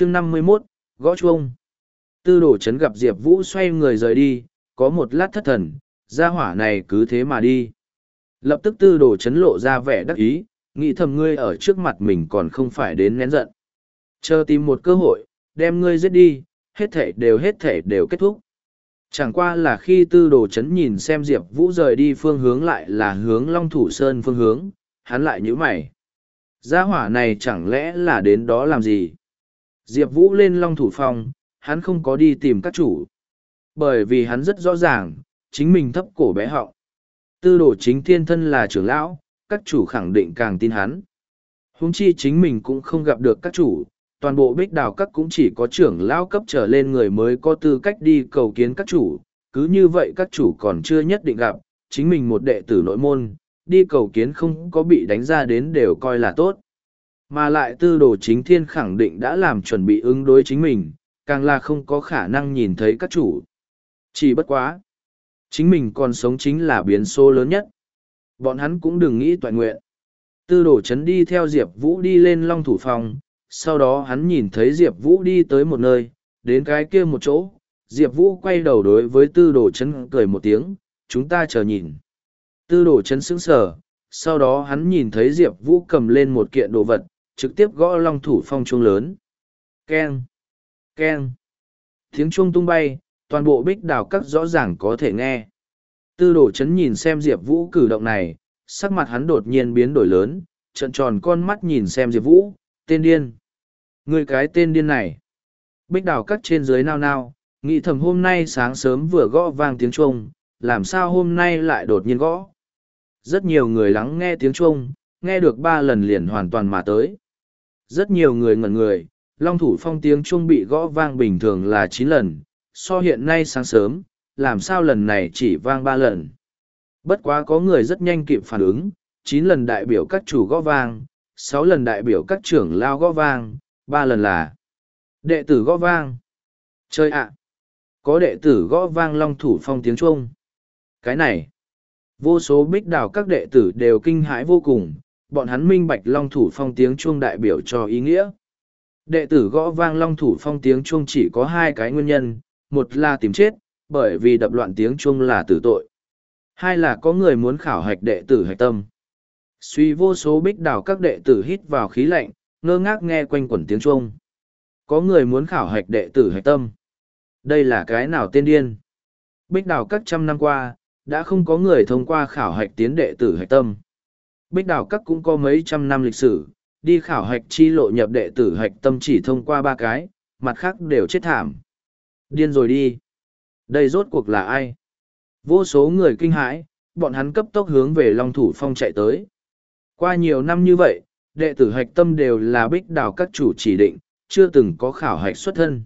chương năm mươi 51, gõ chuông. Tư đồ chấn gặp Diệp Vũ xoay người rời đi, có một lát thất thần, ra hỏa này cứ thế mà đi. Lập tức tư đồ chấn lộ ra vẻ đắc ý, nghĩ thầm ngươi ở trước mặt mình còn không phải đến nén giận. Chờ tìm một cơ hội, đem ngươi giết đi, hết thể đều hết thể đều kết thúc. Chẳng qua là khi tư đồ chấn nhìn xem Diệp Vũ rời đi phương hướng lại là hướng Long Thủ Sơn phương hướng, hắn lại nhíu mày. Gia hỏa này chẳng lẽ là đến đó làm gì? Diệp Vũ lên Long Thủ Phong, hắn không có đi tìm các chủ. Bởi vì hắn rất rõ ràng, chính mình thấp cổ bé họng. Tư đồ chính thiên thân là trưởng lão, các chủ khẳng định càng tin hắn. Húng chi chính mình cũng không gặp được các chủ, toàn bộ bích đào các cũng chỉ có trưởng lão cấp trở lên người mới có tư cách đi cầu kiến các chủ, cứ như vậy các chủ còn chưa nhất định gặp, chính mình một đệ tử nội môn, đi cầu kiến không có bị đánh ra đến đều coi là tốt. Mà lại tư đồ chính thiên khẳng định đã làm chuẩn bị ứng đối chính mình, càng là không có khả năng nhìn thấy các chủ. Chỉ bất quá. Chính mình còn sống chính là biến số lớn nhất. Bọn hắn cũng đừng nghĩ toại nguyện. Tư Đồ chấn đi theo Diệp Vũ đi lên Long Thủ Phòng, sau đó hắn nhìn thấy Diệp Vũ đi tới một nơi, đến cái kia một chỗ. Diệp Vũ quay đầu đối với tư đồ chấn cười một tiếng, chúng ta chờ nhìn. Tư đồ chấn sững sờ, sau đó hắn nhìn thấy Diệp Vũ cầm lên một kiện đồ vật, trực tiếp gõ Long Thủ Phong chuông lớn. Keng! Keng! Tiếng chuông tung bay, toàn bộ bích đào các rõ ràng có thể nghe. Tư đồ chấn nhìn xem Diệp Vũ cử động này, sắc mặt hắn đột nhiên biến đổi lớn, trận tròn con mắt nhìn xem Diệp Vũ, tên điên. Người cái tên điên này. Bích đào các trên dưới nao nao, nghĩ thầm hôm nay sáng sớm vừa gõ vang tiếng chuông, làm sao hôm nay lại đột nhiên gõ. Rất nhiều người lắng nghe tiếng chuông, nghe được ba lần liền hoàn toàn mà tới. Rất nhiều người ngẩn người, Long thủ phong tiếng chuông bị gõ vang bình thường là chín lần, so hiện nay sáng sớm, làm sao lần này chỉ vang ba lần. Bất quá có người rất nhanh kịp phản ứng, chín lần đại biểu các chủ gõ vang, sáu lần đại biểu các trưởng lao gõ vang, ba lần là đệ tử gõ vang. Chơi ạ! Có đệ tử gõ vang long thủ phong tiếng chuông. Cái này! Vô số bích đào các đệ tử đều kinh hãi vô cùng, bọn hắn minh bạch long thủ phong tiếng chuông đại biểu cho ý nghĩa. Đệ tử gõ vang long thủ phong tiếng chuông chỉ có hai cái nguyên nhân, một là tìm chết, bởi vì đập loạn tiếng chuông là tử tội. Hai là có người muốn khảo hạch đệ tử hạch tâm. Suy vô số bích đào các đệ tử hít vào khí lạnh, ngơ ngác nghe quanh quẩn tiếng chuông. Có người muốn khảo hạch đệ tử hạch tâm. Đây là cái nào tên điên? Bích đào các trăm năm qua, đã không có người thông qua khảo hạch tiến đệ tử hạch tâm. Bích đào các cũng có mấy trăm năm lịch sử, đi khảo hạch chi lộ nhập đệ tử hạch tâm chỉ thông qua ba cái, mặt khác đều chết thảm. Điên rồi đi. Đây rốt cuộc là ai? Vô số người kinh hãi, bọn hắn cấp tốc hướng về Long Thủ Phong chạy tới. Qua nhiều năm như vậy, đệ tử hạch tâm đều là bích đào các chủ chỉ định, chưa từng có khảo hạch xuất thân.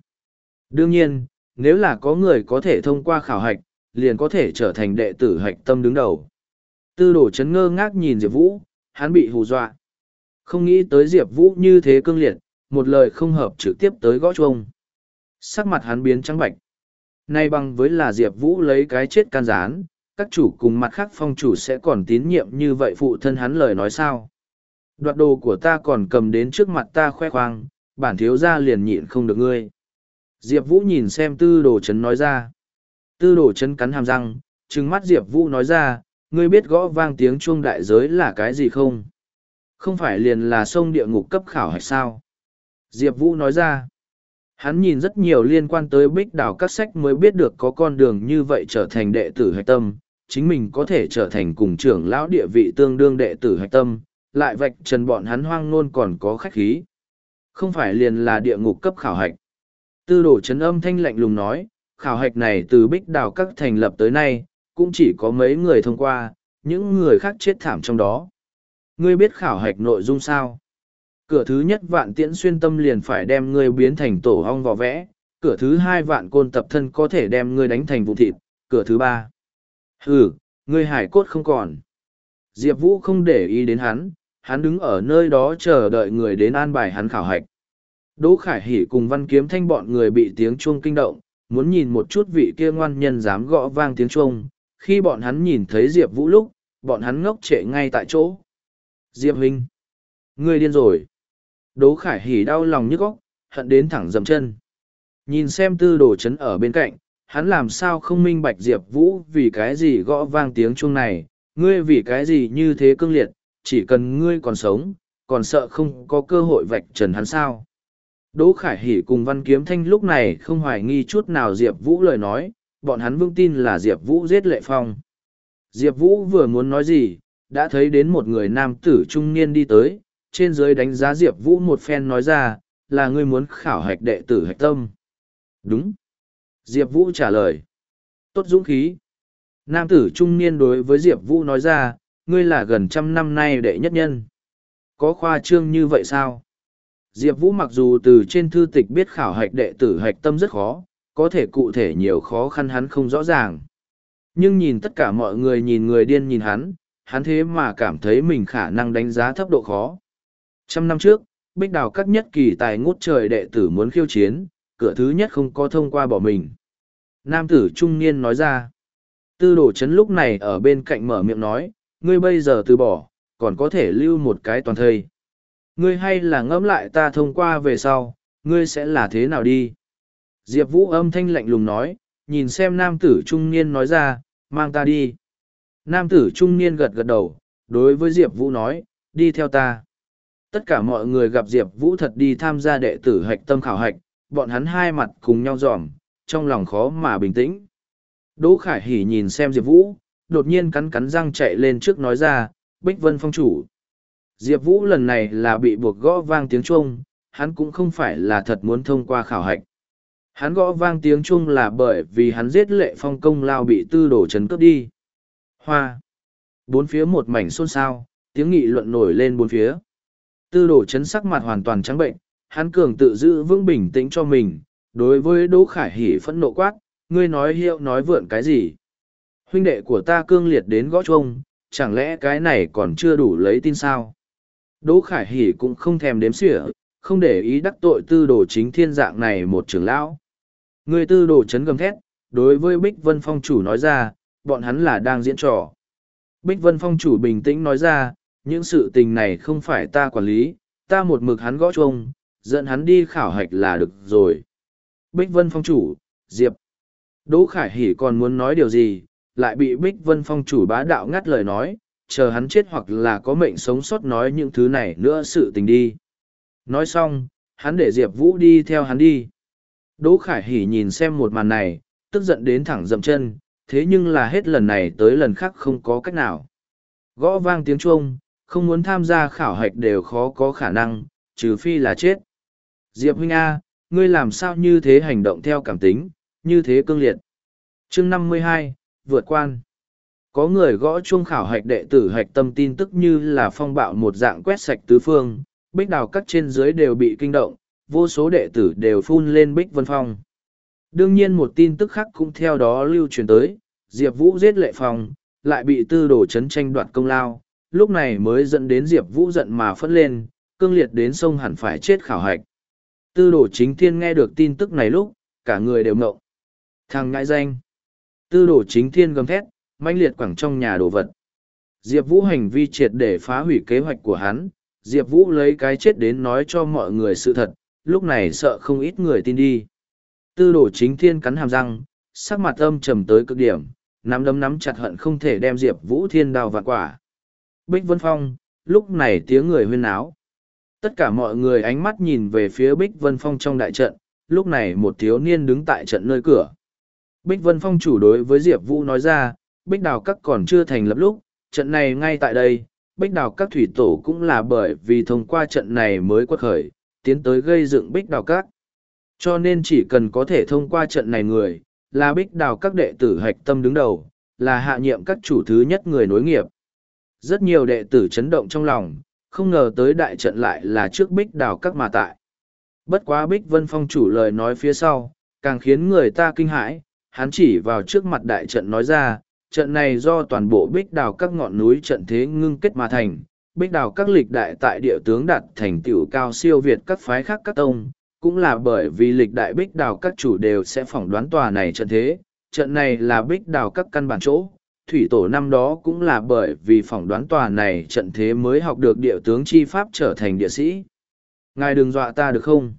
Đương nhiên, nếu là có người có thể thông qua khảo hạch, liền có thể trở thành đệ tử hạch tâm đứng đầu. Tư đổ chấn ngơ ngác nhìn Diệp Vũ, hắn bị hù dọa. Không nghĩ tới Diệp Vũ như thế cương liệt, một lời không hợp trực tiếp tới gõ chuông. Sắc mặt hắn biến trắng bạch. Nay bằng với là Diệp Vũ lấy cái chết can gián, các chủ cùng mặt khác phong chủ sẽ còn tín nhiệm như vậy phụ thân hắn lời nói sao. Đoạt đồ của ta còn cầm đến trước mặt ta khoe khoang, bản thiếu ra liền nhịn không được ngươi. Diệp Vũ nhìn xem tư đồ chấn nói ra. Tư đồ chấn cắn hàm răng, trừng mắt Diệp Vũ nói ra, ngươi biết gõ vang tiếng chuông đại giới là cái gì không? Không phải liền là sông địa ngục cấp khảo hạch sao? Diệp Vũ nói ra. Hắn nhìn rất nhiều liên quan tới bích đảo các sách mới biết được có con đường như vậy trở thành đệ tử hạch tâm, chính mình có thể trở thành cùng trưởng lão địa vị tương đương đệ tử hạch tâm, lại vạch trần bọn hắn hoang nôn còn có khách khí. Không phải liền là địa ngục cấp khảo hạch. Tư đồ trấn âm thanh lạnh lùng nói, khảo hạch này từ bích đào các thành lập tới nay, cũng chỉ có mấy người thông qua, những người khác chết thảm trong đó. Ngươi biết khảo hạch nội dung sao? Cửa thứ nhất vạn tiễn xuyên tâm liền phải đem ngươi biến thành tổ hong vò vẽ, cửa thứ hai vạn côn tập thân có thể đem ngươi đánh thành vụ thịt, cửa thứ ba. Ừ, ngươi hải cốt không còn. Diệp Vũ không để ý đến hắn, hắn đứng ở nơi đó chờ đợi người đến an bài hắn khảo hạch. Đỗ Khải Hỷ cùng Văn Kiếm Thanh bọn người bị tiếng chuông kinh động, muốn nhìn một chút vị kia ngoan nhân dám gõ vang tiếng chuông. Khi bọn hắn nhìn thấy Diệp Vũ lúc, bọn hắn ngốc trệ ngay tại chỗ. Diệp Huynh! Ngươi điên rồi! Đỗ Khải Hỉ đau lòng nhức góc hận đến thẳng dầm chân. Nhìn xem tư đồ chấn ở bên cạnh, hắn làm sao không minh bạch Diệp Vũ vì cái gì gõ vang tiếng chuông này, ngươi vì cái gì như thế cương liệt, chỉ cần ngươi còn sống, còn sợ không có cơ hội vạch trần hắn sao. Đỗ Khải Hỉ cùng Văn Kiếm Thanh lúc này không hoài nghi chút nào Diệp Vũ lời nói, bọn hắn vững tin là Diệp Vũ giết Lệ Phong. Diệp Vũ vừa muốn nói gì, đã thấy đến một người nam tử trung niên đi tới, trên dưới đánh giá Diệp Vũ một phen nói ra, là ngươi muốn khảo hạch đệ tử hạch tâm. Đúng. Diệp Vũ trả lời. Tốt dũng khí. Nam tử trung niên đối với Diệp Vũ nói ra, ngươi là gần trăm năm nay đệ nhất nhân. Có khoa trương như vậy sao? Diệp Vũ mặc dù từ trên thư tịch biết khảo hạch đệ tử hạch tâm rất khó, có thể cụ thể nhiều khó khăn hắn không rõ ràng. Nhưng nhìn tất cả mọi người nhìn người điên nhìn hắn, hắn thế mà cảm thấy mình khả năng đánh giá thấp độ khó. Trăm năm trước, Bích Đào các nhất kỳ tài ngút trời đệ tử muốn khiêu chiến, cửa thứ nhất không có thông qua bỏ mình. Nam tử trung niên nói ra. Tư đồ chấn lúc này ở bên cạnh mở miệng nói, ngươi bây giờ từ bỏ, còn có thể lưu một cái toàn thây. Ngươi hay là ngẫm lại ta thông qua về sau, ngươi sẽ là thế nào đi? Diệp Vũ âm thanh lạnh lùng nói, nhìn xem nam tử trung niên nói ra, mang ta đi. Nam tử trung niên gật gật đầu, đối với Diệp Vũ nói, đi theo ta. Tất cả mọi người gặp Diệp Vũ thật đi tham gia đệ tử hạch tâm khảo hạch, bọn hắn hai mặt cùng nhau dòm, trong lòng khó mà bình tĩnh. Đỗ Khải Hỉ nhìn xem Diệp Vũ, đột nhiên cắn cắn răng chạy lên trước nói ra, Bích Vân Phong chủ. Diệp Vũ lần này là bị buộc gõ vang tiếng trung, hắn cũng không phải là thật muốn thông qua khảo hạch. Hắn gõ vang tiếng chung là bởi vì hắn giết lệ phong công lao bị tư Đồ chấn cướp đi. Hoa. Bốn phía một mảnh xôn xao, tiếng nghị luận nổi lên bốn phía. Tư Đồ chấn sắc mặt hoàn toàn trắng bệnh, hắn cường tự giữ vững bình tĩnh cho mình. Đối với Đỗ Khải Hỉ phẫn nộ quát, ngươi nói hiệu nói vượn cái gì? Huynh đệ của ta cương liệt đến gõ chuông, chẳng lẽ cái này còn chưa đủ lấy tin sao? Đỗ Khải Hỉ cũng không thèm đếm xỉa, không để ý đắc tội tư đồ chính thiên dạng này một trưởng lão. Người tư đồ chấn gầm thét, đối với Bích Vân Phong chủ nói ra, bọn hắn là đang diễn trò. Bích Vân Phong chủ bình tĩnh nói ra, những sự tình này không phải ta quản lý, ta một mực hắn gõ chuông, dẫn hắn đi khảo hạch là được rồi. Bích Vân Phong chủ, Diệp. Đỗ Khải Hỷ còn muốn nói điều gì, lại bị Bích Vân Phong chủ bá đạo ngắt lời nói, chờ hắn chết hoặc là có mệnh sống sót nói những thứ này nữa sự tình đi. Nói xong, hắn để Diệp Vũ đi theo hắn đi. Đỗ Khải Hỷ nhìn xem một màn này, tức giận đến thẳng dậm chân, thế nhưng là hết lần này tới lần khác không có cách nào. Gõ vang tiếng chuông, không muốn tham gia khảo hạch đều khó có khả năng, trừ phi là chết. Diệp huynh A, ngươi làm sao như thế hành động theo cảm tính, như thế cương liệt. chương năm mươi hai vượt quan. Có người gõ chuông khảo hạch đệ tử hạch tâm tin tức như là phong bạo một dạng quét sạch tứ phương, bích đào cắt trên dưới đều bị kinh động, vô số đệ tử đều phun lên bích vân phong. Đương nhiên một tin tức khác cũng theo đó lưu truyền tới, Diệp Vũ giết lệ phong, lại bị tư đồ chấn tranh đoạt công lao, lúc này mới dẫn đến Diệp Vũ giận mà phất lên, cương liệt đến sông hẳn phải chết khảo hạch. Tư đồ chính thiên nghe được tin tức này lúc, cả người đều ngộng. Thằng ngại danh. Tư đồ chính thiên gầm thét, manh liệt quẳng trong nhà đồ vật. Diệp Vũ hành vi triệt để phá hủy kế hoạch của hắn, Diệp Vũ lấy cái chết đến nói cho mọi người sự thật, lúc này sợ không ít người tin đi. Tư đồ chính thiên cắn hàm răng, sắc mặt âm trầm tới cực điểm, nắm đấm nắm chặt hận không thể đem Diệp Vũ thiên đào vạn quả. Bích Vân Phong, lúc này tiếng người huyên áo. Tất cả mọi người ánh mắt nhìn về phía Bích Vân Phong trong đại trận, lúc này một thiếu niên đứng tại trận nơi cửa. Bích Vân Phong chủ đối với Diệp Vũ nói ra, Bích Đào Các còn chưa thành lập lúc, trận này ngay tại đây, Bích Đào Các thủy tổ cũng là bởi vì thông qua trận này mới quất khởi, tiến tới gây dựng Bích Đào Các. Cho nên chỉ cần có thể thông qua trận này người, là Bích Đào Các đệ tử hạch tâm đứng đầu, là hạ nhiệm các chủ thứ nhất người nối nghiệp. Rất nhiều đệ tử chấn động trong lòng, không ngờ tới đại trận lại là trước Bích Đào Các mà tại. Bất quá Bích Vân Phong chủ lời nói phía sau, càng khiến người ta kinh hãi, hắn chỉ vào trước mặt đại trận nói ra, trận này do toàn bộ bích đào các ngọn núi trận thế ngưng kết mà thành, bích đào các lịch đại tại địa tướng đạt thành tựu cao siêu Việt các phái khác các tông, cũng là bởi vì lịch đại bích đào các chủ đều sẽ phỏng đoán tòa này trận thế, trận này là bích đào các căn bản chỗ. Thủy tổ năm đó cũng là bởi vì phỏng đoán tòa này trận thế mới học được địa tướng chi pháp trở thành địa sĩ. Ngài đừng dọa ta được không?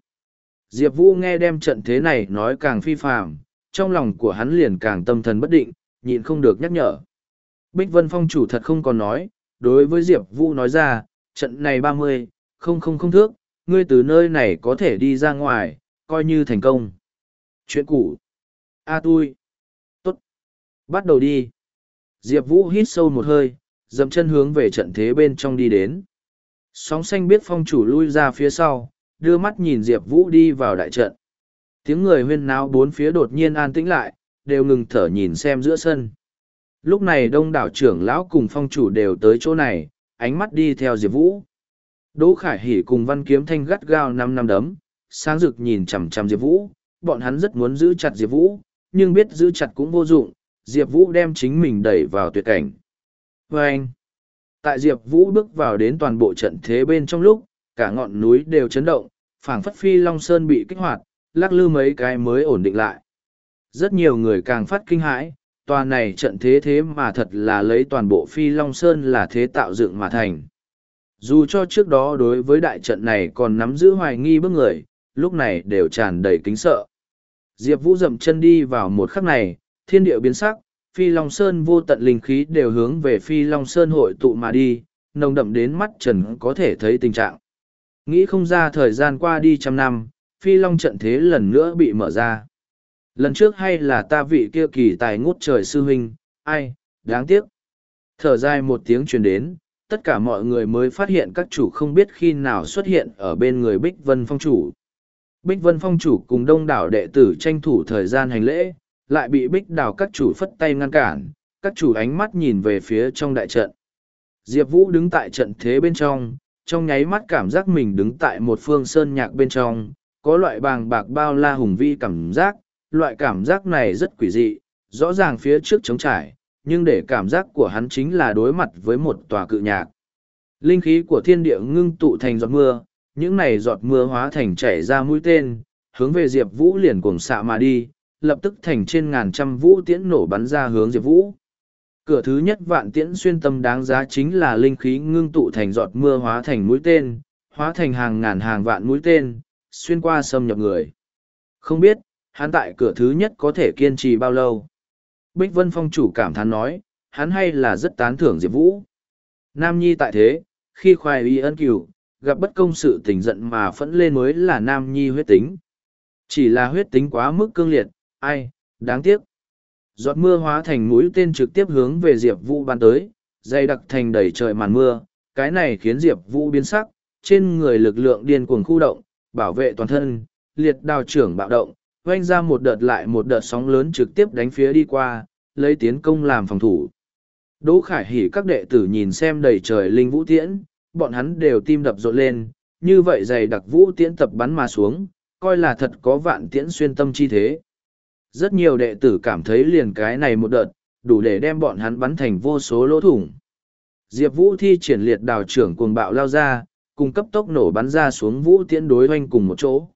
Diệp Vũ nghe đem trận thế này nói càng phi phạm, trong lòng của hắn liền càng tâm thần bất định, nhịn không được nhắc nhở. Bích Vân Phong chủ thật không còn nói, đối với Diệp Vũ nói ra, trận này ba mươi, không không không thước, ngươi từ nơi này có thể đi ra ngoài, coi như thành công. Chuyện cũ. A à, tui. Tốt. Bắt đầu đi. Diệp Vũ hít sâu một hơi, dậm chân hướng về trận thế bên trong đi đến. Sóng xanh biết phong chủ lui ra phía sau, đưa mắt nhìn Diệp Vũ đi vào đại trận. Tiếng người huyên náo bốn phía đột nhiên an tĩnh lại, đều ngừng thở nhìn xem giữa sân. Lúc này đông đảo trưởng lão cùng phong chủ đều tới chỗ này, ánh mắt đi theo Diệp Vũ. Đỗ Khải hỉ cùng Văn Kiếm Thanh gắt gao năm năm đấm, sáng rực nhìn chằm chằm Diệp Vũ, bọn hắn rất muốn giữ chặt Diệp Vũ, nhưng biết giữ chặt cũng vô dụng, Diệp Vũ đem chính mình đẩy vào tuyệt cảnh. vê anh, tại Diệp Vũ bước vào đến toàn bộ trận thế bên trong lúc, cả ngọn núi đều chấn động, phảng phất phi Long Sơn bị kích hoạt, lắc lư mấy cái mới ổn định lại. Rất nhiều người càng phát kinh hãi, tòa này trận thế thế mà thật là lấy toàn bộ phi Long Sơn là thế tạo dựng mà thành. Dù cho trước đó đối với đại trận này còn nắm giữ hoài nghi bước người, lúc này đều tràn đầy kính sợ. Diệp Vũ dậm chân đi vào một khắc này, thiên địa biến sắc, Phi Long Sơn vô tận linh khí đều hướng về Phi Long Sơn hội tụ mà đi, nồng đậm đến mắt trần có thể thấy tình trạng. Nghĩ không ra thời gian qua đi trăm năm, Phi Long trận thế lần nữa bị mở ra. Lần trước hay là ta vị kia kỳ tài ngút trời sư huynh, ai, đáng tiếc. Thở dài một tiếng truyền đến, tất cả mọi người mới phát hiện các chủ không biết khi nào xuất hiện ở bên người Bích Vân Phong chủ. Bích Vân Phong chủ cùng đông đảo đệ tử tranh thủ thời gian hành lễ, lại bị Bích đảo các chủ phất tay ngăn cản, các chủ ánh mắt nhìn về phía trong đại trận. Diệp Vũ đứng tại trận thế bên trong, trong nháy mắt cảm giác mình đứng tại một phương sơn nhạc bên trong, có loại bàng bạc bao la hùng vi cảm giác, loại cảm giác này rất quỷ dị, rõ ràng phía trước trống trải, nhưng để cảm giác của hắn chính là đối mặt với một tòa cự nhạc. Linh khí của thiên địa ngưng tụ thành giọt mưa, những này giọt mưa hóa thành chảy ra mũi tên, hướng về Diệp Vũ liền cuồng xạ mà đi, lập tức thành trên ngàn trăm vũ tiễn nổ bắn ra hướng Diệp Vũ. Cửa thứ nhất vạn tiễn xuyên tâm đáng giá chính là linh khí ngưng tụ thành giọt mưa hóa thành mũi tên, hóa thành hàng ngàn hàng vạn mũi tên, xuyên qua xâm nhập người. Không biết, hắn tại cửa thứ nhất có thể kiên trì bao lâu. Bích Vân Phong chủ cảm thán nói, hắn hay là rất tán thưởng Diệp Vũ. Nam Nhi tại thế, khi khoai y ân cửu, gặp bất công sự tình giận mà phẫn lên mới là Nam Nhi huyết tính. Chỉ là huyết tính quá mức cương liệt, ai, đáng tiếc. Giọt mưa hóa thành mũi tên trực tiếp hướng về Diệp Vũ ban tới, dày đặc thành đầy trời màn mưa, cái này khiến Diệp Vũ biến sắc, trên người lực lượng điên cuồng khu động, bảo vệ toàn thân, liệt đào trưởng bạo động, oanh ra một đợt lại một đợt sóng lớn trực tiếp đánh phía đi qua, lấy tiến công làm phòng thủ. Đỗ Khải Hỉ các đệ tử nhìn xem đầy trời linh vũ tiễn, bọn hắn đều tim đập rộn lên, như vậy dày đặc vũ tiễn tập bắn mà xuống, coi là thật có vạn tiễn xuyên tâm chi thế. Rất nhiều đệ tử cảm thấy liền cái này một đợt, đủ để đem bọn hắn bắn thành vô số lỗ thủng. Diệp Vũ thi triển liệt đào trưởng cuồng bạo lao ra, cùng cấp tốc nổ bắn ra xuống vũ tiễn đối hoanh cùng một chỗ.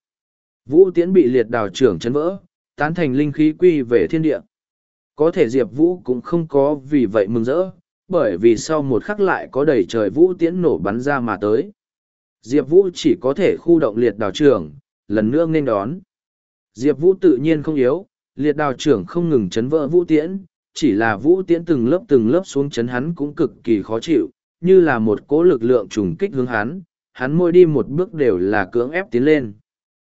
Vũ tiễn bị liệt đào trưởng chấn vỡ, tán thành linh khí quy về thiên địa. Có thể Diệp Vũ cũng không có vì vậy mừng rỡ, bởi vì sau một khắc lại có đầy trời vũ tiễn nổ bắn ra mà tới. Diệp Vũ chỉ có thể khu động liệt đào trưởng, lần nữa nên đón. Diệp Vũ tự nhiên không yếu, liệt đào trưởng không ngừng chấn vỡ vũ tiễn, chỉ là vũ tiễn từng lớp từng lớp xuống chấn hắn cũng cực kỳ khó chịu, như là một cỗ lực lượng trùng kích hướng hắn, hắn môi đi một bước đều là cưỡng ép tiến lên.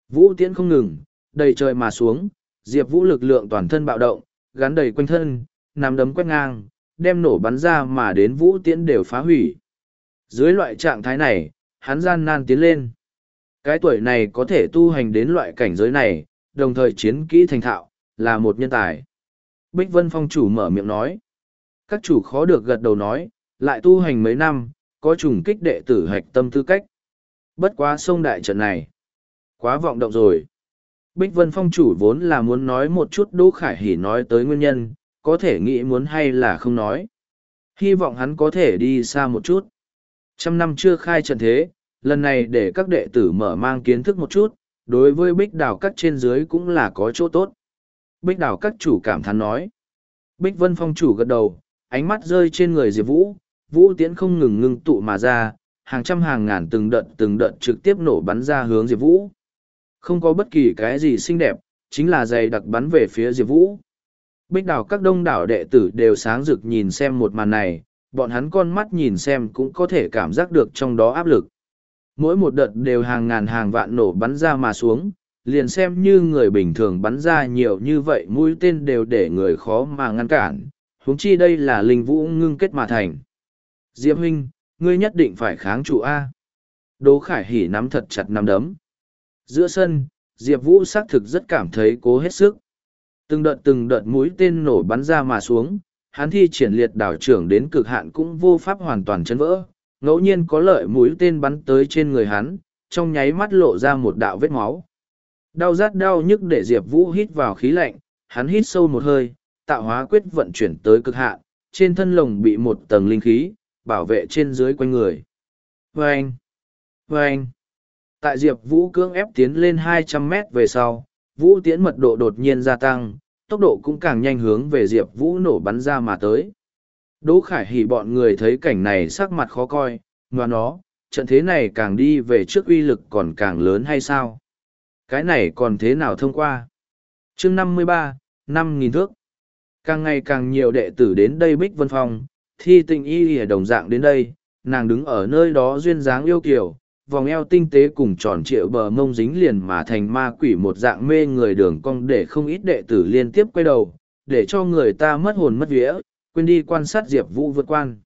Vũ tiễn không ngừng, đầy trời mà xuống, Diệp Vũ lực lượng toàn thân bạo động, gắn đầy quanh thân, nằm đấm quét ngang, đem nổ bắn ra mà đến Vũ tiễn đều phá hủy. Dưới loại trạng thái này, hắn gian nan tiến lên. Cái tuổi này có thể tu hành đến loại cảnh giới này, đồng thời chiến kỹ thành thạo, là một nhân tài. Bích Vân Phong chủ mở miệng nói. Các chủ khó được gật đầu nói, lại tu hành mấy năm, có trùng kích đệ tử hạch tâm tư cách. Bất quá sông đại trận này. Quá vọng động rồi. Bích Vân Phong chủ vốn là muốn nói một chút Đỗ Khải Hỉ nói tới nguyên nhân, có thể nghĩ muốn hay là không nói. Hy vọng hắn có thể đi xa một chút. Trăm năm chưa khai trận thế, lần này để các đệ tử mở mang kiến thức một chút, đối với bích đào các trên dưới cũng là có chỗ tốt. Bích đào các chủ cảm thán nói. Bích Vân Phong chủ gật đầu, ánh mắt rơi trên người Diệp Vũ, Vũ tiễn không ngừng ngưng tụ mà ra, hàng trăm hàng ngàn từng đợt từng đợt trực tiếp nổ bắn ra hướng Diệp Vũ. Không có bất kỳ cái gì xinh đẹp, chính là giày đặc bắn về phía Diệp Vũ. Bích đảo các đông đảo đệ tử đều sáng rực nhìn xem một màn này, bọn hắn con mắt nhìn xem cũng có thể cảm giác được trong đó áp lực. Mỗi một đợt đều hàng ngàn hàng vạn nổ bắn ra mà xuống, liền xem như người bình thường bắn ra nhiều như vậy mũi tên đều để người khó mà ngăn cản, huống chi đây là linh vũ ngưng kết mà thành. Diệp huynh, ngươi nhất định phải kháng trụ A. Đỗ Khải Hỉ nắm thật chặt nắm đấm. Giữa sân, Diệp Vũ xác thực rất cảm thấy cố hết sức. Từng đợt từng đợt mũi tên nổ bắn ra mà xuống, hắn thi triển liệt đảo trưởng đến cực hạn cũng vô pháp hoàn toàn chấn vỡ. Ngẫu nhiên có lợi mũi tên bắn tới trên người hắn, trong nháy mắt lộ ra một đạo vết máu. Đau rát đau nhức để Diệp Vũ hít vào khí lạnh, hắn hít sâu một hơi, tạo hóa quyết vận chuyển tới cực hạn, trên thân lồng bị một tầng linh khí, bảo vệ trên dưới quanh người. Vâng! Vâng! Tại Diệp Vũ cưỡng ép tiến lên hai trăm mét về sau, Vũ tiễn mật độ đột nhiên gia tăng, tốc độ cũng càng nhanh hướng về Diệp Vũ nổ bắn ra mà tới. Đỗ Khải Hỉ bọn người thấy cảnh này sắc mặt khó coi, ngoà nó, trận thế này càng đi về trước uy lực còn càng lớn hay sao? Cái này còn thế nào thông qua? chương năm mươi ba, năm nghìn thước. Càng ngày càng nhiều đệ tử đến đây Bích Vân Phong, thi tình y ỉa đồng dạng đến đây, nàng đứng ở nơi đó duyên dáng yêu kiều, vòng eo tinh tế cùng tròn trịa bờ mông dính liền mà thành ma quỷ một dạng mê người đường cong để không ít đệ tử liên tiếp quay đầu, để cho người ta mất hồn mất vía, quên đi quan sát Diệp Vũ vượt quan.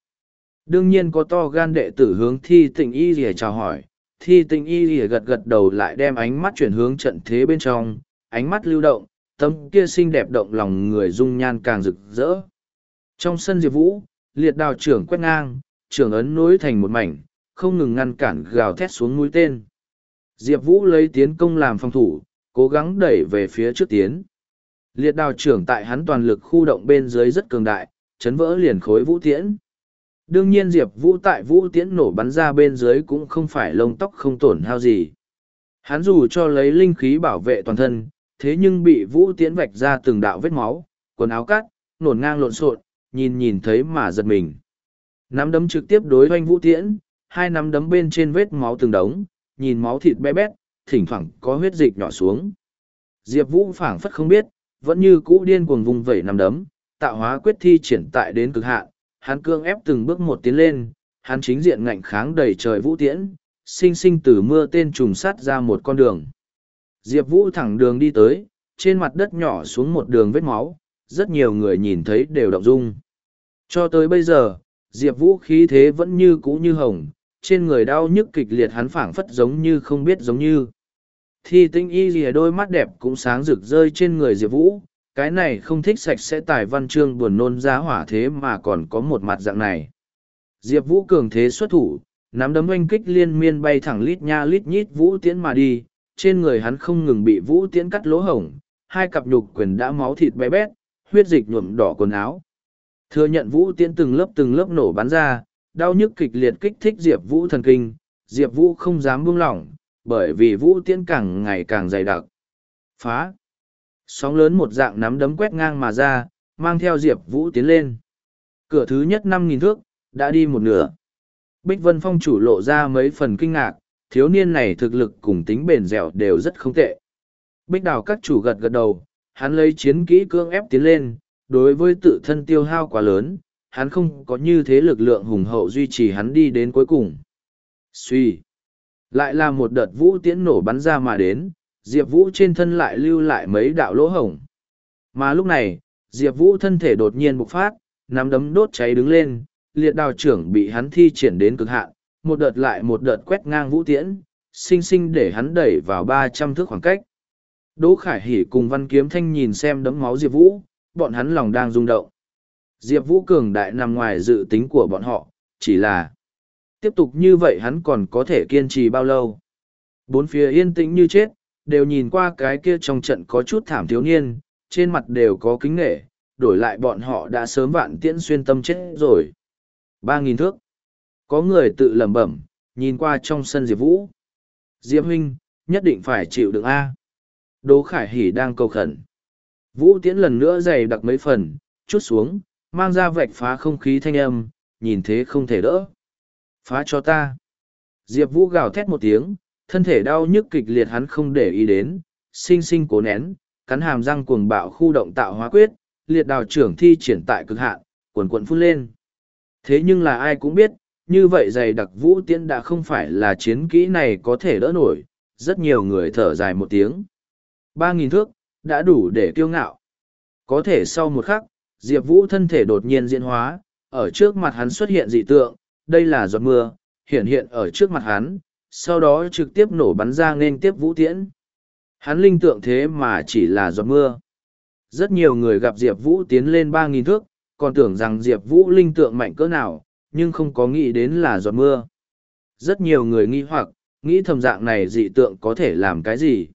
Đương nhiên có to gan đệ tử hướng thi tình y rìa chào hỏi, thi tình y rìa gật gật đầu lại đem ánh mắt chuyển hướng trận thế bên trong, ánh mắt lưu động, tấm kia xinh đẹp động lòng người dung nhan càng rực rỡ. Trong sân Diệp Vũ, liệt đào trưởng quét ngang, trưởng ấn nối thành một mảnh, không ngừng ngăn cản gào thét xuống mũi tên. Diệp Vũ lấy tiến công làm phòng thủ, cố gắng đẩy về phía trước tiến. Liệt đào trưởng tại hắn toàn lực khu động bên dưới rất cường đại, chấn vỡ liền khối vũ tiễn. Đương nhiên Diệp Vũ tại vũ tiễn nổ bắn ra bên dưới cũng không phải lông tóc không tổn hao gì. Hắn dù cho lấy linh khí bảo vệ toàn thân, thế nhưng bị vũ tiễn vạch ra từng đạo vết máu, quần áo cắt, nổn ngang lộn xộn, nhìn nhìn thấy mà giật mình. Nắm đấm trực tiếp đối hoanh vũ tiễn, hai nắm đấm bên trên vết máu từng đống, nhìn máu thịt bé bét, thỉnh thoảng có huyết dịch nhỏ xuống. Diệp Vũ phảng phất không biết, vẫn như cũ điên cuồng vùng vẩy nắm đấm, tạo hóa quyết thi triển tại đến cực hạn, hắn cương ép từng bước một tiến lên, hắn chính diện ngạnh kháng đầy trời vũ tiễn, sinh sinh từ mưa tên trùng sát ra một con đường. Diệp Vũ thẳng đường đi tới, trên mặt đất nhỏ xuống một đường vết máu, rất nhiều người nhìn thấy đều động dung. Cho tới bây giờ, Diệp Vũ khí thế vẫn như cũ như hồng, trên người đau nhức kịch liệt hắn phảng phất giống như không biết giống như. Thi tinh y rìa đôi mắt đẹp cũng sáng rực rơi trên người Diệp Vũ, cái này không thích sạch sẽ tài văn chương buồn nôn ra hỏa thế mà còn có một mặt dạng này. Diệp Vũ cường thế xuất thủ, nắm đấm oanh kích liên miên bay thẳng lít nha lít nhít Vũ Tiễn mà đi, trên người hắn không ngừng bị Vũ Tiễn cắt lỗ hổng, hai cặp nhục quyền đã máu thịt bé bét, huyết dịch nhuộm đỏ quần áo. Thừa nhận Vũ Tiễn từng lớp từng lớp nổ bắn ra, đau nhức kịch liệt kích thích Diệp Vũ thần kinh, Diệp Vũ không dám buông lỏng, bởi vì Vũ Tiễn càng ngày càng dày đặc. Phá! Sóng lớn một dạng nắm đấm quét ngang mà ra, mang theo Diệp Vũ tiến lên. Cửa thứ nhất năm nghìn thước, đã đi một nửa. Bích Vân Phong chủ lộ ra mấy phần kinh ngạc, thiếu niên này thực lực cùng tính bền dẻo đều rất không tệ. Bích đào các chủ gật gật đầu, hắn lấy chiến kỹ cương ép tiến lên, đối với tự thân tiêu hao quá lớn, hắn không có như thế lực lượng hùng hậu duy trì hắn đi đến cuối cùng. Suy. Lại là một đợt vũ tiễn nổ bắn ra mà đến, Diệp Vũ trên thân lại lưu lại mấy đạo lỗ hổng. Mà lúc này, Diệp Vũ thân thể đột nhiên bộc phát, nắm đấm đốt cháy đứng lên, liệt đào trưởng bị hắn thi triển đến cực hạn, một đợt lại một đợt quét ngang vũ tiễn, sinh sinh để hắn đẩy vào ba trăm thước khoảng cách. Đỗ Khải Hỷ cùng Văn Kiếm Thanh nhìn xem đấm máu Diệp Vũ, bọn hắn lòng đang rung động. Diệp Vũ cường đại nằm ngoài dự tính của bọn họ, chỉ là tiếp tục như vậy hắn còn có thể kiên trì bao lâu. Bốn phía yên tĩnh như chết, đều nhìn qua cái kia trong trận có chút thảm thiếu niên, trên mặt đều có kính nghệ, đổi lại bọn họ đã sớm vạn tiễn xuyên tâm chết rồi. Ba nghìn thước. Có người tự lẩm bẩm, nhìn qua trong sân Diệp Vũ. Diệp huynh, nhất định phải chịu đựng A. Đỗ Khải Hỷ đang cầu khẩn. Vũ tiễn lần nữa dày đặc mấy phần, chút xuống, mang ra vạch phá không khí thanh âm, nhìn thế không thể đỡ. Phá cho ta. Diệp Vũ gào thét một tiếng, thân thể đau nhức kịch liệt hắn không để ý đến, sinh sinh cố nén, cắn hàm răng cuồng bạo khu động tạo hóa quyết, liệt đào trưởng thi triển tại cực hạn, quần quần phun lên. Thế nhưng là ai cũng biết, như vậy dày đặc vũ tiễn đã không phải là chiến kỹ này có thể đỡ nổi, rất nhiều người thở dài một tiếng. Ba nghìn thước, đã đủ để kiêu ngạo. Có thể sau một khắc, Diệp Vũ thân thể đột nhiên diễn hóa, ở trước mặt hắn xuất hiện dị tượng, đây là giọt mưa, hiện hiện ở trước mặt hắn, sau đó trực tiếp nổ bắn ra nên tiếp vũ tiễn. Hắn linh tượng thế mà chỉ là giọt mưa. Rất nhiều người gặp Diệp Vũ tiến lên ba nghìn thước, còn tưởng rằng Diệp Vũ linh tượng mạnh cỡ nào, nhưng không có nghĩ đến là giọt mưa. Rất nhiều người nghi hoặc, nghĩ thầm dạng này dị tượng có thể làm cái gì.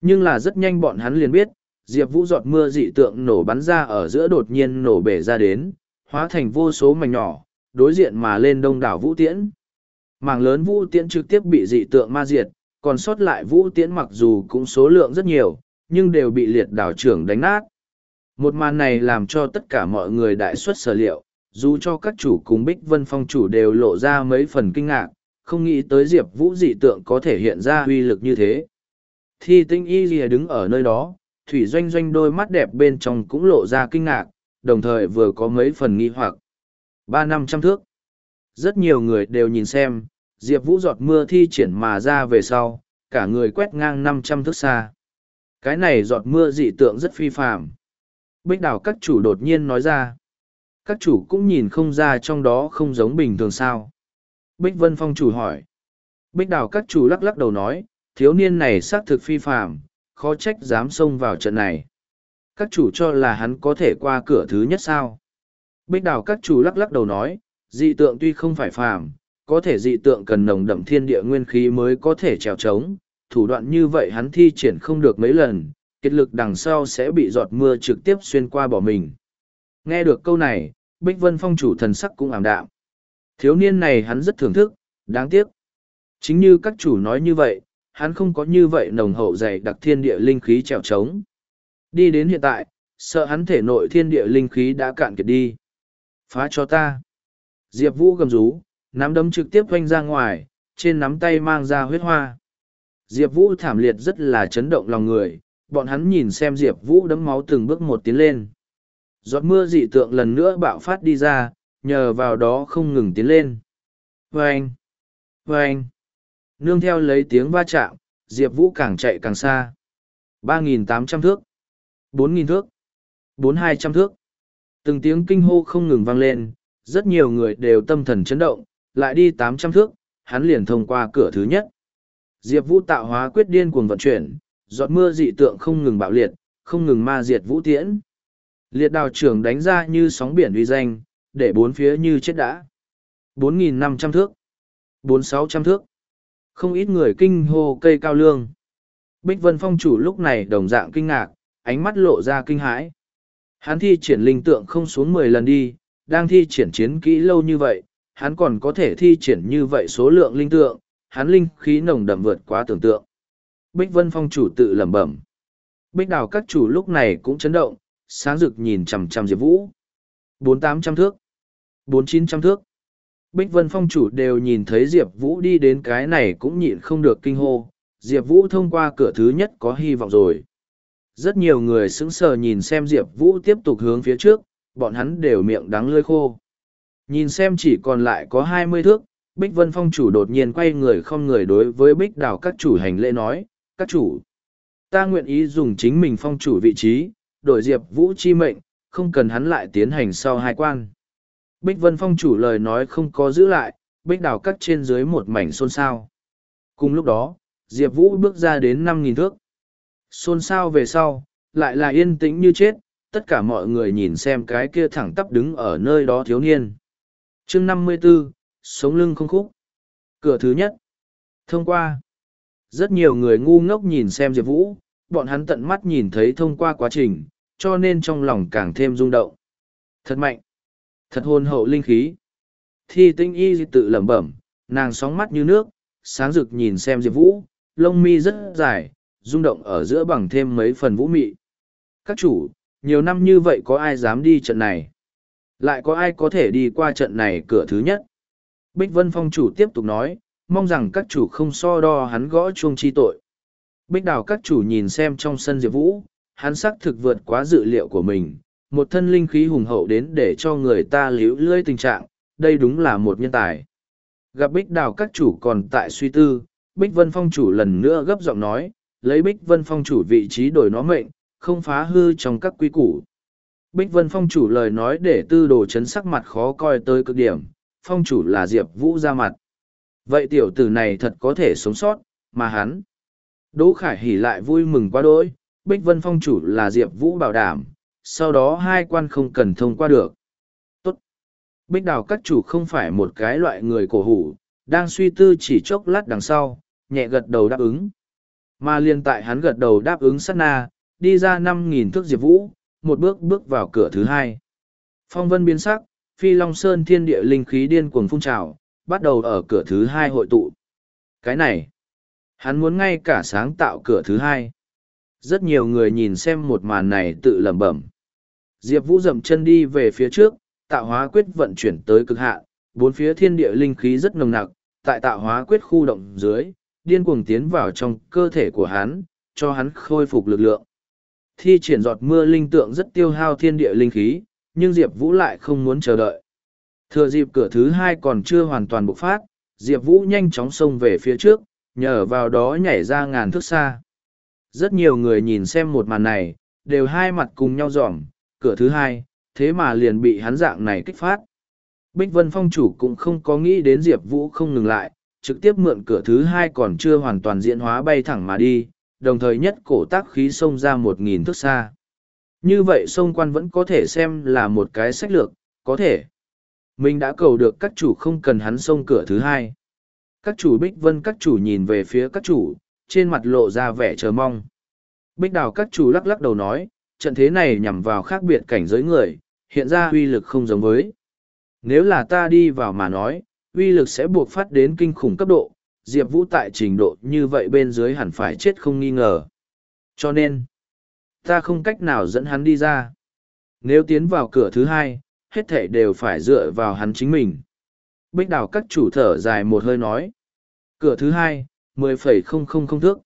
Nhưng là rất nhanh bọn hắn liền biết, Diệp Vũ giọt mưa dị tượng nổ bắn ra ở giữa đột nhiên nổ bể ra đến, hóa thành vô số mảnh nhỏ, đối diện mà lên đông đảo Vũ Tiễn. Mảng lớn Vũ Tiễn trực tiếp bị dị tượng ma diệt, còn sót lại Vũ Tiễn mặc dù cũng số lượng rất nhiều, nhưng đều bị liệt đảo trưởng đánh nát. Một màn này làm cho tất cả mọi người đại xuất sở liệu, dù cho các chủ cùng Bích Vân Phong chủ đều lộ ra mấy phần kinh ngạc, không nghĩ tới Diệp Vũ dị tượng có thể hiện ra uy lực như thế. Thi tinh y lìa đứng ở nơi đó, Thủy Doanh Doanh đôi mắt đẹp bên trong cũng lộ ra kinh ngạc, đồng thời vừa có mấy phần nghi hoặc. Ba năm trăm thước. Rất nhiều người đều nhìn xem, Diệp Vũ giọt mưa thi triển mà ra về sau, cả người quét ngang năm trăm thước xa. Cái này giọt mưa dị tượng rất phi phàm. Bích đảo các chủ đột nhiên nói ra. Các chủ cũng nhìn không ra trong đó không giống bình thường sao. Bích Vân Phong chủ hỏi. Bích đảo các chủ lắc lắc đầu nói, thiếu niên này xác thực phi phàm, khó trách dám xông vào trận này. Các chủ cho là hắn có thể qua cửa thứ nhất sao. Bích Đào các chủ lắc lắc đầu nói, dị tượng tuy không phải phàm, có thể dị tượng cần nồng đậm thiên địa nguyên khí mới có thể trèo trống, thủ đoạn như vậy hắn thi triển không được mấy lần, kết lực đằng sau sẽ bị giọt mưa trực tiếp xuyên qua bỏ mình. Nghe được câu này, Bích Vân Phong chủ thần sắc cũng ảm đạm. Thiếu niên này hắn rất thưởng thức, đáng tiếc. Chính như các chủ nói như vậy, hắn không có như vậy nồng hậu dày đặc thiên địa linh khí trèo trống. Đi đến hiện tại, sợ hắn thể nội thiên địa linh khí đã cạn kiệt đi. Phá cho ta. Diệp Vũ gầm rú, nắm đấm trực tiếp quanh ra ngoài, trên nắm tay mang ra huyết hoa. Diệp Vũ thảm liệt rất là chấn động lòng người, bọn hắn nhìn xem Diệp Vũ đấm máu từng bước một tiến lên. Giọt mưa dị tượng lần nữa bạo phát đi ra, nhờ vào đó không ngừng tiến lên. Vâng! Vâng! Nương theo lấy tiếng va chạm, Diệp Vũ càng chạy càng xa. 3.800 thước, 4.000 thước, 4.200 thước. Từng tiếng kinh hô không ngừng vang lên, rất nhiều người đều tâm thần chấn động, lại đi 800 thước, hắn liền thông qua cửa thứ nhất. Diệp Vũ tạo hóa quyết điên cuồng vận chuyển, giọt mưa dị tượng không ngừng bạo liệt, không ngừng ma diệt vũ tiễn. Liệt đào trưởng đánh ra như sóng biển uy danh, để bốn phía như chết đã. 4.500 thước, 4.600 thước. Không ít người kinh hô cây cao lương. Bích Vân Phong chủ lúc này đồng dạng kinh ngạc, ánh mắt lộ ra kinh hãi. Hắn thi triển linh tượng không xuống mười lần đi, đang thi triển chiến kỹ lâu như vậy, hắn còn có thể thi triển như vậy số lượng linh tượng, hắn linh khí nồng đậm vượt quá tưởng tượng. Bích Vân Phong chủ tự lẩm bẩm. Bích Đào các chủ lúc này cũng chấn động, sáng rực nhìn chằm chằm Diệp Vũ. Bốn tám trăm thước, bốn chín trăm thước. Bích Vân Phong chủ đều nhìn thấy Diệp Vũ đi đến cái này cũng nhịn không được kinh hô. Diệp Vũ thông qua cửa thứ nhất có hy vọng rồi. Rất nhiều người sững sờ nhìn xem Diệp Vũ tiếp tục hướng phía trước, bọn hắn đều miệng đắng lưỡi khô. Nhìn xem chỉ còn lại có hai mươi thước, Bích Vân Phong chủ đột nhiên quay người không người đối với Bích Đào các chủ hành lễ nói, các chủ. Ta nguyện ý dùng chính mình phong chủ vị trí, đổi Diệp Vũ chi mệnh, không cần hắn lại tiến hành sau hai quan. Bích Vân Phong chủ lời nói không có giữ lại, Bích Đào cắt trên dưới một mảnh xôn xao. Cùng lúc đó, Diệp Vũ bước ra đến năm nghìn thước. Xôn xao về sau, lại là yên tĩnh như chết, tất cả mọi người nhìn xem cái kia thẳng tắp đứng ở nơi đó thiếu niên. chương năm mươi 54, sống lưng không khúc. Cửa thứ nhất. Thông qua. Rất nhiều người ngu ngốc nhìn xem Diệp Vũ, bọn hắn tận mắt nhìn thấy thông qua quá trình, cho nên trong lòng càng thêm rung động. Thật mạnh. Thật hồn hậu linh khí. Thi tinh y tự lẩm bẩm, nàng sóng mắt như nước, sáng rực nhìn xem Diệp Vũ, lông mi rất dài, rung động ở giữa bằng thêm mấy phần vũ mị. Các chủ, nhiều năm như vậy có ai dám đi trận này? Lại có ai có thể đi qua trận này cửa thứ nhất? Bích Vân Phong chủ tiếp tục nói, mong rằng các chủ không so đo hắn gõ chuông chi tội. Bích đào các chủ nhìn xem trong sân Diệp Vũ, hắn xác thực vượt quá dự liệu của mình, một thân linh khí hùng hậu đến để cho người ta liễu lưỡi tình trạng, đây đúng là một nhân tài. Gặp Bích đào các chủ còn tại suy tư, Bích Vân Phong chủ lần nữa gấp giọng nói, lấy Bích Vân Phong chủ vị trí đổi nó mệnh, không phá hư trong các quy củ. Bích Vân Phong chủ lời nói để tư đồ chấn sắc mặt khó coi tới cực điểm, Phong chủ là Diệp Vũ ra mặt. Vậy tiểu tử này thật có thể sống sót, mà hắn. Đỗ Khải hỉ lại vui mừng quá đỗi, Bích Vân Phong chủ là Diệp Vũ bảo đảm, sau đó hai quan không cần thông qua được. Tốt. Bích Đào các chủ không phải một cái loại người cổ hủ, đang suy tư chỉ chốc lát đằng sau, nhẹ gật đầu đáp ứng. Mà liên tại hắn gật đầu đáp ứng sát na, đi ra năm nghìn thước Diệp Vũ, một bước bước vào cửa thứ hai. Phong vân biến sắc, phi long sơn thiên địa linh khí điên cuồng phun trào, bắt đầu ở cửa thứ hai hội tụ. Cái này, hắn muốn ngay cả sáng tạo cửa thứ hai. Rất nhiều người nhìn xem một màn này tự lẩm bẩm. Diệp Vũ dậm chân đi về phía trước, tạo hóa quyết vận chuyển tới cực hạn, bốn phía thiên địa linh khí rất nồng nặc, tại tạo hóa quyết khu động dưới, điên cuồng tiến vào trong cơ thể của hắn, cho hắn khôi phục lực lượng. Thi triển giọt mưa linh tượng rất tiêu hao thiên địa linh khí, nhưng Diệp Vũ lại không muốn chờ đợi. Thừa dịp cửa thứ hai còn chưa hoàn toàn bộc phát, Diệp Vũ nhanh chóng xông về phía trước, nhờ vào đó nhảy ra ngàn thước xa. Rất nhiều người nhìn xem một màn này, đều hai mặt cùng nhau dòm, cửa thứ hai, thế mà liền bị hắn dạng này kích phát. Bích Vân Phong chủ cũng không có nghĩ đến Diệp Vũ không ngừng lại, trực tiếp mượn cửa thứ hai còn chưa hoàn toàn diễn hóa bay thẳng mà đi, đồng thời nhất cổ tác khí xông ra một nghìn thước xa. Như vậy sông quan vẫn có thể xem là một cái sách lược, có thể. Mình đã cầu được các chủ không cần hắn xông cửa thứ hai. Các chủ Bích Vân các chủ nhìn về phía các chủ, trên mặt lộ ra vẻ chờ mong. Bích đào các chủ lắc lắc đầu nói, trận thế này nhằm vào khác biệt cảnh giới người, hiện ra uy lực không giống với. Nếu là ta đi vào mà nói, uy lực sẽ buộc phát đến kinh khủng cấp độ, Diệp Vũ tại trình độ như vậy bên dưới hẳn phải chết không nghi ngờ. Cho nên, ta không cách nào dẫn hắn đi ra. Nếu tiến vào cửa thứ hai, hết thể đều phải dựa vào hắn chính mình. Bích đảo các chủ thở dài một hơi nói. Cửa thứ hai, mười phẩy không không không thước.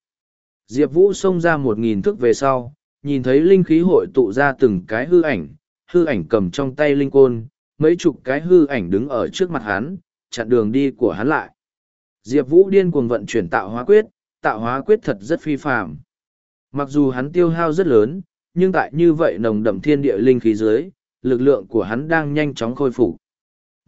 Diệp Vũ xông ra một nghìn thước về sau, nhìn thấy linh khí hội tụ ra từng cái hư ảnh, hư ảnh cầm trong tay linh côn, mấy chục cái hư ảnh đứng ở trước mặt hắn, chặn đường đi của hắn lại. Diệp Vũ điên cuồng vận chuyển tạo hóa quyết, tạo hóa quyết thật rất phi phàm. Mặc dù hắn tiêu hao rất lớn, nhưng tại như vậy nồng đậm thiên địa linh khí dưới, lực lượng của hắn đang nhanh chóng khôi phục.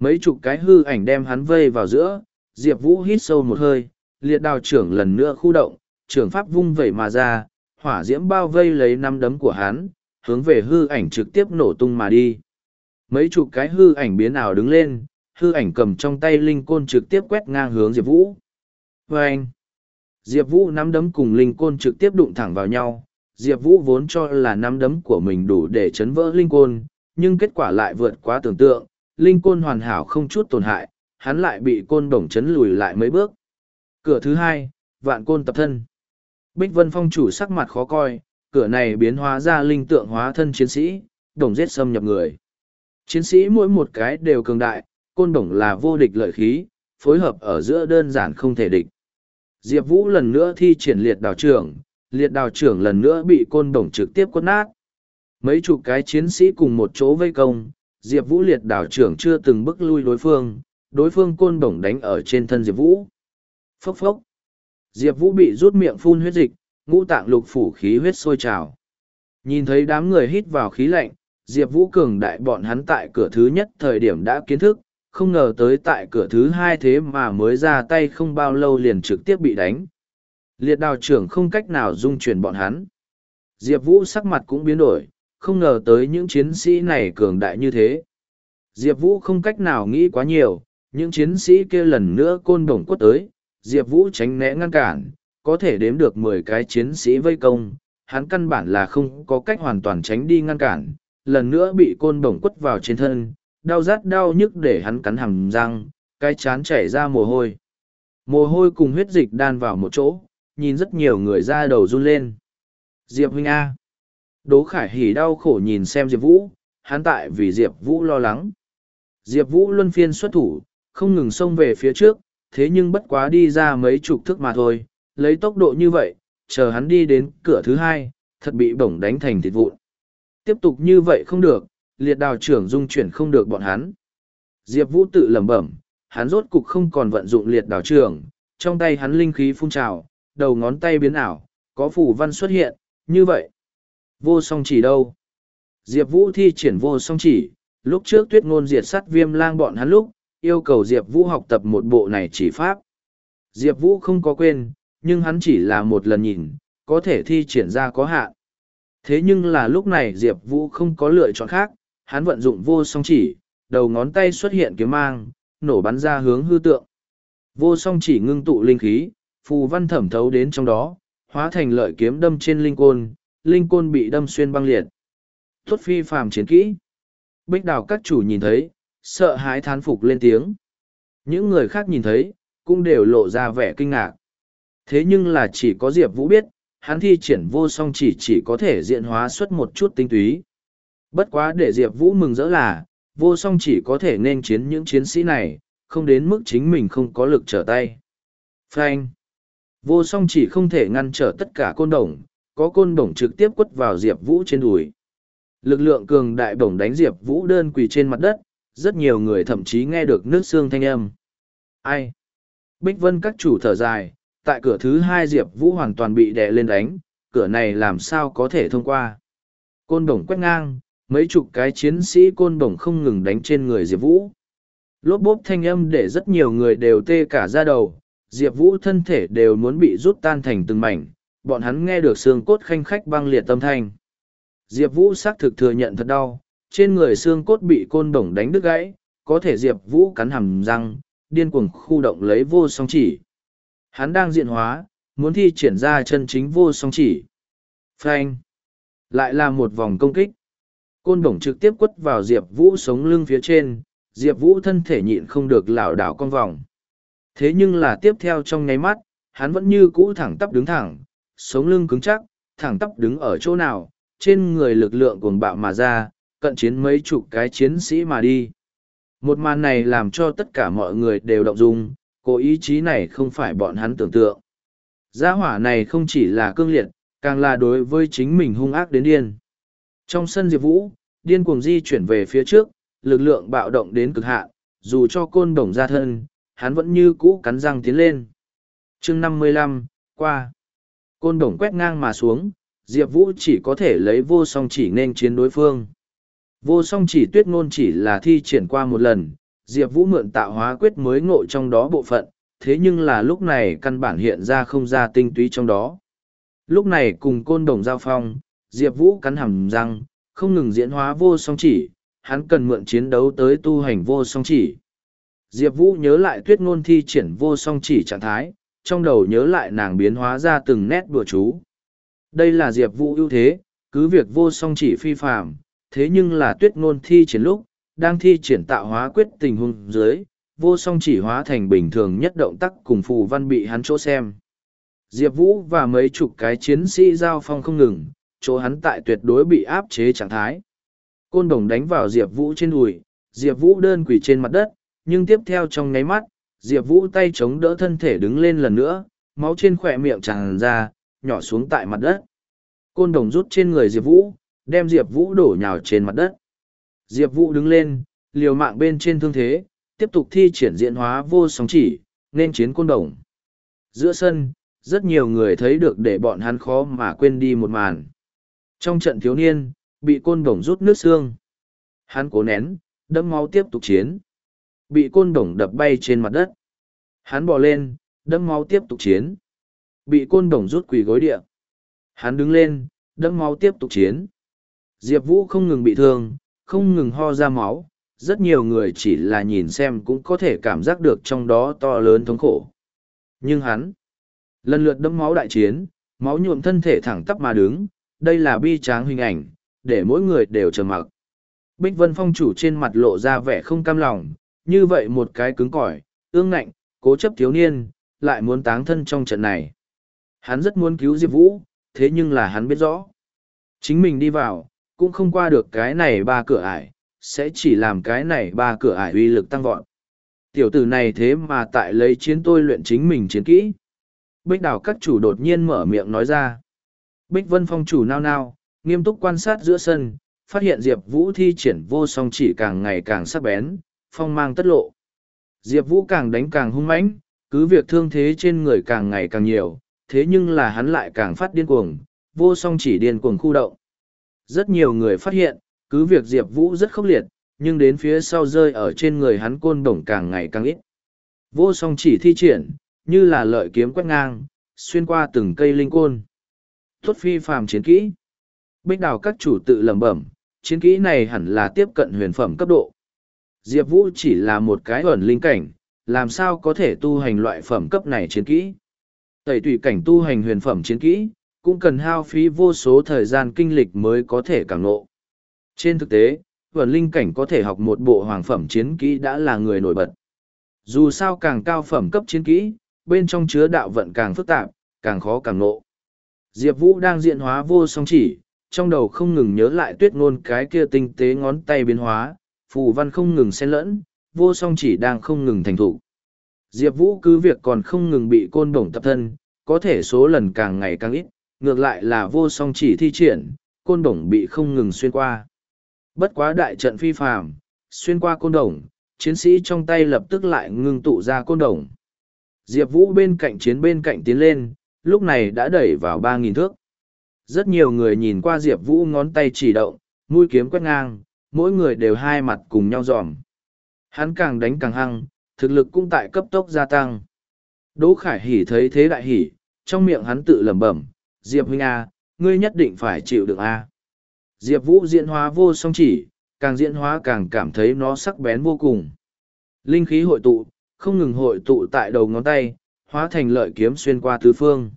Mấy chục cái hư ảnh đem hắn vây vào giữa, Diệp Vũ hít sâu một hơi, liệt đào trưởng lần nữa khu động, trưởng pháp vung vẩy mà ra, hỏa diễm bao vây lấy năm đấm của hắn, hướng về hư ảnh trực tiếp nổ tung mà đi. Mấy chục cái hư ảnh biến ảo đứng lên, hư ảnh cầm trong tay linh côn trực tiếp quét ngang hướng Diệp Vũ. Vâng! anh, Diệp Vũ nắm đấm cùng linh côn trực tiếp đụng thẳng vào nhau. Diệp Vũ vốn cho là nắm đấm của mình đủ để chấn vỡ linh côn, nhưng kết quả lại vượt quá tưởng tượng, linh côn hoàn hảo không chút tổn hại, hắn lại bị côn bổng chấn lùi lại mấy bước. Cửa thứ hai, vạn côn tập thân. Bích Vân Phong chủ sắc mặt khó coi, cửa này biến hóa ra linh tượng hóa thân chiến sĩ, đồng giết xâm nhập người. Chiến sĩ mỗi một cái đều cường đại, côn đồng là vô địch lợi khí, phối hợp ở giữa đơn giản không thể địch. Diệp Vũ lần nữa thi triển liệt đào trưởng, liệt đào trưởng lần nữa bị côn đồng trực tiếp quất nát. Mấy chục cái chiến sĩ cùng một chỗ vây công, Diệp Vũ liệt đào trưởng chưa từng bước lui đối phương, đối phương côn đồng đánh ở trên thân Diệp Vũ. Phốc phốc. Diệp Vũ bị rút miệng phun huyết dịch, ngũ tạng lục phủ khí huyết sôi trào. Nhìn thấy đám người hít vào khí lạnh, Diệp Vũ cường đại bọn hắn tại cửa thứ nhất thời điểm đã kiến thức, không ngờ tới tại cửa thứ hai thế mà mới ra tay không bao lâu liền trực tiếp bị đánh. Liệt đào trưởng không cách nào dung chuyển bọn hắn. Diệp Vũ sắc mặt cũng biến đổi, không ngờ tới những chiến sĩ này cường đại như thế. Diệp Vũ không cách nào nghĩ quá nhiều, những chiến sĩ kia lần nữa côn đồng quất tới, Diệp Vũ tránh né ngăn cản, có thể đếm được mười cái chiến sĩ vây công, hắn căn bản là không có cách hoàn toàn tránh đi ngăn cản, lần nữa bị côn bổng quất vào trên thân, đau rát đau nhức để hắn cắn hàm răng, cái chán chảy ra mồ hôi. Mồ hôi cùng huyết dịch đan vào một chỗ, nhìn rất nhiều người ra đầu run lên. Diệp huynh A. Đỗ Khải Hỉ đau khổ nhìn xem Diệp Vũ, hắn tại vì Diệp Vũ lo lắng. Diệp Vũ luân phiên xuất thủ, không ngừng xông về phía trước, thế nhưng bất quá đi ra mấy chục thước mà thôi, lấy tốc độ như vậy, chờ hắn đi đến cửa thứ hai, thật bị bổng đánh thành thịt vụn. Tiếp tục như vậy không được, liệt đào trưởng dung chuyển không được bọn hắn. Diệp Vũ tự lẩm bẩm, hắn rốt cục không còn vận dụng liệt đào trưởng, trong tay hắn linh khí phun trào, đầu ngón tay biến ảo, có phủ văn xuất hiện, như vậy. Vô song chỉ đâu? Diệp Vũ thi triển vô song chỉ, lúc trước tuyết ngôn diệt sắt viêm lang bọn hắn lúc, yêu cầu Diệp Vũ học tập một bộ này chỉ pháp. Diệp Vũ không có quên, nhưng hắn chỉ là một lần nhìn, có thể thi triển ra có hạn. Thế nhưng là lúc này Diệp Vũ không có lựa chọn khác, hắn vận dụng vô song chỉ, đầu ngón tay xuất hiện kiếm mang, nổ bắn ra hướng hư tượng. Vô song chỉ ngưng tụ linh khí, phù văn thẩm thấu đến trong đó, hóa thành lợi kiếm đâm trên linh côn, linh côn bị đâm xuyên băng liệt. Tuất phi phàm chiến kỹ. Bích đào các chủ nhìn thấy, sợ hãi thán phục lên tiếng. Những người khác nhìn thấy, cũng đều lộ ra vẻ kinh ngạc. Thế nhưng là chỉ có Diệp Vũ biết, hắn thi triển vô song chỉ chỉ có thể diện hóa xuất một chút tinh túy. Bất quá để Diệp Vũ mừng rỡ là, vô song chỉ có thể nên chiến những chiến sĩ này, không đến mức chính mình không có lực trở tay. Frank. Vô song chỉ không thể ngăn trở tất cả côn đồng, có côn đồng trực tiếp quất vào Diệp Vũ trên đùi. Lực lượng cường đại bổng đánh Diệp Vũ đơn quỳ trên mặt đất, rất nhiều người thậm chí nghe được nước xương thanh âm. Ai? Bích Vân các chủ thở dài, tại cửa thứ hai Diệp Vũ hoàn toàn bị đè lên đánh, cửa này làm sao có thể thông qua. Côn đồng quét ngang, mấy chục cái chiến sĩ côn đồng không ngừng đánh trên người Diệp Vũ. Lốp bốp thanh âm để rất nhiều người đều tê cả ra đầu, Diệp Vũ thân thể đều muốn bị rút tan thành từng mảnh, bọn hắn nghe được xương cốt khanh khách băng liệt tâm thanh. Diệp Vũ xác thực thừa nhận thật đau, trên người xương cốt bị côn bổng đánh đứt gãy, có thể Diệp Vũ cắn hàm răng, điên cuồng khu động lấy vô song chỉ. Hắn đang diện hóa, muốn thi triển ra chân chính vô song chỉ. Phanh! Lại là một vòng công kích. Côn bổng trực tiếp quất vào Diệp Vũ sống lưng phía trên, Diệp Vũ thân thể nhịn không được lảo đảo con vòng. Thế nhưng là tiếp theo trong nháy mắt, hắn vẫn như cũ thẳng tắp đứng thẳng, sống lưng cứng chắc, thẳng tắp đứng ở chỗ nào, trên người lực lượng cuồng bạo mà ra, cận chiến mấy chục cái chiến sĩ mà đi. Một màn này làm cho tất cả mọi người đều động dung, cố ý chí này không phải bọn hắn tưởng tượng. Gia hỏa này không chỉ là cương liệt, càng là đối với chính mình hung ác đến điên. Trong sân Diệp Vũ, điên cuồng di chuyển về phía trước, lực lượng bạo động đến cực hạn, dù cho côn đồng ra thân, hắn vẫn như cũ cắn răng tiến lên. chương năm mươi lăm qua. Côn đồng quét ngang mà xuống, Diệp Vũ chỉ có thể lấy vô song chỉ nên chiến đối phương. Vô song chỉ tuyết ngôn chỉ là thi triển qua một lần, Diệp Vũ mượn tạo hóa quyết mới ngộ trong đó bộ phận, thế nhưng là lúc này căn bản hiện ra không ra tinh túy trong đó. Lúc này cùng côn đồng giao phong, Diệp Vũ cắn hàm răng, không ngừng diễn hóa vô song chỉ, hắn cần mượn chiến đấu tới tu hành vô song chỉ. Diệp Vũ nhớ lại tuyết ngôn thi triển vô song chỉ trạng thái, trong đầu nhớ lại nàng biến hóa ra từng nét đùa chú. Đây là Diệp Vũ ưu thế, cứ việc vô song chỉ phi phạm, thế nhưng là tuyết ngôn thi triển lúc, đang thi triển tạo hóa quyết tình huống dưới, vô song chỉ hóa thành bình thường nhất động tác cùng phù văn bị hắn chỗ xem. Diệp Vũ và mấy chục cái chiến sĩ giao phong không ngừng, chỗ hắn tại tuyệt đối bị áp chế trạng thái. Côn đồng đánh vào Diệp Vũ trên đùi, Diệp Vũ đơn quỷ trên mặt đất, nhưng tiếp theo trong nháy mắt, Diệp Vũ tay chống đỡ thân thể đứng lên lần nữa, máu trên khỏe miệng tràn ra, nhỏ xuống tại mặt đất. Côn đồng rút trên người Diệp Vũ, đem Diệp Vũ đổ nhào trên mặt đất. Diệp Vũ đứng lên, liều mạng bên trên thương thế, tiếp tục thi triển diễn hóa vô sóng chỉ, nên chiến côn đồng. Giữa sân, rất nhiều người thấy được để bọn hắn khó mà quên đi một màn. Trong trận thiếu niên, bị côn đồng rút nước xương. Hắn cố nén, đâm máu tiếp tục chiến. Bị côn đồng đập bay trên mặt đất. Hắn bò lên, đâm máu tiếp tục chiến. Bị côn đồng rút quỳ gối địa. Hắn đứng lên, đâm máu tiếp tục chiến. Diệp Vũ không ngừng bị thương, không ngừng ho ra máu, rất nhiều người chỉ là nhìn xem cũng có thể cảm giác được trong đó to lớn thống khổ. Nhưng hắn, lần lượt đấm máu đại chiến, máu nhuộm thân thể thẳng tắp mà đứng, đây là bi tráng hình ảnh, để mỗi người đều trầm mặc. Bích Vân Phong chủ trên mặt lộ ra vẻ không cam lòng, như vậy một cái cứng cỏi, ương ngạnh, cố chấp thiếu niên, lại muốn táng thân trong trận này. Hắn rất muốn cứu Diệp Vũ, thế nhưng là hắn biết rõ. Chính mình đi vào, cũng không qua được cái này ba cửa ải, sẽ chỉ làm cái này ba cửa ải uy lực tăng vọt. Tiểu tử này thế mà tại lấy chiến tôi luyện chính mình chiến kỹ. Bích đảo các chủ đột nhiên mở miệng nói ra. Bích vân phong chủ nao nao, nghiêm túc quan sát giữa sân, phát hiện Diệp Vũ thi triển vô song chỉ càng ngày càng sắc bén, phong mang tất lộ. Diệp Vũ càng đánh càng hung mãnh, cứ việc thương thế trên người càng ngày càng nhiều, thế nhưng là hắn lại càng phát điên cuồng, vô song chỉ điên cuồng khu động. Rất nhiều người phát hiện, cứ việc Diệp Vũ rất khốc liệt, nhưng đến phía sau rơi ở trên người hắn côn đồng càng ngày càng ít. Vô song chỉ thi triển, như là lợi kiếm quét ngang, xuyên qua từng cây linh côn. Tuất phi phàm chiến kỹ. Bích đào các chủ tự lẩm bẩm, chiến kỹ này hẳn là tiếp cận huyền phẩm cấp độ. Diệp Vũ chỉ là một cái ẩn linh cảnh, làm sao có thể tu hành loại phẩm cấp này chiến kỹ. Tẩy tùy cảnh tu hành huyền phẩm chiến kỹ, cũng cần hao phí vô số thời gian kinh lịch mới có thể càng ngộ. Trên thực tế, vần linh cảnh có thể học một bộ hoàng phẩm chiến kỹ đã là người nổi bật. Dù sao càng cao phẩm cấp chiến kỹ, bên trong chứa đạo vận càng phức tạp, càng khó càng ngộ. Diệp Vũ đang diện hóa vô song chỉ, trong đầu không ngừng nhớ lại tuyết ngôn cái kia tinh tế ngón tay biến hóa, phù văn không ngừng xen lẫn, vô song chỉ đang không ngừng thành thủ. Diệp Vũ cứ việc còn không ngừng bị côn đồng tập thân, có thể số lần càng ngày càng ít, ngược lại là vô song chỉ thi triển, côn đồng bị không ngừng xuyên qua. Bất quá đại trận phi phàm, xuyên qua côn đồng, chiến sĩ trong tay lập tức lại ngưng tụ ra côn đồng. Diệp Vũ bên cạnh chiến bên cạnh tiến lên, lúc này đã đẩy vào ba nghìn thước. Rất nhiều người nhìn qua Diệp Vũ ngón tay chỉ động, mũi kiếm quét ngang, mỗi người đều hai mặt cùng nhau dòm. Hắn càng đánh càng hăng, thực lực cũng tại cấp tốc gia tăng. Đỗ Khải Hỉ thấy thế đại hỉ, trong miệng hắn tự lẩm bẩm, Diệp huynh A, ngươi nhất định phải chịu được A. Diệp Vũ diễn hóa vô song chỉ, càng diễn hóa càng cảm thấy nó sắc bén vô cùng. Linh khí hội tụ, không ngừng hội tụ tại đầu ngón tay, hóa thành lợi kiếm xuyên qua tứ phương.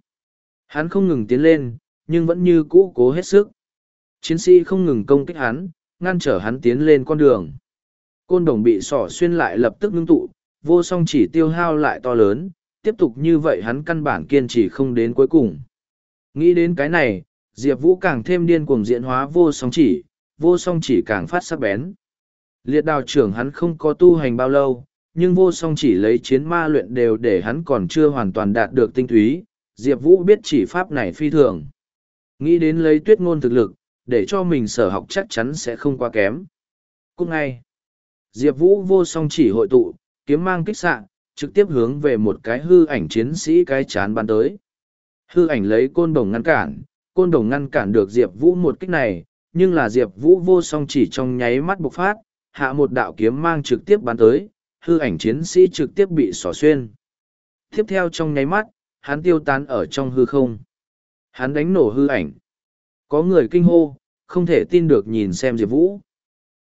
Hắn không ngừng tiến lên, nhưng vẫn như cũ cố hết sức. Chiến sĩ không ngừng công kích hắn, ngăn trở hắn tiến lên con đường. Côn đồng bị sỏ xuyên lại lập tức ngưng tụ, vô song chỉ tiêu hao lại to lớn, tiếp tục như vậy hắn căn bản kiên trì không đến cuối cùng. Nghĩ đến cái này, Diệp Vũ càng thêm điên cuồng diễn hóa vô song chỉ, vô song chỉ càng phát sắc bén. Liệt đào trưởng hắn không có tu hành bao lâu, nhưng vô song chỉ lấy chiến ma luyện đều để hắn còn chưa hoàn toàn đạt được tinh túy, Diệp Vũ biết chỉ pháp này phi thường. Nghĩ đến lấy tuyết ngôn thực lực, để cho mình sở học chắc chắn sẽ không quá kém. Cũng ngay, Diệp Vũ vô song chỉ hội tụ, kiếm mang kích sạng, trực tiếp hướng về một cái hư ảnh chiến sĩ cái chán bắn tới. Hư ảnh lấy côn đồng ngăn cản, côn đồng ngăn cản được Diệp Vũ một kích này, nhưng là Diệp Vũ vô song chỉ trong nháy mắt bộc phát, hạ một đạo kiếm mang trực tiếp bắn tới, hư ảnh chiến sĩ trực tiếp bị xỏ xuyên. Tiếp theo trong nháy mắt, hắn tiêu tán ở trong hư không. Hắn đánh nổ hư ảnh. Có người kinh hô, không thể tin được nhìn xem Diệp Vũ.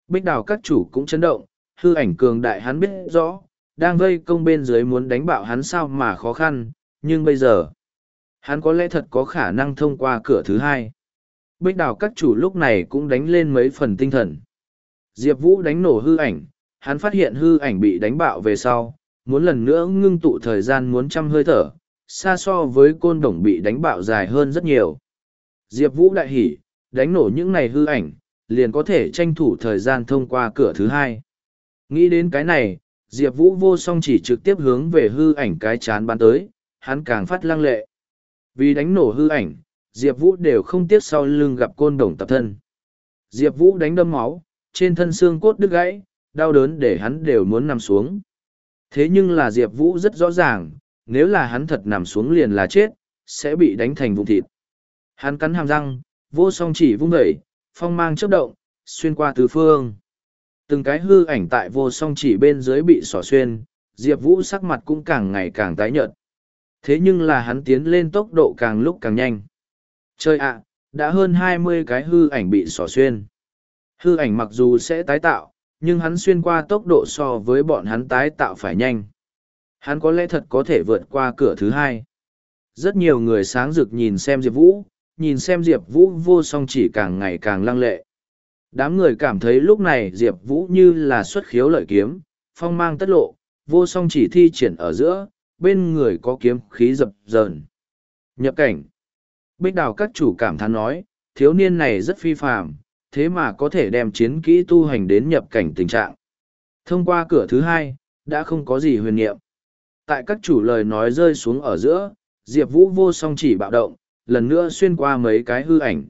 Bích đào các chủ cũng chấn động, hư ảnh cường đại hắn biết rõ, đang vây công bên dưới muốn đánh bạo hắn sao mà khó khăn, nhưng bây giờ, hắn có lẽ thật có khả năng thông qua cửa thứ hai. Bích đào các chủ lúc này cũng đánh lên mấy phần tinh thần. Diệp Vũ đánh nổ hư ảnh, hắn phát hiện hư ảnh bị đánh bạo về sau, muốn lần nữa ngưng tụ thời gian muốn trăm hơi thở, xa so với côn đồng bị đánh bạo dài hơn rất nhiều. Diệp Vũ đại hỉ, đánh nổ những này hư ảnh, liền có thể tranh thủ thời gian thông qua cửa thứ hai. Nghĩ đến cái này, Diệp Vũ vô song chỉ trực tiếp hướng về hư ảnh cái chán bắn tới, hắn càng phát lăng lệ. Vì đánh nổ hư ảnh, Diệp Vũ đều không tiếc sau lưng gặp côn đồng tập thân. Diệp Vũ đánh đâm máu, trên thân xương cốt đứt gãy, đau đớn để hắn đều muốn nằm xuống. Thế nhưng là Diệp Vũ rất rõ ràng, nếu là hắn thật nằm xuống liền là chết, sẽ bị đánh thành vùng thịt. Hắn cắn hàm răng, vô song chỉ vung dậy, phong mang chớp động, xuyên qua tứ phương. Từng cái hư ảnh tại vô song chỉ bên dưới bị xỏ xuyên, Diệp Vũ sắc mặt cũng càng ngày càng tái nhợt. Thế nhưng là hắn tiến lên tốc độ càng lúc càng nhanh. Chơi ạ, đã hơn hai mươi cái hư ảnh bị xỏ xuyên. Hư ảnh mặc dù sẽ tái tạo, nhưng hắn xuyên qua tốc độ so với bọn hắn tái tạo phải nhanh. Hắn có lẽ thật có thể vượt qua cửa thứ hai. Rất nhiều người sáng rực nhìn xem Diệp Vũ, nhìn xem Diệp Vũ vô song chỉ càng ngày càng lăng lệ. Đám người cảm thấy lúc này Diệp Vũ như là xuất khiếu lợi kiếm, phong mang tất lộ, vô song chỉ thi triển ở giữa, bên người có kiếm khí dập dờn. Nhập cảnh. Bích đào các chủ cảm thán nói, thiếu niên này rất phi phàm, thế mà có thể đem chiến kỹ tu hành đến nhập cảnh tình trạng. Thông qua cửa thứ hai, đã không có gì huyền niệm. Tại các chủ lời nói rơi xuống ở giữa, Diệp Vũ vô song chỉ bạo động, lần nữa xuyên qua mấy cái hư ảnh.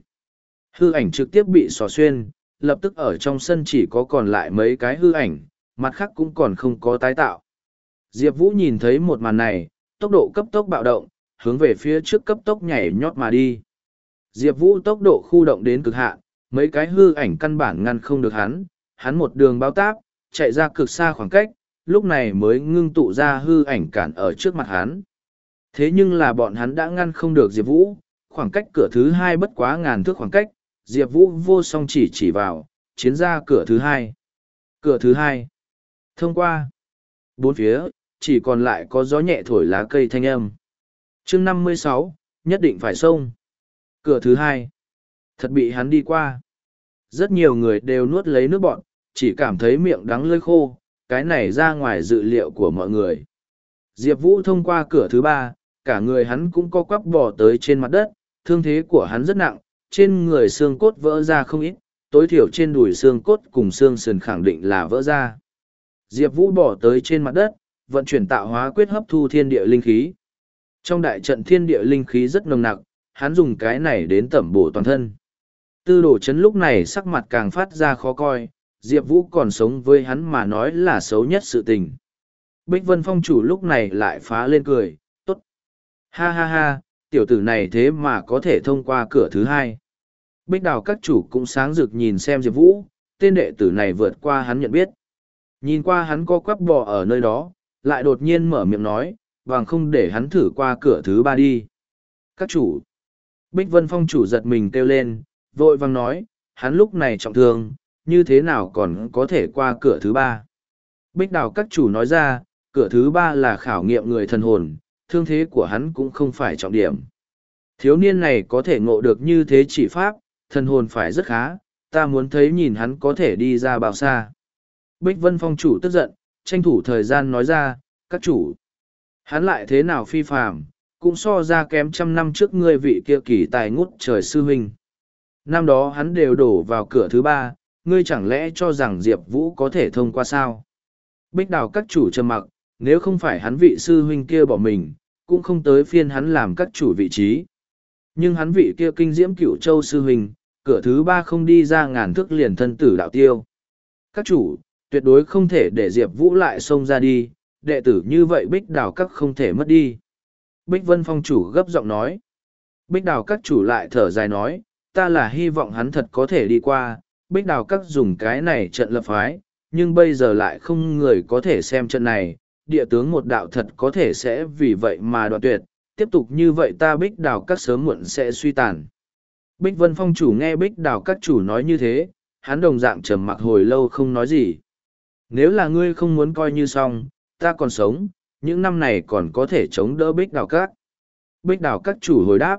Hư ảnh trực tiếp bị xò xuyên, lập tức ở trong sân chỉ có còn lại mấy cái hư ảnh, mặt khác cũng còn không có tái tạo. Diệp Vũ nhìn thấy một màn này, tốc độ cấp tốc bạo động, hướng về phía trước cấp tốc nhảy nhót mà đi. Diệp Vũ tốc độ khu động đến cực hạn, mấy cái hư ảnh căn bản ngăn không được hắn, hắn một đường bao táp, chạy ra cực xa khoảng cách, lúc này mới ngưng tụ ra hư ảnh cản ở trước mặt hắn. Thế nhưng là bọn hắn đã ngăn không được Diệp Vũ, khoảng cách cửa thứ hai bất quá ngàn thước khoảng cách, Diệp Vũ vô song chỉ chỉ vào, chiến ra cửa thứ hai. Cửa thứ hai. Thông qua. Bốn phía, chỉ còn lại có gió nhẹ thổi lá cây thanh âm. chương năm mươi sáu nhất định phải xông. Cửa thứ hai. Thật bị hắn đi qua. Rất nhiều người đều nuốt lấy nước bọn, chỉ cảm thấy miệng đắng lơi khô, cái này ra ngoài dự liệu của mọi người. Diệp Vũ thông qua cửa thứ ba, cả người hắn cũng co quắp bỏ tới trên mặt đất, thương thế của hắn rất nặng, trên người xương cốt vỡ ra không ít, tối thiểu trên đùi xương cốt cùng xương sườn khẳng định là vỡ ra. Diệp Vũ bỏ tới trên mặt đất, vận chuyển tạo hóa quyết hấp thu thiên địa linh khí. Trong đại trận thiên địa linh khí rất nồng nặc, hắn dùng cái này đến tẩm bổ toàn thân. Tư đồ chấn lúc này sắc mặt càng phát ra khó coi, Diệp Vũ còn sống với hắn mà nói là xấu nhất sự tình. Bích Vân Phong chủ lúc này lại phá lên cười, tốt. Ha ha ha, tiểu tử này thế mà có thể thông qua cửa thứ hai. Bích đào các chủ cũng sáng rực nhìn xem Diệp Vũ, tên đệ tử này vượt qua hắn nhận biết. Nhìn qua hắn co quắp bò ở nơi đó, lại đột nhiên mở miệng nói, vàng không để hắn thử qua cửa thứ ba đi. Các chủ. Bích Vân Phong chủ giật mình kêu lên, vội vàng nói, hắn lúc này trọng thương, như thế nào còn có thể qua cửa thứ ba. Bích đào các chủ nói ra, cửa thứ ba là khảo nghiệm người thần hồn, thương thế của hắn cũng không phải trọng điểm. Thiếu niên này có thể ngộ được như thế chỉ pháp, thần hồn phải rất khá, ta muốn thấy nhìn hắn có thể đi ra bao xa. Bích Vân Phong chủ tức giận, tranh thủ thời gian nói ra, các chủ. Hắn lại thế nào phi phàm, cũng so ra kém trăm năm trước ngươi vị kia kỳ tài ngút trời sư huynh. Năm đó hắn đều đổ vào cửa thứ ba, ngươi chẳng lẽ cho rằng Diệp Vũ có thể thông qua sao? Bích đào các chủ trầm mặc, nếu không phải hắn vị sư huynh kia bỏ mình, cũng không tới phiên hắn làm các chủ vị trí. Nhưng hắn vị kia kinh diễm cửu châu sư huynh, cửa thứ ba không đi ra ngàn thước liền thân tử đạo tiêu. Các chủ, tuyệt đối không thể để Diệp Vũ lại xông ra đi, đệ tử như vậy bích đào các không thể mất đi. Bích Vân Phong chủ gấp giọng nói. Bích đào các chủ lại thở dài nói, ta là hy vọng hắn thật có thể đi qua, bích đào các dùng cái này trận lập phái, nhưng bây giờ lại không người có thể xem trận này, địa tướng một đạo thật có thể sẽ vì vậy mà đoạn tuyệt, tiếp tục như vậy ta bích đào các sớm muộn sẽ suy tàn. Bích Vân Phong chủ nghe bích đào các chủ nói như thế, hắn đồng dạng trầm mặc hồi lâu không nói gì. Nếu là ngươi không muốn coi như xong, ta còn sống, những năm này còn có thể chống đỡ bích đào các. Bích đào các chủ hồi đáp.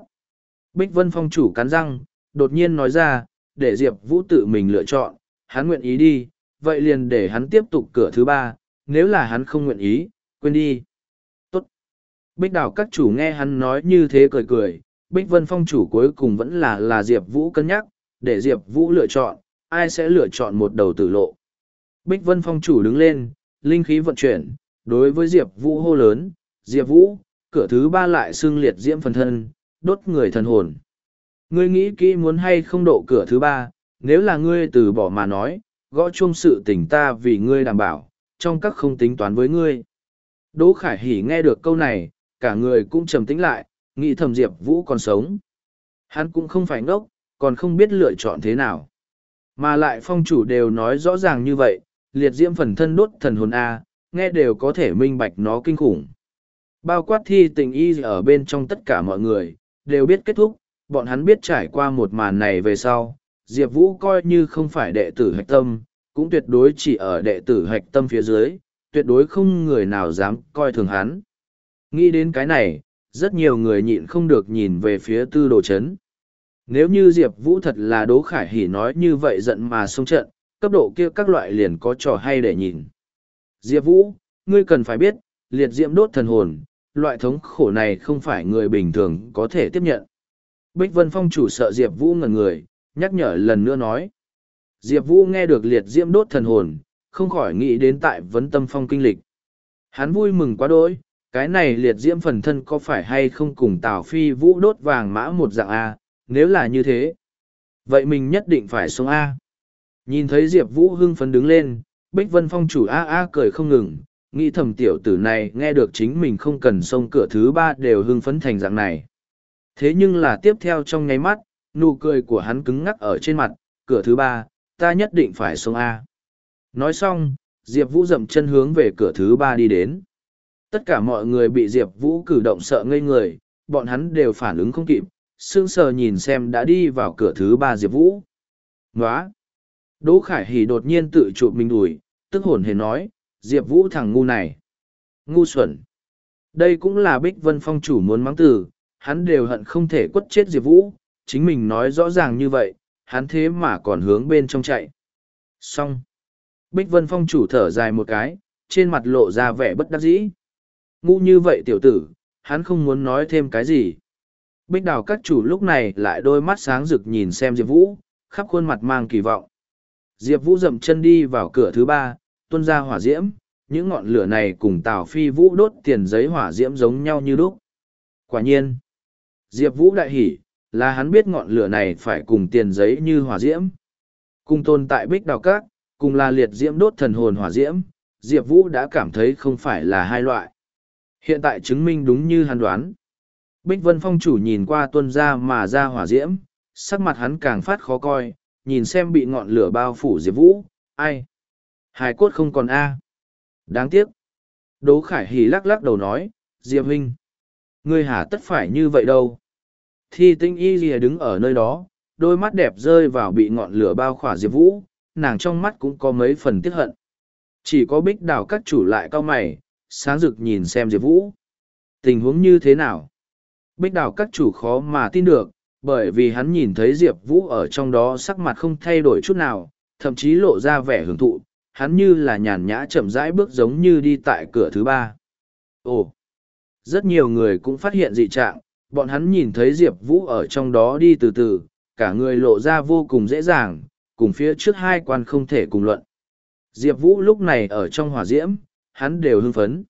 Bích Vân Phong chủ cắn răng, đột nhiên nói ra, để Diệp Vũ tự mình lựa chọn, hắn nguyện ý đi, vậy liền để hắn tiếp tục cửa thứ ba, nếu là hắn không nguyện ý, quên đi. Tốt. Bích đào các chủ nghe hắn nói như thế cười cười, Bích Vân Phong chủ cuối cùng vẫn là là Diệp Vũ cân nhắc, để Diệp Vũ lựa chọn, ai sẽ lựa chọn một đầu tử lộ. Bích Vân Phong chủ đứng lên, linh khí vận chuyển, đối với Diệp Vũ hô lớn, Diệp Vũ, cửa thứ ba lại xương liệt diễm phần thân, đốt người thần hồn. Ngươi nghĩ kỹ muốn hay không độ cửa thứ ba, nếu là ngươi từ bỏ mà nói, gõ chung sự tình ta vì ngươi đảm bảo, trong các không tính toán với ngươi. Đỗ Khải Hỉ nghe được câu này, cả người cũng trầm tĩnh lại, nghĩ thầm Diệp Vũ còn sống. Hắn cũng không phải ngốc, còn không biết lựa chọn thế nào. Mà lại phong chủ đều nói rõ ràng như vậy, liệt diễm phần thân đốt thần hồn A, nghe đều có thể minh bạch nó kinh khủng. Bao quát thi tình y ở bên trong tất cả mọi người, đều biết kết thúc, bọn hắn biết trải qua một màn này về sau, Diệp Vũ coi như không phải đệ tử hạch tâm, cũng tuyệt đối chỉ ở đệ tử hạch tâm phía dưới, tuyệt đối không người nào dám coi thường hắn. Nghĩ đến cái này, rất nhiều người nhịn không được nhìn về phía tư đồ chấn. Nếu như Diệp Vũ thật là Đỗ Khải Hỷ nói như vậy giận mà xông trận, cấp độ kia các loại liền có trò hay để nhìn. Diệp Vũ, ngươi cần phải biết, liệt diệm đốt thần hồn, loại thống khổ này không phải người bình thường có thể tiếp nhận. Bích Vân Phong chủ sợ Diệp Vũ ngẩn người, nhắc nhở lần nữa nói. Diệp Vũ nghe được liệt diễm đốt thần hồn, không khỏi nghĩ đến tại vấn tâm phong kinh lịch. Hắn vui mừng quá đỗi, cái này liệt diễm phần thân có phải hay không cùng Tào Phi Vũ đốt vàng mã một dạng A, nếu là như thế. Vậy mình nhất định phải xuống A. Nhìn thấy Diệp Vũ hưng phấn đứng lên, Bích Vân Phong chủ A A cười không ngừng, nghĩ thầm tiểu tử này nghe được chính mình không cần xông cửa thứ ba đều hưng phấn thành dạng này. Thế nhưng là tiếp theo trong nháy mắt, nụ cười của hắn cứng ngắc ở trên mặt, cửa thứ ba, ta nhất định phải xông A. Nói xong, Diệp Vũ dậm chân hướng về cửa thứ ba đi đến. Tất cả mọi người bị Diệp Vũ cử động sợ ngây người, bọn hắn đều phản ứng không kịp, sương sờ nhìn xem đã đi vào cửa thứ ba Diệp Vũ. Nóa! Đỗ Khải Hỷ đột nhiên tự chụp mình đùi, tức hồn hề nói, Diệp Vũ thằng ngu này. Ngu xuẩn. Đây cũng là Bích Vân Phong chủ muốn mắng từ, hắn đều hận không thể quất chết Diệp Vũ, chính mình nói rõ ràng như vậy, hắn thế mà còn hướng bên trong chạy. Xong. Bích Vân Phong chủ thở dài một cái, trên mặt lộ ra vẻ bất đắc dĩ. Ngu như vậy tiểu tử, hắn không muốn nói thêm cái gì. Bích đào các chủ lúc này lại đôi mắt sáng rực nhìn xem Diệp Vũ, khắp khuôn mặt mang kỳ vọng. Diệp Vũ dậm chân đi vào cửa thứ ba, tuôn ra hỏa diễm, những ngọn lửa này cùng Tào Phi Vũ đốt tiền giấy hỏa diễm giống nhau như lúc. Quả nhiên, Diệp Vũ đại hỉ, là hắn biết ngọn lửa này phải cùng tiền giấy như hỏa diễm. Cùng tồn tại bích đào các, cùng là liệt diễm đốt thần hồn hỏa diễm, Diệp Vũ đã cảm thấy không phải là hai loại. Hiện tại chứng minh đúng như hắn đoán. Bích Vân Phong chủ nhìn qua tuân ra mà ra hỏa diễm, sắc mặt hắn càng phát khó coi, nhìn xem bị ngọn lửa bao phủ Diệp Vũ, ai? Hải cốt không còn A. Đáng tiếc. Đỗ Khải Hỉ lắc lắc đầu nói, Diệp Huynh. Ngươi hả tất phải như vậy đâu. Thi tinh y lìa đứng ở nơi đó, đôi mắt đẹp rơi vào bị ngọn lửa bao khỏa Diệp Vũ, nàng trong mắt cũng có mấy phần tiếc hận. Chỉ có bích đào các chủ lại cao mày, sáng rực nhìn xem Diệp Vũ. Tình huống như thế nào? Bích đào các chủ khó mà tin được, bởi vì hắn nhìn thấy Diệp Vũ ở trong đó sắc mặt không thay đổi chút nào, thậm chí lộ ra vẻ hưởng thụ, hắn như là nhàn nhã chậm rãi bước giống như đi tại cửa thứ ba. Ồ! Rất nhiều người cũng phát hiện dị trạng, bọn hắn nhìn thấy Diệp Vũ ở trong đó đi từ từ, cả người lộ ra vô cùng dễ dàng, cùng phía trước hai quan không thể cùng luận. Diệp Vũ lúc này ở trong hỏa diễm, hắn đều hưng phấn.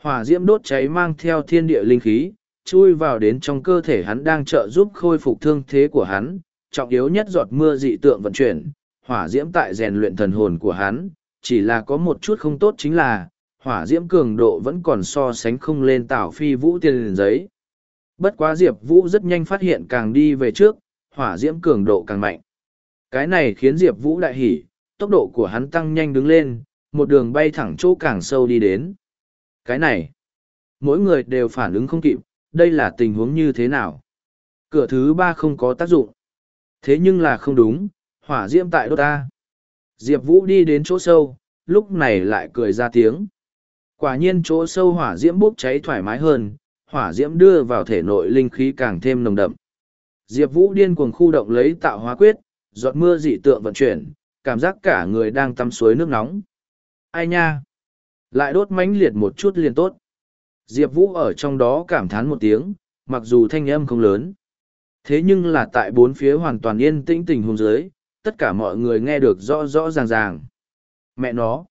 Hỏa diễm đốt cháy mang theo thiên địa linh khí, chui vào đến trong cơ thể hắn đang trợ giúp khôi phục thương thế của hắn, trọng yếu nhất giọt mưa dị tượng vận chuyển, hỏa diễm tại rèn luyện thần hồn của hắn, chỉ là có một chút không tốt chính là, hỏa diễm cường độ vẫn còn so sánh không lên tảo phi vũ tiền giấy. Bất quá Diệp Vũ rất nhanh phát hiện càng đi về trước, hỏa diễm cường độ càng mạnh. Cái này khiến Diệp Vũ đại hỉ, tốc độ của hắn tăng nhanh đứng lên, một đường bay thẳng chỗ càng sâu đi đến. Cái này, mỗi người đều phản ứng không kịp, đây là tình huống như thế nào? Cửa thứ ba không có tác dụng. Thế nhưng là không đúng, hỏa diễm tại đốt ta. Diệp Vũ đi đến chỗ sâu, lúc này lại cười ra tiếng. Quả nhiên chỗ sâu hỏa diễm bốc cháy thoải mái hơn, hỏa diễm đưa vào thể nội linh khí càng thêm nồng đậm. Diệp Vũ điên cuồng khu động lấy tạo hóa quyết, giọt mưa dị tượng vận chuyển, cảm giác cả người đang tắm suối nước nóng. Ai nha? Lại đốt mãnh liệt một chút liền tốt. Diệp Vũ ở trong đó cảm thán một tiếng, mặc dù thanh âm không lớn. Thế nhưng là tại bốn phía hoàn toàn yên tĩnh tình hôn giới, tất cả mọi người nghe được rõ rõ ràng ràng. Mẹ nó!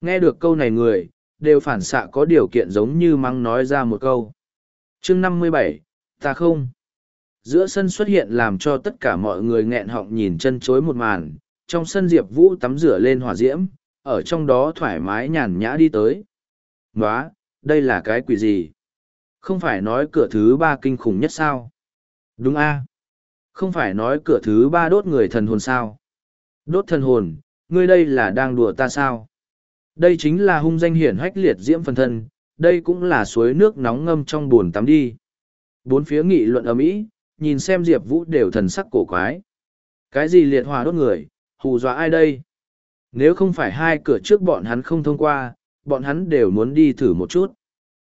Nghe được câu này người, đều phản xạ có điều kiện giống như mắng nói ra một câu. chương năm mươi bảy, ta không. Giữa sân xuất hiện làm cho tất cả mọi người nghẹn họng nhìn chân chối một màn, trong sân Diệp Vũ tắm rửa lên hỏa diễm, ở trong đó thoải mái nhàn nhã đi tới. Nóa, đây là cái quỷ gì? Không phải nói cửa thứ ba kinh khủng nhất sao? Đúng a Không phải nói cửa thứ ba đốt người thần hồn sao? Đốt thần hồn, ngươi đây là đang đùa ta sao? Đây chính là hung danh hiển hách liệt diễm phần thân, đây cũng là suối nước nóng ngâm trong buồn tắm đi. Bốn phía nghị luận ầm ĩ, nhìn xem Diệp Vũ đều thần sắc cổ quái. Cái gì liệt hỏa đốt người, hù dọa ai đây? Nếu không phải hai cửa trước bọn hắn không thông qua, bọn hắn đều muốn đi thử một chút.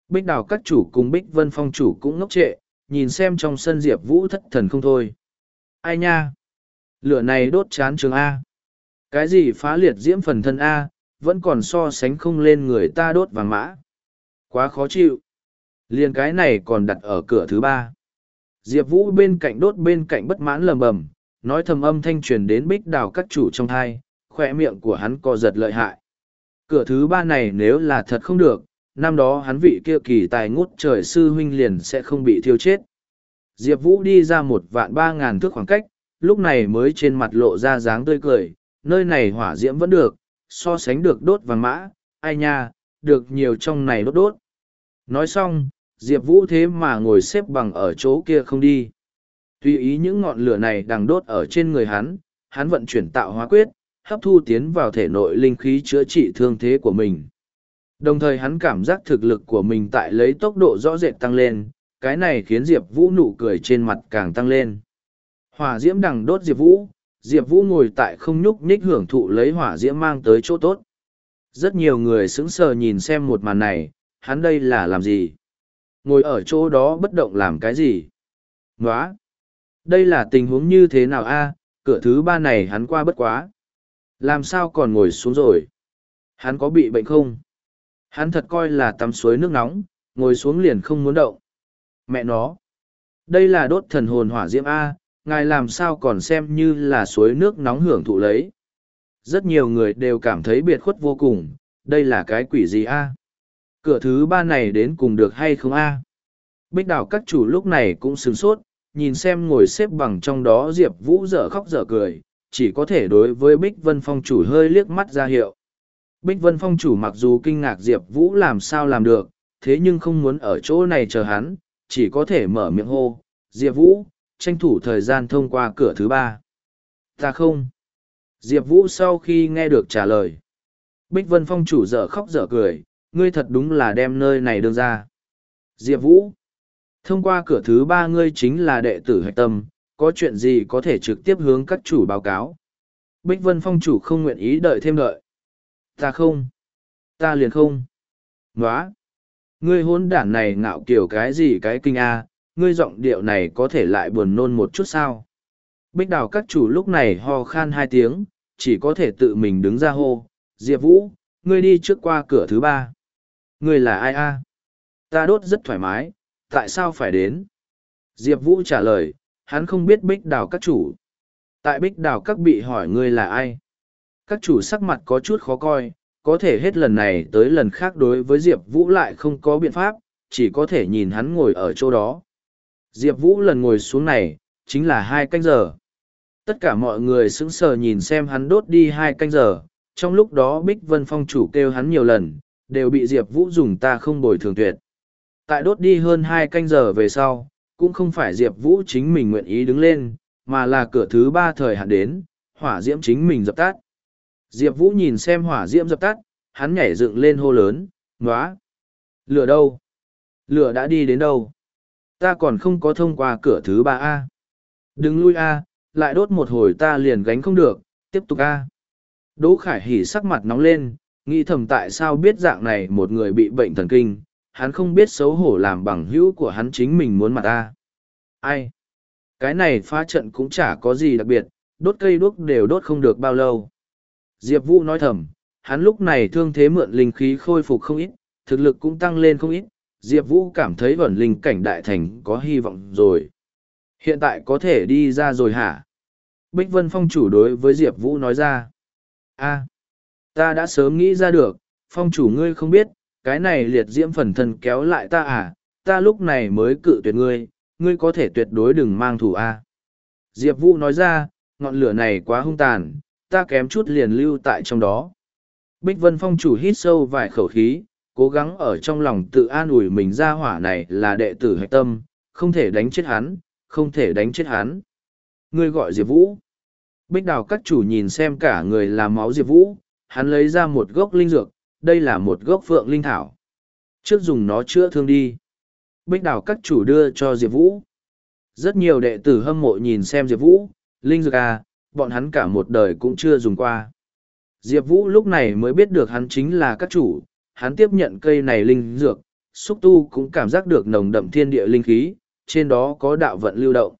Bích đào các chủ cùng Bích Vân Phong chủ cũng ngốc trệ, nhìn xem trong sân Diệp Vũ thất thần không thôi. Ai nha? Lửa này đốt chán trường A. Cái gì phá liệt diễm phần thân A, vẫn còn so sánh không lên người ta đốt vàng mã. Quá khó chịu. Liên cái này còn đặt ở cửa thứ ba. Diệp Vũ bên cạnh đốt bên cạnh bất mãn lầm bầm, nói thầm âm thanh truyền đến bích đào các chủ trong thai, khỏe miệng của hắn co giật lợi hại. Cửa thứ ba này nếu là thật không được, năm đó hắn vị kia kỳ tài ngút trời sư huynh liền sẽ không bị thiêu chết. Diệp Vũ đi ra một vạn ba ngàn thước khoảng cách, lúc này mới trên mặt lộ ra dáng tươi cười, nơi này hỏa diễm vẫn được, so sánh được đốt vàng mã, ai nha, được nhiều trong này đốt đốt. Nói xong, Diệp Vũ thế mà ngồi xếp bằng ở chỗ kia không đi. Tuy ý những ngọn lửa này đang đốt ở trên người hắn, hắn vận chuyển tạo hóa quyết, hấp thu tiến vào thể nội linh khí chữa trị thương thế của mình. Đồng thời hắn cảm giác thực lực của mình tại lấy tốc độ rõ rệt tăng lên, cái này khiến Diệp Vũ nụ cười trên mặt càng tăng lên. Hỏa diễm đằng đốt Diệp Vũ, Diệp Vũ ngồi tại không nhúc nhích hưởng thụ lấy hỏa diễm mang tới chỗ tốt. Rất nhiều người sững sờ nhìn xem một màn này, hắn đây là làm gì? Ngồi ở chỗ đó bất động làm cái gì? Nóa! Đây là tình huống như thế nào a cửa thứ ba này hắn qua bất quá. Làm sao còn ngồi xuống rồi? Hắn có bị bệnh không? Hắn thật coi là tắm suối nước nóng, ngồi xuống liền không muốn động. Mẹ nó! Đây là đốt thần hồn hỏa diễm A, ngài làm sao còn xem như là suối nước nóng hưởng thụ lấy. Rất nhiều người đều cảm thấy biệt khuất vô cùng, đây là cái quỷ gì A? Cửa thứ ba này đến cùng được hay không A? Bích đảo các chủ lúc này cũng sửng sốt, nhìn xem ngồi xếp bằng trong đó Diệp Vũ dở khóc dở cười, chỉ có thể đối với Bích Vân Phong chủ hơi liếc mắt ra hiệu. Bích Vân Phong chủ mặc dù kinh ngạc Diệp Vũ làm sao làm được, thế nhưng không muốn ở chỗ này chờ hắn, chỉ có thể mở miệng hô, Diệp Vũ, tranh thủ thời gian thông qua cửa thứ ba. Ta không. Diệp Vũ sau khi nghe được trả lời. Bích Vân Phong chủ dở khóc dở cười, ngươi thật đúng là đem nơi này đưa ra. Diệp Vũ. Thông qua cửa thứ ba ngươi chính là đệ tử hạch tâm, có chuyện gì có thể trực tiếp hướng các chủ báo cáo. Bích Vân Phong chủ không nguyện ý đợi thêm đợi. Ta không. Ta liền không. Nóa. Ngươi hôn đản này ngạo kiểu cái gì cái kinh a ngươi giọng điệu này có thể lại buồn nôn một chút sao. Bích đào các chủ lúc này ho khan hai tiếng, chỉ có thể tự mình đứng ra hô. Diệp Vũ, ngươi đi trước qua cửa thứ ba. Ngươi là ai a Ta đốt rất thoải mái, tại sao phải đến? Diệp Vũ trả lời, hắn không biết bích đào các chủ. Tại bích đào các bị hỏi ngươi là ai? Các chủ sắc mặt có chút khó coi, có thể hết lần này tới lần khác đối với Diệp Vũ lại không có biện pháp, chỉ có thể nhìn hắn ngồi ở chỗ đó. Diệp Vũ lần ngồi xuống này, chính là hai canh giờ. Tất cả mọi người sững sờ nhìn xem hắn đốt đi hai canh giờ, trong lúc đó Bích Vân Phong chủ kêu hắn nhiều lần, đều bị Diệp Vũ dùng ta không bồi thường tuyệt. Tại đốt đi hơn hai canh giờ về sau, cũng không phải Diệp Vũ chính mình nguyện ý đứng lên, mà là cửa thứ ba thời hạn đến, hỏa diễm chính mình dập tắt. Diệp Vũ nhìn xem hỏa diễm dập tắt, hắn nhảy dựng lên hô lớn, ngóa. Lửa đâu? Lửa đã đi đến đâu? Ta còn không có thông qua cửa thứ ba A. Đừng lui A, lại đốt một hồi ta liền gánh không được, tiếp tục A. Đỗ Khải Hỉ sắc mặt nóng lên, nghĩ thầm tại sao biết dạng này một người bị bệnh thần kinh, hắn không biết xấu hổ làm bằng hữu của hắn chính mình muốn mặt ta. Ai? Cái này phá trận cũng chả có gì đặc biệt, đốt cây đuốc đều đốt không được bao lâu. Diệp Vũ nói thầm, hắn lúc này thương thế mượn linh khí khôi phục không ít, thực lực cũng tăng lên không ít, Diệp Vũ cảm thấy vẩn linh cảnh đại thành có hy vọng rồi. Hiện tại có thể đi ra rồi hả? Bích Vân Phong chủ đối với Diệp Vũ nói ra. a ta đã sớm nghĩ ra được, Phong chủ ngươi không biết, cái này liệt diễm phần thân kéo lại ta à, ta lúc này mới cự tuyệt ngươi, ngươi có thể tuyệt đối đừng mang thủ a. Diệp Vũ nói ra, ngọn lửa này quá hung tàn, ta kém chút liền lưu tại trong đó. Bích Vân Phong chủ hít sâu vài khẩu khí, cố gắng ở trong lòng tự an ủi mình ra hỏa này là đệ tử hạch tâm, không thể đánh chết hắn, không thể đánh chết hắn. Ngươi gọi Diệp Vũ. Bích đào các chủ nhìn xem cả người là máu Diệp Vũ, hắn lấy ra một gốc linh dược, đây là một gốc phượng linh thảo. Trước dùng nó chữa thương đi. Bích đào các chủ đưa cho Diệp Vũ. Rất nhiều đệ tử hâm mộ nhìn xem Diệp Vũ, linh dược à, bọn hắn cả một đời cũng chưa dùng qua. Diệp Vũ lúc này mới biết được hắn chính là các chủ, hắn tiếp nhận cây này linh dược, xúc tu cũng cảm giác được nồng đậm thiên địa linh khí, trên đó có đạo vận lưu động.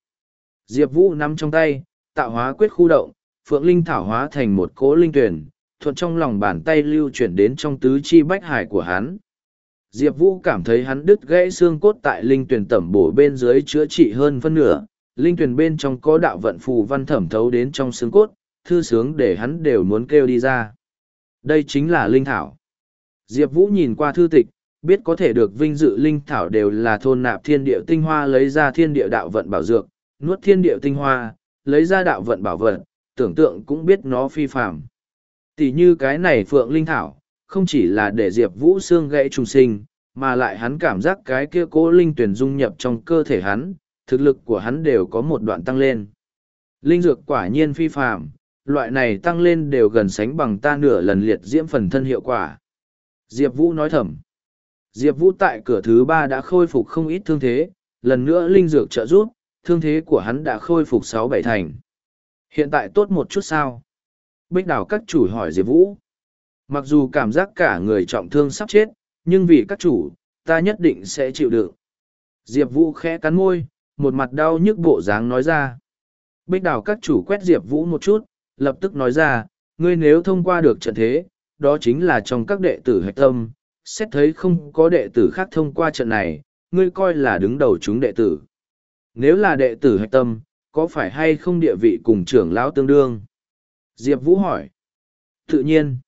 Diệp Vũ nắm trong tay, tạo hóa quyết khu động, phượng linh thảo hóa thành một cỗ linh tuyển, thuận trong lòng bàn tay lưu chuyển đến trong tứ chi bách hải của hắn. Diệp Vũ cảm thấy hắn đứt gãy xương cốt tại linh tuyển tẩm bổ bên dưới chữa trị hơn phân nửa, linh tuyển bên trong có đạo vận phù văn thẩm thấu đến trong xương cốt, thư sướng để hắn đều muốn kêu đi ra. Đây chính là linh thảo. Diệp Vũ nhìn qua thư tịch, biết có thể được vinh dự linh thảo đều là thôn nạp thiên địa tinh hoa lấy ra thiên địa đạo vận bảo dược, nuốt thiên địa tinh hoa, lấy ra đạo vận bảo vận, tưởng tượng cũng biết nó phi phạm. Tỷ như cái này phượng linh thảo, không chỉ là để Diệp Vũ xương gãy trùng sinh, mà lại hắn cảm giác cái kia cố linh tuyển dung nhập trong cơ thể hắn, thực lực của hắn đều có một đoạn tăng lên. Linh dược quả nhiên phi phạm, loại này tăng lên đều gần sánh bằng ta nửa lần liệt diễm phần thân hiệu quả. Diệp Vũ nói thầm. Diệp Vũ tại cửa thứ ba đã khôi phục không ít thương thế, lần nữa linh dược trợ giúp, thương thế của hắn đã khôi phục sáu bảy thành. Hiện tại tốt một chút sao? Bích đảo các chủ hỏi Diệp Vũ. Mặc dù cảm giác cả người trọng thương sắp chết, nhưng vì các chủ, ta nhất định sẽ chịu đựng. Diệp Vũ khẽ cắn môi, một mặt đau nhức bộ dáng nói ra. Bích đảo các chủ quét Diệp Vũ một chút, lập tức nói ra, ngươi nếu thông qua được trận thế, đó chính là trong các đệ tử hạch tâm, xét thấy không có đệ tử khác thông qua trận này, ngươi coi là đứng đầu chúng đệ tử. Nếu là đệ tử hạch tâm, có phải hay không địa vị cùng trưởng lão tương đương? Diệp Vũ hỏi. Tự nhiên.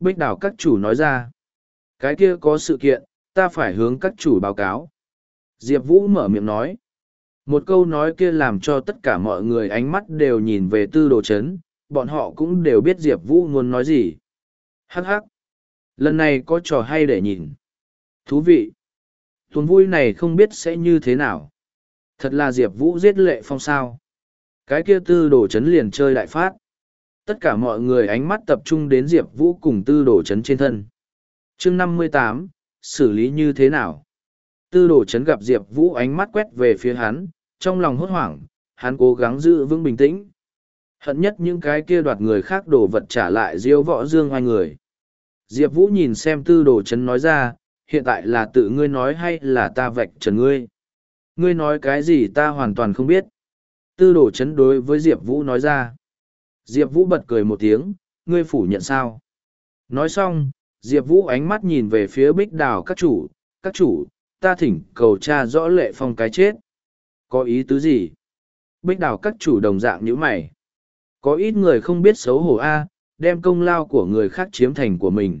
Bích đảo các chủ nói ra. Cái kia có sự kiện, ta phải hướng các chủ báo cáo. Diệp Vũ mở miệng nói. Một câu nói kia làm cho tất cả mọi người ánh mắt đều nhìn về tư đồ chấn, bọn họ cũng đều biết Diệp Vũ muốn nói gì. Hắc hắc. Lần này có trò hay để nhìn. Thú vị. Tuần vui này không biết sẽ như thế nào. Thật là Diệp Vũ giết lệ phong sao. Cái kia tư đồ chấn liền chơi đại phát. Tất cả mọi người ánh mắt tập trung đến Diệp Vũ cùng tư đồ chấn trên thân. chương năm mươi tám xử lý như thế nào? Tư đồ chấn gặp Diệp Vũ ánh mắt quét về phía hắn, trong lòng hốt hoảng, hắn cố gắng giữ vững bình tĩnh. Hận nhất những cái kia đoạt người khác đồ vật trả lại diễu võ dương hai người. Diệp Vũ nhìn xem tư đồ chấn nói ra, hiện tại là tự ngươi nói hay là ta vạch trần ngươi? Ngươi nói cái gì ta hoàn toàn không biết. Tư đồ chấn đối với Diệp Vũ nói ra. Diệp Vũ bật cười một tiếng, ngươi phủ nhận sao? Nói xong, Diệp Vũ ánh mắt nhìn về phía bích đào các chủ, các chủ, ta thỉnh cầu cha rõ lệ phong cái chết. Có ý tứ gì? Bích đào các chủ đồng dạng như mày. Có ít người không biết xấu hổ A, đem công lao của người khác chiếm thành của mình.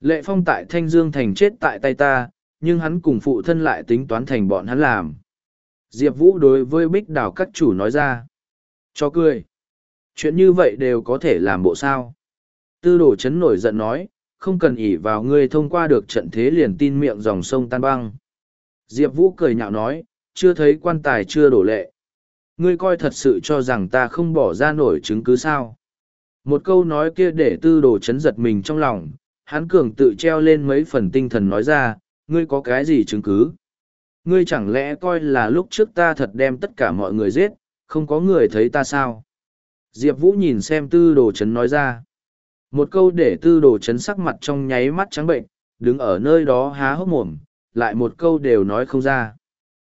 Lệ phong tại Thanh Dương Thành chết tại tay ta, nhưng hắn cùng phụ thân lại tính toán thành bọn hắn làm. Diệp Vũ đối với bích Đào các chủ nói ra. Cho cười. Chuyện như vậy đều có thể làm bộ sao. Tư đồ chấn nổi giận nói, không cần ỉ vào ngươi thông qua được trận thế liền tin miệng dòng sông tan băng. Diệp Vũ cười nhạo nói, chưa thấy quan tài chưa đổ lệ. Ngươi coi thật sự cho rằng ta không bỏ ra nổi chứng cứ sao. Một câu nói kia để tư đồ chấn giật mình trong lòng, hắn cường tự treo lên mấy phần tinh thần nói ra, ngươi có cái gì chứng cứ? Ngươi chẳng lẽ coi là lúc trước ta thật đem tất cả mọi người giết, không có người thấy ta sao? Diệp Vũ nhìn xem tư đồ chấn nói ra. Một câu để tư đồ chấn sắc mặt trong nháy mắt trắng bệnh, đứng ở nơi đó há hốc mồm, lại một câu đều nói không ra.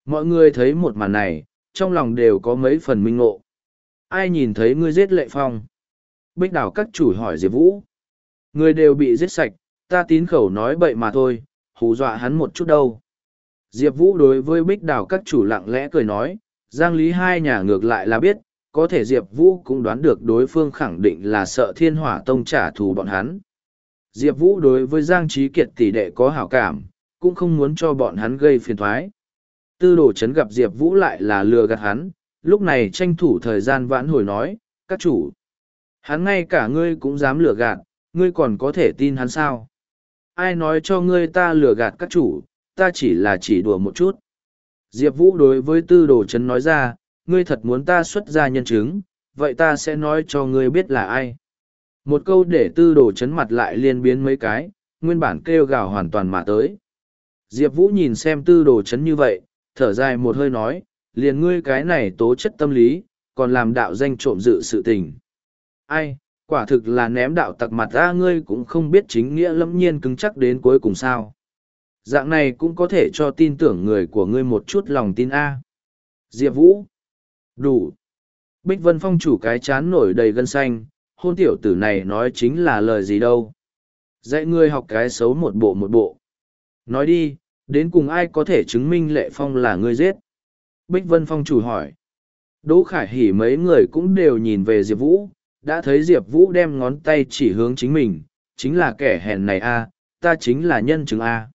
Mọi người thấy một màn này, trong lòng đều có mấy phần minh ngộ. Ai nhìn thấy ngươi giết lệ phong? Bích đảo các chủ hỏi Diệp Vũ. Người đều bị giết sạch, ta tín khẩu nói bậy mà thôi, hù dọa hắn một chút đâu. Diệp Vũ đối với bích đảo các chủ lặng lẽ cười nói, Giang Lý hai nhà ngược lại là biết, có thể Diệp Vũ cũng đoán được đối phương khẳng định là sợ thiên hỏa tông trả thù bọn hắn. Diệp Vũ đối với Giang Trí Kiệt tỷ đệ có hảo cảm, cũng không muốn cho bọn hắn gây phiền thoái. Tư đồ chấn gặp Diệp Vũ lại là lừa gạt hắn, lúc này tranh thủ thời gian vãn hồi nói, các chủ. Hắn ngay cả ngươi cũng dám lừa gạt, ngươi còn có thể tin hắn sao? Ai nói cho ngươi ta lừa gạt các chủ, ta chỉ là chỉ đùa một chút. Diệp Vũ đối với tư đồ chấn nói ra, ngươi thật muốn ta xuất ra nhân chứng, vậy ta sẽ nói cho ngươi biết là ai. Một câu để tư đồ chấn mặt lại liên biến mấy cái, nguyên bản kêu gào hoàn toàn mà tới. Diệp Vũ nhìn xem tư đồ chấn như vậy, thở dài một hơi nói, liền ngươi cái này tố chất tâm lý, còn làm đạo danh trộm dự sự tình. Ai, quả thực là ném đạo tặc mặt ra ngươi cũng không biết chính nghĩa lâm nhiên cứng chắc đến cuối cùng sao. Dạng này cũng có thể cho tin tưởng người của ngươi một chút lòng tin A. Diệp Vũ. Đủ. Bích Vân Phong chủ cái chán nổi đầy gân xanh, hôn tiểu tử này nói chính là lời gì đâu. Dạy ngươi học cái xấu một bộ một bộ. Nói đi, đến cùng ai có thể chứng minh lệ phong là ngươi giết? Bích Vân Phong chủ hỏi. Đỗ Khải Hỉ mấy người cũng đều nhìn về Diệp Vũ, đã thấy Diệp Vũ đem ngón tay chỉ hướng chính mình, chính là kẻ hèn này a ta chính là nhân chứng a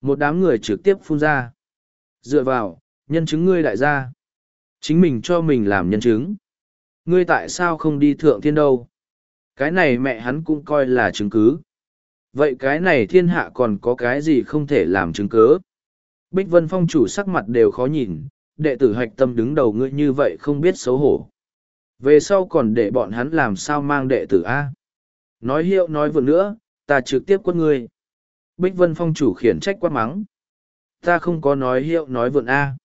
Một đám người trực tiếp phun ra. Dựa vào, nhân chứng ngươi đại gia. Chính mình cho mình làm nhân chứng. Ngươi tại sao không đi thượng thiên đâu? Cái này mẹ hắn cũng coi là chứng cứ. Vậy cái này thiên hạ còn có cái gì không thể làm chứng cứ? Bích Vân Phong chủ sắc mặt đều khó nhìn, đệ tử hạch tâm đứng đầu ngươi như vậy không biết xấu hổ. Về sau còn để bọn hắn làm sao mang đệ tử A. Nói hiệu nói vừa nữa, ta trực tiếp quất ngươi. Bích Vân Phong chủ khiển trách quát mắng. Ta không có nói hiệu nói vượn A.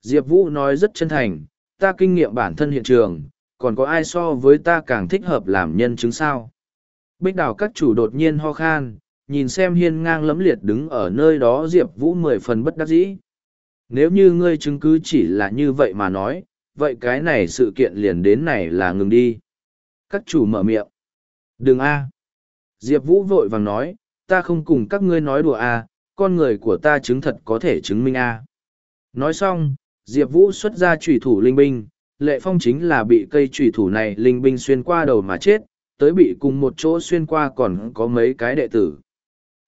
Diệp Vũ nói rất chân thành, ta kinh nghiệm bản thân hiện trường, còn có ai so với ta càng thích hợp làm nhân chứng sao. Bích đào các chủ đột nhiên ho khan, nhìn xem hiên ngang lẫm liệt đứng ở nơi đó Diệp Vũ mười phần bất đắc dĩ. Nếu như ngươi chứng cứ chỉ là như vậy mà nói, vậy cái này sự kiện liền đến này là ngừng đi. Các chủ mở miệng. Đừng a Diệp Vũ vội vàng nói, ta không cùng các ngươi nói đùa a con người của ta chứng thật có thể chứng minh a Nói xong, Diệp Vũ xuất ra trùy thủ linh binh, lệ phong chính là bị cây trùy thủ này linh binh xuyên qua đầu mà chết, tới bị cùng một chỗ xuyên qua còn có mấy cái đệ tử.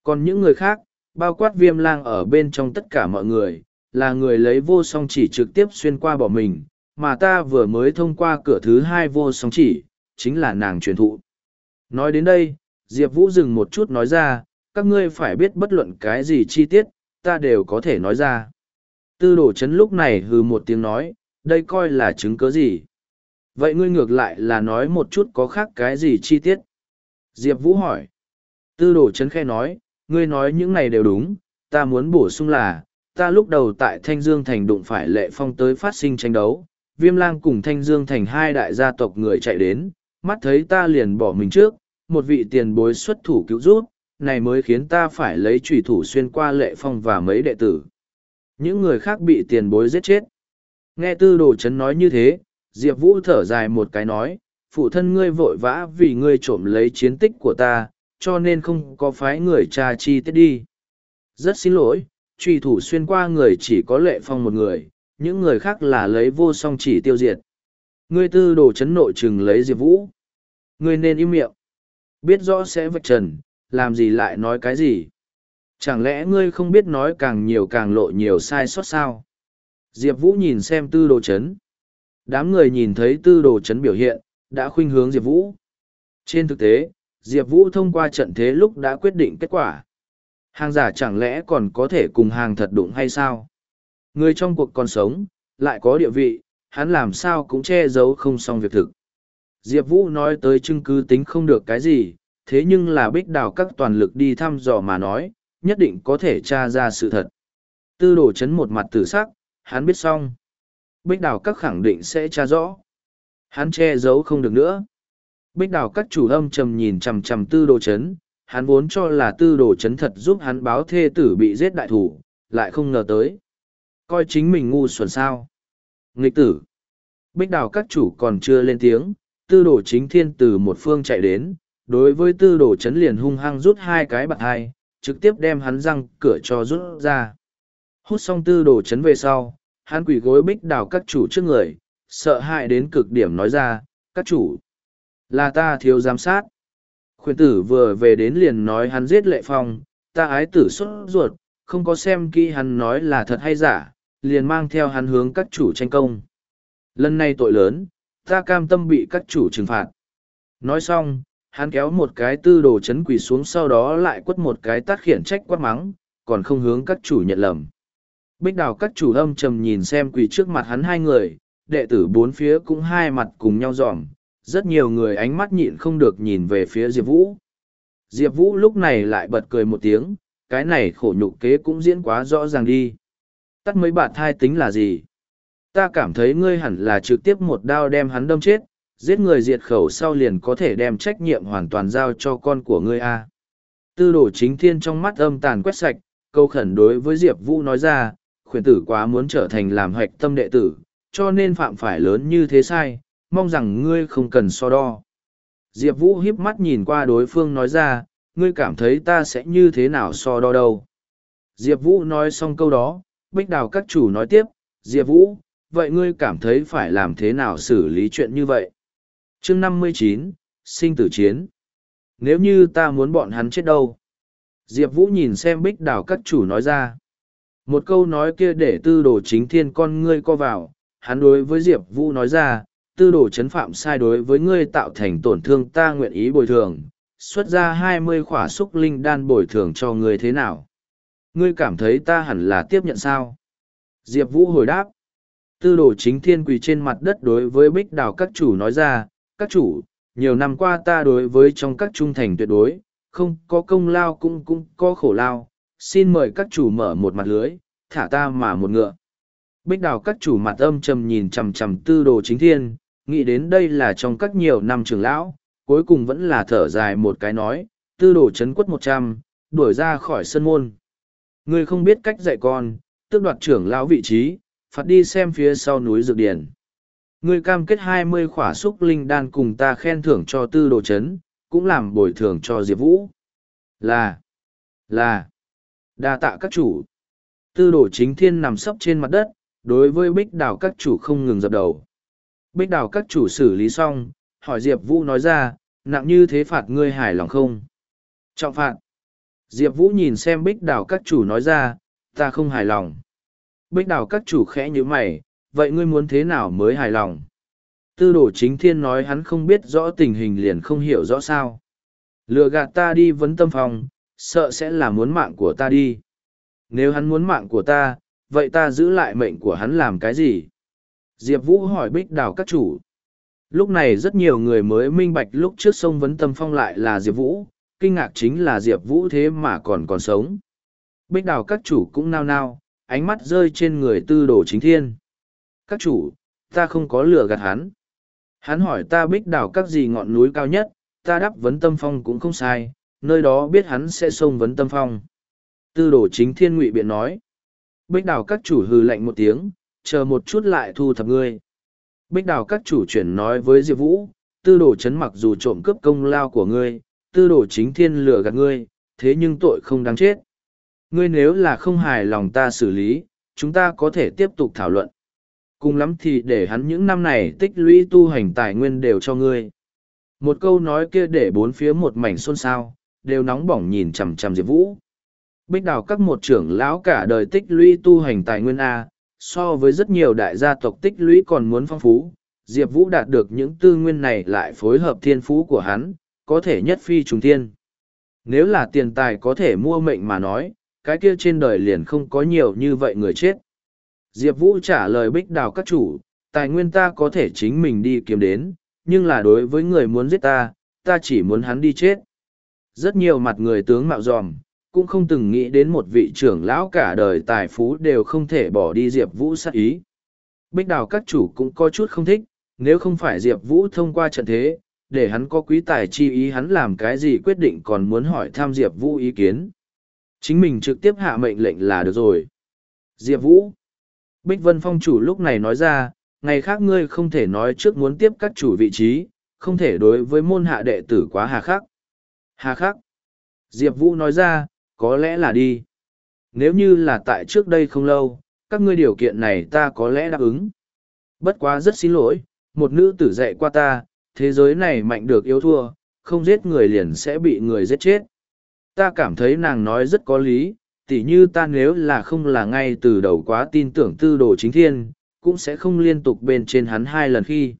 Còn những người khác, bao quát viêm lang ở bên trong tất cả mọi người, là người lấy vô song chỉ trực tiếp xuyên qua bỏ mình, mà ta vừa mới thông qua cửa thứ hai vô song chỉ, chính là nàng truyền thụ. Nói đến đây, Diệp Vũ dừng một chút nói ra, các ngươi phải biết bất luận cái gì chi tiết, ta đều có thể nói ra. Tư đổ chấn lúc này hừ một tiếng nói, đây coi là chứng cớ gì. Vậy ngươi ngược lại là nói một chút có khác cái gì chi tiết. Diệp Vũ hỏi. Tư đổ chấn khe nói, ngươi nói những này đều đúng, ta muốn bổ sung là, ta lúc đầu tại Thanh Dương Thành đụng phải lệ phong tới phát sinh tranh đấu, viêm lang cùng Thanh Dương Thành hai đại gia tộc người chạy đến, mắt thấy ta liền bỏ mình trước, một vị tiền bối xuất thủ cứu rút, này mới khiến ta phải lấy trùy thủ xuyên qua lệ phong và mấy đệ tử. Những người khác bị tiền bối giết chết. Nghe tư đồ chấn nói như thế, Diệp Vũ thở dài một cái nói, phụ thân ngươi vội vã vì ngươi trộm lấy chiến tích của ta, cho nên không có phái người cha chi tiết đi. Rất xin lỗi, truy thủ xuyên qua người chỉ có lệ phong một người, những người khác là lấy vô song chỉ tiêu diệt. Ngươi tư đồ chấn nội trừng lấy Diệp Vũ. Ngươi nên im miệng. Biết rõ sẽ vạch trần, làm gì lại nói cái gì. Chẳng lẽ ngươi không biết nói càng nhiều càng lộ nhiều sai sót sao? Diệp Vũ nhìn xem tư đồ chấn. Đám người nhìn thấy tư đồ chấn biểu hiện, đã khuynh hướng Diệp Vũ. Trên thực tế, Diệp Vũ thông qua trận thế lúc đã quyết định kết quả. Hàng giả chẳng lẽ còn có thể cùng hàng thật đụng hay sao? Người trong cuộc còn sống, lại có địa vị, hắn làm sao cũng che giấu không xong việc thực. Diệp Vũ nói tới chứng cứ tính không được cái gì, thế nhưng là bích đào các toàn lực đi thăm dò mà nói, nhất định có thể tra ra sự thật. Tư đồ chấn một mặt tử sắc, hắn biết xong. Bích đào các khẳng định sẽ tra rõ. Hắn che giấu không được nữa. Bích đào các chủ âm trầm nhìn chằm chằm tư đồ chấn, hắn vốn cho là tư đồ chấn thật giúp hắn báo thê tử bị giết đại thủ, lại không ngờ tới. Coi chính mình ngu xuẩn sao. Nghịch tử. Bích đào các chủ còn chưa lên tiếng, tư đồ chính thiên từ một phương chạy đến, đối với tư đồ chấn liền hung hăng rút hai cái bạc hai, trực tiếp đem hắn răng cửa cho rút ra. Hút xong tư đồ chấn về sau, hắn quỷ gối bích đào các chủ trước người, sợ hãi đến cực điểm nói ra, các chủ, là ta thiếu giám sát. Khuyên tử vừa về đến liền nói hắn giết lệ phong, ta ái tử xuất ruột, không có xem kỹ hắn nói là thật hay giả, liền mang theo hắn hướng các chủ tranh công. Lần này tội lớn, ta cam tâm bị các chủ trừng phạt. Nói xong, hắn kéo một cái tư đồ chấn quỳ xuống sau đó lại quất một cái tát khiển trách quát mắng, còn không hướng các chủ nhận lầm. Bích đào các chủ âm trầm nhìn xem quỳ trước mặt hắn hai người, đệ tử bốn phía cũng hai mặt cùng nhau dòm, rất nhiều người ánh mắt nhịn không được nhìn về phía Diệp Vũ. Diệp Vũ lúc này lại bật cười một tiếng, cái này khổ nhục kế cũng diễn quá rõ ràng đi. Tắt mấy bạt thai tính là gì? Ta cảm thấy ngươi hẳn là trực tiếp một đao đem hắn đâm chết, giết người diệt khẩu sau liền có thể đem trách nhiệm hoàn toàn giao cho con của ngươi a. Tư đồ chính thiên trong mắt âm tàn quét sạch, câu khẩn đối với Diệp Vũ nói ra, khuyển tử quá muốn trở thành làm hoạch tâm đệ tử, cho nên phạm phải lớn như thế sai, mong rằng ngươi không cần so đo. Diệp Vũ híp mắt nhìn qua đối phương nói ra, ngươi cảm thấy ta sẽ như thế nào so đo đâu. Diệp Vũ nói xong câu đó, bích đào các chủ nói tiếp, Diệp Vũ, vậy ngươi cảm thấy phải làm thế nào xử lý chuyện như vậy? Chương năm mươi chín sinh tử chiến. Nếu như ta muốn bọn hắn chết đâu? Diệp Vũ nhìn xem bích đào các chủ nói ra. Một câu nói kia để tư đồ chính thiên con ngươi co vào, hắn đối với Diệp Vũ nói ra, tư đồ chấn phạm sai đối với ngươi tạo thành tổn thương ta nguyện ý bồi thường, xuất ra hai mươi khỏa xúc linh đan bồi thường cho ngươi thế nào. Ngươi cảm thấy ta hẳn là tiếp nhận sao? Diệp Vũ hồi đáp. Tư đồ chính thiên quỳ trên mặt đất đối với bích đào các chủ nói ra, các chủ, nhiều năm qua ta đối với trong các trung thành tuyệt đối, không có công lao cũng cũng có khổ lao, xin mời các chủ mở một mặt lưới, thả ta mà một ngựa. Bích đào các chủ mặt âm trầm nhìn chằm chằm tư đồ chính thiên, nghĩ đến đây là trong các nhiều năm trường lão, cuối cùng vẫn là thở dài một cái nói, tư đồ chấn quất một trăm, đuổi ra khỏi sân môn. Ngươi không biết cách dạy con, tước đoạt trưởng lão vị trí, phạt đi xem phía sau núi dược điển. Ngươi cam kết hai mươi khỏa xúc linh đan cùng ta khen thưởng cho tư đồ chấn, cũng làm bồi thường cho Diệp Vũ. Là, là, đa tạ các chủ. Tư đồ chính thiên nằm sấp trên mặt đất, đối với bích đào các chủ không ngừng dập đầu. Bích đào các chủ xử lý xong, hỏi Diệp Vũ nói ra, nặng như thế phạt ngươi hài lòng không? Trọng phạt. Diệp Vũ nhìn xem bích đào các chủ nói ra, ta không hài lòng. Bích đào các chủ khẽ như mày, vậy ngươi muốn thế nào mới hài lòng? Tư đồ chính thiên nói hắn không biết rõ tình hình liền không hiểu rõ sao. Lừa gạt ta đi vấn tâm phòng, sợ sẽ là muốn mạng của ta đi. Nếu hắn muốn mạng của ta, vậy ta giữ lại mệnh của hắn làm cái gì? Diệp Vũ hỏi bích đào các chủ. Lúc này rất nhiều người mới minh bạch lúc trước sông vấn tâm phong lại là Diệp Vũ, kinh ngạc chính là Diệp Vũ thế mà còn còn sống. Bích đào các chủ cũng nao nao, ánh mắt rơi trên người tư đồ chính thiên. Các chủ, ta không có lừa gạt hắn. Hắn hỏi ta bích đảo các gì ngọn núi cao nhất, ta đáp vấn tâm phong cũng không sai, nơi đó biết hắn sẽ xông vấn tâm phong. Tư đồ chính thiên ngụy biện nói. Bích đảo các chủ hừ lạnh một tiếng, chờ một chút lại thu thập ngươi. Bích đảo các chủ chuyển nói với Diệp Vũ, tư đồ chấn mặc dù trộm cướp công lao của ngươi, tư đồ chính thiên lừa gạt ngươi, thế nhưng tội không đáng chết. Ngươi nếu là không hài lòng ta xử lý, chúng ta có thể tiếp tục thảo luận. Cùng lắm thì để hắn những năm này tích lũy tu hành tài nguyên đều cho ngươi. Một câu nói kia để bốn phía một mảnh xôn xao, đều nóng bỏng nhìn chằm chằm Diệp Vũ. Bích đào các một trưởng lão cả đời tích lũy tu hành tài nguyên A, so với rất nhiều đại gia tộc tích lũy còn muốn phong phú, Diệp Vũ đạt được những tư nguyên này lại phối hợp thiên phú của hắn, có thể nhất phi trùng thiên. Nếu là tiền tài có thể mua mệnh mà nói, cái kia trên đời liền không có nhiều như vậy người chết. Diệp Vũ trả lời bích đào các chủ, tài nguyên ta có thể chính mình đi kiếm đến, nhưng là đối với người muốn giết ta, ta chỉ muốn hắn đi chết. Rất nhiều mặt người tướng mạo dòm, cũng không từng nghĩ đến một vị trưởng lão cả đời tài phú đều không thể bỏ đi Diệp Vũ sát ý. Bích đào các chủ cũng có chút không thích, nếu không phải Diệp Vũ thông qua trận thế, để hắn có quý tài chi ý hắn làm cái gì quyết định còn muốn hỏi tham Diệp Vũ ý kiến. Chính mình trực tiếp hạ mệnh lệnh là được rồi. Diệp Vũ. Bích Vân Phong chủ lúc này nói ra, ngày khác ngươi không thể nói trước muốn tiếp các chủ vị trí, không thể đối với môn hạ đệ tử quá hà khắc. Hà khắc. Diệp Vũ nói ra, có lẽ là đi. Nếu như là tại trước đây không lâu, các ngươi điều kiện này ta có lẽ đáp ứng. Bất quá rất xin lỗi, một nữ tử dạy qua ta, thế giới này mạnh được yếu thua, không giết người liền sẽ bị người giết chết. Ta cảm thấy nàng nói rất có lý, tỉ như ta nếu là không là ngay từ đầu quá tin tưởng tư đồ chính thiên, cũng sẽ không liên tục bên trên hắn hai lần khi.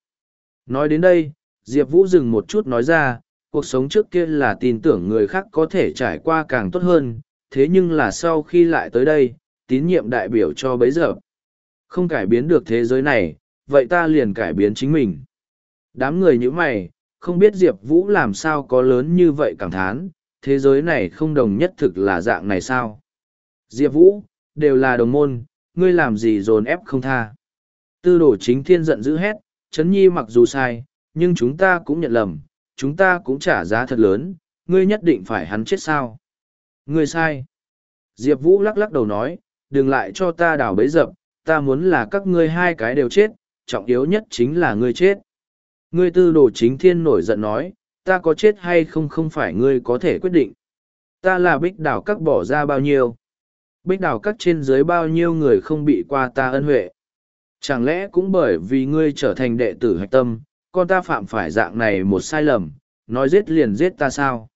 Nói đến đây, Diệp Vũ dừng một chút nói ra, cuộc sống trước kia là tin tưởng người khác có thể trải qua càng tốt hơn, thế nhưng là sau khi lại tới đây, tín nhiệm đại biểu cho bấy giờ. Không cải biến được thế giới này, vậy ta liền cải biến chính mình. Đám người như mày, không biết Diệp Vũ làm sao có lớn như vậy cảm thán, thế giới này không đồng nhất thực là dạng này sao. Diệp Vũ, đều là đồng môn, ngươi làm gì dồn ép không tha. Tư đồ chính thiên giận dữ hét, Trấn Nhi mặc dù sai, nhưng chúng ta cũng nhận lầm, chúng ta cũng trả giá thật lớn, ngươi nhất định phải hắn chết sao. Ngươi sai. Diệp Vũ lắc lắc đầu nói, đừng lại cho ta đảo bấy dập, ta muốn là các ngươi hai cái đều chết, trọng yếu nhất chính là ngươi chết. Ngươi tư đồ chính thiên nổi giận nói, ta có chết hay không không phải ngươi có thể quyết định. Ta là bích đảo các bỏ ra bao nhiêu. Bích đảo các trên dưới bao nhiêu người không bị qua ta ân huệ. Chẳng lẽ cũng bởi vì ngươi trở thành đệ tử hạch tâm, con ta phạm phải dạng này một sai lầm, nói giết liền giết ta sao?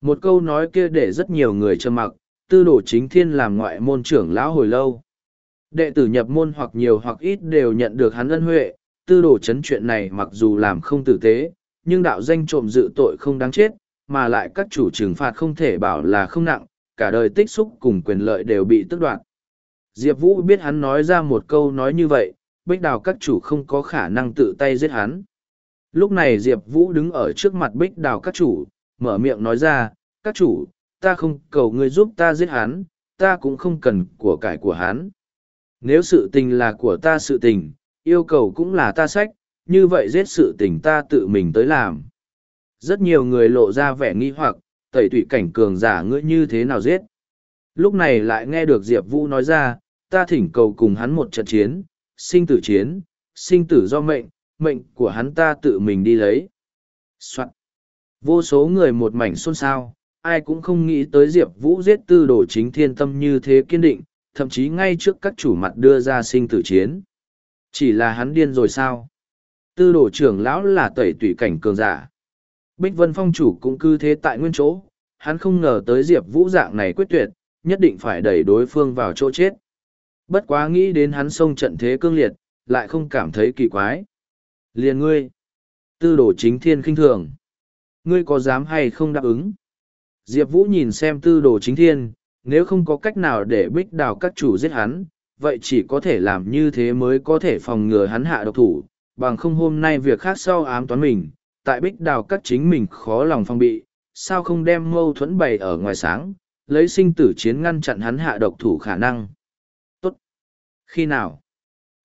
Một câu nói kia để rất nhiều người trầm mặc, tư đồ chính thiên làm ngoại môn trưởng lão hồi lâu. Đệ tử nhập môn hoặc nhiều hoặc ít đều nhận được hắn ân huệ, tư đồ chấn chuyện này mặc dù làm không tử tế, nhưng đạo danh trộm dự tội không đáng chết, mà lại các chủ trừng phạt không thể bảo là không nặng, cả đời tích xúc cùng quyền lợi đều bị tước đoạt. Diệp Vũ biết hắn nói ra một câu nói như vậy, bích đào các chủ không có khả năng tự tay giết hắn. Lúc này Diệp Vũ đứng ở trước mặt bích đào các chủ, mở miệng nói ra, các chủ, ta không cầu ngươi giúp ta giết hắn, ta cũng không cần của cải của hắn. Nếu sự tình là của ta sự tình, yêu cầu cũng là ta sách, như vậy giết sự tình ta tự mình tới làm. Rất nhiều người lộ ra vẻ nghi hoặc, tẩy tụy cảnh cường giả ngươi như thế nào giết. Lúc này lại nghe được Diệp Vũ nói ra, ta thỉnh cầu cùng hắn một trận chiến, sinh tử chiến, sinh tử do mệnh, mệnh của hắn ta tự mình đi lấy. Soạn. Vô số người một mảnh xôn xao, ai cũng không nghĩ tới Diệp Vũ giết tư đồ chính thiên tâm như thế kiên định, thậm chí ngay trước các chủ mặt đưa ra sinh tử chiến. Chỉ là hắn điên rồi sao? Tư đồ trưởng lão là tẩy tủy cảnh cường giả. Bích Vân Phong chủ cũng cư thế tại nguyên chỗ, hắn không ngờ tới Diệp Vũ dạng này quyết tuyệt, nhất định phải đẩy đối phương vào chỗ chết. Bất quá nghĩ đến hắn xông trận thế cương liệt, lại không cảm thấy kỳ quái. Liền ngươi, tư đồ chính thiên khinh thường. Ngươi có dám hay không đáp ứng? Diệp Vũ nhìn xem tư đồ chính thiên, nếu không có cách nào để bích đào các chủ giết hắn, vậy chỉ có thể làm như thế mới có thể phòng ngừa hắn hạ độc thủ, bằng không hôm nay việc khác sau ám toán mình, tại bích đào cắt chính mình khó lòng phong bị, sao không đem mâu thuẫn bày ở ngoài sáng, lấy sinh tử chiến ngăn chặn hắn hạ độc thủ khả năng. Tốt. Khi nào?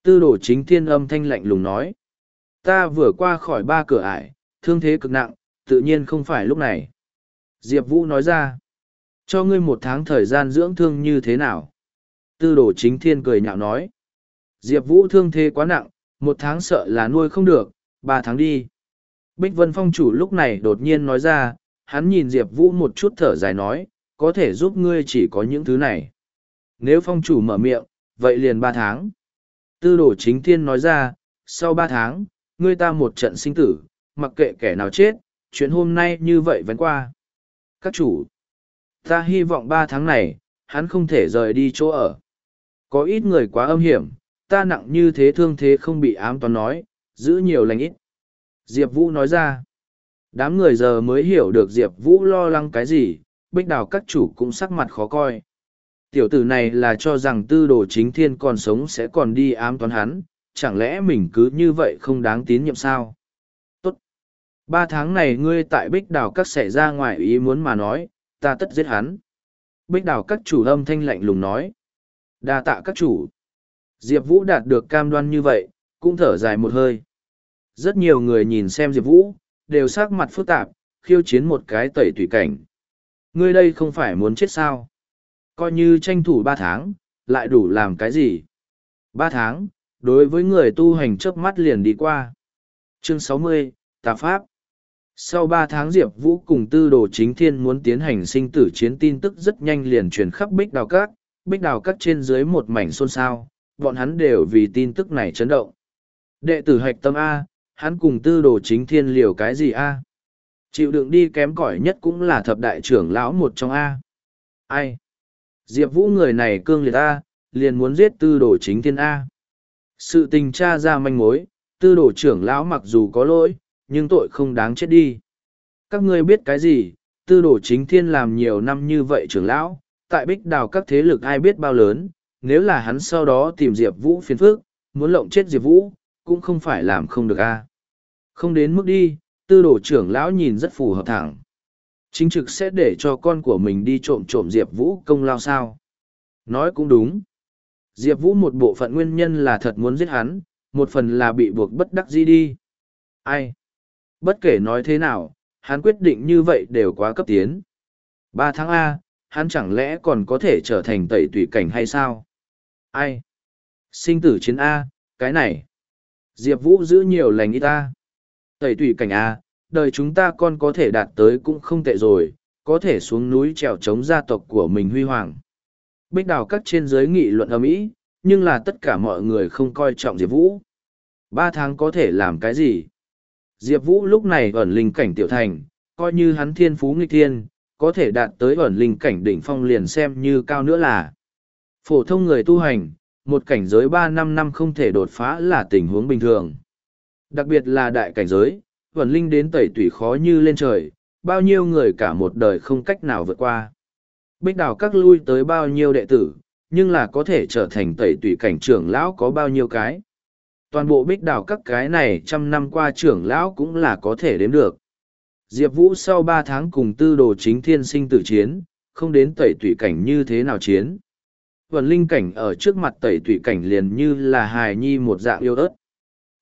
Tư đồ chính thiên âm thanh lạnh lùng nói. Ta vừa qua khỏi ba cửa ải, thương thế cực nặng, tự nhiên không phải lúc này. Diệp Vũ nói ra. Cho ngươi một tháng thời gian dưỡng thương như thế nào? Tư đồ chính thiên cười nhạo nói. Diệp Vũ thương thế quá nặng, một tháng sợ là nuôi không được, ba tháng đi. Bích Vân Phong chủ lúc này đột nhiên nói ra, hắn nhìn Diệp Vũ một chút thở dài nói, có thể giúp ngươi chỉ có những thứ này. Nếu Phong chủ mở miệng, vậy liền ba tháng. Tư đồ chính thiên nói ra, sau ba tháng, ngươi ta một trận sinh tử, mặc kệ kẻ nào chết, chuyện hôm nay như vậy vẫn qua. Các chủ, ta hy vọng ba tháng này, hắn không thể rời đi chỗ ở. Có ít người quá âm hiểm, ta nặng như thế thương thế không bị ám toán nói, giữ nhiều lành ít. Diệp Vũ nói ra, đám người giờ mới hiểu được Diệp Vũ lo lắng cái gì, bích đào các chủ cũng sắc mặt khó coi. Tiểu tử này là cho rằng tư đồ chính thiên còn sống sẽ còn đi ám toán hắn, chẳng lẽ mình cứ như vậy không đáng tín nhiệm sao? Tốt. Ba tháng này ngươi tại bích đào các xảy ra ngoài ý muốn mà nói, ta tất giết hắn. Bích đào các chủ âm thanh lạnh lùng nói. đa tạ các chủ. Diệp Vũ đạt được cam đoan như vậy, cũng thở dài một hơi. Rất nhiều người nhìn xem Diệp Vũ, đều sắc mặt phức tạp, khiêu chiến một cái tẩy tùy cảnh. Ngươi đây không phải muốn chết sao? Coi như tranh thủ ba tháng, lại đủ làm cái gì? Ba tháng, đối với người tu hành chớp mắt liền đi qua. Chương sáu mươi Tà Pháp Sau ba tháng Diệp Vũ cùng tư đồ chính thiên muốn tiến hành sinh tử chiến tin tức rất nhanh liền truyền khắp bích đào các, bích đào các trên dưới một mảnh xôn xao, bọn hắn đều vì tin tức này chấn động. Đệ tử hạch tâm A, hắn cùng tư đồ chính thiên liều cái gì A? Chịu đựng đi kém cỏi nhất cũng là thập đại trưởng lão một trong A. Ai? Diệp Vũ người này cương liệt A, liền muốn giết tư đồ chính thiên A. Sự tình tra ra manh mối, tư đồ trưởng lão mặc dù có lỗi, nhưng tội không đáng chết đi. Các ngươi biết cái gì, tư đồ chính thiên làm nhiều năm như vậy trưởng lão, tại bích đào các thế lực ai biết bao lớn, nếu là hắn sau đó tìm Diệp Vũ phiền phức, muốn lộng chết Diệp Vũ, cũng không phải làm không được a. Không đến mức đi, tư đồ trưởng lão nhìn rất phù hợp thẳng. Chính trực sẽ để cho con của mình đi trộm trộm Diệp Vũ công lao sao. Nói cũng đúng. Diệp Vũ một bộ phận nguyên nhân là thật muốn giết hắn, một phần là bị buộc bất đắc dĩ đi. Ai? Bất kể nói thế nào, hắn quyết định như vậy đều quá cấp tiến. Ba tháng A, hắn chẳng lẽ còn có thể trở thành tẩy tùy cảnh hay sao? Ai? Sinh tử chiến A, cái này. Diệp Vũ giữ nhiều lành y ta. Tẩy tùy cảnh A, đời chúng ta con có thể đạt tới cũng không tệ rồi, có thể xuống núi trèo chống gia tộc của mình huy hoàng. Bích đào các trên giới nghị luận âm ĩ, nhưng là tất cả mọi người không coi trọng Diệp Vũ. Ba tháng có thể làm cái gì? Diệp Vũ lúc này ẩn linh cảnh tiểu thành, coi như hắn thiên phú nghịch thiên, có thể đạt tới ẩn linh cảnh đỉnh phong liền xem như cao nữa là. Phổ thông người tu hành, một cảnh giới ba năm năm không thể đột phá là tình huống bình thường. Đặc biệt là đại cảnh giới, vần linh đến tẩy tủy khó như lên trời, bao nhiêu người cả một đời không cách nào vượt qua. Bích đào các lui tới bao nhiêu đệ tử, nhưng là có thể trở thành tẩy tủy cảnh trưởng lão có bao nhiêu cái. Toàn bộ bích đào các cái này trăm năm qua trưởng lão cũng là có thể đếm được. Diệp Vũ sau ba tháng cùng tư đồ chính thiên sinh tử chiến, không đến tẩy tủy cảnh như thế nào chiến. Vần linh cảnh ở trước mặt tẩy tủy cảnh liền như là hài nhi một dạng yêu ớt.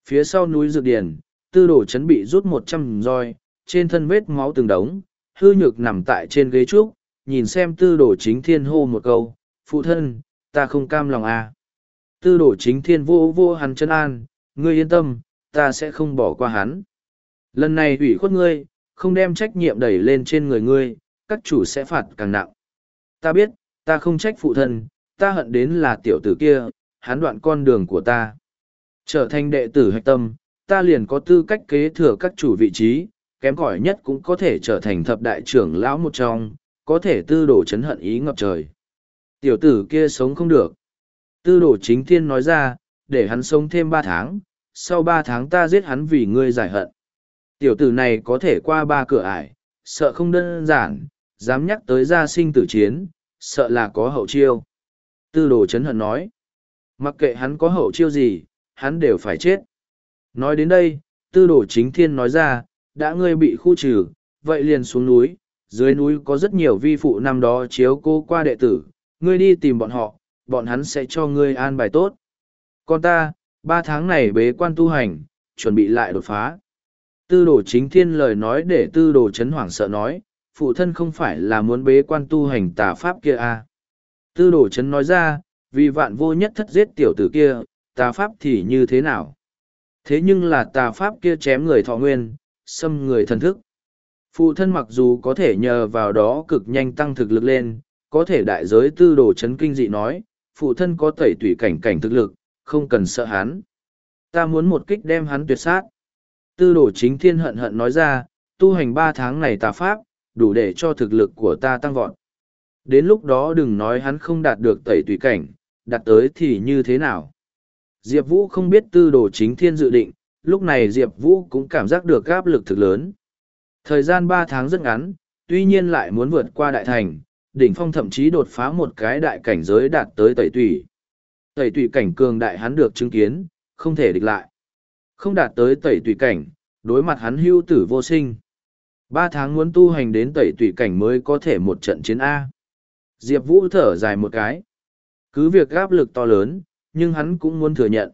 Phía sau núi dược điền, tư đồ chấn bị rút một trăm roi, trên thân vết máu từng đống, hư nhược nằm tại trên ghế trúc, nhìn xem tư đồ chính thiên hô một câu, phụ thân, ta không cam lòng à. Tư đồ chính thiên vô vô hắn chân an, ngươi yên tâm, ta sẽ không bỏ qua hắn. Lần này ủy khuất ngươi, không đem trách nhiệm đẩy lên trên người ngươi, các chủ sẽ phạt càng nặng. Ta biết, ta không trách phụ thân, ta hận đến là tiểu tử kia, hắn đoạn con đường của ta. Trở thành đệ tử hạch tâm, ta liền có tư cách kế thừa các chủ vị trí, kém cỏi nhất cũng có thể trở thành thập đại trưởng lão một trong, có thể tư đồ chấn hận ý ngập trời. Tiểu tử kia sống không được. Tư đồ chính thiên nói ra, để hắn sống thêm ba tháng, sau ba tháng ta giết hắn vì ngươi giải hận. Tiểu tử này có thể qua ba cửa ải, sợ không đơn giản, dám nhắc tới gia sinh tử chiến, sợ là có hậu chiêu. Tư đồ chấn hận nói, mặc kệ hắn có hậu chiêu gì, hắn đều phải chết. Nói đến đây, tư đồ chính thiên nói ra, đã ngươi bị khu trừ, vậy liền xuống núi, dưới núi có rất nhiều vi phụ năm đó chiếu cô qua đệ tử, ngươi đi tìm bọn họ, bọn hắn sẽ cho ngươi an bài tốt. Còn ta, ba tháng này bế quan tu hành, chuẩn bị lại đột phá. Tư đồ chính thiên lời nói để tư đồ chấn hoảng sợ nói, phụ thân không phải là muốn bế quan tu hành tà pháp kia à. Tư đồ chấn nói ra, vì vạn vô nhất thất giết tiểu tử kia, tà pháp thì như thế nào? Thế nhưng là tà pháp kia chém người thọ nguyên, xâm người thần thức. Phụ thân mặc dù có thể nhờ vào đó cực nhanh tăng thực lực lên, có thể đại giới tư đồ chấn kinh dị nói, phụ thân có tẩy tủy cảnh cảnh thực lực, không cần sợ hắn. Ta muốn một kích đem hắn tuyệt sát. Tư đồ chính thiên hận hận nói ra, tu hành ba tháng này tà pháp, đủ để cho thực lực của ta tăng vọt. Đến lúc đó đừng nói hắn không đạt được tẩy tùy cảnh, đạt tới thì như thế nào. Diệp Vũ không biết tư đồ chính thiên dự định, lúc này Diệp Vũ cũng cảm giác được áp lực thực lớn. Thời gian ba tháng rất ngắn, tuy nhiên lại muốn vượt qua đại thành, đỉnh phong thậm chí đột phá một cái đại cảnh giới đạt tới tẩy tủy. Tẩy tủy cảnh cường đại hắn được chứng kiến, không thể địch lại. Không đạt tới tẩy tủy cảnh, đối mặt hắn hưu tử vô sinh. Ba tháng muốn tu hành đến tẩy tủy cảnh mới có thể một trận chiến A. Diệp Vũ thở dài một cái. Cứ việc áp lực to lớn, nhưng hắn cũng muốn thừa nhận.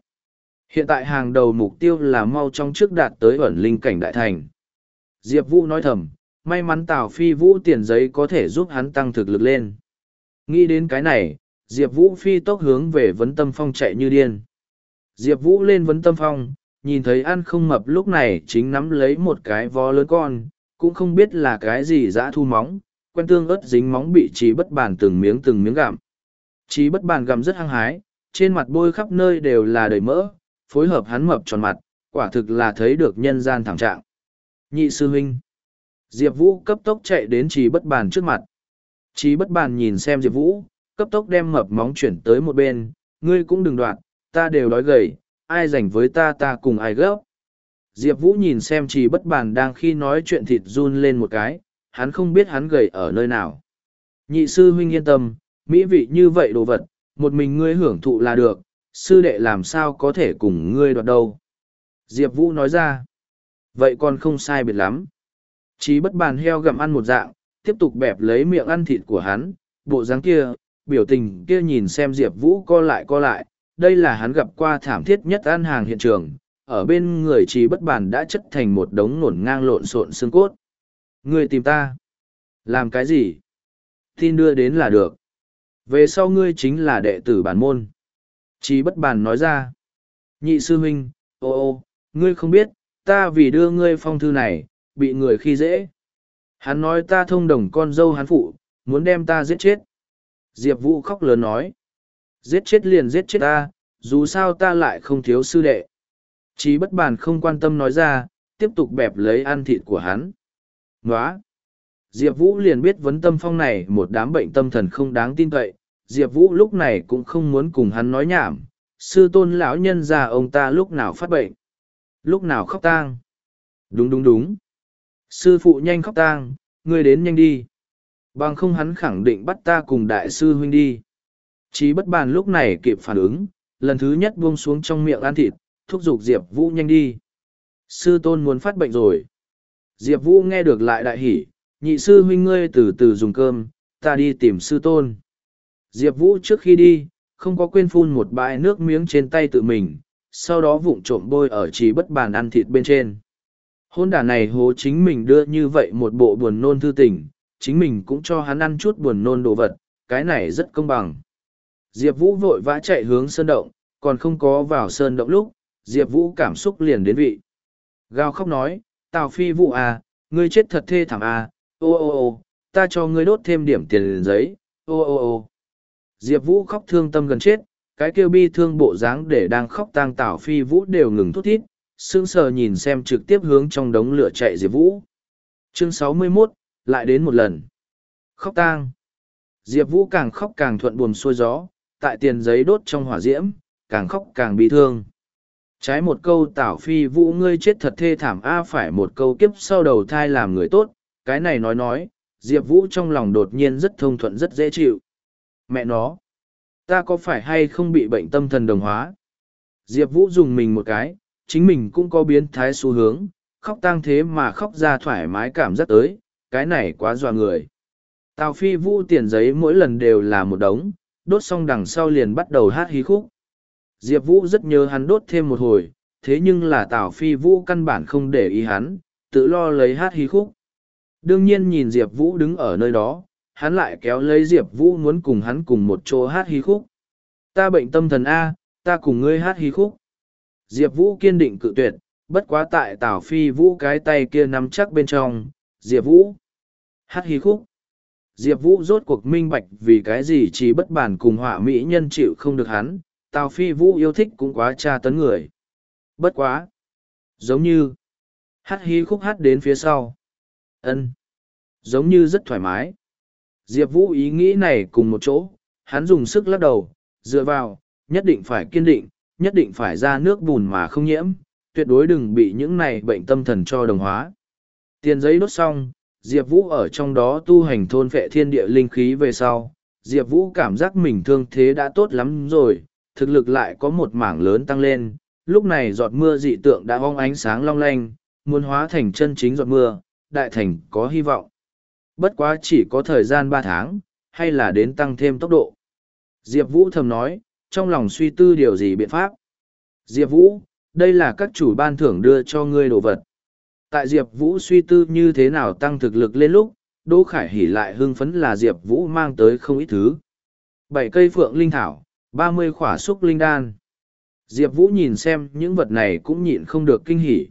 Hiện tại hàng đầu mục tiêu là mau trong trước đạt tới ẩn linh cảnh đại thành. Diệp Vũ nói thầm, may mắn Tào Phi Vũ tiền giấy có thể giúp hắn tăng thực lực lên. Nghĩ đến cái này, Diệp Vũ phi tốc hướng về vấn tâm phong chạy như điên. Diệp Vũ lên vấn tâm phong, nhìn thấy ăn không mập lúc này chính nắm lấy một cái vó lớn con, cũng không biết là cái gì dã thu móng, quen tương ớt dính móng bị trí bất bàn từng miếng từng miếng gặm. Trí bất bàn gặm rất hăng hái, trên mặt bôi khắp nơi đều là đầy mỡ, phối hợp hắn mập tròn mặt, quả thực là thấy được nhân gian thảm trạng. Nhị sư huynh. Diệp Vũ cấp tốc chạy đến trí bất bàn trước mặt. Trí bất bàn nhìn xem Diệp Vũ, cấp tốc đem mập móng chuyển tới một bên, ngươi cũng đừng đoạn, ta đều đói gầy, ai rảnh với ta ta cùng ai gấp. Diệp Vũ nhìn xem trì bất bàn đang khi nói chuyện thịt run lên một cái, hắn không biết hắn gầy ở nơi nào. Nhị sư huynh yên tâm, mỹ vị như vậy đồ vật, một mình ngươi hưởng thụ là được, sư đệ làm sao có thể cùng ngươi đoạt đâu. Diệp Vũ nói ra, vậy còn không sai biệt lắm. Chí bất bàn heo gặm ăn một dạng, tiếp tục bẹp lấy miệng ăn thịt của hắn, bộ dáng kia, biểu tình kia nhìn xem Diệp Vũ co lại co lại, đây là hắn gặp qua thảm thiết nhất ăn hàng hiện trường, ở bên người trí bất bàn đã chất thành một đống nổn ngang lộn xộn xương cốt. Ngươi tìm ta. Làm cái gì? Tin đưa đến là được. Về sau ngươi chính là đệ tử bản môn. Chí bất bàn nói ra. Nhị sư huynh, ô ô, ngươi không biết, ta vì đưa ngươi phong thư này, bị người khi dễ. Hắn nói ta thông đồng con dâu hắn phụ, muốn đem ta giết chết. Diệp Vũ khóc lớn nói. Giết chết liền giết chết ta, dù sao ta lại không thiếu sư đệ. Chí bất bàn không quan tâm nói ra, tiếp tục bẹp lấy ăn thịt của hắn. Nóa! Diệp Vũ liền biết vấn tâm phong này một đám bệnh tâm thần không đáng tin cậy, Diệp Vũ lúc này cũng không muốn cùng hắn nói nhảm, sư tôn lão nhân ra ông ta lúc nào phát bệnh, lúc nào khóc tang. Đúng đúng đúng. Sư phụ nhanh khóc tang, ngươi đến nhanh đi. Bằng không hắn khẳng định bắt ta cùng đại sư huynh đi. Chí bất bàn lúc này kịp phản ứng, lần thứ nhất buông xuống trong miệng ăn thịt, thúc giục Diệp Vũ nhanh đi. Sư tôn muốn phát bệnh rồi. Diệp Vũ nghe được lại đại hỉ, nhị sư huynh ngươi từ từ dùng cơm, ta đi tìm sư tôn. Diệp Vũ trước khi đi, không có quên phun một bãi nước miếng trên tay tự mình, sau đó vụng trộm bôi ở chỉ bất bàn ăn thịt bên trên. Hôn đả này hố chính mình đưa như vậy một bộ buồn nôn thư tình, chính mình cũng cho hắn ăn chút buồn nôn đồ vật, cái này rất công bằng. Diệp Vũ vội vã chạy hướng sơn động, còn không có vào sơn động lúc, Diệp Vũ cảm xúc liền đến vị. Gào khóc nói, Tào Phi Vũ à, ngươi chết thật thê thảm à, ô ô ô, ta cho ngươi đốt thêm điểm tiền giấy, ô ô ô. Diệp Vũ khóc thương tâm gần chết, cái kêu bi thương bộ dáng để đang khóc tang tảo Phi Vũ đều ngừng thút thít, sững sờ nhìn xem trực tiếp hướng trong đống lửa chạy Diệp Vũ. Chương 61, lại đến một lần. Khóc tang. Diệp Vũ càng khóc càng thuận buồm xuôi gió, tại tiền giấy đốt trong hỏa diễm, càng khóc càng bị thương. Trái một câu tảo phi vũ ngươi chết thật thê thảm a phải một câu kiếp sau đầu thai làm người tốt, cái này nói nói, Diệp Vũ trong lòng đột nhiên rất thông thuận rất dễ chịu. Mẹ nó, ta có phải hay không bị bệnh tâm thần đồng hóa? Diệp Vũ dùng mình một cái, chính mình cũng có biến thái xu hướng, khóc tang thế mà khóc ra thoải mái cảm giác tới, cái này quá dọa người. Tào phi vũ tiền giấy mỗi lần đều là một đống, đốt xong đằng sau liền bắt đầu hát hí khúc. Diệp Vũ rất nhớ hắn đốt thêm một hồi, thế nhưng là Tào Phi Vũ căn bản không để ý hắn, tự lo lấy hát hí khúc. Đương nhiên nhìn Diệp Vũ đứng ở nơi đó, hắn lại kéo lấy Diệp Vũ muốn cùng hắn cùng một chỗ hát hí khúc. Ta bệnh tâm thần A, ta cùng ngươi hát hí khúc. Diệp Vũ kiên định cự tuyệt, bất quá tại Tào Phi Vũ cái tay kia nắm chắc bên trong, Diệp Vũ hát hí khúc. Diệp Vũ rốt cuộc minh bạch vì cái gì chỉ bất bản cùng họa mỹ nhân chịu không được hắn, Tào Phi Vũ yêu thích cũng quá tra tấn người. Bất quá. Giống như. Hát hí khúc hát đến phía sau ân Giống như rất thoải mái. Diệp Vũ ý nghĩ này cùng một chỗ, hắn dùng sức lắc đầu, dựa vào, nhất định phải kiên định, nhất định phải ra nước bùn mà không nhiễm, tuyệt đối đừng bị những này bệnh tâm thần cho đồng hóa. Tiền giấy đốt xong, Diệp Vũ ở trong đó tu hành thôn vệ thiên địa linh khí về sau. Diệp Vũ cảm giác mình thương thế đã tốt lắm rồi, thực lực lại có một mảng lớn tăng lên. Lúc này giọt mưa dị tượng đã hong ánh sáng long lanh, muốn hóa thành chân chính giọt mưa, đại thành có hy vọng. Bất quá chỉ có thời gian ba tháng, hay là đến tăng thêm tốc độ. Diệp Vũ thầm nói, trong lòng suy tư điều gì biện pháp. Diệp Vũ, đây là các chủ ban thưởng đưa cho ngươi đồ vật. Tại Diệp Vũ suy tư như thế nào tăng thực lực lên lúc, Đỗ Khải Hỉ lại hưng phấn là Diệp Vũ mang tới không ít thứ. Bảy cây phượng linh thảo, ba mươi khỏa xúc linh đan. Diệp Vũ nhìn xem những vật này cũng nhịn không được kinh hỉ.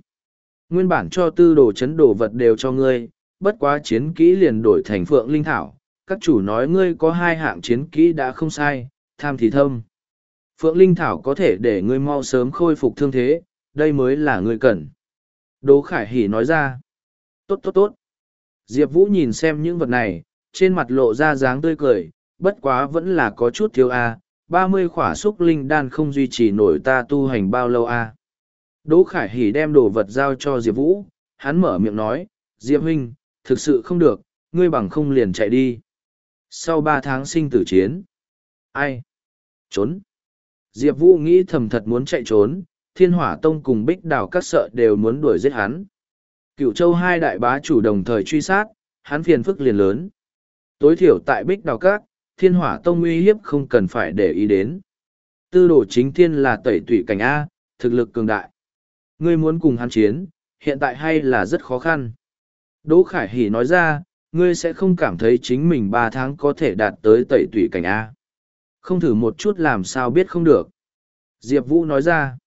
Nguyên bản cho tư đồ chấn đồ vật đều cho ngươi, bất quá chiến kỹ liền đổi thành phượng linh thảo. Các chủ nói ngươi có hai hạng chiến kỹ đã không sai, tham thì thâm. Phượng linh thảo có thể để ngươi mau sớm khôi phục thương thế, đây mới là ngươi cần. Đỗ Khải Hỷ nói ra. Tốt tốt tốt. Diệp Vũ nhìn xem những vật này, trên mặt lộ ra dáng tươi cười, bất quá vẫn là có chút thiếu a ba mươi khỏa xúc linh đan không duy trì nổi ta tu hành bao lâu a Đỗ Khải Hỷ đem đồ vật giao cho Diệp Vũ, hắn mở miệng nói, Diệp huynh, thực sự không được, ngươi bằng không liền chạy đi. Sau ba tháng sinh tử chiến. Ai? Trốn. Diệp Vũ nghĩ thầm thật muốn chạy trốn, thiên hỏa tông cùng bích đào các sợ đều muốn đuổi giết hắn. Cựu châu hai đại bá chủ đồng thời truy sát, hắn phiền phức liền lớn. Tối thiểu tại bích đào các, thiên hỏa tông uy hiếp không cần phải để ý đến. Tư đồ chính thiên là tẩy tụy cảnh A, thực lực cường đại. Ngươi muốn cùng hắn chiến, hiện tại hay là rất khó khăn. Đỗ Khải Hỷ nói ra, ngươi sẽ không cảm thấy chính mình ba tháng có thể đạt tới tẩy tủy cảnh A. Không thử một chút làm sao biết không được. Diệp Vũ nói ra,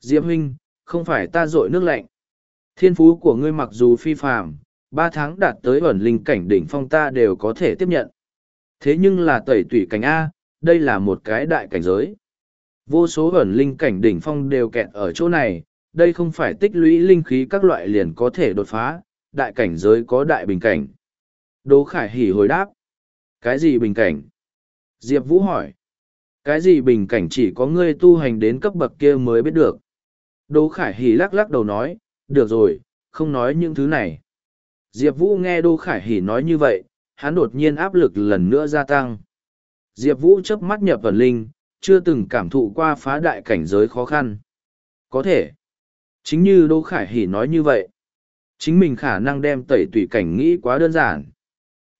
Diệp huynh, không phải ta dội nước lạnh. Thiên phú của ngươi mặc dù phi phàm, ba tháng đạt tới ẩn linh cảnh đỉnh phong ta đều có thể tiếp nhận. Thế nhưng là tẩy tủy cảnh A, đây là một cái đại cảnh giới. Vô số ẩn linh cảnh đỉnh phong đều kẹt ở chỗ này, đây không phải tích lũy linh khí các loại liền có thể đột phá, đại cảnh giới có đại bình cảnh. Đỗ Khải Hỉ hồi đáp. Cái gì bình cảnh? Diệp Vũ hỏi. Cái gì bình cảnh chỉ có ngươi tu hành đến cấp bậc kia mới biết được. Đỗ Khải Hỉ lắc lắc đầu nói, được rồi, không nói những thứ này. Diệp Vũ nghe Đỗ Khải Hỉ nói như vậy, hắn đột nhiên áp lực lần nữa gia tăng. Diệp Vũ chớp mắt nhập ẩn linh, chưa từng cảm thụ qua phá đại cảnh giới khó khăn. Có thể. Chính như Đỗ Khải Hỉ nói như vậy. Chính mình khả năng đem tẩy tùy cảnh nghĩ quá đơn giản.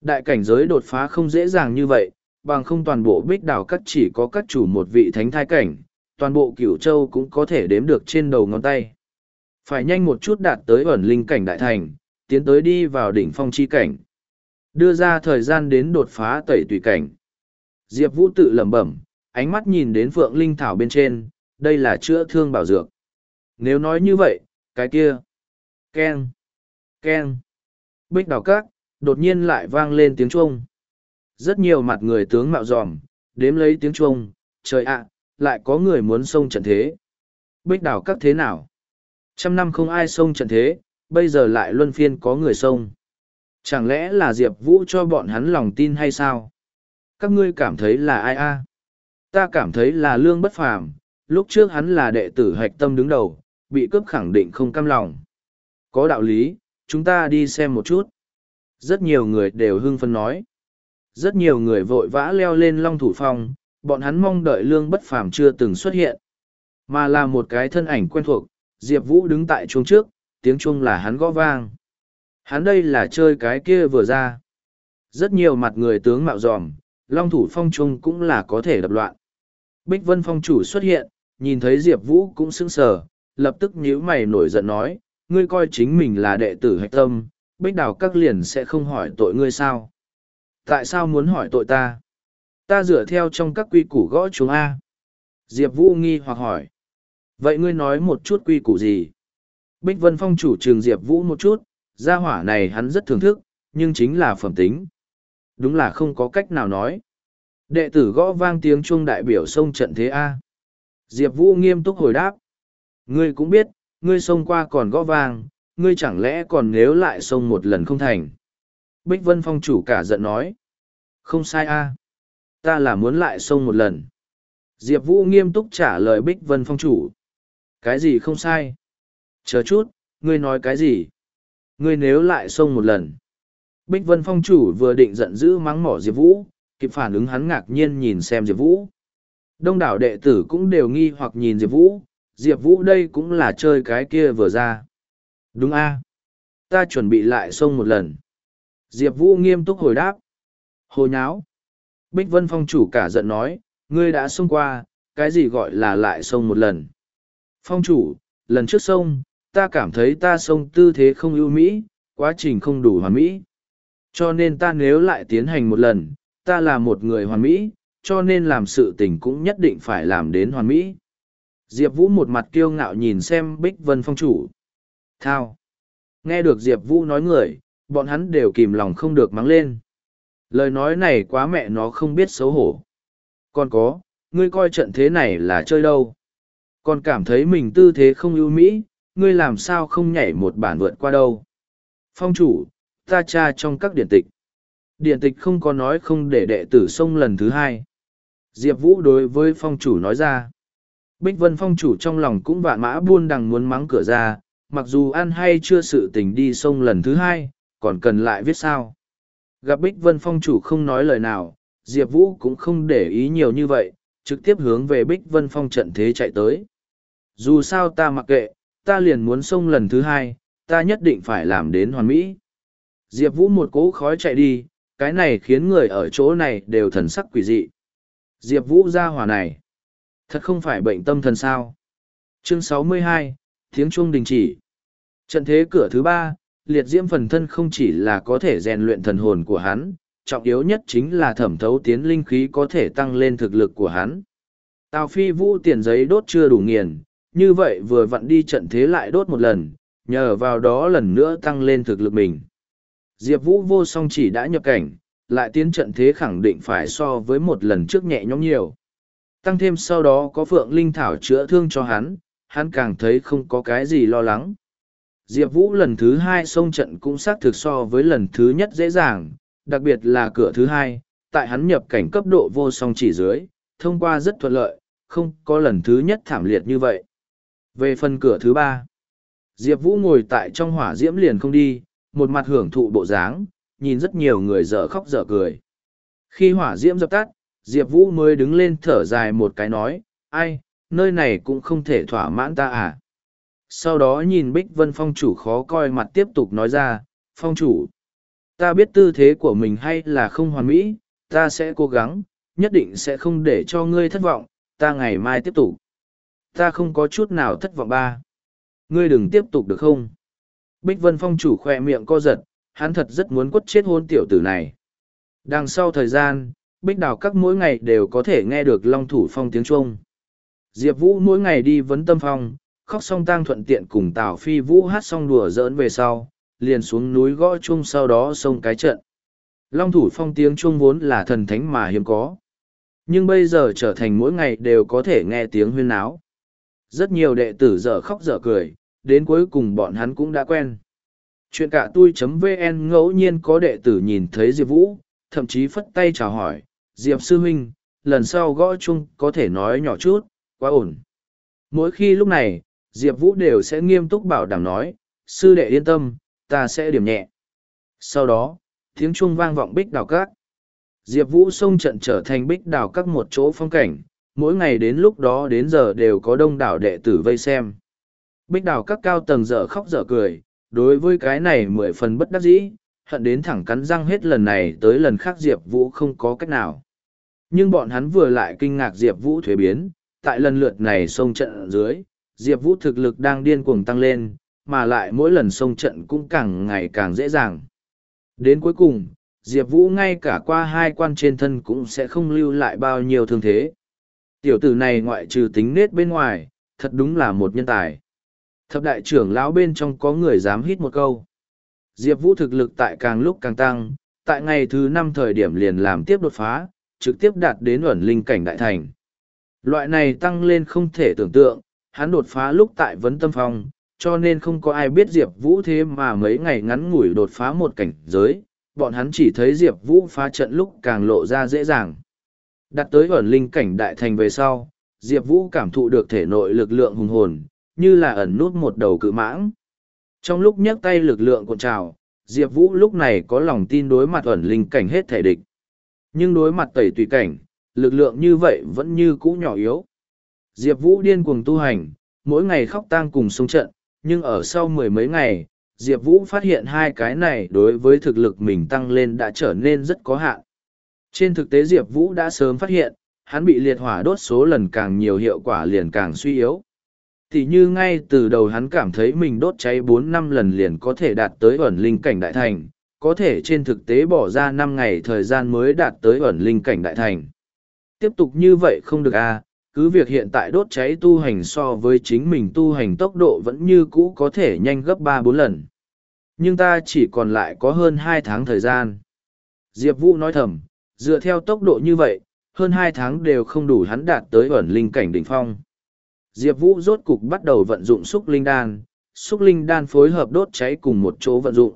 Đại cảnh giới đột phá không dễ dàng như vậy, bằng không toàn bộ bích đảo các chỉ có các chủ một vị thánh thai cảnh, toàn bộ cửu châu cũng có thể đếm được trên đầu ngón tay. Phải nhanh một chút đạt tới ẩn linh cảnh đại thành, tiến tới đi vào đỉnh phong chi cảnh. Đưa ra thời gian đến đột phá tẩy tùy cảnh. Diệp Vũ tự lẩm bẩm, ánh mắt nhìn đến Phượng Linh Thảo bên trên, đây là chữa thương bảo dược. Nếu nói như vậy, cái kia. keng, keng, Bích đào cát, đột nhiên lại vang lên tiếng chuông. Rất nhiều mặt người tướng mạo dòm, đếm lấy tiếng chuông, trời ạ, lại có người muốn xông trận thế. Bích đào cát thế nào? Trăm năm không ai xông trận thế, bây giờ lại luân phiên có người xông. Chẳng lẽ là Diệp Vũ cho bọn hắn lòng tin hay sao? Các ngươi cảm thấy là ai a? Ta cảm thấy là Lương Bất Phàm, lúc trước hắn là đệ tử hạch tâm đứng đầu, bị cướp khẳng định không cam lòng. Có đạo lý, chúng ta đi xem một chút. Rất nhiều người đều hưng phấn nói. Rất nhiều người vội vã leo lên long thủ phong, bọn hắn mong đợi lương bất phàm chưa từng xuất hiện. Mà là một cái thân ảnh quen thuộc, Diệp Vũ đứng tại chuông trước, tiếng chuông là hắn gõ vang. Hắn đây là chơi cái kia vừa ra. Rất nhiều mặt người tướng mạo dòm, long thủ phong chuông cũng là có thể đập loạn. Bích Vân Phong chủ xuất hiện, nhìn thấy Diệp Vũ cũng sững sờ, lập tức nhíu mày nổi giận nói, ngươi coi chính mình là đệ tử hạch tâm, bích đào các liền sẽ không hỏi tội ngươi sao. Tại sao muốn hỏi tội ta? Ta dựa theo trong các quy củ gõ chúng A. Diệp Vũ nghi hoặc hỏi. Vậy ngươi nói một chút quy củ gì? Bích Vân Phong chủ trường Diệp Vũ một chút, gia hỏa này hắn rất thưởng thức, nhưng chính là phẩm tính. Đúng là không có cách nào nói. Đệ tử gõ vang tiếng chuông đại biểu sông trận thế A. Diệp Vũ nghiêm túc hồi đáp. Ngươi cũng biết, ngươi xông qua còn gõ vang, ngươi chẳng lẽ còn nếu lại xông một lần không thành. Bích Vân Phong chủ cả giận nói. Không sai a Ta là muốn lại xông một lần. Diệp Vũ nghiêm túc trả lời Bích Vân Phong chủ. Cái gì không sai? Chờ chút, ngươi nói cái gì? Ngươi nếu lại xông một lần. Bích Vân Phong chủ vừa định giận dữ mắng mỏ Diệp Vũ, kịp phản ứng hắn ngạc nhiên nhìn xem Diệp Vũ. Đông đảo đệ tử cũng đều nghi hoặc nhìn Diệp Vũ, Diệp Vũ đây cũng là chơi cái kia vừa ra. Đúng a Ta chuẩn bị lại xông một lần. Diệp Vũ nghiêm túc hồi đáp. Hồi nháo. Bích Vân Phong chủ cả giận nói, ngươi đã xông qua, cái gì gọi là lại xông một lần. Phong chủ, lần trước xông, ta cảm thấy ta xông tư thế không ưu mỹ, quá trình không đủ hoàn mỹ. Cho nên ta nếu lại tiến hành một lần, ta là một người hoàn mỹ, cho nên làm sự tình cũng nhất định phải làm đến hoàn mỹ. Diệp Vũ một mặt kiêu ngạo nhìn xem Bích Vân Phong chủ. Thao. Nghe được Diệp Vũ nói người, bọn hắn đều kìm lòng không được mắng lên. Lời nói này quá mẹ nó không biết xấu hổ. Còn có, ngươi coi trận thế này là chơi đâu. Còn cảm thấy mình tư thế không ưu mỹ, ngươi làm sao không nhảy một bản vượt qua đâu. Phong chủ, ta tra trong các điển tịch. Điển tịch không có nói không để đệ tử sông lần thứ hai. Diệp Vũ đối với phong chủ nói ra. Bích Vân Phong chủ trong lòng cũng vạn mã buôn đằng muốn mắng cửa ra, mặc dù ăn hay chưa sự tình đi sông lần thứ hai, còn cần lại viết sao. Gặp Bích Vân Phong chủ không nói lời nào, Diệp Vũ cũng không để ý nhiều như vậy, trực tiếp hướng về Bích Vân Phong trận thế chạy tới. Dù sao ta mặc kệ, ta liền muốn sông lần thứ hai, ta nhất định phải làm đến hoàn mỹ. Diệp Vũ một cỗ khói chạy đi, cái này khiến người ở chỗ này đều thần sắc quỷ dị. Diệp Vũ ra hỏa này. Thật không phải bệnh tâm thần sao. Chương 62, tiếng chuông đình chỉ. Trận thế cửa thứ ba, liệt diễm phần thân không chỉ là có thể rèn luyện thần hồn của hắn, trọng yếu nhất chính là thẩm thấu tiến linh khí có thể tăng lên thực lực của hắn. Tào phi vũ tiền giấy đốt chưa đủ nghiền, như vậy vừa vặn đi trận thế lại đốt một lần, nhờ vào đó lần nữa tăng lên thực lực mình. Diệp vũ vô song chỉ đã nhập cảnh, lại tiến trận thế khẳng định phải so với một lần trước nhẹ nhõm nhiều. Tăng thêm sau đó có Phượng Linh Thảo chữa thương cho hắn, hắn càng thấy không có cái gì lo lắng. Diệp Vũ lần thứ hai xông trận cũng xác thực so với lần thứ nhất dễ dàng, đặc biệt là cửa thứ hai, tại hắn nhập cảnh cấp độ vô song chỉ dưới, thông qua rất thuận lợi, không có lần thứ nhất thảm liệt như vậy. Về phần cửa thứ ba, Diệp Vũ ngồi tại trong hỏa diễm liền không đi, một mặt hưởng thụ bộ dáng, nhìn rất nhiều người dở khóc dở cười. Khi hỏa diễm dập tắt, Diệp Vũ mới đứng lên thở dài một cái nói, ai, nơi này cũng không thể thỏa mãn ta à. Sau đó nhìn Bích Vân Phong chủ khó coi mặt tiếp tục nói ra, Phong chủ, ta biết tư thế của mình hay là không hoàn mỹ, ta sẽ cố gắng, nhất định sẽ không để cho ngươi thất vọng, ta ngày mai tiếp tục. Ta không có chút nào thất vọng ba. Ngươi đừng tiếp tục được không? Bích Vân Phong chủ khoe miệng co giật, hắn thật rất muốn quất chết hôn tiểu tử này. Đằng sau thời gian, Bích Đào các mỗi ngày đều có thể nghe được Long Thủ Phong tiếng Trung. Diệp Vũ mỗi ngày đi vấn tâm phong, khóc xong tang thuận tiện cùng Tào Phi Vũ hát xong đùa giỡn về sau, liền xuống núi gõ chung sau đó xông cái trận. Long Thủ Phong tiếng Trung vốn là thần thánh mà hiếm có. Nhưng bây giờ trở thành mỗi ngày đều có thể nghe tiếng huyên náo. Rất nhiều đệ tử dở khóc dở cười, đến cuối cùng bọn hắn cũng đã quen. Chuyện cả tui.vn ngẫu nhiên có đệ tử nhìn thấy Diệp Vũ, thậm chí phất tay chào hỏi, Diệp Sư Huynh, lần sau gõ chung có thể nói nhỏ chút, quá ổn. Mỗi khi lúc này, Diệp Vũ đều sẽ nghiêm túc bảo đảm nói, Sư đệ yên tâm, ta sẽ điểm nhẹ. Sau đó, tiếng chuông vang vọng bích đào các. Diệp Vũ sông trận trở thành bích đào các một chỗ phong cảnh, mỗi ngày đến lúc đó đến giờ đều có đông đảo đệ tử vây xem. Bích đào các cao tầng dở khóc dở cười, đối với cái này mười phần bất đắc dĩ, hận đến thẳng cắn răng hết lần này tới lần khác Diệp Vũ không có cách nào. Nhưng bọn hắn vừa lại kinh ngạc Diệp Vũ thuế biến, tại lần lượt này sông trận ở dưới, Diệp Vũ thực lực đang điên cuồng tăng lên, mà lại mỗi lần sông trận cũng càng ngày càng dễ dàng. Đến cuối cùng, Diệp Vũ ngay cả qua hai quan trên thân cũng sẽ không lưu lại bao nhiêu thương thế. Tiểu tử này ngoại trừ tính nết bên ngoài, thật đúng là một nhân tài. Thập đại trưởng lão bên trong có người dám hít một câu. Diệp Vũ thực lực tại càng lúc càng tăng, tại ngày thứ năm thời điểm liền làm tiếp đột phá, trực tiếp đạt đến ẩn linh cảnh đại thành. Loại này tăng lên không thể tưởng tượng, hắn đột phá lúc tại vấn tâm phong, cho nên không có ai biết Diệp Vũ thế mà mấy ngày ngắn ngủi đột phá một cảnh giới, bọn hắn chỉ thấy Diệp Vũ phá trận lúc càng lộ ra dễ dàng. Đặt tới ẩn linh cảnh đại thành về sau, Diệp Vũ cảm thụ được thể nội lực lượng hùng hồn, như là ẩn nút một đầu cự mãng. Trong lúc nhấc tay lực lượng cuộn trào, Diệp Vũ lúc này có lòng tin đối mặt ẩn linh cảnh hết thể địch. Nhưng đối mặt tẩy tùy cảnh, lực lượng như vậy vẫn như cũ nhỏ yếu. Diệp Vũ điên cuồng tu hành, mỗi ngày khóc tang cùng sống trận, nhưng ở sau mười mấy ngày, Diệp Vũ phát hiện hai cái này đối với thực lực mình tăng lên đã trở nên rất có hạn. Trên thực tế Diệp Vũ đã sớm phát hiện, hắn bị liệt hỏa đốt số lần càng nhiều hiệu quả liền càng suy yếu. Thì như ngay từ đầu hắn cảm thấy mình đốt cháy bốn năm lần liền có thể đạt tới ẩn linh cảnh đại thành, có thể trên thực tế bỏ ra năm ngày thời gian mới đạt tới ẩn linh cảnh đại thành. Tiếp tục như vậy không được à, cứ việc hiện tại đốt cháy tu hành so với chính mình tu hành tốc độ vẫn như cũ có thể nhanh gấp ba bốn lần. Nhưng ta chỉ còn lại có hơn hai tháng thời gian. Diệp Vũ nói thầm, dựa theo tốc độ như vậy, hơn hai tháng đều không đủ hắn đạt tới ẩn linh cảnh đỉnh phong. Diệp Vũ rốt cục bắt đầu vận dụng xúc linh đan, xúc linh đan phối hợp đốt cháy cùng một chỗ vận dụng.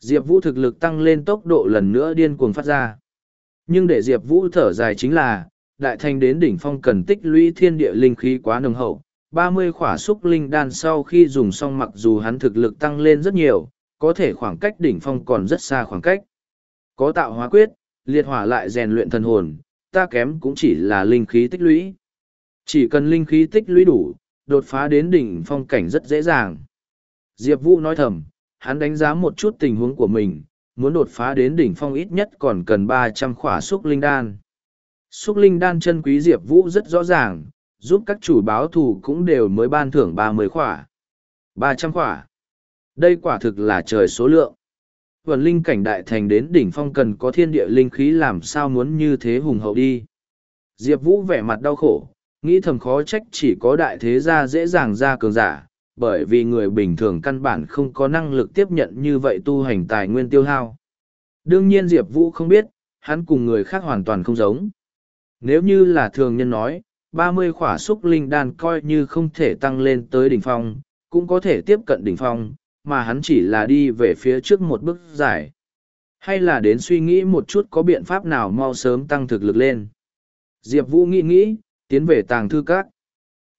Diệp Vũ thực lực tăng lên tốc độ lần nữa điên cuồng phát ra. Nhưng để Diệp Vũ thở dài chính là, đại thành đến đỉnh phong cần tích lũy thiên địa linh khí quá nồng hậu. ba mươi khỏa xúc linh đan sau khi dùng xong mặc dù hắn thực lực tăng lên rất nhiều, có thể khoảng cách đỉnh phong còn rất xa khoảng cách. Có tạo hóa quyết, liệt hỏa lại rèn luyện thần hồn, ta kém cũng chỉ là linh khí tích lũy. Chỉ cần linh khí tích lũy đủ, đột phá đến đỉnh phong cảnh rất dễ dàng. Diệp Vũ nói thầm, hắn đánh giá một chút tình huống của mình, muốn đột phá đến đỉnh phong ít nhất còn cần ba trăm khỏa xúc linh đan. Xúc linh đan chân quý Diệp Vũ rất rõ ràng, giúp các chủ báo thù cũng đều mới ban thưởng ba mươi khỏa. ba trăm khỏa. Đây quả thực là trời số lượng. Vần linh cảnh đại thành đến đỉnh phong cần có thiên địa linh khí làm sao muốn như thế hùng hậu đi. Diệp Vũ vẻ mặt đau khổ, nghĩ thầm khó trách chỉ có đại thế gia dễ dàng ra cường giả, bởi vì người bình thường căn bản không có năng lực tiếp nhận như vậy tu hành tài nguyên tiêu hao. Đương nhiên Diệp Vũ không biết, hắn cùng người khác hoàn toàn không giống. Nếu như là thường nhân nói, ba mươi khỏa xúc linh đan coi như không thể tăng lên tới đỉnh phong, cũng có thể tiếp cận đỉnh phong, mà hắn chỉ là đi về phía trước một bước dài. Hay là đến suy nghĩ một chút có biện pháp nào mau sớm tăng thực lực lên. Diệp Vũ nghĩ nghĩ, tiến về tàng thư các.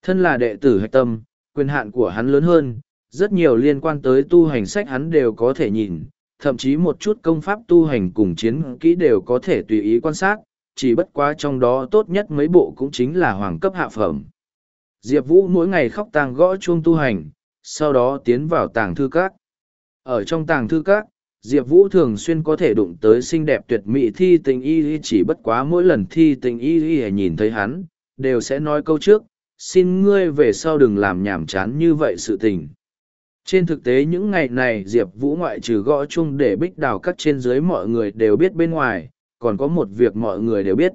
Thân là đệ tử hạch tâm, quyền hạn của hắn lớn hơn, rất nhiều liên quan tới tu hành sách hắn đều có thể nhìn, thậm chí một chút công pháp tu hành cùng chiến kỹ đều có thể tùy ý quan sát, chỉ bất quá trong đó tốt nhất mấy bộ cũng chính là hoàng cấp hạ phẩm. Diệp Vũ mỗi ngày khóc tàng gõ chuông tu hành, sau đó tiến vào tàng thư các. Ở trong tàng thư các, Diệp Vũ thường xuyên có thể đụng tới xinh đẹp tuyệt mỹ thi tình y chỉ bất quá mỗi lần thi tình y nhìn thấy hắn, đều sẽ nói câu trước, xin ngươi về sau đừng làm nhảm chán như vậy sự tình. Trên thực tế những ngày này Diệp Vũ ngoại trừ gõ chung để bích đào cắt trên dưới mọi người đều biết bên ngoài, còn có một việc mọi người đều biết.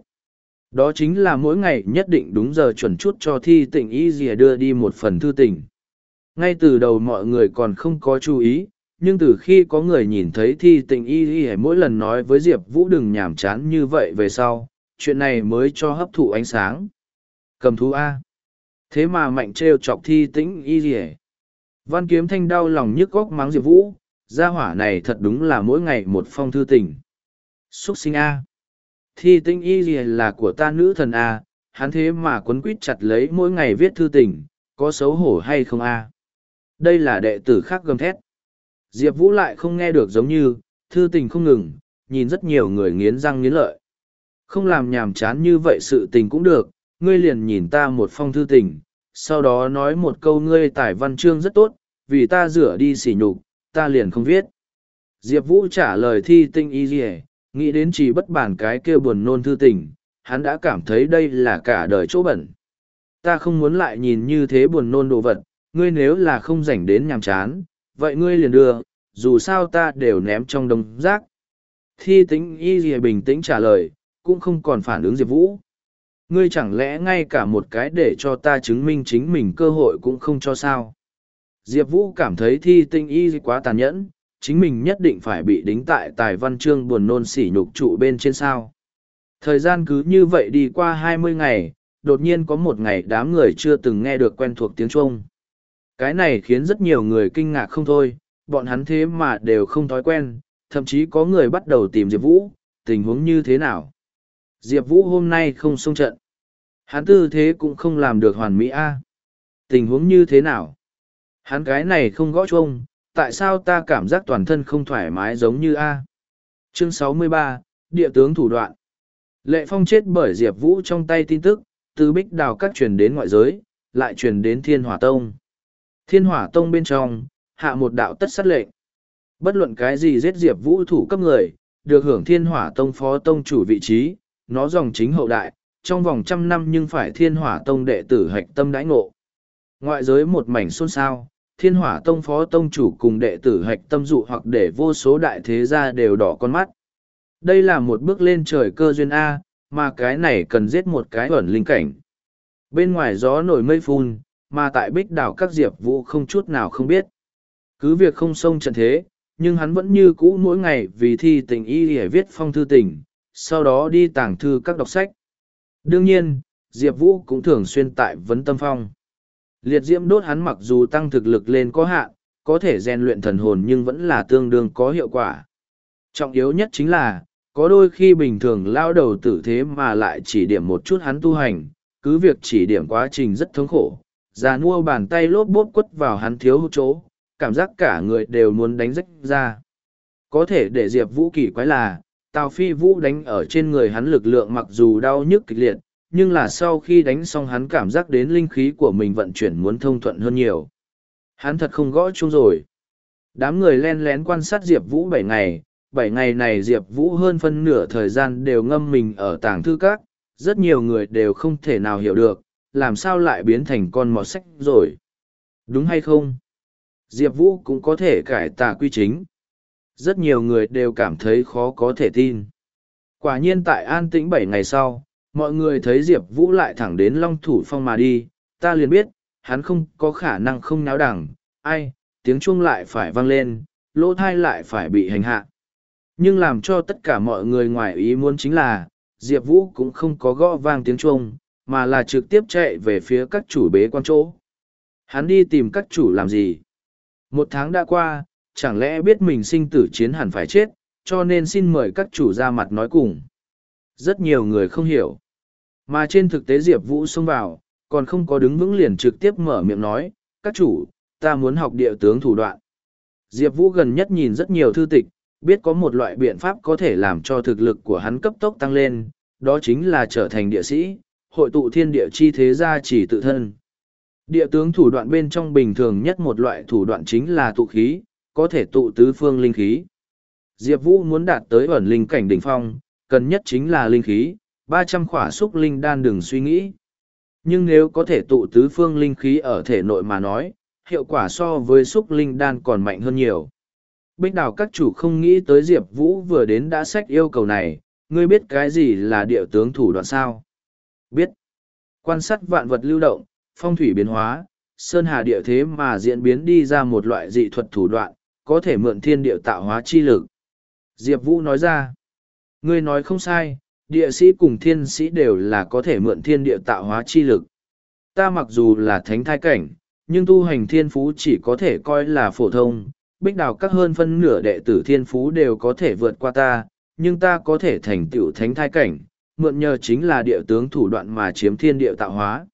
Đó chính là mỗi ngày nhất định đúng giờ chuẩn chút cho thi tỉnh y dìa đưa đi một phần thư tình. Ngay từ đầu mọi người còn không có chú ý, nhưng từ khi có người nhìn thấy thi tỉnh y Dìa mỗi lần nói với diệp vũ đừng nhàm chán như vậy về sau chuyện này mới cho hấp thụ ánh sáng cầm thú a. Thế mà mạnh t r e o chọc thi tĩnh y y văn kiếm thanh đau lòng nhức góc mắng diệp vũ gia hỏa này thật đúng là mỗi ngày một phong thư tình. Xúc sinh a. Thi tĩnh y y là của ta nữ thần a hắn thế mà quấn quýt chặt lấy mỗi ngày viết thư tình có xấu hổ hay không a? Đây là đệ tử khác gầm thét. Diệp Vũ lại không nghe được giống như, thư tình không ngừng, nhìn rất nhiều người nghiến răng nghiến lợi. Không làm nhàm chán như vậy sự tình cũng được, ngươi liền nhìn ta một phong thư tình, sau đó nói một câu ngươi tải văn chương rất tốt, vì ta rửa đi sỉ nhục, ta liền không viết. Diệp Vũ trả lời thi tinh y dì nghĩ đến chỉ bất bản cái kia buồn nôn thư tình, hắn đã cảm thấy đây là cả đời chỗ bẩn. Ta không muốn lại nhìn như thế buồn nôn đồ vật, ngươi nếu là không rảnh đến nhàm chán, vậy ngươi liền đưa, dù sao ta đều ném trong đống rác. Thi tính y gì bình tĩnh trả lời, cũng không còn phản ứng Diệp Vũ. Ngươi chẳng lẽ ngay cả một cái để cho ta chứng minh chính mình cơ hội cũng không cho sao. Diệp Vũ cảm thấy thi tinh y quá tàn nhẫn, chính mình nhất định phải bị đính tại tài văn chương buồn nôn sỉ nhục trụ bên trên sao. Thời gian cứ như vậy đi qua hai mươi ngày, đột nhiên có một ngày đám người chưa từng nghe được quen thuộc tiếng Trung. Cái này khiến rất nhiều người kinh ngạc không thôi, bọn hắn thế mà đều không thói quen, thậm chí có người bắt đầu tìm Diệp Vũ, tình huống như thế nào. Diệp Vũ hôm nay không xông trận. Hắn tư thế cũng không làm được hoàn mỹ a Tình huống như thế nào? Hắn cái này không gõ chuông, tại sao ta cảm giác toàn thân không thoải mái giống như A? Chương 63, Địa tướng thủ đoạn. Lệ Phong chết bởi Diệp Vũ trong tay tin tức, từ bích đào các truyền đến ngoại giới, lại truyền đến Thiên Hỏa Tông. Thiên hỏa tông bên trong, hạ một đạo tất sát lệnh. Bất luận cái gì giết diệp vũ thủ cấp người, được hưởng thiên hỏa tông phó tông chủ vị trí, nó dòng chính hậu đại, trong vòng trăm năm nhưng phải thiên hỏa tông đệ tử hạch tâm đãi ngộ. Ngoại giới một mảnh xôn xao, thiên hỏa tông phó tông chủ cùng đệ tử hạch tâm dụ hoặc để vô số đại thế gia đều đỏ con mắt. Đây là một bước lên trời cơ duyên A, mà cái này cần giết một cái ẩn linh cảnh. Bên ngoài gió nổi mây phun, mà tại bích đảo các diệp vũ không chút nào không biết cứ việc không xông trận thế nhưng hắn vẫn như cũ mỗi ngày vì thi tình y để viết phong thư tình sau đó đi tàng thư các đọc sách. Đương nhiên diệp vũ cũng thường xuyên tại vấn tâm phong. Liệt diễm đốt hắn mặc dù tăng thực lực lên có hạn có thể rèn luyện thần hồn nhưng vẫn là tương đương có hiệu quả. Trọng yếu nhất chính là có đôi khi bình thường lao đầu tử thế mà lại chỉ điểm một chút hắn tu hành cứ việc chỉ điểm quá trình rất thống khổ già nua bàn tay lốp bốp quất vào hắn thiếu hụt chỗ, cảm giác cả người đều muốn đánh rách ra. Có thể để Diệp Vũ kỳ quái là, Tào Phi Vũ đánh ở trên người hắn lực lượng mặc dù đau nhức kịch liệt, nhưng là sau khi đánh xong hắn cảm giác đến linh khí của mình vận chuyển muốn thông thuận hơn nhiều. Hắn thật không gõ chung rồi. Đám người len lén quan sát Diệp Vũ bảy ngày, bảy ngày này Diệp Vũ hơn phân nửa thời gian đều ngâm mình ở tàng thư các, rất nhiều người đều không thể nào hiểu được, làm sao lại biến thành con mọt sách rồi đúng hay không diệp vũ cũng có thể cải tà quy chính rất nhiều người đều cảm thấy khó có thể tin quả nhiên tại an tĩnh bảy ngày sau mọi người thấy diệp vũ lại thẳng đến long thủ phong mà đi ta liền biết hắn không có khả năng không náo đẳng ai tiếng chuông lại phải vang lên lỗ thai lại phải bị hành hạ nhưng làm cho tất cả mọi người ngoài ý muốn chính là diệp vũ cũng không có gõ vang tiếng chuông mà là trực tiếp chạy về phía các chủ bế quan chỗ. Hắn đi tìm các chủ làm gì? Một tháng đã qua, chẳng lẽ biết mình sinh tử chiến hẳn phải chết, cho nên xin mời các chủ ra mặt nói cùng. Rất nhiều người không hiểu. Mà trên thực tế Diệp Vũ xông vào, còn không có đứng vững liền trực tiếp mở miệng nói, các chủ, ta muốn học địa tướng thủ đoạn. Diệp Vũ gần nhất nhìn rất nhiều thư tịch, biết có một loại biện pháp có thể làm cho thực lực của hắn cấp tốc tăng lên, đó chính là trở thành địa sĩ, hội tụ thiên địa chi thế gia chỉ tự thân. Địa tướng thủ đoạn bên trong bình thường nhất một loại thủ đoạn chính là tụ khí, có thể tụ tứ phương linh khí. Diệp Vũ muốn đạt tới ẩn linh cảnh đỉnh phong, cần nhất chính là linh khí, ba trăm khỏa xúc linh đan đừng suy nghĩ. Nhưng nếu có thể tụ tứ phương linh khí ở thể nội mà nói, hiệu quả so với xúc linh đan còn mạnh hơn nhiều. Bích đào các chủ không nghĩ tới Diệp Vũ vừa đến đã sách yêu cầu này, ngươi biết cái gì là địa tướng thủ đoạn sao? Biết. Quan sát vạn vật lưu động, phong thủy biến hóa, sơn hà địa thế mà diễn biến đi ra một loại dị thuật thủ đoạn, có thể mượn thiên địa tạo hóa chi lực. Diệp Vũ nói ra, ngươi nói không sai, địa sĩ cùng thiên sĩ đều là có thể mượn thiên địa tạo hóa chi lực. Ta mặc dù là thánh thai cảnh, nhưng tu hành thiên phú chỉ có thể coi là phổ thông, bích đào các hơn phân nửa đệ tử thiên phú đều có thể vượt qua ta, nhưng ta có thể thành tựu thánh thai cảnh, mượn nhờ chính là địa tướng thủ đoạn mà chiếm thiên địa tạo hóa.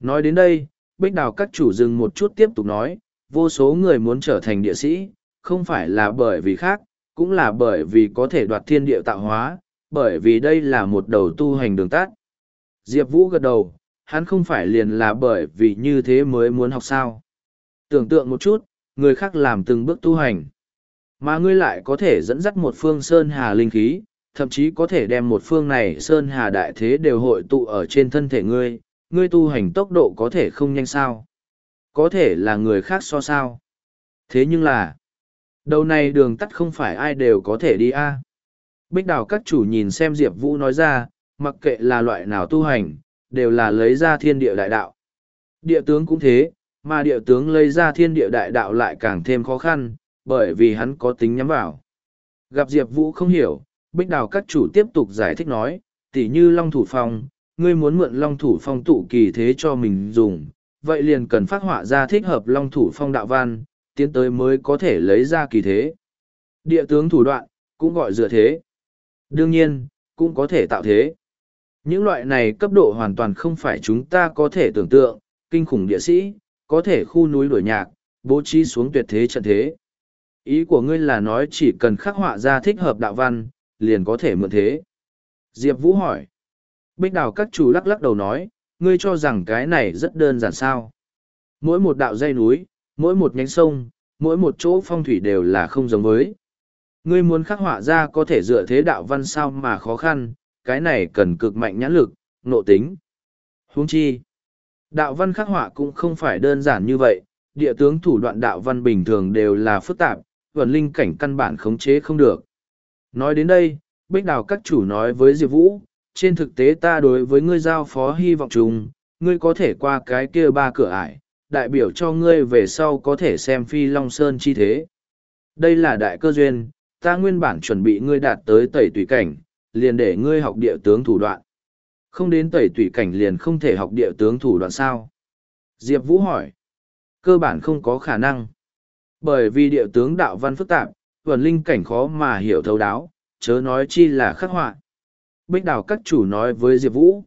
Nói đến đây, bích đào các chủ dừng một chút tiếp tục nói, vô số người muốn trở thành địa sĩ, không phải là bởi vì khác, cũng là bởi vì có thể đoạt thiên địa tạo hóa, bởi vì đây là một đầu tu hành đường tắt. Diệp Vũ gật đầu, hắn không phải liền là bởi vì như thế mới muốn học sao. Tưởng tượng một chút, người khác làm từng bước tu hành. Mà ngươi lại có thể dẫn dắt một phương sơn hà linh khí, thậm chí có thể đem một phương này sơn hà đại thế đều hội tụ ở trên thân thể ngươi, ngươi tu hành tốc độ có thể không nhanh sao. Có thể là người khác so sao. Thế nhưng là, đầu này đường tắt không phải ai đều có thể đi a. Bích đào các chủ nhìn xem Diệp Vũ nói ra, mặc kệ là loại nào tu hành, đều là lấy ra thiên địa đại đạo. Địa tướng cũng thế, mà địa tướng lấy ra thiên địa đại đạo lại càng thêm khó khăn, bởi vì hắn có tính nhắm vào. Gặp Diệp Vũ không hiểu, Bích Đào các chủ tiếp tục giải thích nói, tỉ như Long Thủ Phong, ngươi muốn mượn Long Thủ Phong tụ kỳ thế cho mình dùng, vậy liền cần phát họa ra thích hợp Long Thủ Phong đạo văn, tiến tới mới có thể lấy ra kỳ thế. Địa tướng thủ đoạn, cũng gọi dựa thế. Đương nhiên, cũng có thể tạo thế. Những loại này cấp độ hoàn toàn không phải chúng ta có thể tưởng tượng, kinh khủng địa sĩ, có thể khu núi đổi nhạc, bố trí xuống tuyệt thế trận thế. Ý của ngươi là nói chỉ cần khắc họa ra thích hợp đạo văn, liền có thể mượn thế. Diệp Vũ hỏi. Bích đào các chủ lắc lắc đầu nói, ngươi cho rằng cái này rất đơn giản sao. Mỗi một đạo dây núi, mỗi một nhánh sông, mỗi một chỗ phong thủy đều là không giống với. Ngươi muốn khắc họa ra có thể dựa thế đạo văn sao mà khó khăn, cái này cần cực mạnh nhãn lực, nộ tính. Huống chi, đạo văn khắc họa cũng không phải đơn giản như vậy, địa tướng thủ đoạn đạo văn bình thường đều là phức tạp, vần linh cảnh căn bản khống chế không được. Nói đến đây, Bích Đào các chủ nói với Diệp Vũ, trên thực tế ta đối với ngươi giao phó hy vọng chung, ngươi có thể qua cái kia ba cửa ải, đại biểu cho ngươi về sau có thể xem phi Long Sơn chi thế. Đây là đại cơ duyên, ta nguyên bản chuẩn bị ngươi đạt tới tẩy tùy cảnh, liền để ngươi học địa tướng thủ đoạn. Không đến tẩy tùy cảnh liền không thể học địa tướng thủ đoạn sao? Diệp Vũ hỏi. Cơ bản không có khả năng. Bởi vì địa tướng đạo văn phức tạp, vần linh cảnh khó mà hiểu thấu đáo, chớ nói chi là khắc họa. Bích đào các chủ nói với Diệp Vũ.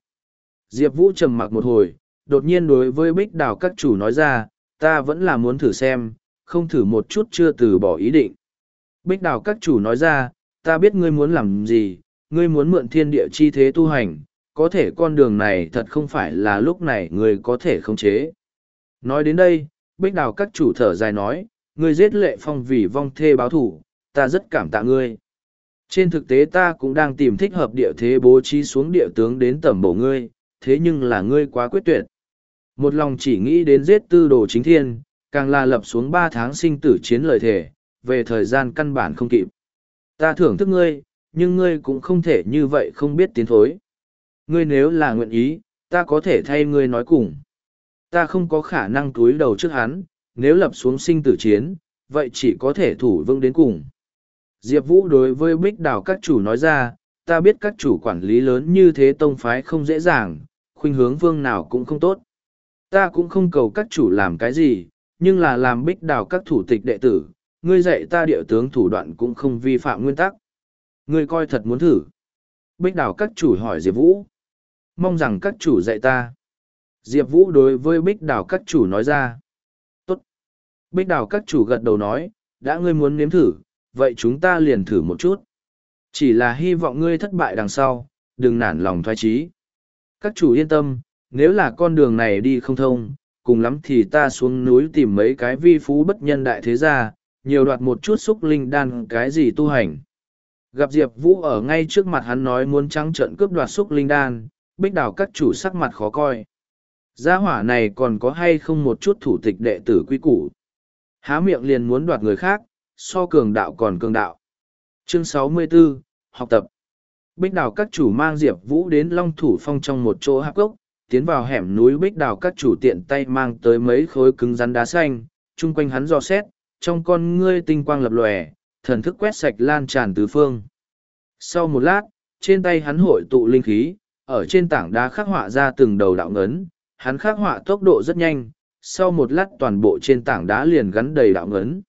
Diệp Vũ trầm mặc một hồi, đột nhiên đối với bích đào các chủ nói ra, ta vẫn là muốn thử xem, không thử một chút chưa từ bỏ ý định. Bích đào các chủ nói ra, ta biết ngươi muốn làm gì, ngươi muốn mượn thiên địa chi thế tu hành, có thể con đường này thật không phải là lúc này ngươi có thể khống chế. Nói đến đây, bích đào các chủ thở dài nói, ngươi giết lệ phong vì vong thê báo thủ, ta rất cảm tạ ngươi. Trên thực tế ta cũng đang tìm thích hợp địa thế bố trí xuống địa tướng đến tẩm bổ ngươi, thế nhưng là ngươi quá quyết tuyệt. Một lòng chỉ nghĩ đến giết tư đồ chính thiên, càng là lập xuống ba tháng sinh tử chiến lời thể, về thời gian căn bản không kịp. Ta thưởng thức ngươi, nhưng ngươi cũng không thể như vậy không biết tiến thối. Ngươi nếu là nguyện ý, ta có thể thay ngươi nói cùng. Ta không có khả năng túi đầu trước hắn, nếu lập xuống sinh tử chiến, vậy chỉ có thể thủ vững đến cùng. Diệp Vũ đối với bích đào các chủ nói ra, ta biết các chủ quản lý lớn như thế tông phái không dễ dàng, khuynh hướng vương nào cũng không tốt. Ta cũng không cầu các chủ làm cái gì, nhưng là làm bích đào các thủ tịch đệ tử, ngươi dạy ta địa tướng thủ đoạn cũng không vi phạm nguyên tắc. Ngươi coi thật muốn thử. Bích đào các chủ hỏi Diệp Vũ. Mong rằng các chủ dạy ta. Diệp Vũ đối với bích đào các chủ nói ra. Tốt. Bích đào các chủ gật đầu nói, đã ngươi muốn nếm thử, vậy chúng ta liền thử một chút. Chỉ là hy vọng ngươi thất bại đằng sau, đừng nản lòng thoái trí. Các chủ yên tâm, nếu là con đường này đi không thông, cùng lắm thì ta xuống núi tìm mấy cái vi phú bất nhân đại thế gia, nhiều đoạt một chút xúc linh đan cái gì tu hành. Gặp Diệp Vũ ở ngay trước mặt hắn nói muốn trắng trận cướp đoạt xúc linh đan, bích Đảo các chủ sắc mặt khó coi. Gia hỏa này còn có hay không một chút thủ tịch đệ tử quy củ. Há miệng liền muốn đoạt người khác, so cường đạo còn cường đạo. Chương 64, học tập. Bích Đảo các chủ mang Diệp Vũ đến Long Thủ Phong trong một chỗ hạp gốc, tiến vào hẻm núi Bích đào các chủ tiện tay mang tới mấy khối cứng rắn đá xanh, chung quanh hắn dò xét, trong con ngươi tinh quang lập lòe, thần thức quét sạch lan tràn tứ phương. Sau một lát, trên tay hắn hội tụ linh khí, ở trên tảng đá khắc họa ra từng đầu đạo ngấn, hắn khắc họa tốc độ rất nhanh, sau một lát toàn bộ trên tảng đá liền gắn đầy đạo ngấn.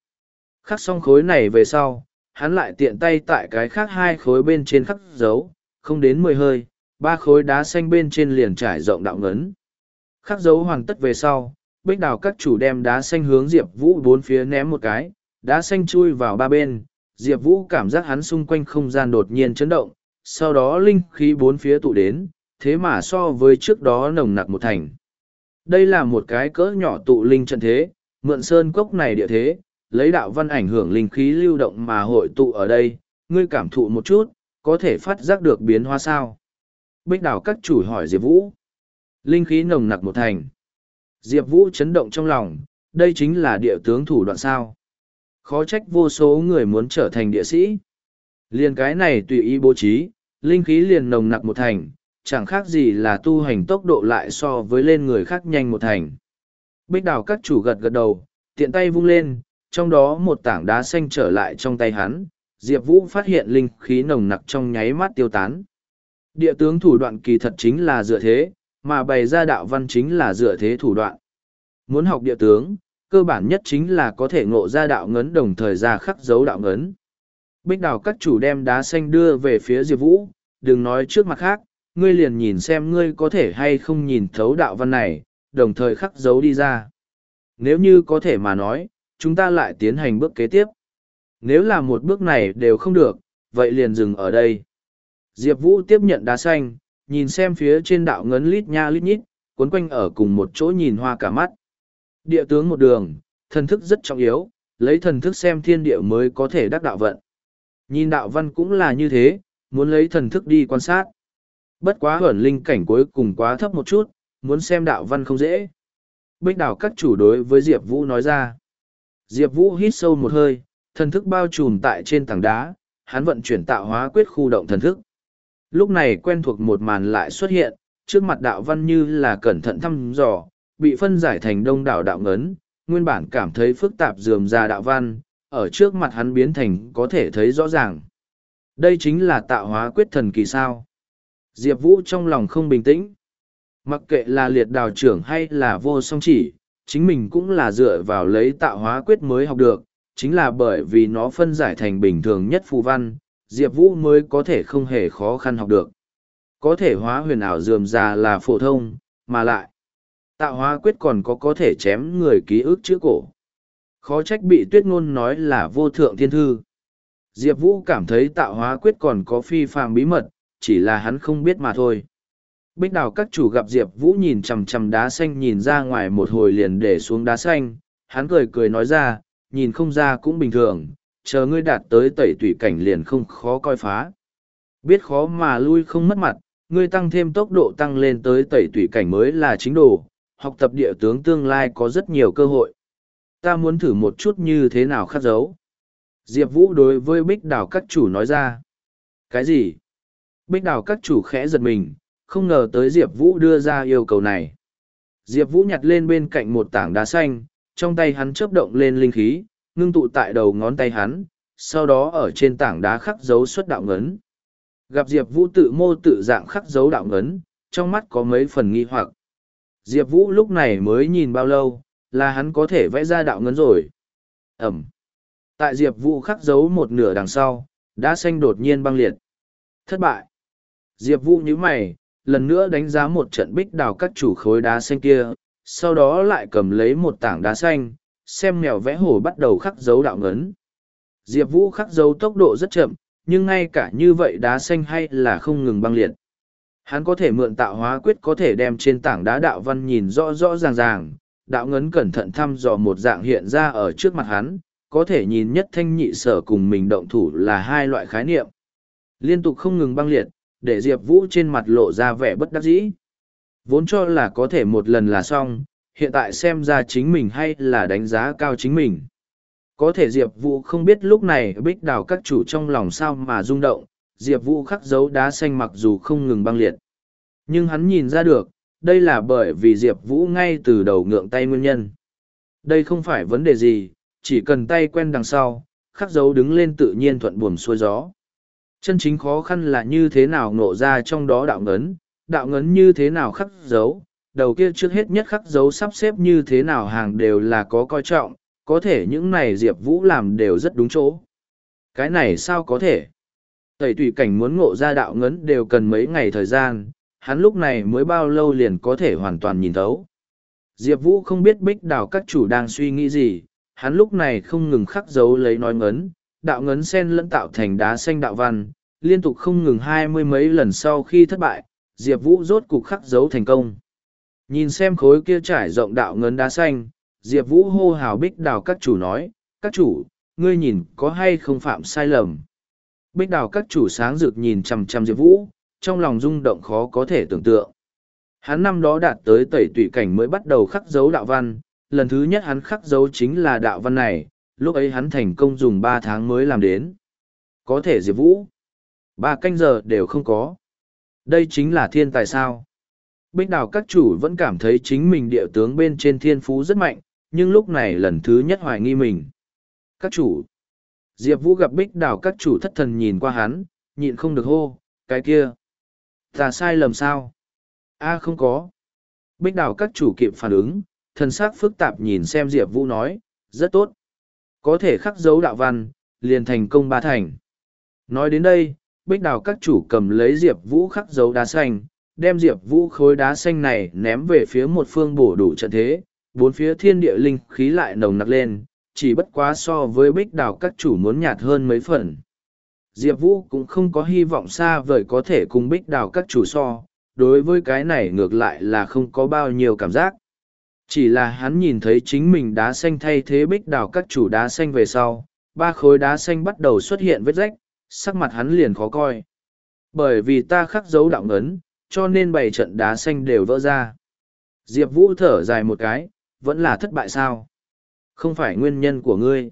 Khắc xong khối này về sau, hắn lại tiện tay tại cái khác hai khối bên trên khắc dấu, không đến mười hơi, ba khối đá xanh bên trên liền trải rộng đạo ngấn. Khắc dấu hoàn tất về sau, bích đào các chủ đem đá xanh hướng Diệp Vũ bốn phía ném một cái, đá xanh chui vào ba bên, Diệp Vũ cảm giác hắn xung quanh không gian đột nhiên chấn động, sau đó linh khí bốn phía tụ đến, thế mà so với trước đó nồng nặc một thành. Đây là một cái cỡ nhỏ tụ linh trận thế, mượn sơn cốc này địa thế, lấy đạo văn ảnh hưởng linh khí lưu động mà hội tụ ở đây, ngươi cảm thụ một chút, có thể phát giác được biến hóa sao. Bích đảo các chủ hỏi Diệp Vũ. Linh khí nồng nặc một thành. Diệp Vũ chấn động trong lòng, đây chính là địa tướng thủ đoạn sao. Khó trách vô số người muốn trở thành địa sĩ. Liên cái này tùy ý bố trí, linh khí liền nồng nặc một thành, chẳng khác gì là tu hành tốc độ lại so với lên người khác nhanh một thành. Bích đào các chủ gật gật đầu, tiện tay vung lên, trong đó một tảng đá xanh trở lại trong tay hắn, Diệp Vũ phát hiện linh khí nồng nặc trong nháy mắt tiêu tán. Địa tướng thủ đoạn kỳ thật chính là dựa thế, mà bày ra đạo văn chính là dựa thế thủ đoạn. Muốn học địa tướng, cơ bản nhất chính là có thể ngộ ra đạo ngấn đồng thời ra khắc dấu đạo ngấn. Bích đào các chủ đem đá xanh đưa về phía Diệp Vũ, đừng nói trước mặt khác, ngươi liền nhìn xem ngươi có thể hay không nhìn thấu đạo văn này, đồng thời khắc dấu đi ra. Nếu như có thể mà nói, chúng ta lại tiến hành bước kế tiếp. Nếu là một bước này đều không được, vậy liền dừng ở đây. Diệp Vũ tiếp nhận đá xanh, nhìn xem phía trên đạo ngấn lít nha lít nhít, cuốn quanh ở cùng một chỗ nhìn hoa cả mắt. Địa tướng một đường, thần thức rất trọng yếu, lấy thần thức xem thiên địa mới có thể đắc đạo vận. Nhìn đạo văn cũng là như thế, muốn lấy thần thức đi quan sát. Bất quá ẩn linh cảnh cuối cùng quá thấp một chút, muốn xem đạo văn không dễ. Bích đảo các chủ đối với Diệp Vũ nói ra. Diệp Vũ hít sâu một hơi, thần thức bao trùm tại trên tảng đá, hắn vận chuyển tạo hóa quyết khu động thần thức. Lúc này quen thuộc một màn lại xuất hiện, trước mặt đạo văn như là cẩn thận thăm dò, bị phân giải thành đông đảo đạo ngấn, nguyên bản cảm thấy phức tạp dườm ra đạo văn, ở trước mặt hắn biến thành có thể thấy rõ ràng. Đây chính là tạo hóa quyết thần kỳ sao. Diệp Vũ trong lòng không bình tĩnh. Mặc kệ là liệt đào trưởng hay là vô song chỉ, chính mình cũng là dựa vào lấy tạo hóa quyết mới học được, chính là bởi vì nó phân giải thành bình thường nhất phù văn, Diệp Vũ mới có thể không hề khó khăn học được. Có thể hóa huyền ảo dườm già là phổ thông, mà lại, tạo hóa quyết còn có có thể chém người ký ức chữa cổ. Khó trách bị tuyết ngôn nói là vô thượng thiên thư. Diệp Vũ cảm thấy tạo hóa quyết còn có phi phàm bí mật, chỉ là hắn không biết mà thôi. Bích đào các chủ gặp Diệp Vũ nhìn chầm chầm đá xanh nhìn ra ngoài một hồi liền để xuống đá xanh, hắn cười cười nói ra, nhìn không ra cũng bình thường, chờ ngươi đạt tới tẩy tủy cảnh liền không khó coi phá. Biết khó mà lui không mất mặt, ngươi tăng thêm tốc độ tăng lên tới tẩy tủy cảnh mới là chính đồ, học tập địa tướng tương lai có rất nhiều cơ hội. Ta muốn thử một chút như thế nào khắc dấu. Diệp Vũ đối với bích đào các chủ nói ra. Cái gì? Bích đào các chủ khẽ giật mình, không ngờ tới Diệp Vũ đưa ra yêu cầu này. Diệp Vũ nhặt lên bên cạnh một tảng đá xanh, trong tay hắn chớp động lên linh khí, ngưng tụ tại đầu ngón tay hắn, sau đó ở trên tảng đá khắc dấu xuất đạo ngấn. Gặp Diệp Vũ tự mô tự dạng khắc dấu đạo ngấn, trong mắt có mấy phần nghi hoặc. Diệp Vũ lúc này mới nhìn bao lâu, là hắn có thể vẽ ra đạo ngấn rồi. Ẩm. Tại Diệp Vũ khắc dấu một nửa đằng sau, đã xanh đột nhiên băng liệt. Thất bại. Diệp Vũ nhíu mày, lần nữa đánh giá một trận bích đào các chủ khối đá xanh kia, sau đó lại cầm lấy một tảng đá xanh, xem mèo vẽ hổ bắt đầu khắc dấu đạo ngấn. Diệp Vũ khắc dấu tốc độ rất chậm, nhưng ngay cả như vậy đá xanh hay là không ngừng băng liệt. Hắn có thể mượn tạo hóa quyết có thể đem trên tảng đá đạo văn nhìn rõ rõ ràng ràng, đạo ngấn cẩn thận thăm dò một dạng hiện ra ở trước mặt hắn, có thể nhìn nhất thanh nhị sở cùng mình động thủ là hai loại khái niệm. Liên tục không ngừng băng liệt, để Diệp Vũ trên mặt lộ ra vẻ bất đắc dĩ. Vốn cho là có thể một lần là xong, hiện tại xem ra chính mình hay là đánh giá cao chính mình. Có thể Diệp Vũ không biết lúc này bích đào các chủ trong lòng sao mà rung động, Diệp Vũ khắc dấu đá xanh mặc dù không ngừng băng liệt. Nhưng hắn nhìn ra được, đây là bởi vì Diệp Vũ ngay từ đầu ngượng tay nguyên nhân. Đây không phải vấn đề gì, chỉ cần tay quen đằng sau, khắc dấu đứng lên tự nhiên thuận buồm xuôi gió. Chân chính khó khăn là như thế nào ngộ ra trong đó đạo ngấn, đạo ngấn như thế nào khắc dấu, đầu kia trước hết nhất khắc dấu sắp xếp như thế nào hàng đều là có coi trọng, có thể những này Diệp Vũ làm đều rất đúng chỗ. Cái này sao có thể? Tẩy tùy cảnh muốn ngộ ra đạo ngấn đều cần mấy ngày thời gian, hắn lúc này mới bao lâu liền có thể hoàn toàn nhìn thấu. Diệp Vũ không biết bích đào các chủ đang suy nghĩ gì, hắn lúc này không ngừng khắc dấu lấy nói ngấn, đạo ngấn sen lẫn tạo thành đá xanh đạo văn, liên tục không ngừng hai mươi mấy lần sau khi thất bại, Diệp Vũ rốt cục khắc dấu thành công. Nhìn xem khối kia trải rộng đạo ngấn đá xanh, Diệp Vũ hô hào bích đào các chủ nói, các chủ, ngươi nhìn có hay không phạm sai lầm. Bích đào các chủ sáng rực nhìn chằm chằm Diệp Vũ, trong lòng rung động khó có thể tưởng tượng. Hắn năm đó đạt tới tẩy tụy cảnh mới bắt đầu khắc dấu đạo văn, lần thứ nhất hắn khắc dấu chính là đạo văn này, lúc ấy hắn thành công dùng ba tháng mới làm đến. Có thể Diệp Vũ, ba canh giờ đều không có. Đây chính là thiên tài sao. Bích đào các chủ vẫn cảm thấy chính mình địa tướng bên trên thiên phú rất mạnh, nhưng lúc này lần thứ nhất hoài nghi mình. Các chủ. Diệp Vũ gặp bích đào các chủ thất thần nhìn qua hắn, nhịn không được hô, cái kia. Ta sai lầm sao? a không có. Bích đào các chủ kịp phản ứng, thân sắc phức tạp nhìn xem Diệp Vũ nói, rất tốt. Có thể khắc dấu đạo văn, liền thành công ba thành. Nói đến đây, bích đào các chủ cầm lấy Diệp Vũ khắc dấu đá xanh, đem Diệp Vũ khối đá xanh này ném về phía một phương bổ đủ trận thế, bốn phía thiên địa linh khí lại nồng nặc lên, chỉ bất quá so với bích đào các chủ muốn nhạt hơn mấy phần. Diệp Vũ cũng không có hy vọng xa vời có thể cùng bích đào các chủ so, đối với cái này ngược lại là không có bao nhiêu cảm giác. Chỉ là hắn nhìn thấy chính mình đá xanh thay thế bích đào các chủ đá xanh về sau, ba khối đá xanh bắt đầu xuất hiện vết rách, sắc mặt hắn liền khó coi. Bởi vì ta khắc dấu đạo ngấn, cho nên bảy trận đá xanh đều vỡ ra. Diệp Vũ thở dài một cái, vẫn là thất bại sao? Không phải nguyên nhân của ngươi.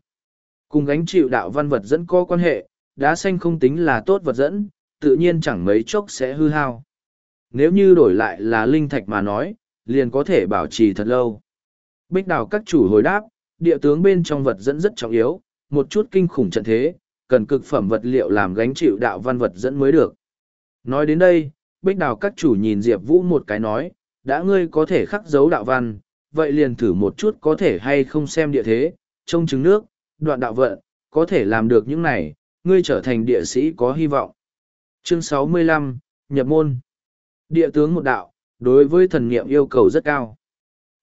Cùng gánh chịu đạo văn vật dẫn có quan hệ, đá xanh không tính là tốt vật dẫn, tự nhiên chẳng mấy chốc sẽ hư hao. Nếu như đổi lại là linh thạch mà nói, liền có thể bảo trì thật lâu. Bích đào các chủ hồi đáp, địa tướng bên trong vật dẫn rất trọng yếu, một chút kinh khủng trận thế, cần cực phẩm vật liệu làm gánh chịu đạo văn vật dẫn mới được. Nói đến đây, bích đào các chủ nhìn Diệp Vũ một cái nói, đã ngươi có thể khắc dấu đạo văn, vậy liền thử một chút có thể hay không xem địa thế, trông chứng nước, đoạn đạo vận, có thể làm được những này, ngươi trở thành địa sĩ có hy vọng. Chương 65, Nhập môn Địa tướng một đạo, đối với thần niệm yêu cầu rất cao.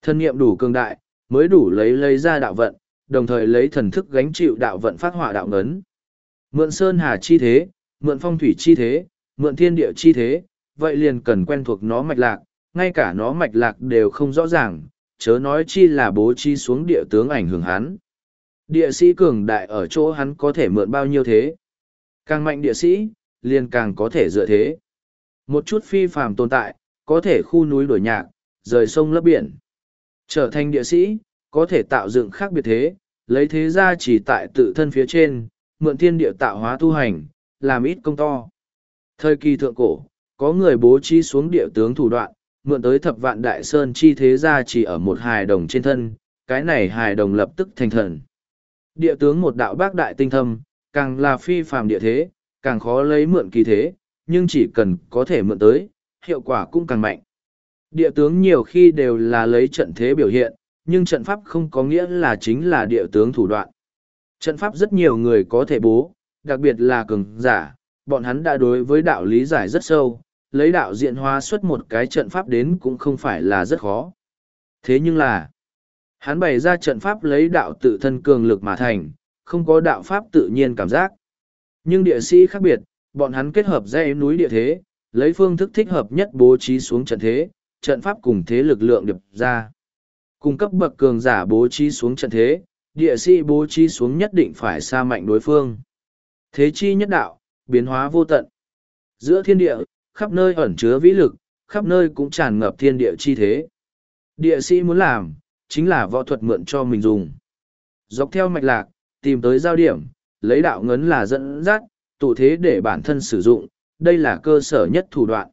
Thần niệm đủ cường đại, mới đủ lấy lấy ra đạo vận, đồng thời lấy thần thức gánh chịu đạo vận phát hỏa đạo ngấn. Mượn sơn hà chi thế, mượn phong thủy chi thế, mượn thiên địa chi thế, vậy liền cần quen thuộc nó mạch lạc, ngay cả nó mạch lạc đều không rõ ràng, chớ nói chi là bố chi xuống địa tướng ảnh hưởng hắn. Địa sĩ cường đại ở chỗ hắn có thể mượn bao nhiêu thế. Càng mạnh địa sĩ, liền càng có thể dựa thế. Một chút phi phàm tồn tại, có thể khu núi đổi nhạc, rời sông lấp biển. Trở thành địa sĩ, có thể tạo dựng khác biệt thế, lấy thế ra chỉ tại tự thân phía trên, mượn thiên địa tạo hóa tu hành, làm ít công to. Thời kỳ thượng cổ, có người bố trí xuống địa tướng thủ đoạn, mượn tới thập vạn đại sơn chi thế ra chỉ ở một hài đồng trên thân, cái này hài đồng lập tức thành thần. Địa tướng một đạo bác đại tinh thâm, càng là phi phàm địa thế, càng khó lấy mượn kỳ thế, nhưng chỉ cần có thể mượn tới, hiệu quả cũng càng mạnh. Địa tướng nhiều khi đều là lấy trận thế biểu hiện, nhưng trận pháp không có nghĩa là chính là địa tướng thủ đoạn. Trận pháp rất nhiều người có thể bố, đặc biệt là cường giả, bọn hắn đã đối với đạo lý giải rất sâu, lấy đạo diện hóa xuất một cái trận pháp đến cũng không phải là rất khó. Thế nhưng là, hắn bày ra trận pháp lấy đạo tự thân cường lực mà thành, không có đạo pháp tự nhiên cảm giác. Nhưng địa sĩ khác biệt, bọn hắn kết hợp dây núi địa thế, lấy phương thức thích hợp nhất bố trí xuống trận thế, trận pháp cùng thế lực lượng điệp ra. Cung cấp bậc cường giả bố trí xuống trận thế, địa sĩ bố trí xuống nhất định phải xa mạnh đối phương. Thế chi nhất đạo, biến hóa vô tận. Giữa thiên địa, khắp nơi ẩn chứa vĩ lực, khắp nơi cũng tràn ngập thiên địa chi thế. Địa sĩ muốn làm, chính là võ thuật mượn cho mình dùng. Dọc theo mạch lạc, tìm tới giao điểm, lấy đạo ngấn là dẫn dắt, tụ thế để bản thân sử dụng, đây là cơ sở nhất thủ đoạn.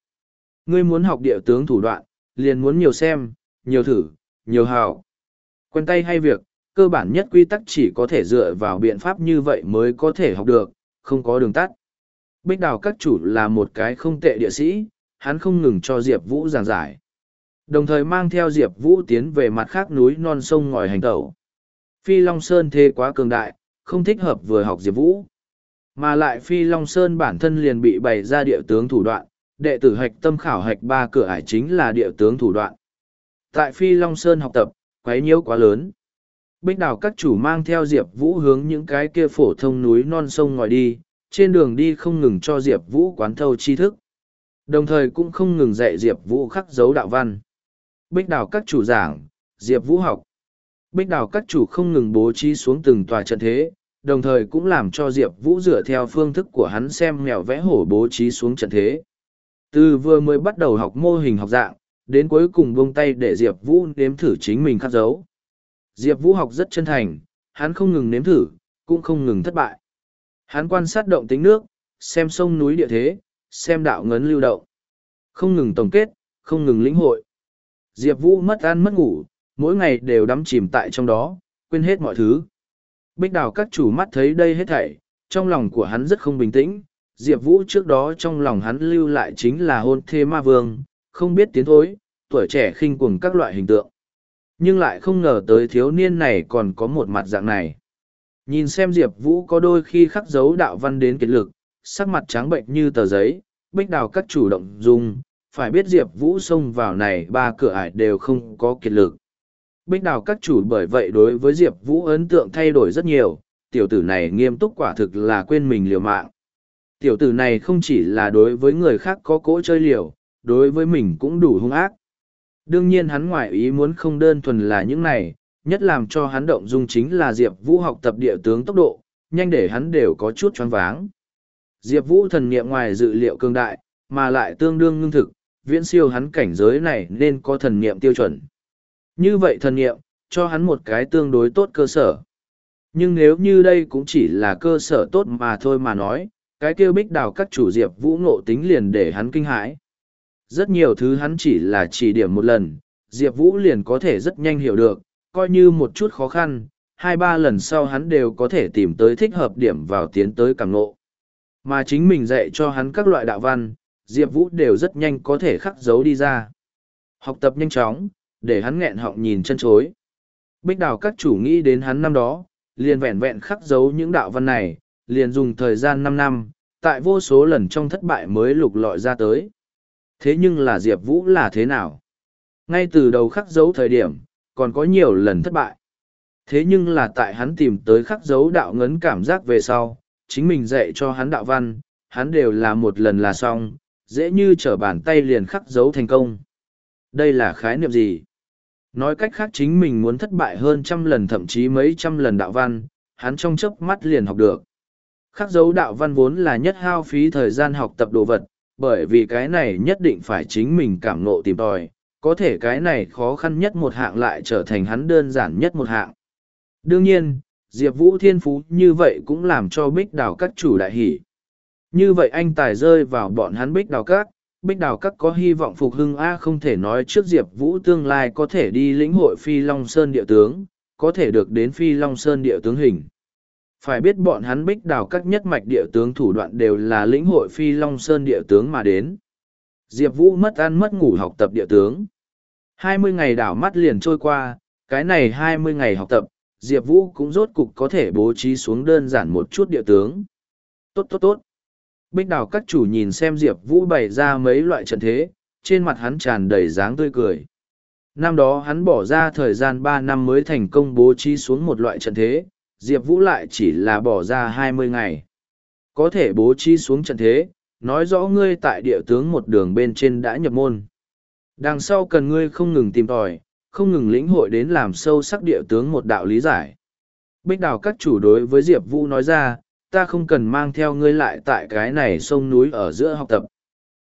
Ngươi muốn học địa tướng thủ đoạn, liền muốn nhiều xem, nhiều thử, nhiều hào. Quen tay hay việc, cơ bản nhất quy tắc chỉ có thể dựa vào biện pháp như vậy mới có thể học được, không có đường tắt. Bích đào các chủ là một cái không tệ địa sĩ, hắn không ngừng cho Diệp Vũ giảng giải. Đồng thời mang theo Diệp Vũ tiến về mặt khác núi non sông ngòi hành tẩu. Phi Long Sơn thế quá cường đại, không thích hợp vừa học Diệp Vũ. Mà lại Phi Long Sơn bản thân liền bị bày ra địa tướng thủ đoạn, đệ tử hạch tâm khảo hạch ba cửa ải chính là địa tướng thủ đoạn. Tại Phi Long Sơn học tập, quấy nhiễu quá lớn. Bích đảo các chủ mang theo Diệp Vũ hướng những cái kia phổ thông núi non sông ngòi đi, trên đường đi không ngừng cho Diệp Vũ quán thâu tri thức. Đồng thời cũng không ngừng dạy Diệp Vũ khắc dấu đạo văn. Bích đảo các chủ giảng, Diệp Vũ học. Bích đảo các chủ không ngừng bố trí xuống từng tòa trận thế, đồng thời cũng làm cho Diệp Vũ dựa theo phương thức của hắn xem mèo vẽ hổ bố trí xuống trận thế. Từ vừa mới bắt đầu học mô hình học dạng, đến cuối cùng buông tay để Diệp Vũ nếm thử chính mình khắc dấu. Diệp Vũ học rất chân thành, hắn không ngừng nếm thử, cũng không ngừng thất bại. Hắn quan sát động tính nước, xem sông núi địa thế, xem đạo ngấn lưu động. Không ngừng tổng kết, không ngừng lĩnh hội. Diệp Vũ mất ăn mất ngủ, mỗi ngày đều đắm chìm tại trong đó, quên hết mọi thứ. Bích đào các chủ mắt thấy đây hết thảy, trong lòng của hắn rất không bình tĩnh. Diệp Vũ trước đó trong lòng hắn lưu lại chính là hôn thê ma vương, không biết tiến thối, tuổi trẻ khinh cuồng các loại hình tượng. Nhưng lại không ngờ tới thiếu niên này còn có một mặt dạng này. Nhìn xem Diệp Vũ có đôi khi khắc dấu đạo văn đến kiệt lực, sắc mặt trắng bệnh như tờ giấy, bích đào các chủ động dùng, phải biết Diệp Vũ xông vào này ba cửa ải đều không có kiệt lực. Bích đào các chủ bởi vậy đối với Diệp Vũ ấn tượng thay đổi rất nhiều, tiểu tử này nghiêm túc quả thực là quên mình liều mạng. Tiểu tử này không chỉ là đối với người khác có cỗ chơi liều, đối với mình cũng đủ hung ác. Đương nhiên hắn ngoại ý muốn không đơn thuần là những này, nhất làm cho hắn động dung chính là Diệp Vũ học tập địa tướng tốc độ, nhanh để hắn đều có chút choáng váng. Diệp Vũ thần niệm ngoài dự liệu cường đại, mà lại tương đương ngưng thực, viễn siêu hắn cảnh giới này nên có thần niệm tiêu chuẩn. Như vậy thần niệm, cho hắn một cái tương đối tốt cơ sở. Nhưng nếu như đây cũng chỉ là cơ sở tốt mà thôi mà nói, cái kêu bích đào các chủ Diệp Vũ ngộ tính liền để hắn kinh hãi. Rất nhiều thứ hắn chỉ là chỉ điểm một lần, Diệp Vũ liền có thể rất nhanh hiểu được, coi như một chút khó khăn, hai ba lần sau hắn đều có thể tìm tới thích hợp điểm vào tiến tới càng ngộ. Mà chính mình dạy cho hắn các loại đạo văn, Diệp Vũ đều rất nhanh có thể khắc dấu đi ra. Học tập nhanh chóng, để hắn nghẹn họng nhìn chân chối. Bích đào các chủ nghĩ đến hắn năm đó, liền vẹn vẹn khắc dấu những đạo văn này, liền dùng thời gian năm năm, tại vô số lần trong thất bại mới lục lọi ra tới. Thế nhưng là Diệp Vũ là thế nào? Ngay từ đầu khắc dấu thời điểm, còn có nhiều lần thất bại. Thế nhưng là tại hắn tìm tới khắc dấu đạo ngấn cảm giác về sau, chính mình dạy cho hắn đạo văn, hắn đều là một lần là xong, dễ như trở bàn tay liền khắc dấu thành công. Đây là khái niệm gì? Nói cách khác chính mình muốn thất bại hơn trăm lần thậm chí mấy trăm lần đạo văn, hắn trong chớp mắt liền học được. Khắc dấu đạo văn vốn là nhất hao phí thời gian học tập đồ vật, bởi vì cái này nhất định phải chính mình cảm nộ tìm tòi, có thể cái này khó khăn nhất một hạng lại trở thành hắn đơn giản nhất một hạng. Đương nhiên, Diệp Vũ thiên phú như vậy cũng làm cho bích đào các chủ đại hỷ. Như vậy anh tài rơi vào bọn hắn bích đào các, bích đào các có hy vọng phục hưng A không thể nói trước Diệp Vũ tương lai có thể đi lĩnh hội Phi Long Sơn địa tướng, có thể được đến Phi Long Sơn địa tướng hình. Phải biết bọn hắn bích đào các nhất mạch địa tướng thủ đoạn đều là lĩnh hội Phi Long Sơn địa tướng mà đến. Diệp Vũ mất ăn mất ngủ học tập địa tướng hai mươi ngày đảo mắt liền trôi qua, cái này hai mươi ngày học tập, Diệp Vũ cũng rốt cục có thể bố trí xuống đơn giản một chút địa tướng. Tốt tốt tốt. Bích đảo các chủ nhìn xem Diệp Vũ bày ra mấy loại trận thế, trên mặt hắn tràn đầy dáng tươi cười. Năm đó hắn bỏ ra thời gian ba năm mới thành công bố trí xuống một loại trận thế, Diệp Vũ lại chỉ là bỏ ra hai mươi ngày. Có thể bố trí xuống trận thế, nói rõ ngươi tại địa tướng một đường bên trên đã nhập môn. Đằng sau cần ngươi không ngừng tìm tòi, không ngừng lĩnh hội đến làm sâu sắc địa tướng một đạo lý giải. Bích đào các chủ đối với Diệp Vũ nói ra, ta không cần mang theo ngươi lại tại cái này sông núi ở giữa học tập.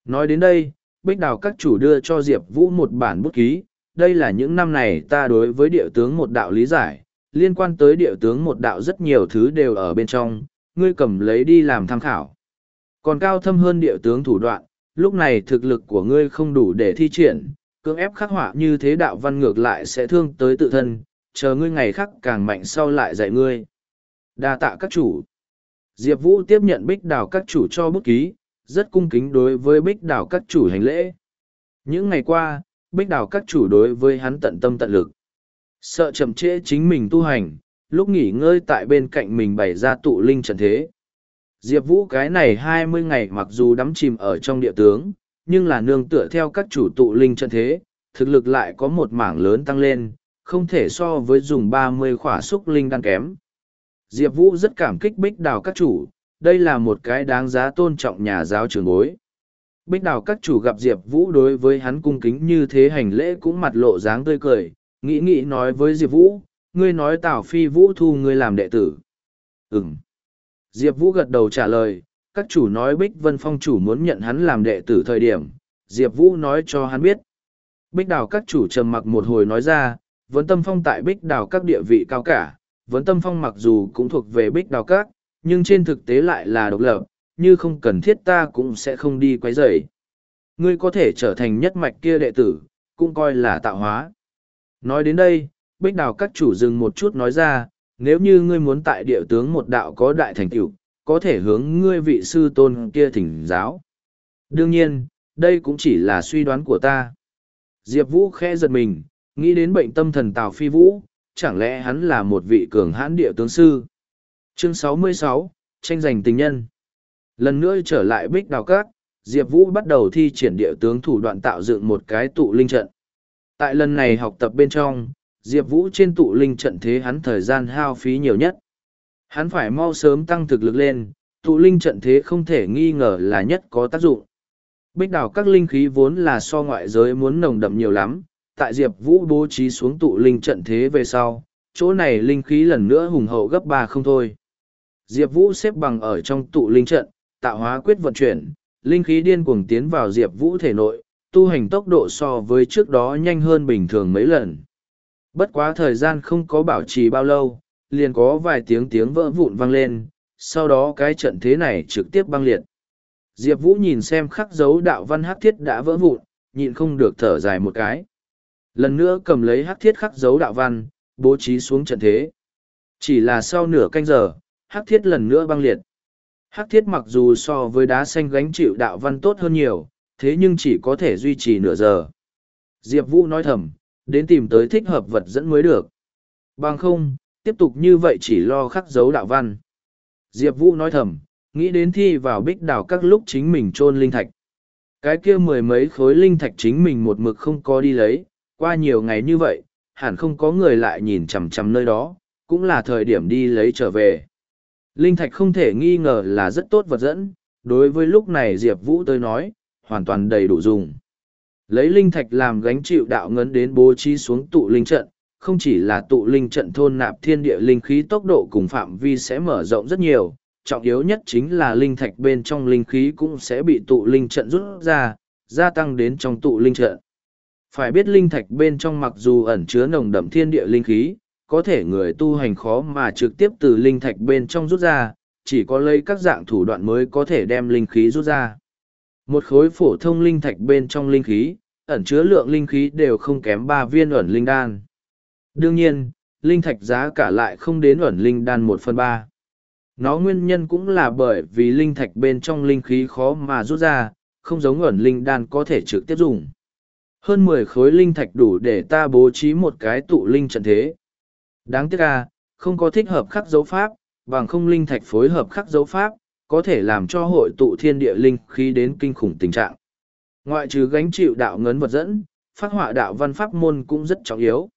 Nói đến đây, Bích đào các chủ đưa cho Diệp Vũ một bản bút ký, đây là những năm này ta đối với địa tướng một đạo lý giải, liên quan tới địa tướng một đạo rất nhiều thứ đều ở bên trong, ngươi cầm lấy đi làm tham khảo. Còn cao thâm hơn địa tướng thủ đoạn, lúc này thực lực của ngươi không đủ để thi triển, cưỡng ép khắc họa như thế đạo văn ngược lại sẽ thương tới tự thân, chờ ngươi ngày khác càng mạnh sau lại dạy ngươi. đa tạ các chủ. Diệp Vũ tiếp nhận bích đào các chủ cho bút ký, rất cung kính đối với bích đào các chủ hành lễ. Những ngày qua, bích đào các chủ đối với hắn tận tâm tận lực. Sợ chậm trễ chính mình tu hành, lúc nghỉ ngơi tại bên cạnh mình bày ra tụ linh trận thế. Diệp Vũ cái này hai mươi ngày mặc dù đắm chìm ở trong địa tướng, nhưng là nương tựa theo các chủ tụ linh trận thế, thực lực lại có một mảng lớn tăng lên, không thể so với dùng ba mươi khỏa xúc linh đang kém. Diệp Vũ rất cảm kích bích đào các chủ, đây là một cái đáng giá tôn trọng nhà giáo trường bối. Bích đào các chủ gặp Diệp Vũ đối với hắn cung kính như thế hành lễ cũng mặt lộ dáng tươi cười, nghĩ nghĩ nói với Diệp Vũ, ngươi nói Tào Phi Vũ thu ngươi làm đệ tử. Ừm. Diệp Vũ gật đầu trả lời, các chủ nói Bích Vân Phong chủ muốn nhận hắn làm đệ tử thời điểm, Diệp Vũ nói cho hắn biết. Bích đào các chủ trầm mặc một hồi nói ra, vấn tâm phong tại Bích đào các địa vị cao cả, vấn tâm phong mặc dù cũng thuộc về Bích đào các, nhưng trên thực tế lại là độc lập, như không cần thiết ta cũng sẽ không đi quấy rầy. Ngươi có thể trở thành nhất mạch kia đệ tử, cũng coi là tạo hóa. Nói đến đây, Bích đào các chủ dừng một chút nói ra, nếu như ngươi muốn tại địa tướng một đạo có đại thành tựu có thể hướng ngươi vị sư tôn kia thỉnh giáo. Đương nhiên đây cũng chỉ là suy đoán của ta. Diệp vũ khẽ giật mình nghĩ đến bệnh tâm thần tào phi vũ chẳng lẽ hắn là một vị cường hãn địa tướng sư? Chương 66, tranh giành tình nhân. Lần nữa trở lại bích đào cát diệp vũ bắt đầu thi triển địa tướng thủ đoạn tạo dựng một cái tụ linh trận. Tại lần này học tập bên trong Diệp Vũ trên tụ linh trận thế hắn thời gian hao phí nhiều nhất. Hắn phải mau sớm tăng thực lực lên, tụ linh trận thế không thể nghi ngờ là nhất có tác dụng. Bích đảo các linh khí vốn là so ngoại giới muốn nồng đậm nhiều lắm, tại Diệp Vũ bố trí xuống tụ linh trận thế về sau, chỗ này linh khí lần nữa hùng hậu gấp ba không thôi. Diệp Vũ xếp bằng ở trong tụ linh trận, tạo hóa quyết vận chuyển, linh khí điên cuồng tiến vào Diệp Vũ thể nội, tu hành tốc độ so với trước đó nhanh hơn bình thường mấy lần. Bất quá thời gian không có bảo trì bao lâu, liền có vài tiếng tiếng vỡ vụn vang lên, sau đó cái trận thế này trực tiếp băng liệt. Diệp Vũ nhìn xem khắc dấu đạo văn hắc thiết đã vỡ vụn, nhịn không được thở dài một cái. Lần nữa cầm lấy hắc thiết khắc dấu đạo văn, bố trí xuống trận thế. Chỉ là sau nửa canh giờ, hắc thiết lần nữa băng liệt. Hắc thiết mặc dù so với đá xanh gánh chịu đạo văn tốt hơn nhiều, thế nhưng chỉ có thể duy trì nửa giờ. Diệp Vũ nói thầm, đến tìm tới thích hợp vật dẫn mới được. Bằng không, tiếp tục như vậy chỉ lo khắc dấu đạo văn. Diệp Vũ nói thầm, nghĩ đến thi vào bích đảo các lúc chính mình chôn linh thạch. Cái kia mười mấy khối linh thạch chính mình một mực không có đi lấy, qua nhiều ngày như vậy, hẳn không có người lại nhìn chằm chằm nơi đó, cũng là thời điểm đi lấy trở về. Linh thạch không thể nghi ngờ là rất tốt vật dẫn, đối với lúc này Diệp Vũ tới nói, hoàn toàn đầy đủ dùng. Lấy linh thạch làm gánh chịu đạo ngấn đến bố trí xuống tụ linh trận, không chỉ là tụ linh trận thôn nạp thiên địa linh khí tốc độ cùng phạm vi sẽ mở rộng rất nhiều, trọng yếu nhất chính là linh thạch bên trong linh khí cũng sẽ bị tụ linh trận rút ra, gia tăng đến trong tụ linh trận. Phải biết linh thạch bên trong mặc dù ẩn chứa nồng đậm thiên địa linh khí, có thể người tu hành khó mà trực tiếp từ linh thạch bên trong rút ra, chỉ có lấy các dạng thủ đoạn mới có thể đem linh khí rút ra. Một khối phổ thông linh thạch bên trong linh khí, ẩn chứa lượng linh khí đều không kém ba viên ẩn linh đan. Đương nhiên, linh thạch giá cả lại không đến ẩn linh đan một phần ba. Nó nguyên nhân cũng là bởi vì linh thạch bên trong linh khí khó mà rút ra, không giống ẩn linh đan có thể trực tiếp dùng. Hơn mười khối linh thạch đủ để ta bố trí một cái tụ linh trận thế. Đáng tiếc à, không có thích hợp khắc dấu pháp, bằng không linh thạch phối hợp khắc dấu pháp, có thể làm cho hội tụ thiên địa linh khí đến kinh khủng tình trạng. Ngoại trừ gánh chịu đạo ngấn vật dẫn, phát họa đạo văn pháp môn cũng rất trọng yếu.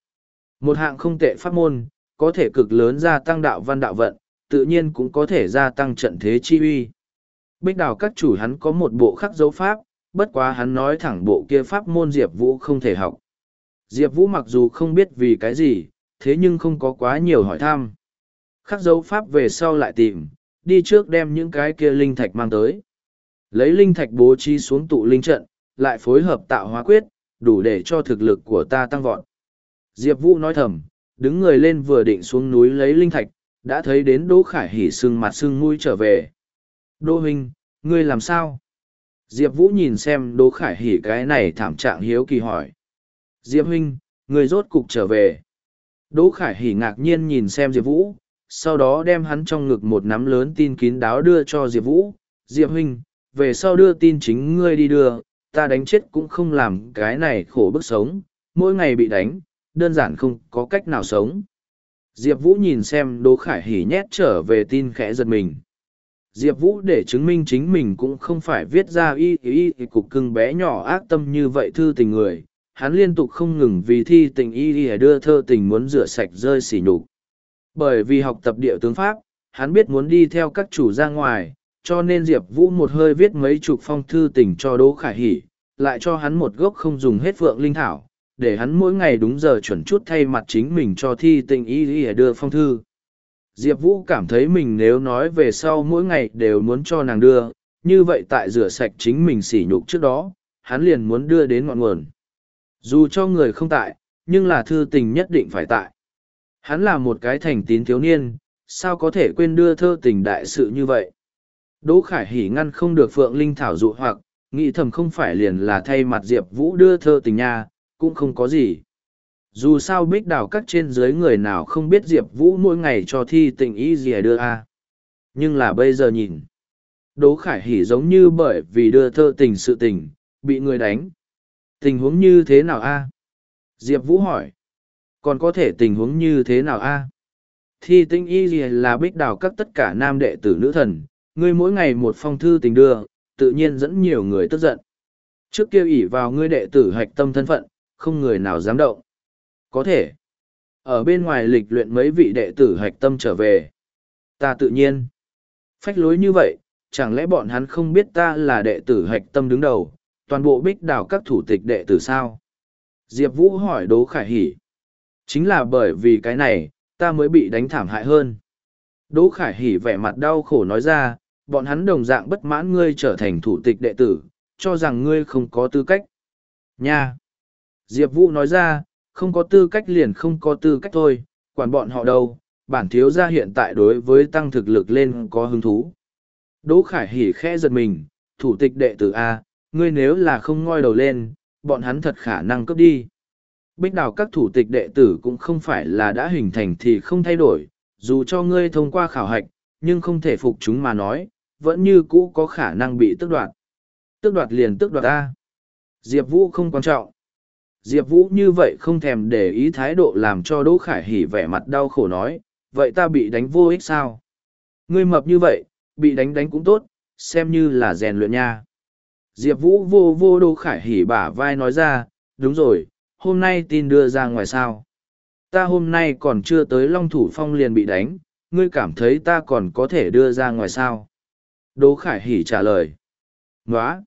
Một hạng không tệ pháp môn, có thể cực lớn gia tăng đạo văn đạo vận, tự nhiên cũng có thể gia tăng trận thế chi uy. Bích đào các chủ hắn có một bộ khắc dấu pháp, bất quá hắn nói thẳng bộ kia pháp môn Diệp Vũ không thể học. Diệp Vũ mặc dù không biết vì cái gì, thế nhưng không có quá nhiều hỏi thăm. Khắc dấu pháp về sau lại tìm, đi trước đem những cái kia linh thạch mang tới. Lấy linh thạch bố trí xuống tụ linh trận, lại phối hợp tạo hóa quyết, đủ để cho thực lực của ta tăng vọt. Diệp Vũ nói thầm, đứng người lên vừa định xuống núi lấy linh thạch, đã thấy đến Đỗ Khải Hỉ sưng mặt sưng mũi trở về. Đỗ huynh, ngươi làm sao? Diệp Vũ nhìn xem Đỗ Khải Hỉ cái này thảm trạng hiếu kỳ hỏi. Diệp huynh, ngươi rốt cục trở về. Đỗ Khải Hỉ ngạc nhiên nhìn xem Diệp Vũ, sau đó đem hắn trong ngực một nắm lớn tin kín đáo đưa cho Diệp Vũ. Diệp huynh, về sau đưa tin chính ngươi đi đưa, ta đánh chết cũng không làm cái này khổ bức sống, mỗi ngày bị đánh, đơn giản không có cách nào sống. Diệp Vũ nhìn xem Đỗ Khải Hỉ nhét trở về tin khẽ giật mình. Diệp Vũ để chứng minh chính mình cũng không phải viết ra y y y cục cưng bé nhỏ ác tâm như vậy thư tình người. Hắn liên tục không ngừng vì thi tình y y đưa thơ tình muốn rửa sạch rơi xỉ nhục. Bởi vì học tập địa tướng Pháp, hắn biết muốn đi theo các chủ ra ngoài, cho nên Diệp Vũ một hơi viết mấy chục phong thư tình cho Đỗ Khải Hỷ, lại cho hắn một gốc không dùng hết phượng linh thảo, để hắn mỗi ngày đúng giờ chuẩn chút thay mặt chính mình cho thi tình y y đưa phong thư. Diệp Vũ cảm thấy mình nếu nói về sau mỗi ngày đều muốn cho nàng đưa, như vậy tại rửa sạch chính mình sỉ nhục trước đó, hắn liền muốn đưa đến ngọn nguồn. Dù cho người không tại, nhưng là thư tình nhất định phải tại. Hắn là một cái thành tín thiếu niên, sao có thể quên đưa thơ tình đại sự như vậy? Đỗ Khải Hỉ ngăn không được Phượng Linh Thảo dụ hoặc, nghĩ thầm không phải liền là thay mặt Diệp Vũ đưa thơ tình nha, cũng không có gì. Dù sao bích đào các trên dưới người nào không biết Diệp Vũ mỗi ngày cho thi tình ý gì đưa a Nhưng là bây giờ nhìn. Đỗ Khải Hỉ giống như bởi vì đưa thơ tình sự tình, bị người đánh. Tình huống như thế nào a Diệp Vũ hỏi. Còn có thể tình huống như thế nào a Thi tinh y gì là bích đào các tất cả nam đệ tử nữ thần, ngươi mỗi ngày một phong thư tình đưa, tự nhiên dẫn nhiều người tức giận. Trước kia ỷ vào ngươi đệ tử hạch tâm thân phận, không người nào dám động. Có thể. Ở bên ngoài lịch luyện mấy vị đệ tử hạch tâm trở về. Ta tự nhiên. Phách lối như vậy, chẳng lẽ bọn hắn không biết ta là đệ tử hạch tâm đứng đầu, toàn bộ bích đào các thủ tịch đệ tử sao? Diệp Vũ hỏi Đỗ Khải Hỷ. Chính là bởi vì cái này, ta mới bị đánh thảm hại hơn. Đỗ Khải Hỷ vẻ mặt đau khổ nói ra, bọn hắn đồng dạng bất mãn ngươi trở thành thủ tịch đệ tử, cho rằng ngươi không có tư cách. Nha! Diệp Vũ nói ra, không có tư cách liền không có tư cách thôi, quản bọn họ đâu, bản thiếu gia hiện tại đối với tăng thực lực lên có hứng thú. Đỗ Khải Hỉ khẽ giật mình, thủ tịch đệ tử A, ngươi nếu là không ngoi đầu lên, bọn hắn thật khả năng cấp đi. Bích đào các thủ tịch đệ tử cũng không phải là đã hình thành thì không thay đổi, dù cho ngươi thông qua khảo hạch, nhưng không thể phục chúng mà nói, vẫn như cũ có khả năng bị tước đoạt. Tước đoạt liền tước đoạt ta. Diệp Vũ không quan trọng. Diệp Vũ như vậy không thèm để ý thái độ làm cho Đỗ Khải Hỉ vẻ mặt đau khổ nói, vậy ta bị đánh vô ích sao? Ngươi mập như vậy, bị đánh đánh cũng tốt, xem như là rèn luyện nha. Diệp Vũ vô vô Đỗ Khải Hỉ bả vai nói ra, đúng rồi, hôm nay tin đưa ra ngoài sao. Ta hôm nay còn chưa tới Long Thủ Phong liền bị đánh, ngươi cảm thấy ta còn có thể đưa ra ngoài sao? Đỗ Khải Hỷ trả lời. Nóa!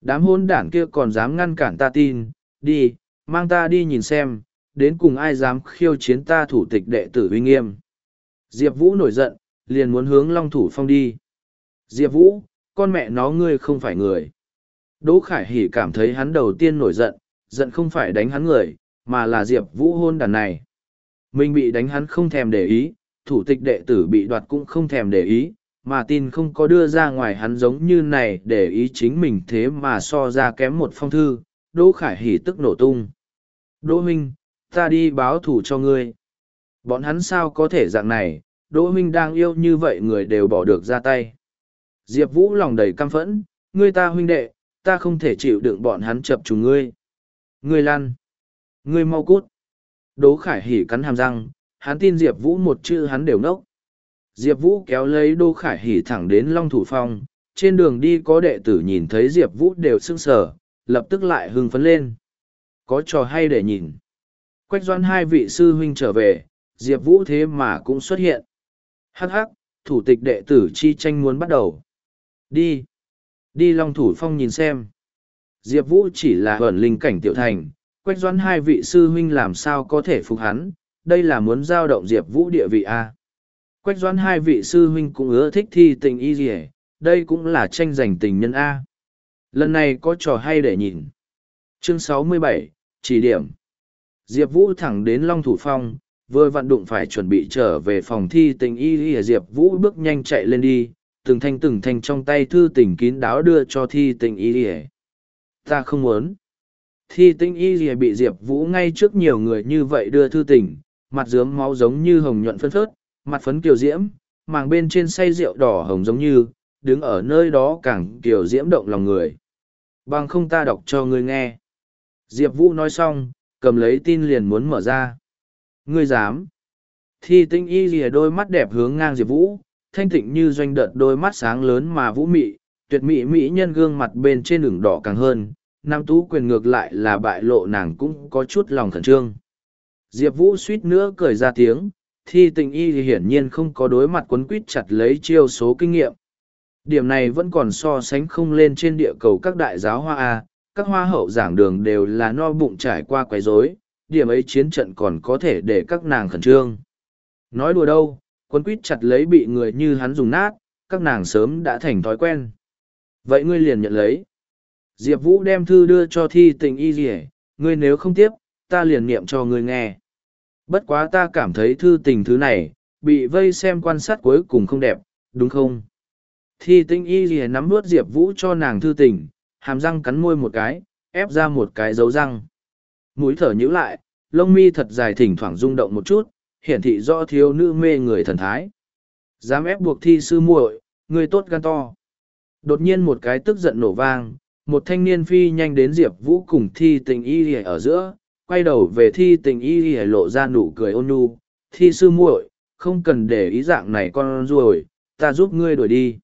Đám hôn đảng kia còn dám ngăn cản ta tin, đi, mang ta đi nhìn xem, đến cùng ai dám khiêu chiến ta thủ tịch đệ tử uy nghiêm. Diệp Vũ nổi giận, liền muốn hướng Long Thủ Phong đi. Diệp Vũ, con mẹ nó ngươi không phải người. Đỗ Khải Hỷ cảm thấy hắn đầu tiên nổi giận, giận không phải đánh hắn người, mà là Diệp Vũ hôn đàn này. Mình bị đánh hắn không thèm để ý, thủ tịch đệ tử bị đoạt cũng không thèm để ý, mà tin không có đưa ra ngoài hắn giống như này để ý chính mình thế mà so ra kém một phong thư, Đỗ Khải Hỷ tức nổ tung. Đỗ Minh, ta đi báo thù cho ngươi. Bọn hắn sao có thể dạng này, Đỗ Minh đang yêu như vậy người đều bỏ được ra tay. Diệp Vũ lòng đầy căm phẫn, ngươi ta huynh đệ, ta không thể chịu đựng bọn hắn chập trùng ngươi. Ngươi lăn. Ngươi mau cút. Đỗ Khải Hỷ cắn hàm răng, hắn tin Diệp Vũ một chữ hắn đều nốc. Diệp Vũ kéo lấy Đô Khải Hỉ thẳng đến Long Thủ Phong, trên đường đi có đệ tử nhìn thấy Diệp Vũ đều sưng sờ, lập tức lại hưng phấn lên. Có trò hay để nhìn. Quách doan hai vị sư huynh trở về, Diệp Vũ thế mà cũng xuất hiện. Hắc hắc, thủ tịch đệ tử chi tranh muốn bắt đầu. Đi. Đi Long Thủ Phong nhìn xem. Diệp Vũ chỉ là hẩn linh cảnh tiểu thành, quách doan hai vị sư huynh làm sao có thể phục hắn, đây là muốn giao động Diệp Vũ địa vị A. Quách doan hai vị sư huynh cũng ưa thích thi tình y dì đây cũng là tranh giành tình nhân A. Lần này có trò hay để nhìn. Chương 67, chỉ điểm. Diệp Vũ thẳng đến Long Thủ Phong, vừa vặn đụng phải chuẩn bị trở về phòng thi tình y y Diệp Vũ bước nhanh chạy lên đi, từng thanh từng thanh trong tay thư tình kín đáo đưa cho thi tình y y Ta không muốn. Thi tình y y bị Diệp Vũ ngay trước nhiều người như vậy đưa thư tình, mặt dướm máu giống như hồng nhuận phân phớt, mặt phấn kiều diễm, màng bên trên say rượu đỏ hồng giống như, đứng ở nơi đó càng kiều diễm động lòng người. Bằng không ta đọc cho ngươi nghe. Diệp Vũ nói xong, cầm lấy tin liền muốn mở ra. Ngươi dám. Thi tinh y lìa đôi mắt đẹp hướng ngang Diệp Vũ, thanh tịnh như doanh đợt đôi mắt sáng lớn mà vũ mị, tuyệt mỹ mỹ nhân gương mặt bên trên đường đỏ càng hơn. Nam tú quyền ngược lại là bại lộ nàng cũng có chút lòng khẩn trương. Diệp Vũ suýt nữa cười ra tiếng, thi tình y thì hiển nhiên không có đối mặt quấn quýt chặt lấy chiêu số kinh nghiệm. Điểm này vẫn còn so sánh không lên trên địa cầu các đại giáo hoa A, các hoa hậu giảng đường đều là no bụng trải qua quấy rối, điểm ấy chiến trận còn có thể để các nàng khẩn trương. Nói đùa đâu, quân quýt chặt lấy bị người như hắn dùng nát, các nàng sớm đã thành thói quen. Vậy ngươi liền nhận lấy. Diệp Vũ đem thư đưa cho thi tình y dì ngươi nếu không tiếp, ta liền niệm cho ngươi nghe. Bất quá ta cảm thấy thư tình thứ này, bị vây xem quan sát cuối cùng không đẹp, đúng không? Thi tinh y gì nắm bước Diệp Vũ cho nàng thư tình, hàm răng cắn môi một cái, ép ra một cái dấu răng. Mũi thở nhữ lại, lông mi thật dài thỉnh thoảng rung động một chút, hiển thị rõ thiếu nữ mê người thần thái. Dám ép buộc thi sư muội, người tốt gan to. Đột nhiên một cái tức giận nổ vang, một thanh niên phi nhanh đến Diệp Vũ cùng thi tình y lìa ở giữa, quay đầu về thi tình y y lộ ra nụ cười ôn nhu, thi sư muội, không cần để ý dạng này con ruồi, ta giúp ngươi đuổi đi.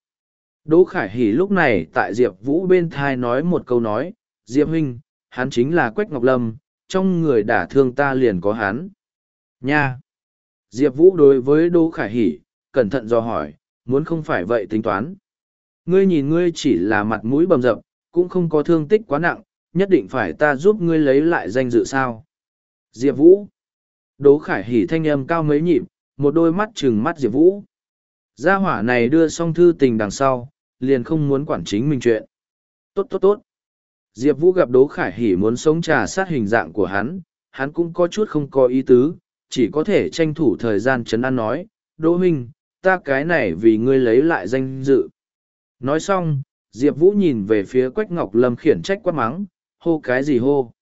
Đỗ Khải Hỷ lúc này tại Diệp Vũ bên thai nói một câu nói, Diệp huynh, hắn chính là Quách Ngọc Lâm, trong người đả thương ta liền có hắn. Nha! Diệp Vũ đối với Đỗ Khải Hỷ, cẩn thận do hỏi, muốn không phải vậy tính toán. Ngươi nhìn ngươi chỉ là mặt mũi bầm dập, cũng không có thương tích quá nặng, nhất định phải ta giúp ngươi lấy lại danh dự sao. Diệp Vũ! Đỗ Khải Hỷ thanh âm cao mấy nhịp, một đôi mắt trừng mắt Diệp Vũ. Gia hỏa này đưa xong thư tình đằng sau, liền không muốn quản chính mình chuyện. Tốt tốt tốt. Diệp Vũ gặp Đỗ Khải Hỷ muốn sống trà sát hình dạng của hắn, hắn cũng có chút không có ý tứ, chỉ có thể tranh thủ thời gian chấn an nói, Đỗ Minh, ta cái này vì ngươi lấy lại danh dự. Nói xong, Diệp Vũ nhìn về phía Quách Ngọc Lâm khiển trách quát mắng, hô cái gì hô.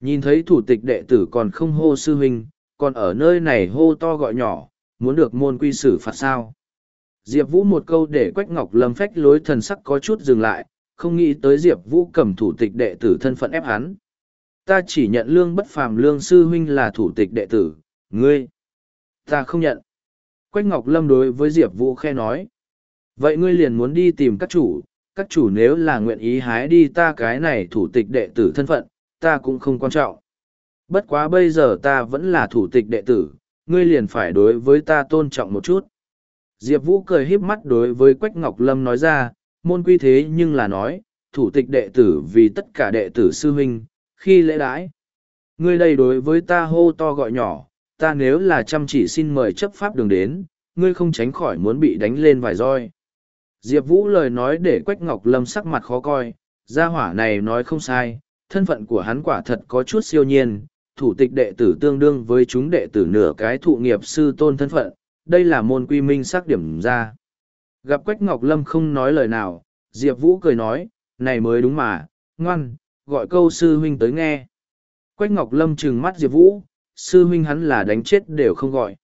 Nhìn thấy thủ tịch đệ tử còn không hô sư huynh, còn ở nơi này hô to gọi nhỏ, muốn được môn quy xử phạt sao. Diệp Vũ một câu để Quách Ngọc Lâm phách lối thần sắc có chút dừng lại, không nghĩ tới Diệp Vũ cầm thủ tịch đệ tử thân phận ép hắn. Ta chỉ nhận lương bất phàm lương sư huynh là thủ tịch đệ tử, ngươi. Ta không nhận. Quách Ngọc Lâm đối với Diệp Vũ khe nói. Vậy ngươi liền muốn đi tìm các chủ, các chủ nếu là nguyện ý hái đi ta cái này thủ tịch đệ tử thân phận, ta cũng không quan trọng. Bất quá bây giờ ta vẫn là thủ tịch đệ tử, ngươi liền phải đối với ta tôn trọng một chút. Diệp Vũ cười híp mắt đối với Quách Ngọc Lâm nói ra, môn quy thế nhưng là nói, thủ tịch đệ tử vì tất cả đệ tử sư huynh, khi lễ đãi. Ngươi đây đối với ta hô to gọi nhỏ, ta nếu là chăm chỉ xin mời chấp pháp đường đến, ngươi không tránh khỏi muốn bị đánh lên vài roi. Diệp Vũ lời nói để Quách Ngọc Lâm sắc mặt khó coi, gia hỏa này nói không sai, thân phận của hắn quả thật có chút siêu nhiên, thủ tịch đệ tử tương đương với chúng đệ tử nửa cái thụ nghiệp sư tôn thân phận, đây là môn quy minh xác điểm ra. Gặp Quách Ngọc Lâm không nói lời nào, Diệp Vũ cười nói, này mới đúng mà, ngoan, gọi câu sư huynh tới nghe. Quách Ngọc Lâm trừng mắt Diệp Vũ, sư huynh hắn là đánh chết đều không gọi.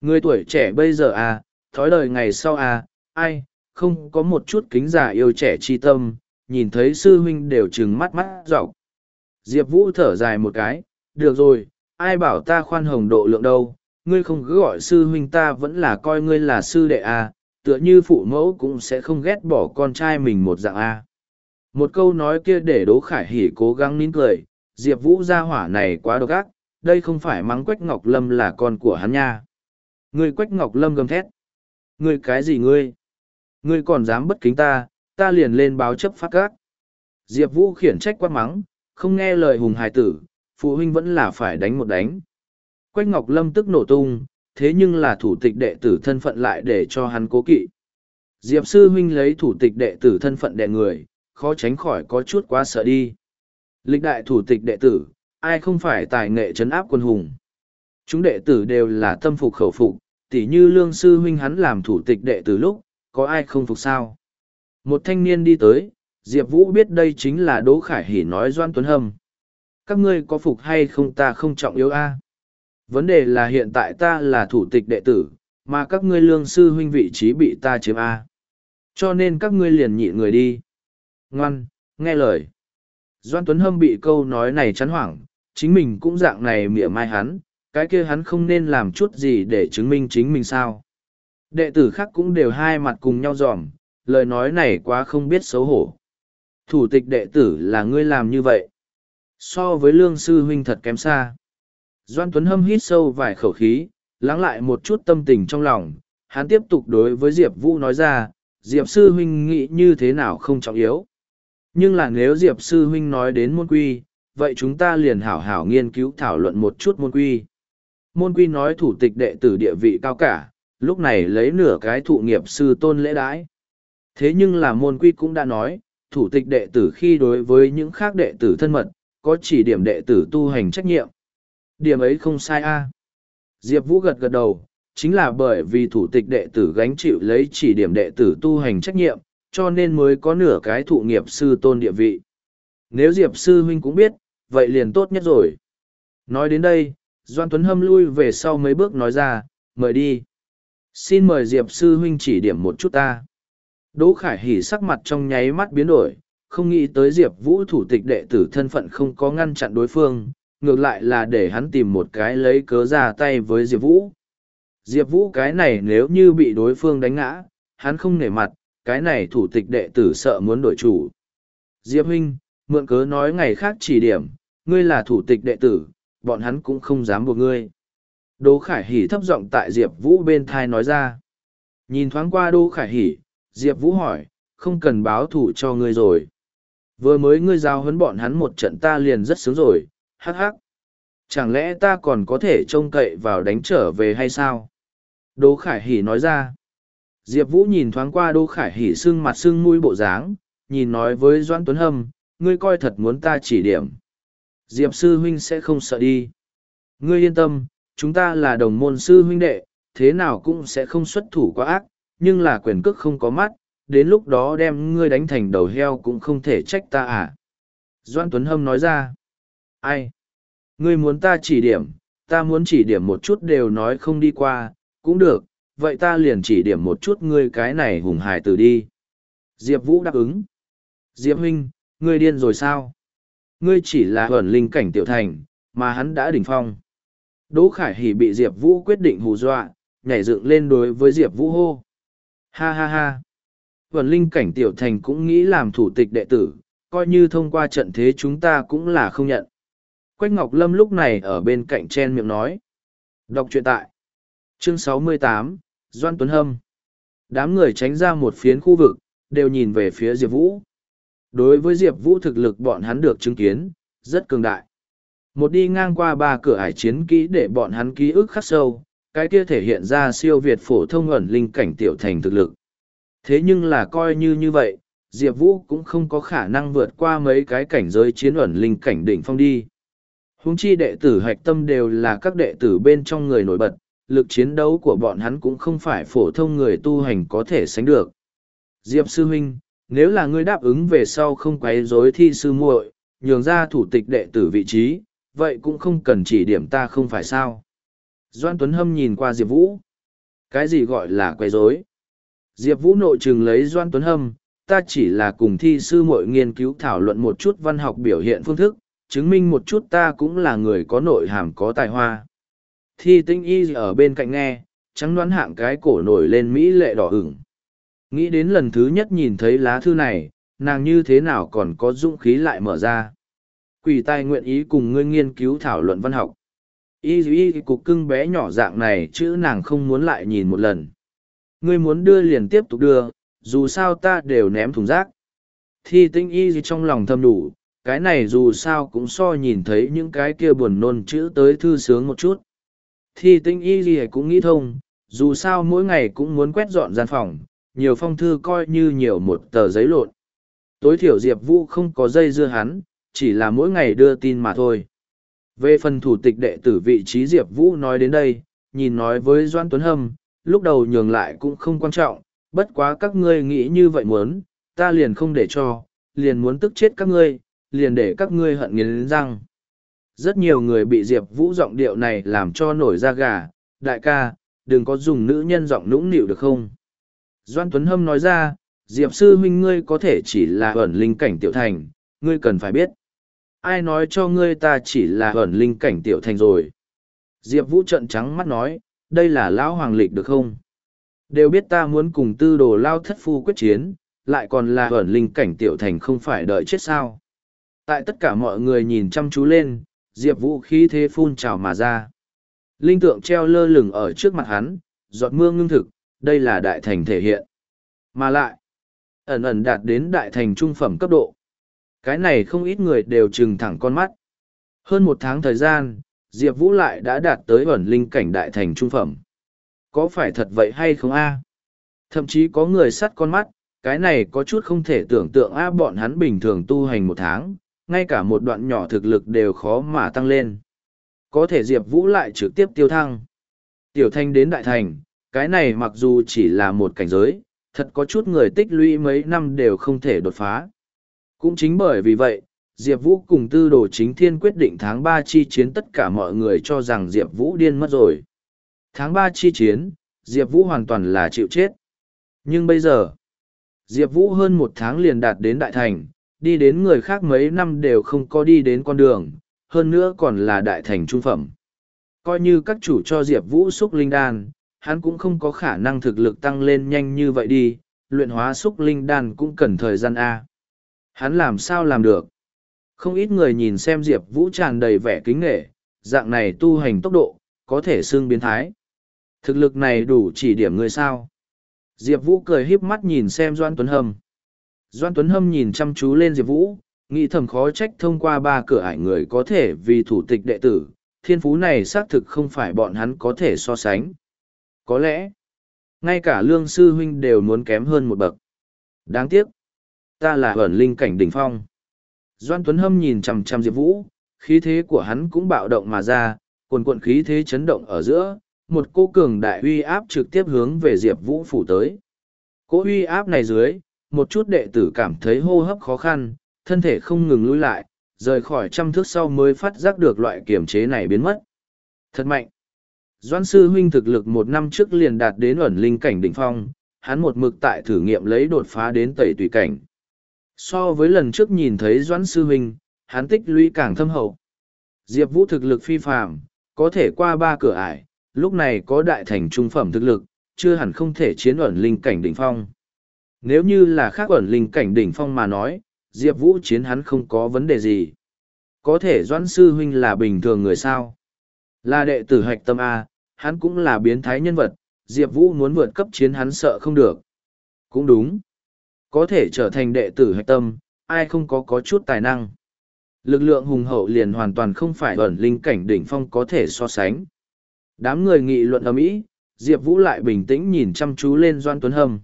Người tuổi trẻ bây giờ à, thói đời ngày sau à, ai, không có một chút kính giả yêu trẻ chi tâm, nhìn thấy sư huynh đều trừng mắt mắt dọc. Diệp Vũ thở dài một cái, được rồi, ai bảo ta khoan hồng độ lượng đâu, ngươi không cứ gọi sư huynh ta vẫn là coi ngươi là sư đệ à, tựa như phụ mẫu cũng sẽ không ghét bỏ con trai mình một dạng a một câu nói kia để đỗ khải hỉ cố gắng nín cười diệp vũ gia hỏa này quá độc ác đây không phải mắng quách ngọc lâm là con của hắn nha. Ngươi quách ngọc lâm gầm thét. Ngươi cái gì ngươi? Ngươi còn dám bất kính ta ta liền lên báo chấp phát gác diệp vũ khiển trách quát mắng không nghe lời hùng hài tử phụ huynh vẫn là phải đánh một đánh quách ngọc lâm tức nổ tung thế nhưng là thủ tịch đệ tử thân phận lại để cho hắn cố kỵ. Diệp sư huynh lấy thủ tịch đệ tử thân phận đệ người, khó tránh khỏi có chút quá sợ đi. Lịch đại thủ tịch đệ tử, ai không phải tài nghệ trấn áp quân hùng. Chúng đệ tử đều là tâm phục khẩu phục, tỉ như lương sư huynh hắn làm thủ tịch đệ tử lúc, có ai không phục sao. Một thanh niên đi tới, Diệp Vũ biết đây chính là Đỗ Khải Hỷ nói Doan Tuấn Hâm. Các ngươi có phục hay không ta không trọng yếu a Vấn đề là hiện tại ta là thủ tịch đệ tử, mà các ngươi lương sư huynh vị trí bị ta chiếm A. Cho nên các ngươi liền nhịn người đi. Ngoan, nghe lời. Doan Tuấn Hâm bị câu nói này chán hoảng, chính mình cũng dạng này mỉa mai hắn, cái kia hắn không nên làm chút gì để chứng minh chính mình sao. Đệ tử khác cũng đều hai mặt cùng nhau dòm, lời nói này quá không biết xấu hổ. Thủ tịch đệ tử là ngươi làm như vậy. So với lương sư huynh thật kém xa. Doan Tuấn Hâm hít sâu vài khẩu khí, lắng lại một chút tâm tình trong lòng, hắn tiếp tục đối với Diệp Vũ nói ra, Diệp Sư Huynh nghĩ như thế nào không trọng yếu. Nhưng là nếu Diệp Sư Huynh nói đến môn quy, vậy chúng ta liền hảo hảo nghiên cứu thảo luận một chút môn quy. Môn quy nói thủ tịch đệ tử địa vị cao cả, lúc này lấy nửa cái thụ nghiệp sư tôn lễ đãi. Thế nhưng là môn quy cũng đã nói, thủ tịch đệ tử khi đối với những khác đệ tử thân mật, có chỉ điểm đệ tử tu hành trách nhiệm, Điểm ấy không sai a. Diệp Vũ gật gật đầu, chính là bởi vì thủ tịch đệ tử gánh chịu lấy chỉ điểm đệ tử tu hành trách nhiệm, cho nên mới có nửa cái thụ nghiệp sư tôn địa vị. Nếu Diệp sư huynh cũng biết, vậy liền tốt nhất rồi. Nói đến đây, Doan Tuấn Hâm lui về sau mấy bước nói ra, mời đi. Xin mời Diệp sư huynh chỉ điểm một chút ta. Đỗ Khải Hỉ sắc mặt trong nháy mắt biến đổi, không nghĩ tới Diệp Vũ thủ tịch đệ tử thân phận không có ngăn chặn đối phương, ngược lại là để hắn tìm một cái lấy cớ ra tay với Diệp Vũ. Diệp Vũ cái này nếu như bị đối phương đánh ngã, hắn không nể mặt, cái này thủ tịch đệ tử sợ muốn đổi chủ. Diệp Huynh, mượn cớ nói ngày khác chỉ điểm, ngươi là thủ tịch đệ tử, bọn hắn cũng không dám buộc ngươi. Đỗ Khải Hỷ thấp giọng tại Diệp Vũ bên thai nói ra. Nhìn thoáng qua Đỗ Khải Hỷ, Diệp Vũ hỏi, không cần báo thủ cho ngươi rồi. Vừa mới ngươi giao huấn bọn hắn một trận ta liền rất sướng rồi, hắc hắc. Chẳng lẽ ta còn có thể trông cậy vào đánh trở về hay sao? Đỗ Khải Hỷ nói ra. Diệp Vũ nhìn thoáng qua Đỗ Khải Hỷ sưng mặt sưng mũi bộ dáng, nhìn nói với Doãn Tuấn Hâm, ngươi coi thật muốn ta chỉ điểm. Diệp sư huynh sẽ không sợ đi. Ngươi yên tâm, chúng ta là đồng môn sư huynh đệ, thế nào cũng sẽ không xuất thủ quá ác, nhưng là quyền cước không có mắt, đến lúc đó đem ngươi đánh thành đầu heo cũng không thể trách ta à. Doan Tuấn Hâm nói ra. Ai? Ngươi muốn ta chỉ điểm, ta muốn chỉ điểm một chút đều nói không đi qua, cũng được, vậy ta liền chỉ điểm một chút ngươi cái này hùng hải tử đi. Diệp Vũ đáp ứng. Diệp huynh, ngươi điên rồi sao? Ngươi chỉ là huẩn linh cảnh tiểu thành, mà hắn đã đỉnh phong. Đỗ Khải Hỷ bị Diệp Vũ quyết định hù dọa, nhảy dựng lên đối với Diệp Vũ hô. Ha ha ha. Vẩn linh cảnh tiểu thành cũng nghĩ làm thủ tịch đệ tử, coi như thông qua trận thế chúng ta cũng là không nhận. Quách Ngọc Lâm lúc này ở bên cạnh chen miệng nói. Đọc truyện tại. Chương 68, Doan Tuấn Hâm. Đám người tránh ra một phiến khu vực, đều nhìn về phía Diệp Vũ. Đối với Diệp Vũ thực lực bọn hắn được chứng kiến, rất cường đại. Một đi ngang qua ba cửa ải chiến kỹ để bọn hắn ký ức khắc sâu, cái kia thể hiện ra siêu việt phổ thông ẩn linh cảnh tiểu thành thực lực. Thế nhưng là coi như như vậy, Diệp Vũ cũng không có khả năng vượt qua mấy cái cảnh giới chiến ẩn linh cảnh đỉnh phong đi. Húng chi đệ tử hạch tâm đều là các đệ tử bên trong người nổi bật, lực chiến đấu của bọn hắn cũng không phải phổ thông người tu hành có thể sánh được. Diệp Sư Huynh, nếu là ngươi đáp ứng về sau không quấy rối thi sư muội, nhường ra thủ tịch đệ tử vị trí, vậy cũng không cần chỉ điểm ta không phải sao. Doan Tuấn Hâm nhìn qua Diệp Vũ. Cái gì gọi là quấy rối? Diệp Vũ nội trừng lấy Doan Tuấn Hâm, ta chỉ là cùng thi sư muội nghiên cứu thảo luận một chút văn học biểu hiện phương thức, chứng minh một chút ta cũng là người có nội hàm có tài hoa. Thi tinh y ở bên cạnh nghe, trắng đoán hạng cái cổ nổi lên Mỹ lệ đỏ ửng. Nghĩ đến lần thứ nhất nhìn thấy lá thư này, nàng như thế nào còn có dũng khí lại mở ra. Quỷ tai nguyện ý cùng ngươi nghiên cứu thảo luận văn học. Y y cục cưng bé nhỏ dạng này chữ nàng không muốn lại nhìn một lần. Ngươi muốn đưa liền tiếp tục đưa, dù sao ta đều ném thùng rác. Thi tinh y gì trong lòng thầm đủ, cái này dù sao cũng so nhìn thấy những cái kia buồn nôn chữ tới thư sướng một chút. Thi tinh y gì cũng nghĩ thông, dù sao mỗi ngày cũng muốn quét dọn gian phòng, nhiều phong thư coi như nhiều một tờ giấy lộn. Tối thiểu Diệp Vũ không có dây dưa hắn, chỉ là mỗi ngày đưa tin mà thôi. Về phần thủ tịch đệ tử vị trí Diệp Vũ nói đến đây, nhìn nói với Doan Tuấn Hâm, lúc đầu nhường lại cũng không quan trọng, bất quá các ngươi nghĩ như vậy muốn, ta liền không để cho, liền muốn tức chết các ngươi, liền để các ngươi hận nghiến răng. Rất nhiều người bị Diệp Vũ giọng điệu này làm cho nổi da gà, đại ca, đừng có dùng nữ nhân giọng nũng nịu được không? Doan Tuấn Hâm nói ra, Diệp sư huynh ngươi có thể chỉ là ẩn linh cảnh tiểu thành, ngươi cần phải biết. Ai nói cho ngươi ta chỉ là ẩn linh cảnh tiểu thành rồi? Diệp Vũ trận trắng mắt nói, đây là lão hoàng lịch được không? Đều biết ta muốn cùng tư đồ lao thất phu quyết chiến, lại còn là ẩn linh cảnh tiểu thành không phải đợi chết sao. Tại tất cả mọi người nhìn chăm chú lên, Diệp Vũ khí thế phun trào mà ra. Linh tượng treo lơ lửng ở trước mặt hắn, giọt mưa ngưng thực, đây là đại thành thể hiện. Mà lại, ẩn ẩn đạt đến đại thành trung phẩm cấp độ. Cái này không ít người đều trừng thẳng con mắt. Hơn một tháng thời gian, Diệp Vũ lại đã đạt tới ẩn linh cảnh đại thành trung phẩm. Có phải thật vậy hay không a? Thậm chí có người sắt con mắt, cái này có chút không thể tưởng tượng a bọn hắn bình thường tu hành một tháng, ngay cả một đoạn nhỏ thực lực đều khó mà tăng lên. Có thể Diệp Vũ lại trực tiếp tiêu thăng. Tiểu thanh đến đại thành, cái này mặc dù chỉ là một cảnh giới, thật có chút người tích lũy mấy năm đều không thể đột phá. Cũng chính bởi vì vậy, Diệp Vũ cùng tư đồ chính thiên quyết định tháng ba chi chiến tất cả mọi người cho rằng Diệp Vũ điên mất rồi. Tháng ba chi chiến, Diệp Vũ hoàn toàn là chịu chết. Nhưng bây giờ, Diệp Vũ hơn một tháng liền đạt đến Đại Thành, đi đến người khác mấy năm đều không có đi đến con đường, hơn nữa còn là Đại Thành trung phẩm. Coi như các chủ cho Diệp Vũ xúc linh đan, hắn cũng không có khả năng thực lực tăng lên nhanh như vậy đi, luyện hóa xúc linh đan cũng cần thời gian A. Hắn làm sao làm được? Không ít người nhìn xem Diệp Vũ tràn đầy vẻ kính nghệ, dạng này tu hành tốc độ, có thể xương biến thái. Thực lực này đủ chỉ điểm người sao. Diệp Vũ cười híp mắt nhìn xem Doan Tuấn Hâm. Doan Tuấn Hâm nhìn chăm chú lên Diệp Vũ, nghĩ thầm khó trách thông qua ba cửa ải người có thể vì thủ tịch đệ tử, thiên phú này xác thực không phải bọn hắn có thể so sánh. Có lẽ, ngay cả lương sư huynh đều muốn kém hơn một bậc. Đáng tiếc, ta là ẩn linh cảnh đỉnh phong. Doan Tuấn Hâm nhìn chằm chằm Diệp Vũ, khí thế của hắn cũng bạo động mà ra, cuồn cuộn khí thế chấn động ở giữa, một cô cường đại uy áp trực tiếp hướng về Diệp Vũ phủ tới. Cỗ uy áp này dưới, một chút đệ tử cảm thấy hô hấp khó khăn, thân thể không ngừng lùi lại, rời khỏi trăm thước sau mới phát giác được loại kiểm chế này biến mất. Thật mạnh! Doan sư huynh thực lực một năm trước liền đạt đến ẩn linh cảnh đỉnh phong, hắn một mực tại thử nghiệm lấy đột phá đến tẩy tùy cảnh. So với lần trước nhìn thấy Doãn sư huynh, hắn tích lũy càng thâm hậu. Diệp Vũ thực lực phi phàm, có thể qua ba cửa ải, lúc này có đại thành trung phẩm thực lực, chưa hẳn không thể chiến ẩn linh cảnh đỉnh phong. Nếu như là khác ẩn linh cảnh đỉnh phong mà nói, Diệp Vũ chiến hắn không có vấn đề gì. Có thể Doãn sư huynh là bình thường người sao? Là đệ tử hạch tâm A, hắn cũng là biến thái nhân vật, Diệp Vũ muốn vượt cấp chiến hắn sợ không được. Cũng đúng. Có thể trở thành đệ tử hạch tâm, ai không có có chút tài năng. Lực lượng hùng hậu liền hoàn toàn không phải ẩn linh cảnh đỉnh phong có thể so sánh. Đám người nghị luận ầm ĩ, Diệp Vũ lại bình tĩnh nhìn chăm chú lên Doan Tuấn Hâm.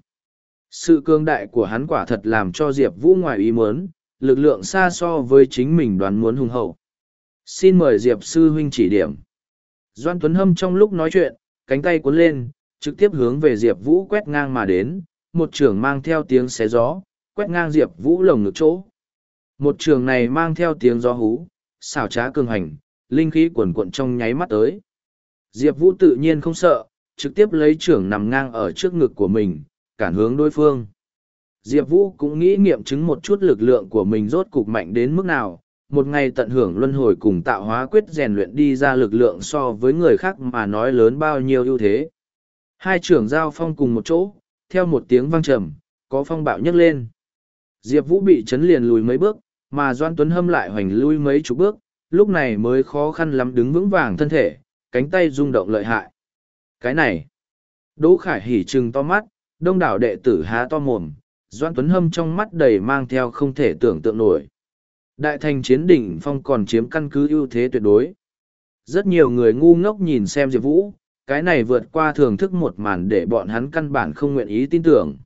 Sự cương đại của hắn quả thật làm cho Diệp Vũ ngoài ý muốn, lực lượng xa so với chính mình đoán muốn hùng hậu. Xin mời Diệp Sư Huynh chỉ điểm. Doan Tuấn Hâm trong lúc nói chuyện, cánh tay cuốn lên, trực tiếp hướng về Diệp Vũ quét ngang mà đến, một trường mang theo tiếng xé gió, quét ngang Diệp Vũ lồng ngực chỗ. Một trường này mang theo tiếng gió hú, xảo trá cường hành, linh khí quần cuộn trong nháy mắt tới. Diệp Vũ tự nhiên không sợ, trực tiếp lấy trưởng nằm ngang ở trước ngực của mình, cản hướng đối phương. Diệp Vũ cũng nghĩ nghiệm chứng một chút lực lượng của mình rốt cục mạnh đến mức nào, một ngày tận hưởng luân hồi cùng tạo hóa quyết rèn luyện đi ra lực lượng so với người khác mà nói lớn bao nhiêu ưu thế. Hai trưởng giao phong cùng một chỗ, theo một tiếng vang trầm, có phong bạo nhấc lên. Diệp Vũ bị chấn liền lùi mấy bước, mà Doan Tuấn Hâm lại hoành lui mấy chục bước, lúc này mới khó khăn lắm đứng vững vàng thân thể, cánh tay rung động lợi hại. Cái này, Đỗ Khải hỉ trừng to mắt, đông đảo đệ tử há to mồm, Doan Tuấn Hâm trong mắt đầy mang theo không thể tưởng tượng nổi. Đại thành chiến đỉnh phong còn chiếm căn cứ ưu thế tuyệt đối. Rất nhiều người ngu ngốc nhìn xem Diệp Vũ, cái này vượt qua thưởng thức một màn để bọn hắn căn bản không nguyện ý tin tưởng.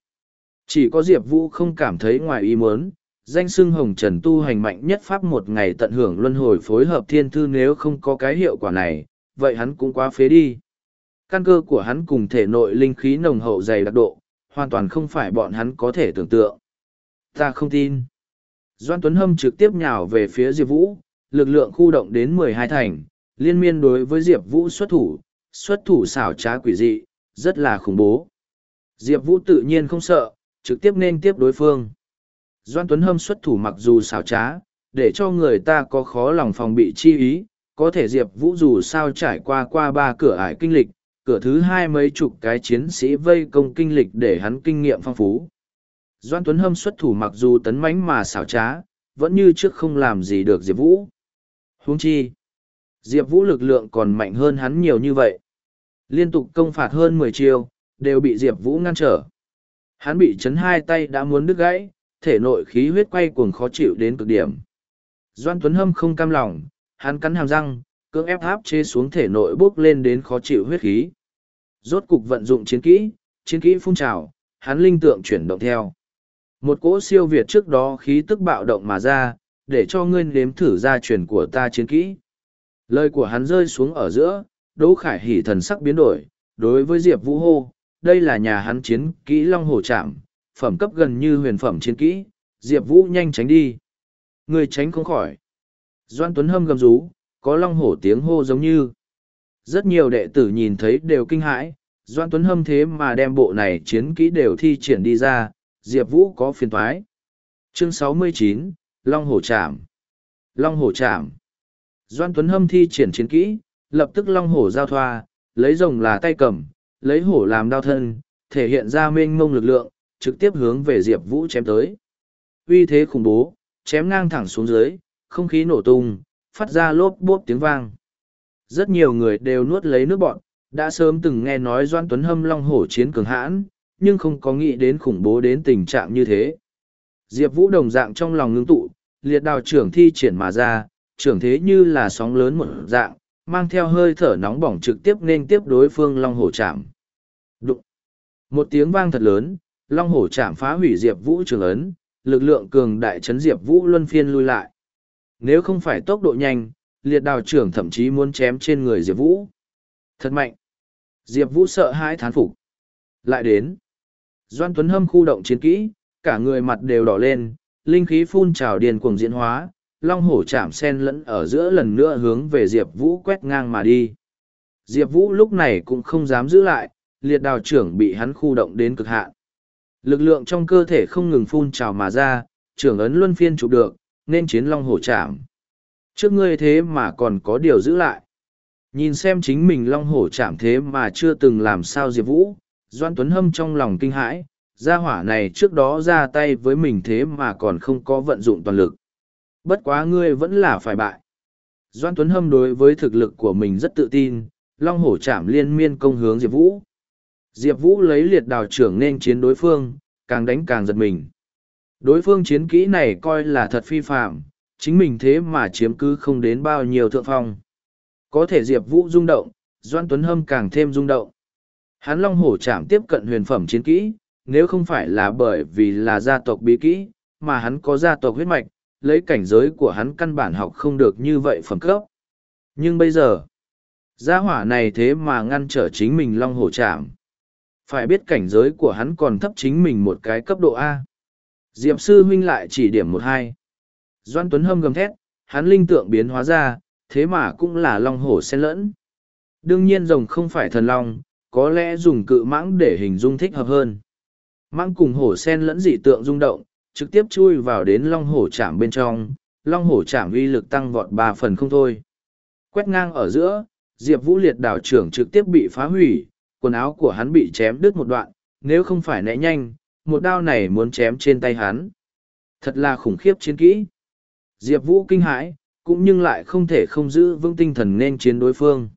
Chỉ có Diệp Vũ không cảm thấy ngoài ý muốn, danh xưng hồng trần tu hành mạnh nhất pháp một ngày tận hưởng luân hồi phối hợp thiên thư nếu không có cái hiệu quả này, vậy hắn cũng quá phế đi. Căn cơ của hắn cùng thể nội linh khí nồng hậu dày đặc độ, hoàn toàn không phải bọn hắn có thể tưởng tượng. Ta không tin. Doan Tuấn Hâm trực tiếp nhào về phía Diệp Vũ, lực lượng khu động đến mười hai thành, liên miên đối với Diệp Vũ xuất thủ, xuất thủ xảo trá quỷ dị, rất là khủng bố. Diệp Vũ tự nhiên không sợ, trực tiếp nên tiếp đối phương. Doan Tuấn Hâm xuất thủ mặc dù xảo trá, để cho người ta có khó lòng phòng bị chi ý, có thể Diệp Vũ dù sao trải qua qua ba cửa ải kinh lịch, cửa thứ hai mấy chục cái chiến sĩ vây công kinh lịch để hắn kinh nghiệm phong phú. Doan Tuấn Hâm xuất thủ mặc dù tấn mãnh mà xảo trá, vẫn như trước không làm gì được Diệp Vũ. Huống chi, Diệp Vũ lực lượng còn mạnh hơn hắn nhiều như vậy. Liên tục công phạt hơn mười chiêu, đều bị Diệp Vũ ngăn trở. Hắn bị chấn hai tay đã muốn đứt gãy, thể nội khí huyết quay cuồng khó chịu đến cực điểm. Doan Tuấn Hâm không cam lòng, hắn cắn hàm răng, cưỡng ép áp chế xuống thể nội bốc lên đến khó chịu huyết khí. Rốt cục vận dụng chiến kỹ, chiến kỹ phun trào, hắn linh tượng chuyển động theo. Một cỗ siêu việt trước đó khí tức bạo động mà ra, để cho ngươi nếm thử ra truyền của ta chiến kỹ. Lời của hắn rơi xuống ở giữa, Đỗ Khải hỉ thần sắc biến đổi, đối với Diệp Vũ hô, đây là nhà hắn chiến kỹ Long Hổ Trạm, phẩm cấp gần như huyền phẩm chiến kỹ, Diệp Vũ nhanh tránh đi. Người tránh không khỏi. Doan Tuấn Hâm gầm rú, có Long Hổ tiếng hô giống như. Rất nhiều đệ tử nhìn thấy đều kinh hãi, Doan Tuấn Hâm thế mà đem bộ này chiến kỹ đều thi triển đi ra, Diệp Vũ có phiền thoái. Chương 69, Long Hổ Trạm Long Hổ Trạm Doan Tuấn Hâm thi triển chiến kỹ, lập tức Long Hổ giao thoa, lấy rồng là tay cầm, lấy hổ làm đao thân, thể hiện ra mênh mông lực lượng, trực tiếp hướng về Diệp Vũ chém tới. Uy thế khủng bố, chém ngang thẳng xuống dưới, không khí nổ tung, phát ra lốp bốp tiếng vang. Rất nhiều người đều nuốt lấy nước bọn, đã sớm từng nghe nói Doan Tuấn Hâm Long Hổ chiến cường hãn, nhưng không có nghĩ đến khủng bố đến tình trạng như thế. Diệp Vũ đồng dạng trong lòng ngưng tụ, liệt đào trưởng thi triển mà ra, trưởng thế như là sóng lớn một dạng, mang theo hơi thở nóng bỏng trực tiếp nên tiếp đối phương Long Hổ chạm. Đụng! Một tiếng vang thật lớn, Long Hổ chạm phá hủy Diệp Vũ trường ấn, lực lượng cường đại chấn Diệp Vũ luân phiên lui lại. Nếu không phải tốc độ nhanh, liệt đào trưởng thậm chí muốn chém trên người Diệp Vũ. Thật mạnh! Diệp Vũ sợ hãi thán phục. Lại đến. Doan Tuấn Hâm khu động chiến kỹ, cả người mặt đều đỏ lên, linh khí phun trào điền cuồng diễn hóa, long hổ chạm sen lẫn ở giữa lần nữa hướng về Diệp Vũ quét ngang mà đi. Diệp Vũ lúc này cũng không dám giữ lại, liệt đào trưởng bị hắn khu động đến cực hạn. Lực lượng trong cơ thể không ngừng phun trào mà ra, trưởng ấn luân phiên chụp được, nên chiến long hổ chạm. Trước ngươi thế mà còn có điều giữ lại. Nhìn xem chính mình long hổ chạm thế mà chưa từng làm sao Diệp Vũ, Doan Tuấn Hâm trong lòng kinh hãi, gia hỏa này trước đó ra tay với mình thế mà còn không có vận dụng toàn lực. Bất quá ngươi vẫn là phải bại. Doan Tuấn Hâm đối với thực lực của mình rất tự tin, long hổ chạm liên miên công hướng Diệp Vũ. Diệp Vũ lấy liệt đào trưởng nên chiến đối phương, càng đánh càng giật mình. Đối phương chiến kỹ này coi là thật phi phạm, chính mình thế mà chiếm cứ không đến bao nhiêu thượng phong. Có thể Diệp Vũ rung động, Doan Tuấn Hâm càng thêm rung động. Hắn Long Hổ chạm tiếp cận huyền phẩm chiến kỹ, nếu không phải là bởi vì là gia tộc bí kỹ, mà hắn có gia tộc huyết mạch, lấy cảnh giới của hắn căn bản học không được như vậy phẩm cấp. Nhưng bây giờ, gia hỏa này thế mà ngăn trở chính mình Long Hổ chạm. Phải biết cảnh giới của hắn còn thấp chính mình một cái cấp độ A. Diệp sư huynh lại chỉ điểm một hai. Doan Tuấn Hâm gầm thét, hắn linh tượng biến hóa ra, thế mà cũng là Long Hổ xen lẫn. Đương nhiên rồng không phải thần long, có lẽ dùng cự mãng để hình dung thích hợp hơn. Mãng cùng hổ sen lẫn dị tượng rung động, trực tiếp chui vào đến long hổ chạm bên trong, long hổ chạm uy lực tăng vọt ba phần không thôi. Quét ngang ở giữa, Diệp Vũ liệt đảo trưởng trực tiếp bị phá hủy, quần áo của hắn bị chém đứt một đoạn, nếu không phải né nhanh, một đao này muốn chém trên tay hắn. Thật là khủng khiếp chiến kỹ. Diệp Vũ kinh hãi, cũng nhưng lại không thể không giữ vững tinh thần nên chiến đối phương.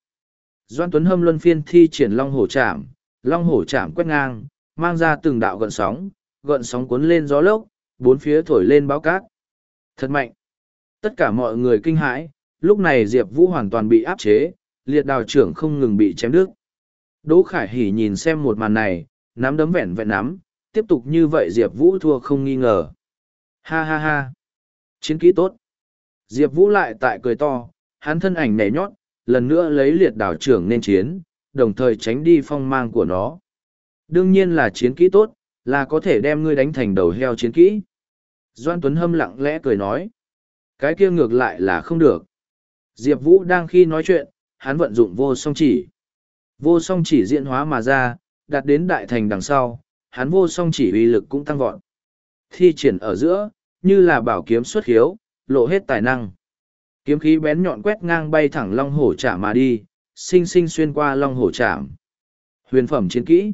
Doan Tuấn Hâm luân phiên thi triển long hổ chạm, long hổ chạm quét ngang, mang ra từng đạo gợn sóng, gợn sóng cuốn lên gió lốc, bốn phía thổi lên báo cát. Thật mạnh. Tất cả mọi người kinh hãi, lúc này Diệp Vũ hoàn toàn bị áp chế, liệt đào trưởng không ngừng bị chém đứt. Đỗ Khải Hỉ nhìn xem một màn này, nắm đấm vẹn vẹn nắm, tiếp tục như vậy Diệp Vũ thua không nghi ngờ. Ha ha ha. Chiến kỹ tốt. Diệp Vũ lại tại cười to, hắn thân ảnh nhảy nhót, lần nữa lấy liệt đảo trưởng nên chiến, đồng thời tránh đi phong mang của nó. Đương nhiên là chiến kỹ tốt, là có thể đem ngươi đánh thành đầu heo chiến kỹ. Doan Tuấn Hâm lặng lẽ cười nói. Cái kia ngược lại là không được. Diệp Vũ đang khi nói chuyện, hắn vận dụng vô song chỉ. Vô song chỉ diễn hóa mà ra, đạt đến đại thành đằng sau, hắn vô song chỉ uy lực cũng tăng vọt. Thi triển ở giữa, như là bảo kiếm xuất hiếu, lộ hết tài năng. Kiếm khí bén nhọn quét ngang bay thẳng long hổ chạm mà đi, sinh sinh xuyên qua long hổ chạm. Huyền phẩm chiến kỹ.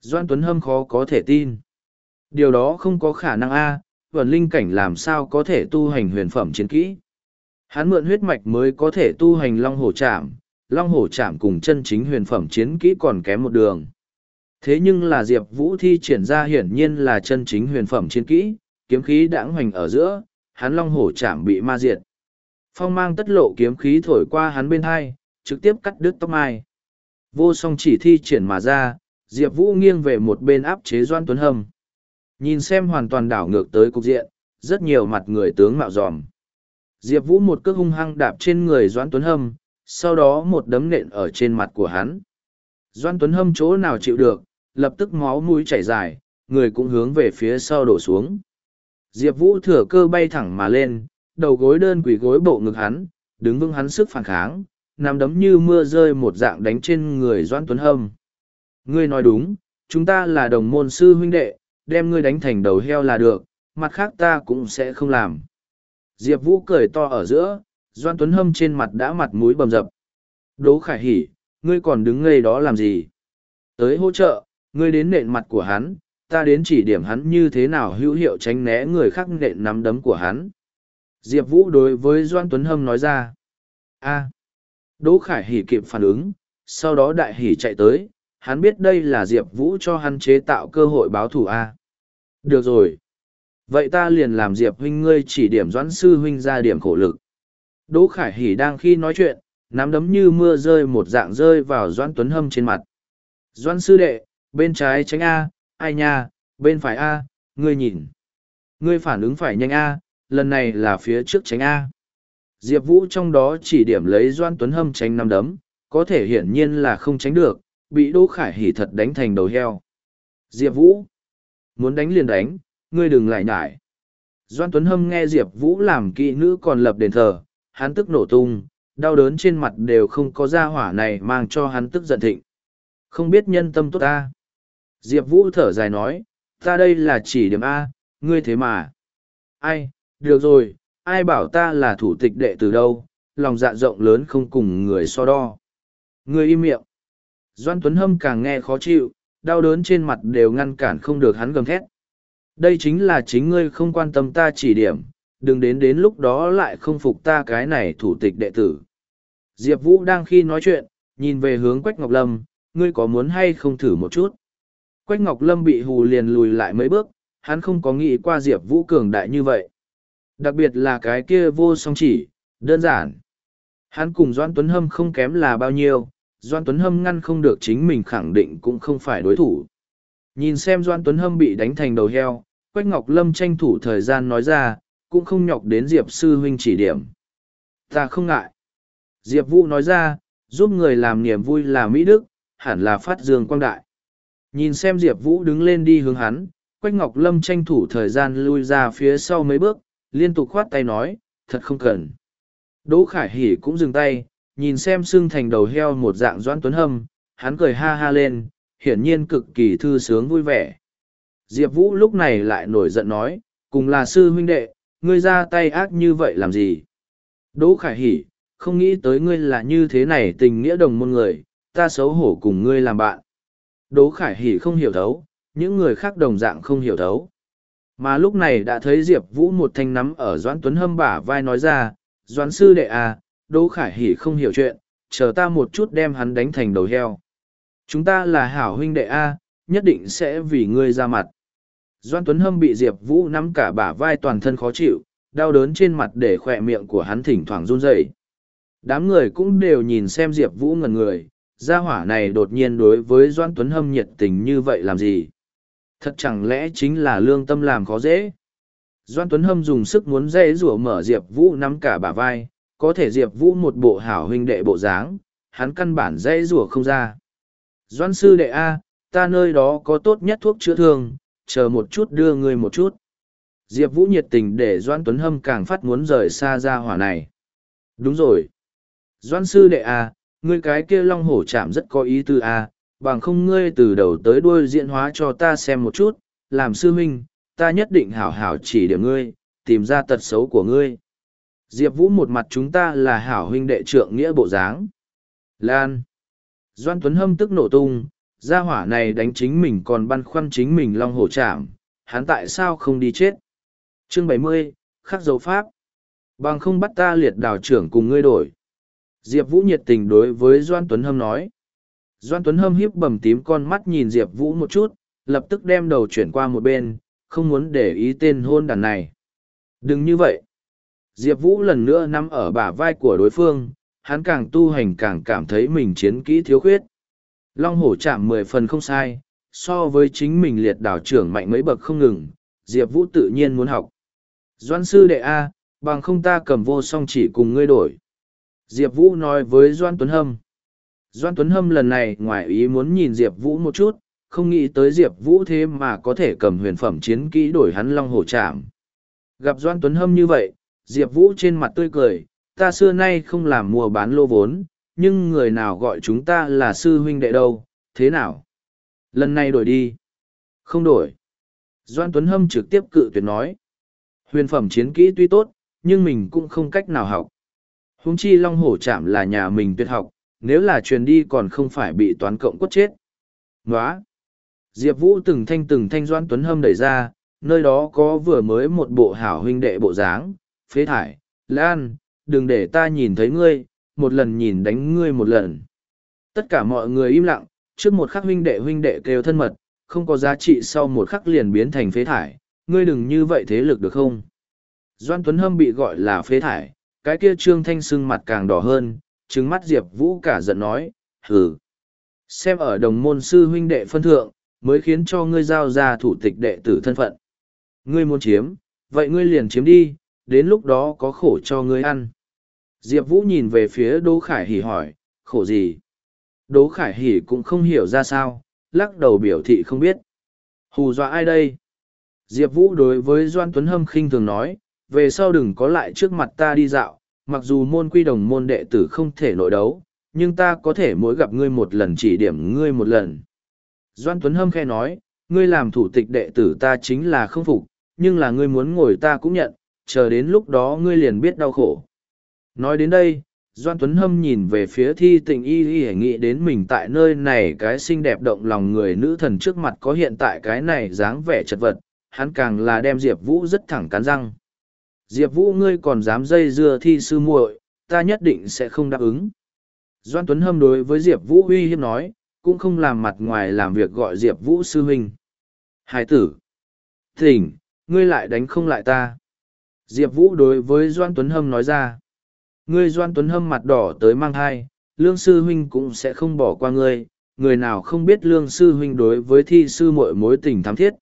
Doan Tuấn Hâm khó có thể tin. Điều đó không có khả năng a, vần linh cảnh làm sao có thể tu hành huyền phẩm chiến kỹ. Hắn mượn huyết mạch mới có thể tu hành long hổ chạm, long hổ chạm cùng chân chính huyền phẩm chiến kỹ còn kém một đường. Thế nhưng là Diệp Vũ thi triển ra hiển nhiên là chân chính huyền phẩm chiến kỹ, kiếm khí đãng hoành ở giữa, hắn long hổ chạm bị ma diệt. Phong mang tất lộ kiếm khí thổi qua hắn bên hai, trực tiếp cắt đứt tóc mai. Vô song chỉ thi triển mà ra, Diệp Vũ nghiêng về một bên áp chế Doan Tuấn Hâm. Nhìn xem hoàn toàn đảo ngược tới cục diện, rất nhiều mặt người tướng mạo dòm. Diệp Vũ một cước hung hăng đạp trên người Doãn Tuấn Hâm, sau đó một đấm nện ở trên mặt của hắn. Doãn Tuấn Hâm chỗ nào chịu được, lập tức máu mũi chảy dài, người cũng hướng về phía sau đổ xuống. Diệp Vũ thừa cơ bay thẳng mà lên, đầu gối đơn quỷ gối bộ ngực hắn, đứng vững hắn sức phản kháng, nằm đấm như mưa rơi một dạng đánh trên người Doãn Tuấn Hâm. Ngươi nói đúng, chúng ta là đồng môn sư huynh đệ, đem ngươi đánh thành đầu heo là được, mặt khác ta cũng sẽ không làm. Diệp Vũ cười to ở giữa, Doan Tuấn Hâm trên mặt đã mặt mũi bầm dập. Đỗ Khải Hỉ, ngươi còn đứng ngây đó làm gì? Tới hỗ trợ, ngươi đến nện mặt của hắn, ta đến chỉ điểm hắn như thế nào hữu hiệu tránh né người khác nện nắm đấm của hắn. Diệp Vũ đối với Doan Tuấn Hâm nói ra. a Đỗ Khải Hỉ kịp phản ứng, sau đó đại hỉ chạy tới, hắn biết đây là Diệp Vũ cho hắn chế tạo cơ hội báo thủ A. Được rồi. Vậy ta liền làm Diệp huynh ngươi chỉ điểm doãn sư huynh ra điểm khổ lực. Đỗ Khải Hỉ đang khi nói chuyện, nắm đấm như mưa rơi một dạng rơi vào Doãn Tuấn Hâm trên mặt. Doãn sư đệ, bên trái tránh A, ai nha, bên phải A, ngươi nhìn. Ngươi phản ứng phải nhanh A, lần này là phía trước tránh A. Diệp Vũ trong đó chỉ điểm lấy Doãn Tuấn Hâm tránh nắm đấm, có thể hiển nhiên là không tránh được, bị Đỗ Khải hỉ thật đánh thành đầu heo. Diệp Vũ, muốn đánh liền đánh, ngươi đừng lại nhải. Doan Tuấn Hâm nghe Diệp Vũ làm kỵ nữ còn lập đền thờ, hắn tức nổ tung, đau đớn trên mặt đều không có ra hỏa này mang cho hắn tức giận thịnh. Không biết nhân tâm tốt ta. Diệp Vũ thở dài nói, ta đây là chỉ điểm A, ngươi thế mà. Ai, được rồi, ai bảo ta là thủ tịch đệ từ đâu, lòng dạ rộng lớn không cùng người so đo. Ngươi im miệng. Doan Tuấn Hâm càng nghe khó chịu, đau đớn trên mặt đều ngăn cản không được hắn gầm thét. Đây chính là chính ngươi không quan tâm ta chỉ điểm, đừng đến đến lúc đó lại không phục ta cái này thủ tịch đệ tử. Diệp Vũ đang khi nói chuyện, nhìn về hướng Quách Ngọc Lâm, ngươi có muốn hay không thử một chút. Quách Ngọc Lâm bị hù liền lùi lại mấy bước, hắn không có nghĩ qua Diệp Vũ cường đại như vậy. Đặc biệt là cái kia vô song chỉ, đơn giản. Hắn cùng Doan Tuấn Hâm không kém là bao nhiêu, Doan Tuấn Hâm ngăn không được chính mình khẳng định cũng không phải đối thủ. Nhìn xem Doan Tuấn Hâm bị đánh thành đầu heo, Quách Ngọc Lâm tranh thủ thời gian nói ra, cũng không nhọc đến Diệp Sư Huynh chỉ điểm. Ta không ngại. Diệp Vũ nói ra, giúp người làm niềm vui là Mỹ Đức, hẳn là phát dương quang đại. Nhìn xem Diệp Vũ đứng lên đi hướng hắn, Quách Ngọc Lâm tranh thủ thời gian lui ra phía sau mấy bước, liên tục khoát tay nói, thật không cần. Đỗ Khải Hỷ cũng dừng tay, nhìn xem xương thành đầu heo một dạng doãn tuấn hâm, hắn cười ha ha lên, hiển nhiên cực kỳ thư sướng vui vẻ. Diệp Vũ lúc này lại nổi giận nói, cùng là sư huynh đệ, ngươi ra tay ác như vậy làm gì? Đỗ Khải Hỷ, không nghĩ tới ngươi là như thế này tình nghĩa đồng môn người, ta xấu hổ cùng ngươi làm bạn. Đỗ Khải Hỷ không hiểu thấu, những người khác đồng dạng không hiểu thấu. Mà lúc này đã thấy Diệp Vũ một thanh nắm ở Doãn Tuấn Hâm bả vai nói ra, Doãn sư đệ à, Đỗ Khải Hỷ không hiểu chuyện, chờ ta một chút đem hắn đánh thành đầu heo. Chúng ta là hảo huynh đệ A, nhất định sẽ vì ngươi ra mặt. Doan Tuấn Hâm bị Diệp Vũ nắm cả bả vai toàn thân khó chịu, đau đớn trên mặt để khỏe miệng của hắn thỉnh thoảng run rẩy. Đám người cũng đều nhìn xem Diệp Vũ ngần người, gia hỏa này đột nhiên đối với Doan Tuấn Hâm nhiệt tình như vậy làm gì? Thật chẳng lẽ chính là lương tâm làm khó dễ? Doan Tuấn Hâm dùng sức muốn dễ rủa mở Diệp Vũ nắm cả bả vai, có thể Diệp Vũ một bộ hảo huynh đệ bộ dáng, hắn căn bản dễ rủa không ra. Doan sư đệ A, ta nơi đó có tốt nhất thuốc chữa thương, chờ một chút đưa ngươi một chút. Diệp Vũ nhiệt tình để Doan Tuấn Hâm càng phát muốn rời xa ra hỏa này. Đúng rồi. Doan sư đệ A, ngươi cái kia long hổ chạm rất có ý tư A, bằng không ngươi từ đầu tới đuôi diễn hóa cho ta xem một chút, làm sư huynh, ta nhất định hảo hảo chỉ điểm ngươi, tìm ra tật xấu của ngươi. Diệp Vũ một mặt chúng ta là hảo huynh đệ trượng nghĩa bộ dáng. Lan. Doan Tuấn Hâm tức nổ tung, gia hỏa này đánh chính mình còn băn khoăn chính mình long hổ chạm, hắn tại sao không đi chết? Chương bảy mươi khắc dấu pháp. Bằng không bắt ta liệt đào trưởng cùng ngươi đổi. Diệp Vũ nhiệt tình đối với Doan Tuấn Hâm nói. Doan Tuấn Hâm hiếp bầm tím con mắt nhìn Diệp Vũ một chút, lập tức đem đầu chuyển qua một bên, không muốn để ý tên hôn đàn này. Đừng như vậy. Diệp Vũ lần nữa nắm ở bả vai của đối phương, hắn càng tu hành càng cảm thấy mình chiến kỹ thiếu khuyết. Long hổ chạm mười phần không sai, so với chính mình liệt đảo trưởng mạnh mấy bậc không ngừng, Diệp Vũ tự nhiên muốn học. Doan sư đệ A, bằng không ta cầm vô song chỉ cùng ngươi đổi. Diệp Vũ nói với Doan Tuấn Hâm. Doan Tuấn Hâm lần này ngoài ý muốn nhìn Diệp Vũ một chút, không nghĩ tới Diệp Vũ thế mà có thể cầm huyền phẩm chiến kỹ đổi hắn long hổ chạm. Gặp Doan Tuấn Hâm như vậy, Diệp Vũ trên mặt tươi cười, ta xưa nay không làm mua bán lô vốn, nhưng người nào gọi chúng ta là sư huynh đệ đâu, thế nào? Lần này đổi đi. Không đổi. Doan Tuấn Hâm trực tiếp cự tuyệt nói. Huyền phẩm chiến kỹ tuy tốt, nhưng mình cũng không cách nào học. Húng chi Long Hổ Trạm là nhà mình tuyệt học, nếu là truyền đi còn không phải bị toán cộng quất chết. Nóa! Diệp Vũ từng thanh từng thanh Doan Tuấn Hâm đẩy ra, nơi đó có vừa mới một bộ hảo huynh đệ bộ dáng, phế thải, lan, đừng để ta nhìn thấy ngươi, một lần nhìn đánh ngươi một lần. Tất cả mọi người im lặng, trước một khắc huynh đệ huynh đệ kêu thân mật, không có giá trị sau một khắc liền biến thành phế thải, ngươi đừng như vậy thế lực được không? Doan Tuấn Hâm bị gọi là phế thải, cái kia trương thanh sưng mặt càng đỏ hơn, trứng mắt Diệp Vũ cả giận nói, hừ. Xem ở đồng môn sư huynh đệ phân thượng, mới khiến cho ngươi giao ra thủ tịch đệ tử thân phận. Ngươi muốn chiếm, vậy ngươi liền chiếm đi, đến lúc đó có khổ cho ngươi ăn. Diệp Vũ nhìn về phía Đỗ Khải Hỷ hỏi, khổ gì? Đỗ Khải Hỷ cũng không hiểu ra sao, lắc đầu biểu thị không biết. Hù dọa ai đây? Diệp Vũ đối với Doan Tuấn Hâm khinh thường nói, về sau đừng có lại trước mặt ta đi dạo, mặc dù môn quy đồng môn đệ tử không thể nội đấu, nhưng ta có thể mỗi gặp ngươi một lần chỉ điểm ngươi một lần. Doan Tuấn Hâm khe nói, ngươi làm thủ tịch đệ tử ta chính là không phục, nhưng là ngươi muốn ngồi ta cũng nhận, chờ đến lúc đó ngươi liền biết đau khổ. Nói đến đây, Doan Tuấn Hâm nhìn về phía thi tình y y nghĩ đến mình tại nơi này cái xinh đẹp động lòng người nữ thần trước mặt có hiện tại cái này dáng vẻ chật vật, hắn càng là đem Diệp Vũ rất thẳng cắn răng. Diệp Vũ ngươi còn dám dây dưa thi sư muội, ta nhất định sẽ không đáp ứng. Doan Tuấn Hâm đối với Diệp Vũ uy hiếp nói, cũng không làm mặt ngoài làm việc gọi Diệp Vũ sư huynh. Hải tử! Thỉnh, ngươi lại đánh không lại ta. Diệp Vũ đối với Doan Tuấn Hâm nói ra. Ngươi Doan Tuấn Hâm mặt đỏ tới mang thai, lương sư huynh cũng sẽ không bỏ qua ngươi, người nào không biết lương sư huynh đối với thi sư mội mối tình thắm thiết.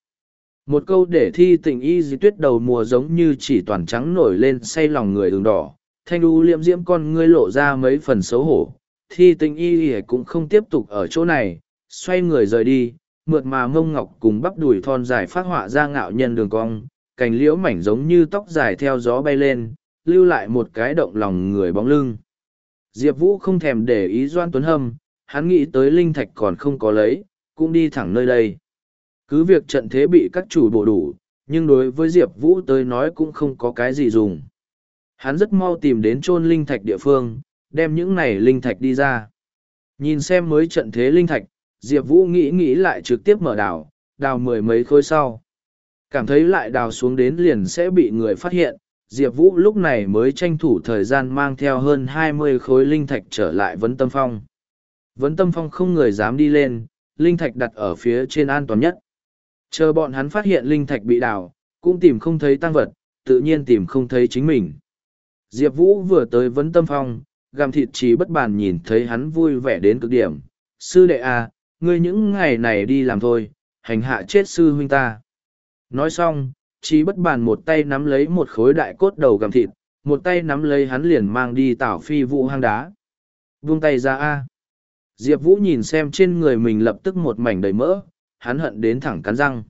Một câu để thi tình y di tuyết đầu mùa giống như chỉ toàn trắng nổi lên say lòng người đường đỏ, thanh đu liệm diễm con ngươi lộ ra mấy phần xấu hổ. Thi tình y di cũng không tiếp tục ở chỗ này, xoay người rời đi, mượt mà mông ngọc cùng bắp đùi thon dài phát họa ra ngạo nhân đường cong, cành liễu mảnh giống như tóc dài theo gió bay lên, lưu lại một cái động lòng người bóng lưng. Diệp Vũ không thèm để ý Doan Tuấn Hâm, hắn nghĩ tới linh thạch còn không có lấy, cũng đi thẳng nơi đây. Cứ việc trận thế bị các chủ bổ đủ, nhưng đối với Diệp Vũ tới nói cũng không có cái gì dùng. Hắn rất mau tìm đến chôn linh thạch địa phương, đem những này linh thạch đi ra. Nhìn xem mới trận thế linh thạch, Diệp Vũ nghĩ nghĩ lại trực tiếp mở đào, đào mười mấy khối sau. Cảm thấy lại đào xuống đến liền sẽ bị người phát hiện, Diệp Vũ lúc này mới tranh thủ thời gian mang theo hơn hai mươi khối linh thạch trở lại Vấn Tâm Phong. Vấn Tâm Phong không người dám đi lên, linh thạch đặt ở phía trên an toàn nhất. Chờ bọn hắn phát hiện linh thạch bị đào, cũng tìm không thấy tăng vật, tự nhiên tìm không thấy chính mình. Diệp Vũ vừa tới Vấn Tâm Phong, gàm thịt chỉ bất bàn nhìn thấy hắn vui vẻ đến cực điểm. Sư đệ à, ngươi những ngày này đi làm thôi, hành hạ chết sư huynh ta. Nói xong, trí bất bàn một tay nắm lấy một khối đại cốt đầu gặm thịt, một tay nắm lấy hắn liền mang đi tảo phi vũ hang đá. Vung tay ra a. Diệp Vũ nhìn xem trên người mình lập tức một mảnh đầy mỡ, hắn hận đến thẳng cắn răng.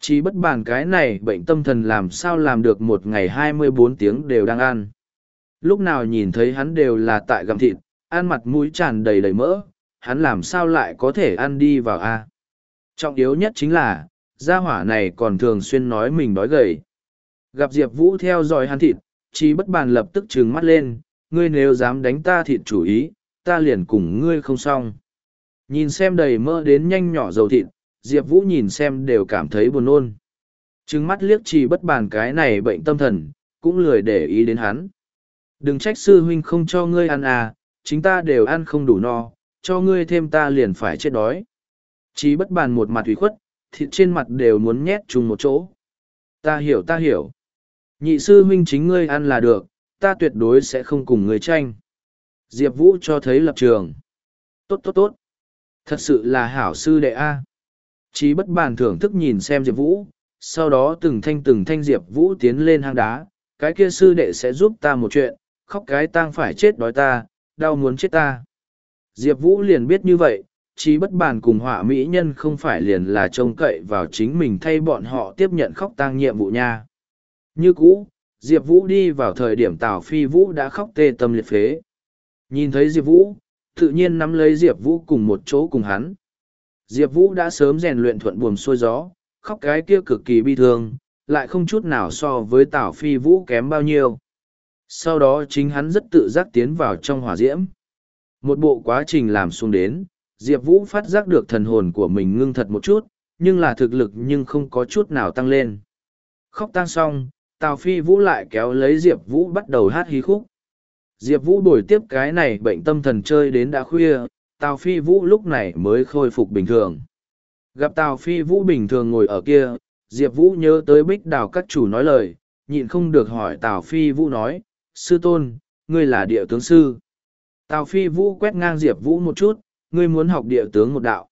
Chỉ bất bàn cái này bệnh tâm thần làm sao làm được một ngày hai mươi bốn tiếng đều đang ăn. Lúc nào nhìn thấy hắn đều là tại gặm thịt, ăn mặt mũi tràn đầy đầy mỡ, hắn làm sao lại có thể ăn đi vào a Trọng yếu nhất chính là, gia hỏa này còn thường xuyên nói mình đói gầy. Gặp Diệp Vũ theo dõi hắn thịt, chỉ bất bàn lập tức trừng mắt lên, ngươi nếu dám đánh ta thịt chủ ý, ta liền cùng ngươi không xong. Nhìn xem đầy mỡ đến nhanh nhỏ dầu thịt, Diệp Vũ nhìn xem đều cảm thấy buồn nôn. Trừng mắt liếc chỉ bất bàn cái này bệnh tâm thần, cũng lười để ý đến hắn. Đừng trách sư huynh không cho ngươi ăn à, chính ta đều ăn không đủ no, cho ngươi thêm ta liền phải chết đói. chí bất bàn một mặt ủy khuất, thịt trên mặt đều muốn nhét chung một chỗ. Ta hiểu ta hiểu. Nhị sư huynh chính ngươi ăn là được, ta tuyệt đối sẽ không cùng ngươi tranh. Diệp Vũ cho thấy lập trường. Tốt tốt tốt. Thật sự là hảo sư đệ A. Chí bất bàn thưởng thức nhìn xem Diệp Vũ, sau đó từng thanh từng thanh Diệp Vũ tiến lên hang đá, cái kia sư đệ sẽ giúp ta một chuyện, khóc cái tang phải chết đói ta, đau muốn chết ta. Diệp Vũ liền biết như vậy, chí bất bàn cùng họa mỹ nhân không phải liền là trông cậy vào chính mình thay bọn họ tiếp nhận khóc tang nhiệm vụ nha. Như cũ, Diệp Vũ đi vào thời điểm Tào Phi Vũ đã khóc tê tâm liệt phế. Nhìn thấy Diệp Vũ, tự nhiên nắm lấy Diệp Vũ cùng một chỗ cùng hắn. Diệp Vũ đã sớm rèn luyện thuận buồm xuôi gió, khóc cái kia cực kỳ bi thương, lại không chút nào so với Tào Phi Vũ kém bao nhiêu. Sau đó chính hắn rất tự giác tiến vào trong hỏa diễm. Một bộ quá trình làm xuống đến, Diệp Vũ phát giác được thần hồn của mình ngưng thật một chút, nhưng là thực lực nhưng không có chút nào tăng lên. Khóc tang xong, Tào Phi Vũ lại kéo lấy Diệp Vũ bắt đầu hát hí khúc. Diệp Vũ đổi tiếp cái này bệnh tâm thần chơi đến đã khuya, Tào Phi Vũ lúc này mới khôi phục bình thường. Gặp Tào Phi Vũ bình thường ngồi ở kia, Diệp Vũ nhớ tới bích đào các chủ nói lời, nhịn không được hỏi Tào Phi Vũ nói, Sư Tôn, ngươi là địa tướng sư. Tào Phi Vũ quét ngang Diệp Vũ một chút, ngươi muốn học địa tướng một đạo.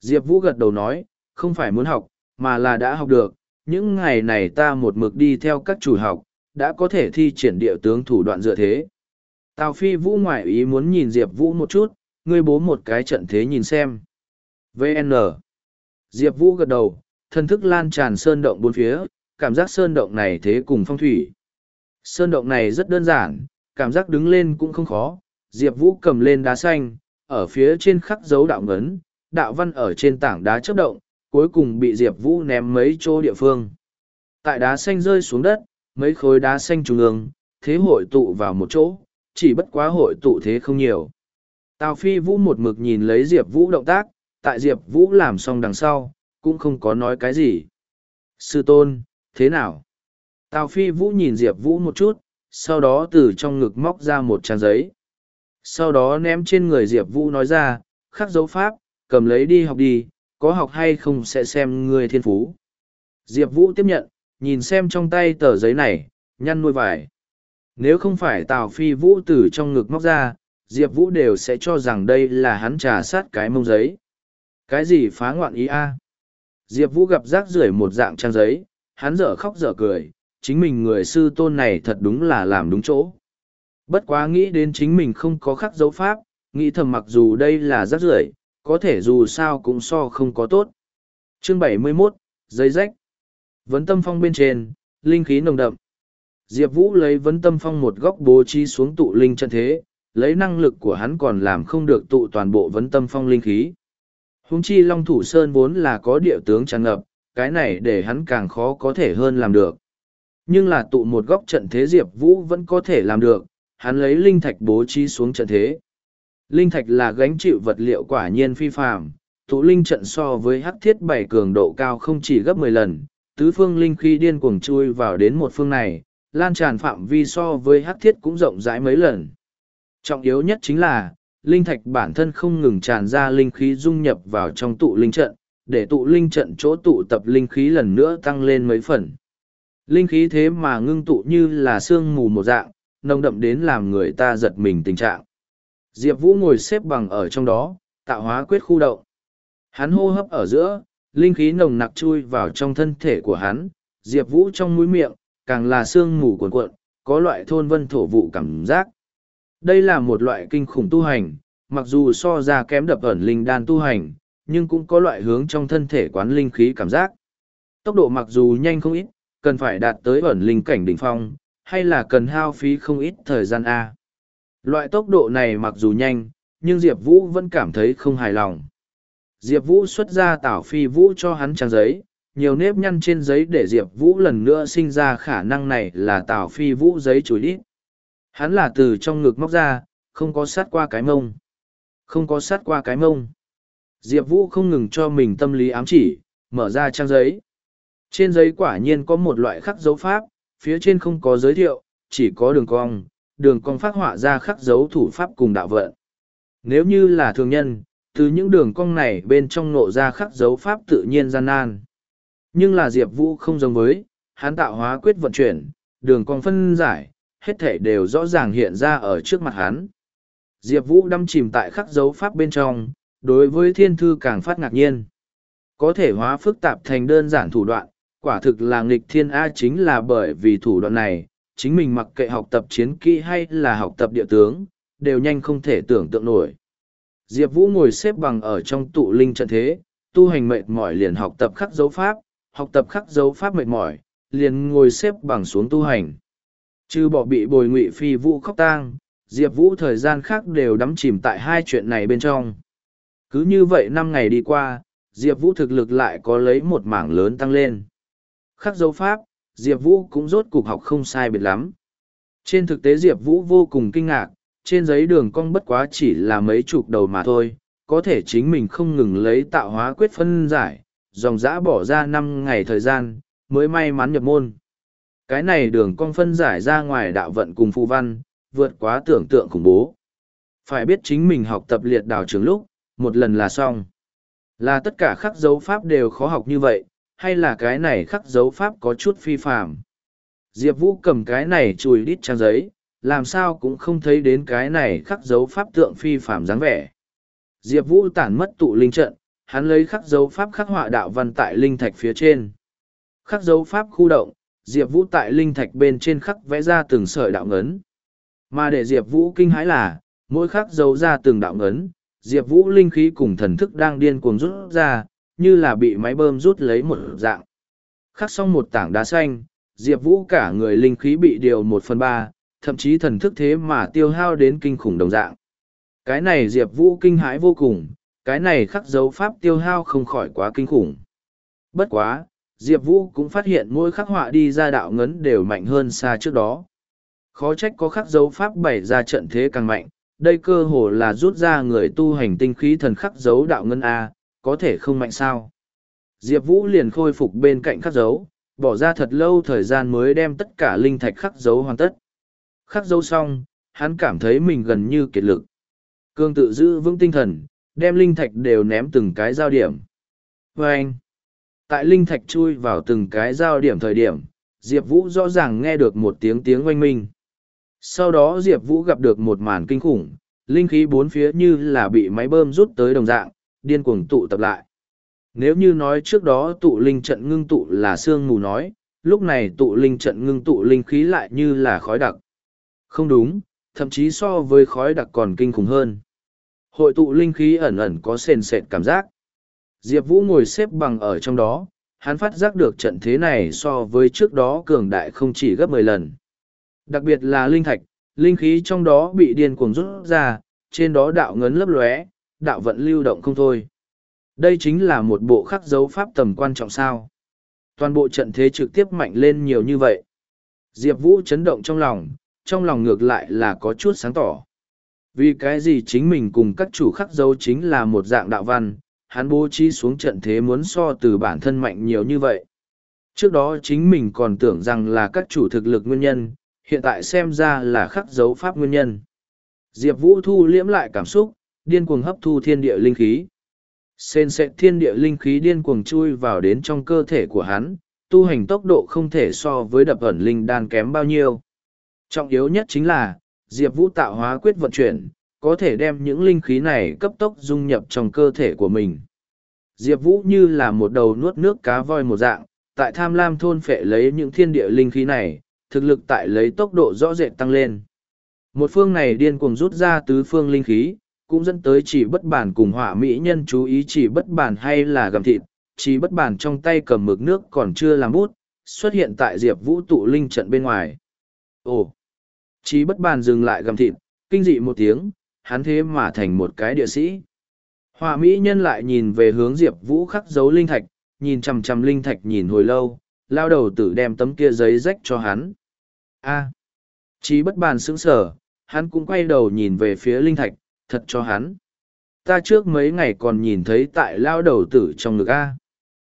Diệp Vũ gật đầu nói, không phải muốn học, mà là đã học được, những ngày này ta một mực đi theo các chủ học, đã có thể thi triển địa tướng thủ đoạn dựa thế. Tào Phi Vũ ngoại ý muốn nhìn Diệp Vũ một chút, ngươi bố một cái trận thế nhìn xem. VN. Diệp Vũ gật đầu, thân thức lan tràn sơn động bốn phía, cảm giác sơn động này thế cùng phong thủy. Sơn động này rất đơn giản, cảm giác đứng lên cũng không khó. Diệp Vũ cầm lên đá xanh, ở phía trên khắc dấu đạo ngấn, đạo văn ở trên tảng đá chấp động, cuối cùng bị Diệp Vũ ném mấy chỗ địa phương. Tại đá xanh rơi xuống đất, mấy khối đá xanh trung ương, thế hội tụ vào một chỗ, chỉ bất quá hội tụ thế không nhiều. Tào Phi Vũ một mực nhìn lấy Diệp Vũ động tác, tại Diệp Vũ làm xong đằng sau, cũng không có nói cái gì. Sư tôn, thế nào? Tào Phi Vũ nhìn Diệp Vũ một chút, sau đó từ trong ngực móc ra một trang giấy. Sau đó ném trên người Diệp Vũ nói ra, khắc dấu pháp, cầm lấy đi học đi, có học hay không sẽ xem người thiên phú. Diệp Vũ tiếp nhận, nhìn xem trong tay tờ giấy này, nhăn nuôi vải. Nếu không phải Tào Phi Vũ từ trong ngực móc ra, Diệp Vũ đều sẽ cho rằng đây là hắn trà sát cái mông giấy. Cái gì phá ngoạn ý a? Diệp Vũ gặp rác rưởi một dạng trang giấy, hắn dở khóc dở cười, chính mình người sư tôn này thật đúng là làm đúng chỗ. Bất quá nghĩ đến chính mình không có khắc dấu pháp, nghĩ thầm mặc dù đây là rác rưởi, có thể dù sao cũng so không có tốt. Chương 71, giấy rách. Vấn tâm phong bên trên, linh khí nồng đậm. Diệp Vũ lấy vấn tâm phong một góc bố trí xuống tụ linh chân thế, lấy năng lực của hắn còn làm không được tụ toàn bộ vấn tâm phong linh khí. Hùng chi Long Thủ Sơn vốn là có địa tướng tràn ngập, cái này để hắn càng khó có thể hơn làm được. Nhưng là tụ một góc trận thế Diệp Vũ vẫn có thể làm được, hắn lấy linh thạch bố trí xuống trận thế. Linh thạch là gánh chịu vật liệu quả nhiên phi phàm, tụ linh trận so với hắc thiết bảy cường độ cao không chỉ gấp mười lần, tứ phương linh khí điên cuồng chui vào đến một phương này, lan tràn phạm vi so với hắc thiết cũng rộng rãi mấy lần. Trọng yếu nhất chính là, linh thạch bản thân không ngừng tràn ra linh khí dung nhập vào trong tụ linh trận, để tụ linh trận chỗ tụ tập linh khí lần nữa tăng lên mấy phần. Linh khí thế mà ngưng tụ như là sương mù một dạng, nồng đậm đến làm người ta giật mình tình trạng. Diệp Vũ ngồi xếp bằng ở trong đó, tạo hóa quyết khu động. Hắn hô hấp ở giữa, linh khí nồng nặc chui vào trong thân thể của hắn, Diệp Vũ trong mũi miệng, càng là sương mù cuồn cuộn, có loại thôn vân thổ vụ cảm giác. Đây là một loại kinh khủng tu hành, mặc dù so ra kém đập ẩn linh đan tu hành, nhưng cũng có loại hướng trong thân thể quán linh khí cảm giác. Tốc độ mặc dù nhanh không ít, cần phải đạt tới ẩn linh cảnh đỉnh phong, hay là cần hao phí không ít thời gian A. Loại tốc độ này mặc dù nhanh, nhưng Diệp Vũ vẫn cảm thấy không hài lòng. Diệp Vũ xuất ra tảo phi Vũ cho hắn trang giấy, nhiều nếp nhăn trên giấy để Diệp Vũ lần nữa sinh ra khả năng này là tảo phi Vũ giấy chùi đít. Hắn là từ trong ngực móc ra, không có sát qua cái mông. Không có sát qua cái mông. Diệp Vũ không ngừng cho mình tâm lý ám chỉ, mở ra trang giấy. Trên giấy quả nhiên có một loại khắc dấu pháp, phía trên không có giới thiệu, chỉ có đường cong, đường cong phát họa ra khắc dấu thủ pháp cùng đạo vận. Nếu như là thường nhân, từ những đường cong này bên trong nộ ra khắc dấu pháp tự nhiên gian nan. Nhưng là Diệp Vũ không giống với, hắn tạo hóa quyết vận chuyển, đường cong phân giải, hết thể đều rõ ràng hiện ra ở trước mặt hắn. Diệp Vũ đâm chìm tại khắc dấu pháp bên trong, đối với thiên thư càng phát ngạc nhiên. Có thể hóa phức tạp thành đơn giản thủ đoạn, quả thực là nghịch thiên A chính là bởi vì thủ đoạn này, chính mình mặc kệ học tập chiến kỹ hay là học tập địa tướng, đều nhanh không thể tưởng tượng nổi. Diệp Vũ ngồi xếp bằng ở trong tụ linh trận thế, tu hành mệt mỏi liền học tập khắc dấu pháp, học tập khắc dấu pháp mệt mỏi, liền ngồi xếp bằng xuống tu hành. Chứ bỏ bị bồi ngụy phi vũ khóc tang, Diệp Vũ thời gian khác đều đắm chìm tại hai chuyện này bên trong. Cứ như vậy năm ngày đi qua, Diệp Vũ thực lực lại có lấy một mảng lớn tăng lên. Khắc dấu pháp, Diệp Vũ cũng rốt cục học không sai biệt lắm. Trên thực tế Diệp Vũ vô cùng kinh ngạc, trên giấy đường cong bất quá chỉ là mấy chục đầu mà thôi, có thể chính mình không ngừng lấy tạo hóa quyết phân giải, dòng dã bỏ ra năm ngày thời gian, mới may mắn nhập môn. Cái này đường cong phân giải ra ngoài đạo vận cùng phù văn, vượt quá tưởng tượng khủng bố. Phải biết chính mình học tập liệt đảo trường lúc, một lần là xong. Là tất cả khắc dấu pháp đều khó học như vậy, hay là cái này khắc dấu pháp có chút phi phạm. Diệp Vũ cầm cái này chùi đít trang giấy, làm sao cũng không thấy đến cái này khắc dấu pháp tượng phi phạm dáng vẻ. Diệp Vũ tản mất tụ linh trận, hắn lấy khắc dấu pháp khắc họa đạo văn tại linh thạch phía trên. Khắc dấu pháp khu động, Diệp Vũ tại linh thạch bên trên khắc vẽ ra từng sợi đạo ngấn. Mà để Diệp Vũ kinh hãi là, mỗi khắc dấu ra từng đạo ngấn, Diệp Vũ linh khí cùng thần thức đang điên cuồng rút ra, như là bị máy bơm rút lấy một dạng. Khắc xong một tảng đá xanh, Diệp Vũ cả người linh khí bị điều một phần ba, thậm chí thần thức thế mà tiêu hao đến kinh khủng đồng dạng. Cái này Diệp Vũ kinh hãi vô cùng, cái này khắc dấu pháp tiêu hao không khỏi quá kinh khủng. Bất quá, Diệp Vũ cũng phát hiện mỗi khắc họa đi ra đạo ngấn đều mạnh hơn xa trước đó. Khó trách có khắc dấu pháp bày ra trận thế càng mạnh, đây cơ hồ là rút ra người tu hành tinh khí thần khắc dấu đạo ngân A, có thể không mạnh sao. Diệp Vũ liền khôi phục bên cạnh khắc dấu, bỏ ra thật lâu thời gian mới đem tất cả linh thạch khắc dấu hoàn tất. Khắc dấu xong, hắn cảm thấy mình gần như kiệt lực. Cương tự giữ vững tinh thần, đem linh thạch đều ném từng cái giao điểm. Và anh, tại linh thạch chui vào từng cái giao điểm thời điểm, Diệp Vũ rõ ràng nghe được một tiếng tiếng oanh minh. Sau đó Diệp Vũ gặp được một màn kinh khủng, linh khí bốn phía như là bị máy bơm rút tới đồng dạng, điên cuồng tụ tập lại. Nếu như nói trước đó tụ linh trận ngưng tụ là sương mù nói, lúc này tụ linh trận ngưng tụ linh khí lại như là khói đặc. Không đúng, thậm chí so với khói đặc còn kinh khủng hơn. Hội tụ linh khí ẩn ẩn có sền sệt cảm giác. Diệp Vũ ngồi xếp bằng ở trong đó, hắn phát giác được trận thế này so với trước đó cường đại không chỉ gấp mười lần. Đặc biệt là linh thạch, linh khí trong đó bị điên cuồng rút ra, trên đó đạo ngấn lấp lóe, đạo vận lưu động không thôi. Đây chính là một bộ khắc dấu pháp tầm quan trọng sao. Toàn bộ trận thế trực tiếp mạnh lên nhiều như vậy. Diệp Vũ chấn động trong lòng, trong lòng ngược lại là có chút sáng tỏ. Vì cái gì chính mình cùng các chủ khắc dấu chính là một dạng đạo văn, hắn bố trí xuống trận thế muốn so từ bản thân mạnh nhiều như vậy. Trước đó chính mình còn tưởng rằng là các chủ thực lực nguyên nhân, hiện tại xem ra là khắc dấu pháp nguyên nhân. Diệp Vũ thu liễm lại cảm xúc, điên cuồng hấp thu thiên địa linh khí. Sên sệt thiên địa linh khí điên cuồng chui vào đến trong cơ thể của hắn, tu hành tốc độ không thể so với đập ẩn linh đan kém bao nhiêu. Trọng yếu nhất chính là, Diệp Vũ tạo hóa quyết vận chuyển, có thể đem những linh khí này cấp tốc dung nhập trong cơ thể của mình. Diệp Vũ như là một đầu nuốt nước cá voi một dạng, tại tham lam thôn phệ lấy những thiên địa linh khí này, thực lực tại lấy tốc độ rõ rệt tăng lên. Một phương này điên cuồng rút ra tứ phương linh khí, cũng dẫn tới chỉ bất bản cùng họa mỹ nhân chú ý chỉ bất bản hay là gầm thịt, chỉ bất bản trong tay cầm mực nước còn chưa làm bút, xuất hiện tại Diệp Vũ tụ linh trận bên ngoài. Ồ! Chỉ bất bản dừng lại gầm thịt, kinh dị một tiếng, hắn thế mà thành một cái địa sĩ. Họa mỹ nhân lại nhìn về hướng Diệp Vũ khắc dấu linh thạch, nhìn chằm chằm linh thạch nhìn hồi lâu, lao đầu tử đem tấm kia giấy rách cho hắn. A. Chí bất bàn sững sở, hắn cũng quay đầu nhìn về phía linh thạch, thật cho hắn. Ta trước mấy ngày còn nhìn thấy tại lao đầu tử trong ngực A.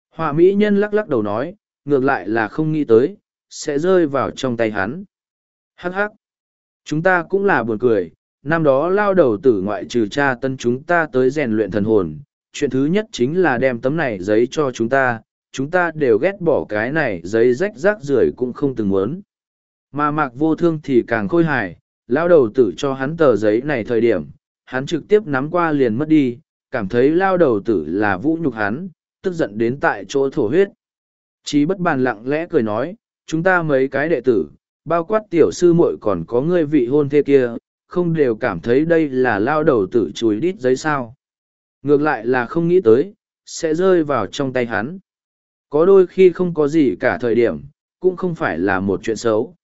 Họa mỹ nhân lắc lắc đầu nói, ngược lại là không nghĩ tới, sẽ rơi vào trong tay hắn. Hắc hắc. Chúng ta cũng là buồn cười, năm đó lao đầu tử ngoại trừ cha tân chúng ta tới rèn luyện thần hồn, chuyện thứ nhất chính là đem tấm này giấy cho chúng ta, chúng ta đều ghét bỏ cái này giấy rách rác rưởi cũng không từng muốn. Mà mạc vô thương thì càng khôi hài, lao đầu tử cho hắn tờ giấy này thời điểm, hắn trực tiếp nắm qua liền mất đi, cảm thấy lao đầu tử là vũ nhục hắn, tức giận đến tại chỗ thổ huyết. Chí bất bàn lặng lẽ cười nói, chúng ta mấy cái đệ tử, bao quát tiểu sư muội còn có ngươi vị hôn thê kia, không đều cảm thấy đây là lao đầu tử chùi đít giấy sao. Ngược lại là không nghĩ tới, sẽ rơi vào trong tay hắn. Có đôi khi không có gì cả thời điểm, cũng không phải là một chuyện xấu.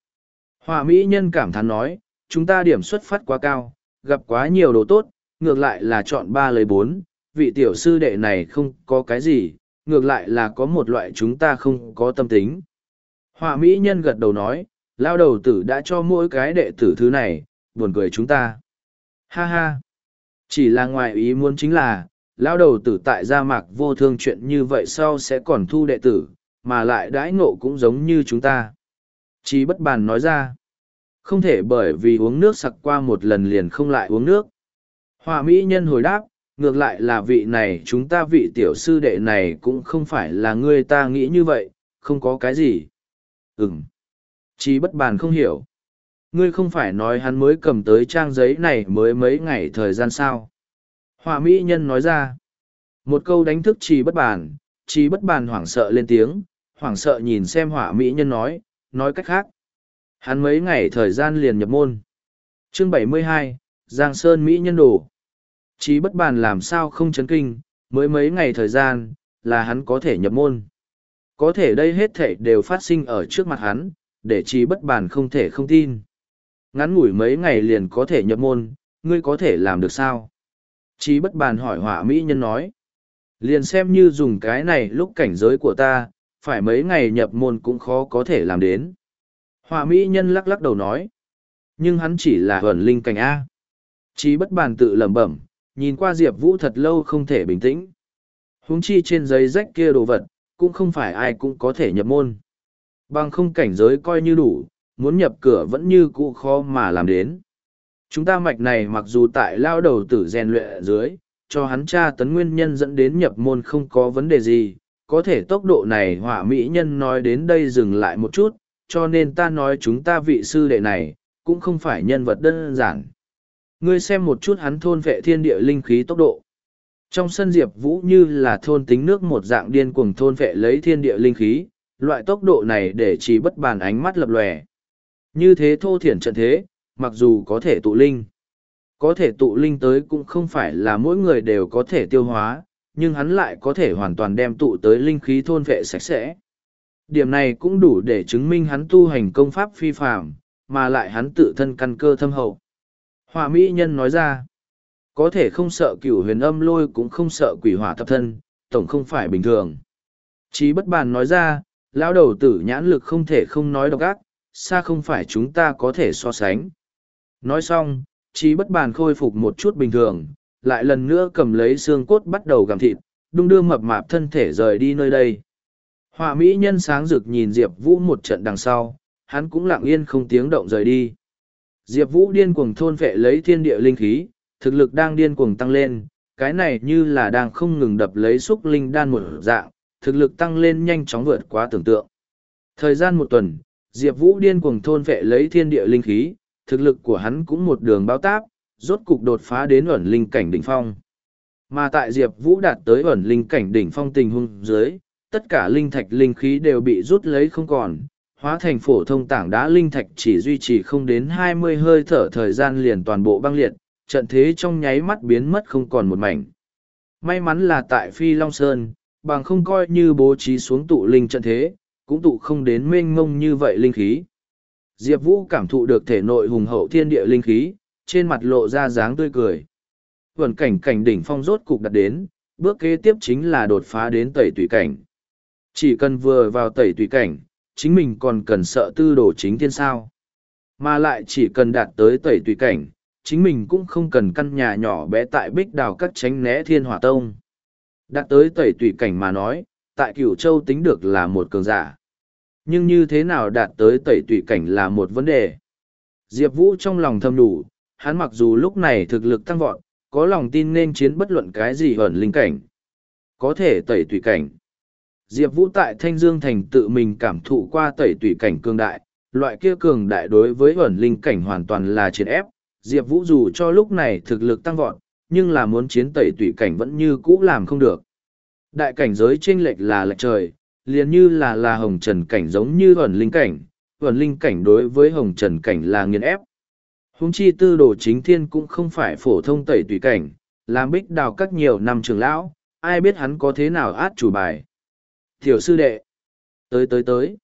Họa mỹ nhân cảm thán nói, chúng ta điểm xuất phát quá cao, gặp quá nhiều đồ tốt, ngược lại là chọn ba lấy bốn, vị tiểu sư đệ này không có cái gì, ngược lại là có một loại chúng ta không có tâm tính. Họa mỹ nhân gật đầu nói, lao đầu tử đã cho mỗi cái đệ tử thứ này, buồn cười chúng ta. Ha ha! Chỉ là ngoài ý muốn chính là, lao đầu tử tại gia mạc vô thương chuyện như vậy sau sẽ còn thu đệ tử, mà lại đãi ngộ cũng giống như chúng ta. Chí bất bàn nói ra, không thể bởi vì uống nước sặc qua một lần liền không lại uống nước. Hòa Mỹ nhân hồi đáp, ngược lại là vị này chúng ta vị tiểu sư đệ này cũng không phải là người ta nghĩ như vậy, không có cái gì. Ừm. Chí bất bàn không hiểu. Ngươi không phải nói hắn mới cầm tới trang giấy này mới mấy ngày thời gian sao. Họa mỹ nhân nói ra. Một câu đánh thức trì bất bàn, trì bất bàn hoảng sợ lên tiếng, hoảng sợ nhìn xem họa mỹ nhân nói, nói cách khác. Hắn mấy ngày thời gian liền nhập môn. Chương bảy mươi hai Giang Sơn Mỹ nhân đồ. Trí bất bàn làm sao không chấn kinh, mới mấy ngày thời gian, là hắn có thể nhập môn. Có thể đây hết thể đều phát sinh ở trước mặt hắn, để trí bất bàn không thể không tin. Ngắn ngủi mấy ngày liền có thể nhập môn, ngươi có thể làm được sao? Chí bất bàn hỏi hỏa mỹ nhân nói. Liền xem như dùng cái này lúc cảnh giới của ta, phải mấy ngày nhập môn cũng khó có thể làm đến. Họa mỹ nhân lắc lắc đầu nói. Nhưng hắn chỉ là huẩn linh cảnh A. Chí bất bàn tự lẩm bẩm, nhìn qua Diệp Vũ thật lâu không thể bình tĩnh. Huống chi trên giấy rách kia đồ vật, cũng không phải ai cũng có thể nhập môn. Bằng không cảnh giới coi như đủ, muốn nhập cửa vẫn như cũ khó mà làm đến. Chúng ta mạch này mặc dù tại lao đầu tử rèn luyện dưới, cho hắn tra tấn nguyên nhân dẫn đến nhập môn không có vấn đề gì, có thể tốc độ này họa mỹ nhân nói đến đây dừng lại một chút, cho nên ta nói chúng ta vị sư đệ này, cũng không phải nhân vật đơn giản. Ngươi xem một chút hắn thôn vệ thiên địa linh khí tốc độ. Trong sân Diệp Vũ như là thôn tính nước một dạng điên cuồng thôn vệ lấy thiên địa linh khí, loại tốc độ này để chỉ bất bàn ánh mắt lập lòe. Như thế thô thiển trận thế, mặc dù có thể tụ linh. Có thể tụ linh tới cũng không phải là mỗi người đều có thể tiêu hóa, nhưng hắn lại có thể hoàn toàn đem tụ tới linh khí thôn vệ sạch sẽ. Điểm này cũng đủ để chứng minh hắn tu hành công pháp phi phạm, mà lại hắn tự thân căn cơ thâm hậu. Hòa Mỹ Nhân nói ra, có thể không sợ cửu huyền âm lôi cũng không sợ quỷ hỏa thập thân, tổng không phải bình thường. Chí bất bàn nói ra, lão đầu tử nhãn lực không thể không nói độc ác, xa không phải chúng ta có thể so sánh. Nói xong, chí bất bàn khôi phục một chút bình thường, lại lần nữa cầm lấy xương cốt bắt đầu gặm thịt, đung đưa mập mạp thân thể rời đi nơi đây. Họa mỹ nhân sáng rực nhìn Diệp Vũ một trận đằng sau, hắn cũng lặng yên không tiếng động rời đi. Diệp Vũ điên cuồng thôn vệ lấy thiên địa linh khí, thực lực đang điên cuồng tăng lên, cái này như là đang không ngừng đập lấy xúc linh đan một dạng, thực lực tăng lên nhanh chóng vượt quá tưởng tượng. Thời gian một tuần, Diệp Vũ điên cuồng thôn vệ lấy thiên địa linh khí, thực lực của hắn cũng một đường báo táp, rốt cục đột phá đến ẩn linh cảnh đỉnh phong. Mà tại Diệp Vũ đạt tới ẩn linh cảnh đỉnh phong tình huống dưới, tất cả linh thạch linh khí đều bị rút lấy không còn, hóa thành phổ thông tảng đá linh thạch chỉ duy trì không đến hai mươi hơi thở thời gian liền toàn bộ băng liệt, trận thế trong nháy mắt biến mất không còn một mảnh. May mắn là tại Phi Long Sơn, bằng không coi như bố trí xuống tụ linh trận thế, cũng tụ không đến mênh mông như vậy linh khí. Diệp Vũ cảm thụ được thể nội hùng hậu thiên địa linh khí, trên mặt lộ ra dáng tươi cười. Vẩn cảnh cảnh đỉnh phong rốt cục đặt đến, bước kế tiếp chính là đột phá đến tẩy tùy cảnh. Chỉ cần vừa vào tẩy tùy cảnh, chính mình còn cần sợ tư đồ chính thiên sao. Mà lại chỉ cần đạt tới tẩy tùy cảnh, chính mình cũng không cần căn nhà nhỏ bé tại bích đào các tránh né thiên hỏa tông. Đạt tới tẩy tùy cảnh mà nói, tại cửu châu tính được là một cường giả. Nhưng như thế nào đạt tới tẩy tùy cảnh là một vấn đề. Diệp Vũ trong lòng thầm đủ, hắn mặc dù lúc này thực lực tăng vọt, có lòng tin nên chiến bất luận cái gì ẩn linh cảnh. Có thể tẩy tùy cảnh. Diệp Vũ tại Thanh Dương Thành tự mình cảm thụ qua tẩy Tủy cảnh cường đại, loại kia cường đại đối với ẩn linh cảnh hoàn toàn là chiến ép. Diệp Vũ dù cho lúc này thực lực tăng vọt, nhưng là muốn chiến tẩy Tủy cảnh vẫn như cũ làm không được. Đại cảnh giới chênh lệch là lệch trời, liền như là là hồng trần cảnh giống như ẩn linh cảnh, ẩn linh cảnh đối với hồng trần cảnh là nghiền ép. Hùng chi tư đồ chính thiên cũng không phải phổ thông tẩy tùy cảnh, làm bích đào các nhiều năm trường lão, ai biết hắn có thế nào át chủ bài. Tiểu sư đệ, tới tới tới.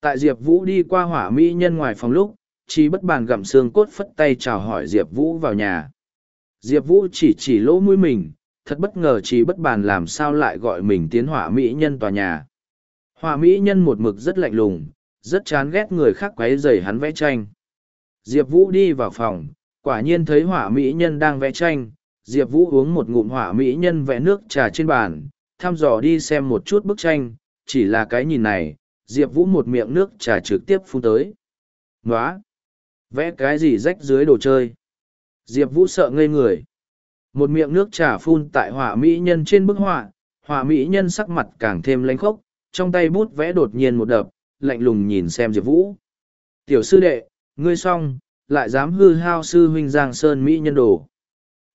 Tại Diệp Vũ đi qua hỏa mỹ nhân ngoài phòng lúc, chỉ bất bàn gặm xương cốt phất tay chào hỏi Diệp Vũ vào nhà. Diệp Vũ chỉ chỉ lỗ mũi mình, thật bất ngờ chỉ bất bàn làm sao lại gọi mình tiến hỏa mỹ nhân tòa nhà. Hỏa mỹ nhân một mực rất lạnh lùng, rất chán ghét người khác quấy rầy hắn vẽ tranh. Diệp Vũ đi vào phòng, quả nhiên thấy hỏa mỹ nhân đang vẽ tranh. Diệp Vũ uống một ngụm hỏa mỹ nhân vẽ nước trà trên bàn, thăm dò đi xem một chút bức tranh, chỉ là cái nhìn này, Diệp Vũ một miệng nước trà trực tiếp phun tới. Nóa! Vẽ cái gì rách dưới đồ chơi? Diệp Vũ sợ ngây người. Một miệng nước trà phun tại họa mỹ nhân trên bức họa, họa mỹ nhân sắc mặt càng thêm lánh khốc, trong tay bút vẽ đột nhiên một đập, lạnh lùng nhìn xem Diệp Vũ. Tiểu sư đệ, ngươi xong, lại dám hư hao sư huynh Giang Sơn Mỹ nhân đồ.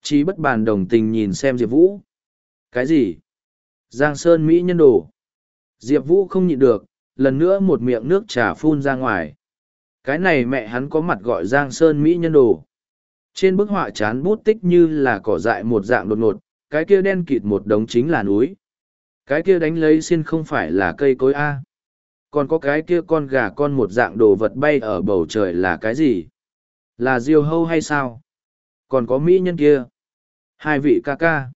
Chí bất bàn đồng tình nhìn xem Diệp Vũ. Cái gì? Giang Sơn Mỹ nhân đồ. Diệp Vũ không nhịn được, lần nữa một miệng nước trà phun ra ngoài. Cái này mẹ hắn có mặt gọi Giang Sơn Mỹ nhân đồ. Trên bức họa chán bút tích như là cỏ dại một dạng đột ngột, cái kia đen kịt một đống chính là núi. Cái kia đánh lấy xin không phải là cây cối A. Còn có cái kia con gà con một dạng đồ vật bay ở bầu trời là cái gì? Là diều hâu hay sao? Còn có mỹ nhân kia. Hai vị ca ca.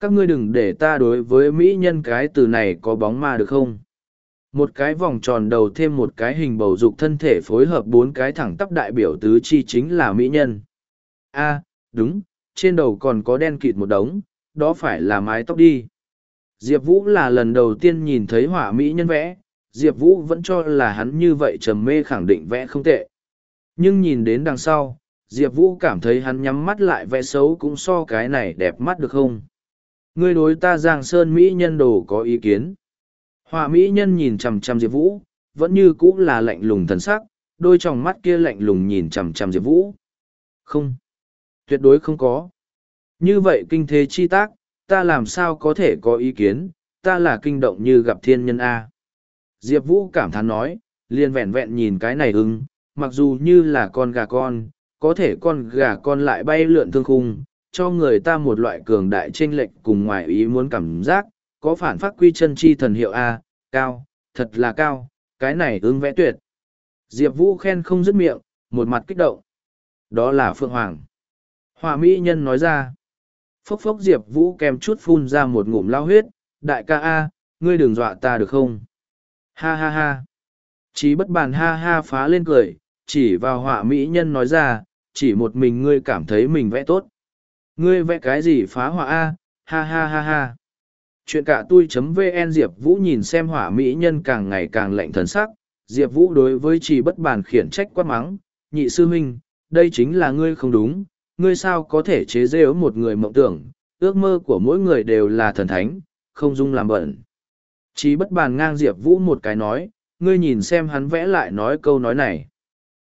Các ngươi đừng để ta đối với mỹ nhân cái từ này có bóng ma được không? Một cái vòng tròn đầu thêm một cái hình bầu dục thân thể phối hợp bốn cái thẳng tắp đại biểu tứ chi chính là mỹ nhân. a đúng, trên đầu còn có đen kịt một đống, đó phải là mái tóc đi. Diệp Vũ là lần đầu tiên nhìn thấy hỏa mỹ nhân vẽ, Diệp Vũ vẫn cho là hắn như vậy trầm mê khẳng định vẽ không tệ. Nhưng nhìn đến đằng sau, Diệp Vũ cảm thấy hắn nhắm mắt lại vẽ xấu cũng so cái này đẹp mắt được không? Ngươi đối ta Giang Sơn Mỹ nhân đồ có ý kiến. Họa Mỹ nhân nhìn chằm chằm Diệp Vũ, vẫn như cũ là lạnh lùng thần sắc, đôi tròng mắt kia lạnh lùng nhìn chằm chằm Diệp Vũ. Không. Tuyệt đối không có. Như vậy kinh thế chi tác, ta làm sao có thể có ý kiến, ta là kinh động như gặp thiên nhân A. Diệp Vũ cảm thán nói, liền vẹn vẹn nhìn cái này ưng, mặc dù như là con gà con, có thể con gà con lại bay lượn thương khung, cho người ta một loại cường đại chênh lệch cùng ngoài ý muốn cảm giác, có phản phát quy chân chi thần hiệu A, cao, thật là cao, cái này ưng vẽ tuyệt. Diệp Vũ khen không dứt miệng, một mặt kích động. Đó là Phượng Hoàng. Hòa Mỹ Nhân nói ra. Phốc phốc Diệp Vũ kèm chút phun ra một ngụm lao huyết, đại ca A, ngươi đừng dọa ta được không? Ha ha ha. Chí bất bàn ha ha phá lên cười, chỉ vào họa mỹ nhân nói ra, chỉ một mình ngươi cảm thấy mình vẽ tốt. Ngươi vẽ cái gì phá hỏa a? Ha ha ha ha. Chuyện cả tui.vn Diệp Vũ nhìn xem hỏa mỹ nhân càng ngày càng lạnh thần sắc, Diệp Vũ đối với chỉ bất bàn khiển trách quát mắng, nhị sư huynh, đây chính là ngươi không đúng, ngươi sao có thể chế dê một người mộng tưởng, ước mơ của mỗi người đều là thần thánh, không dung làm bẩn. Chỉ bất bàn ngang Diệp Vũ một cái nói, ngươi nhìn xem hắn vẽ lại nói câu nói này.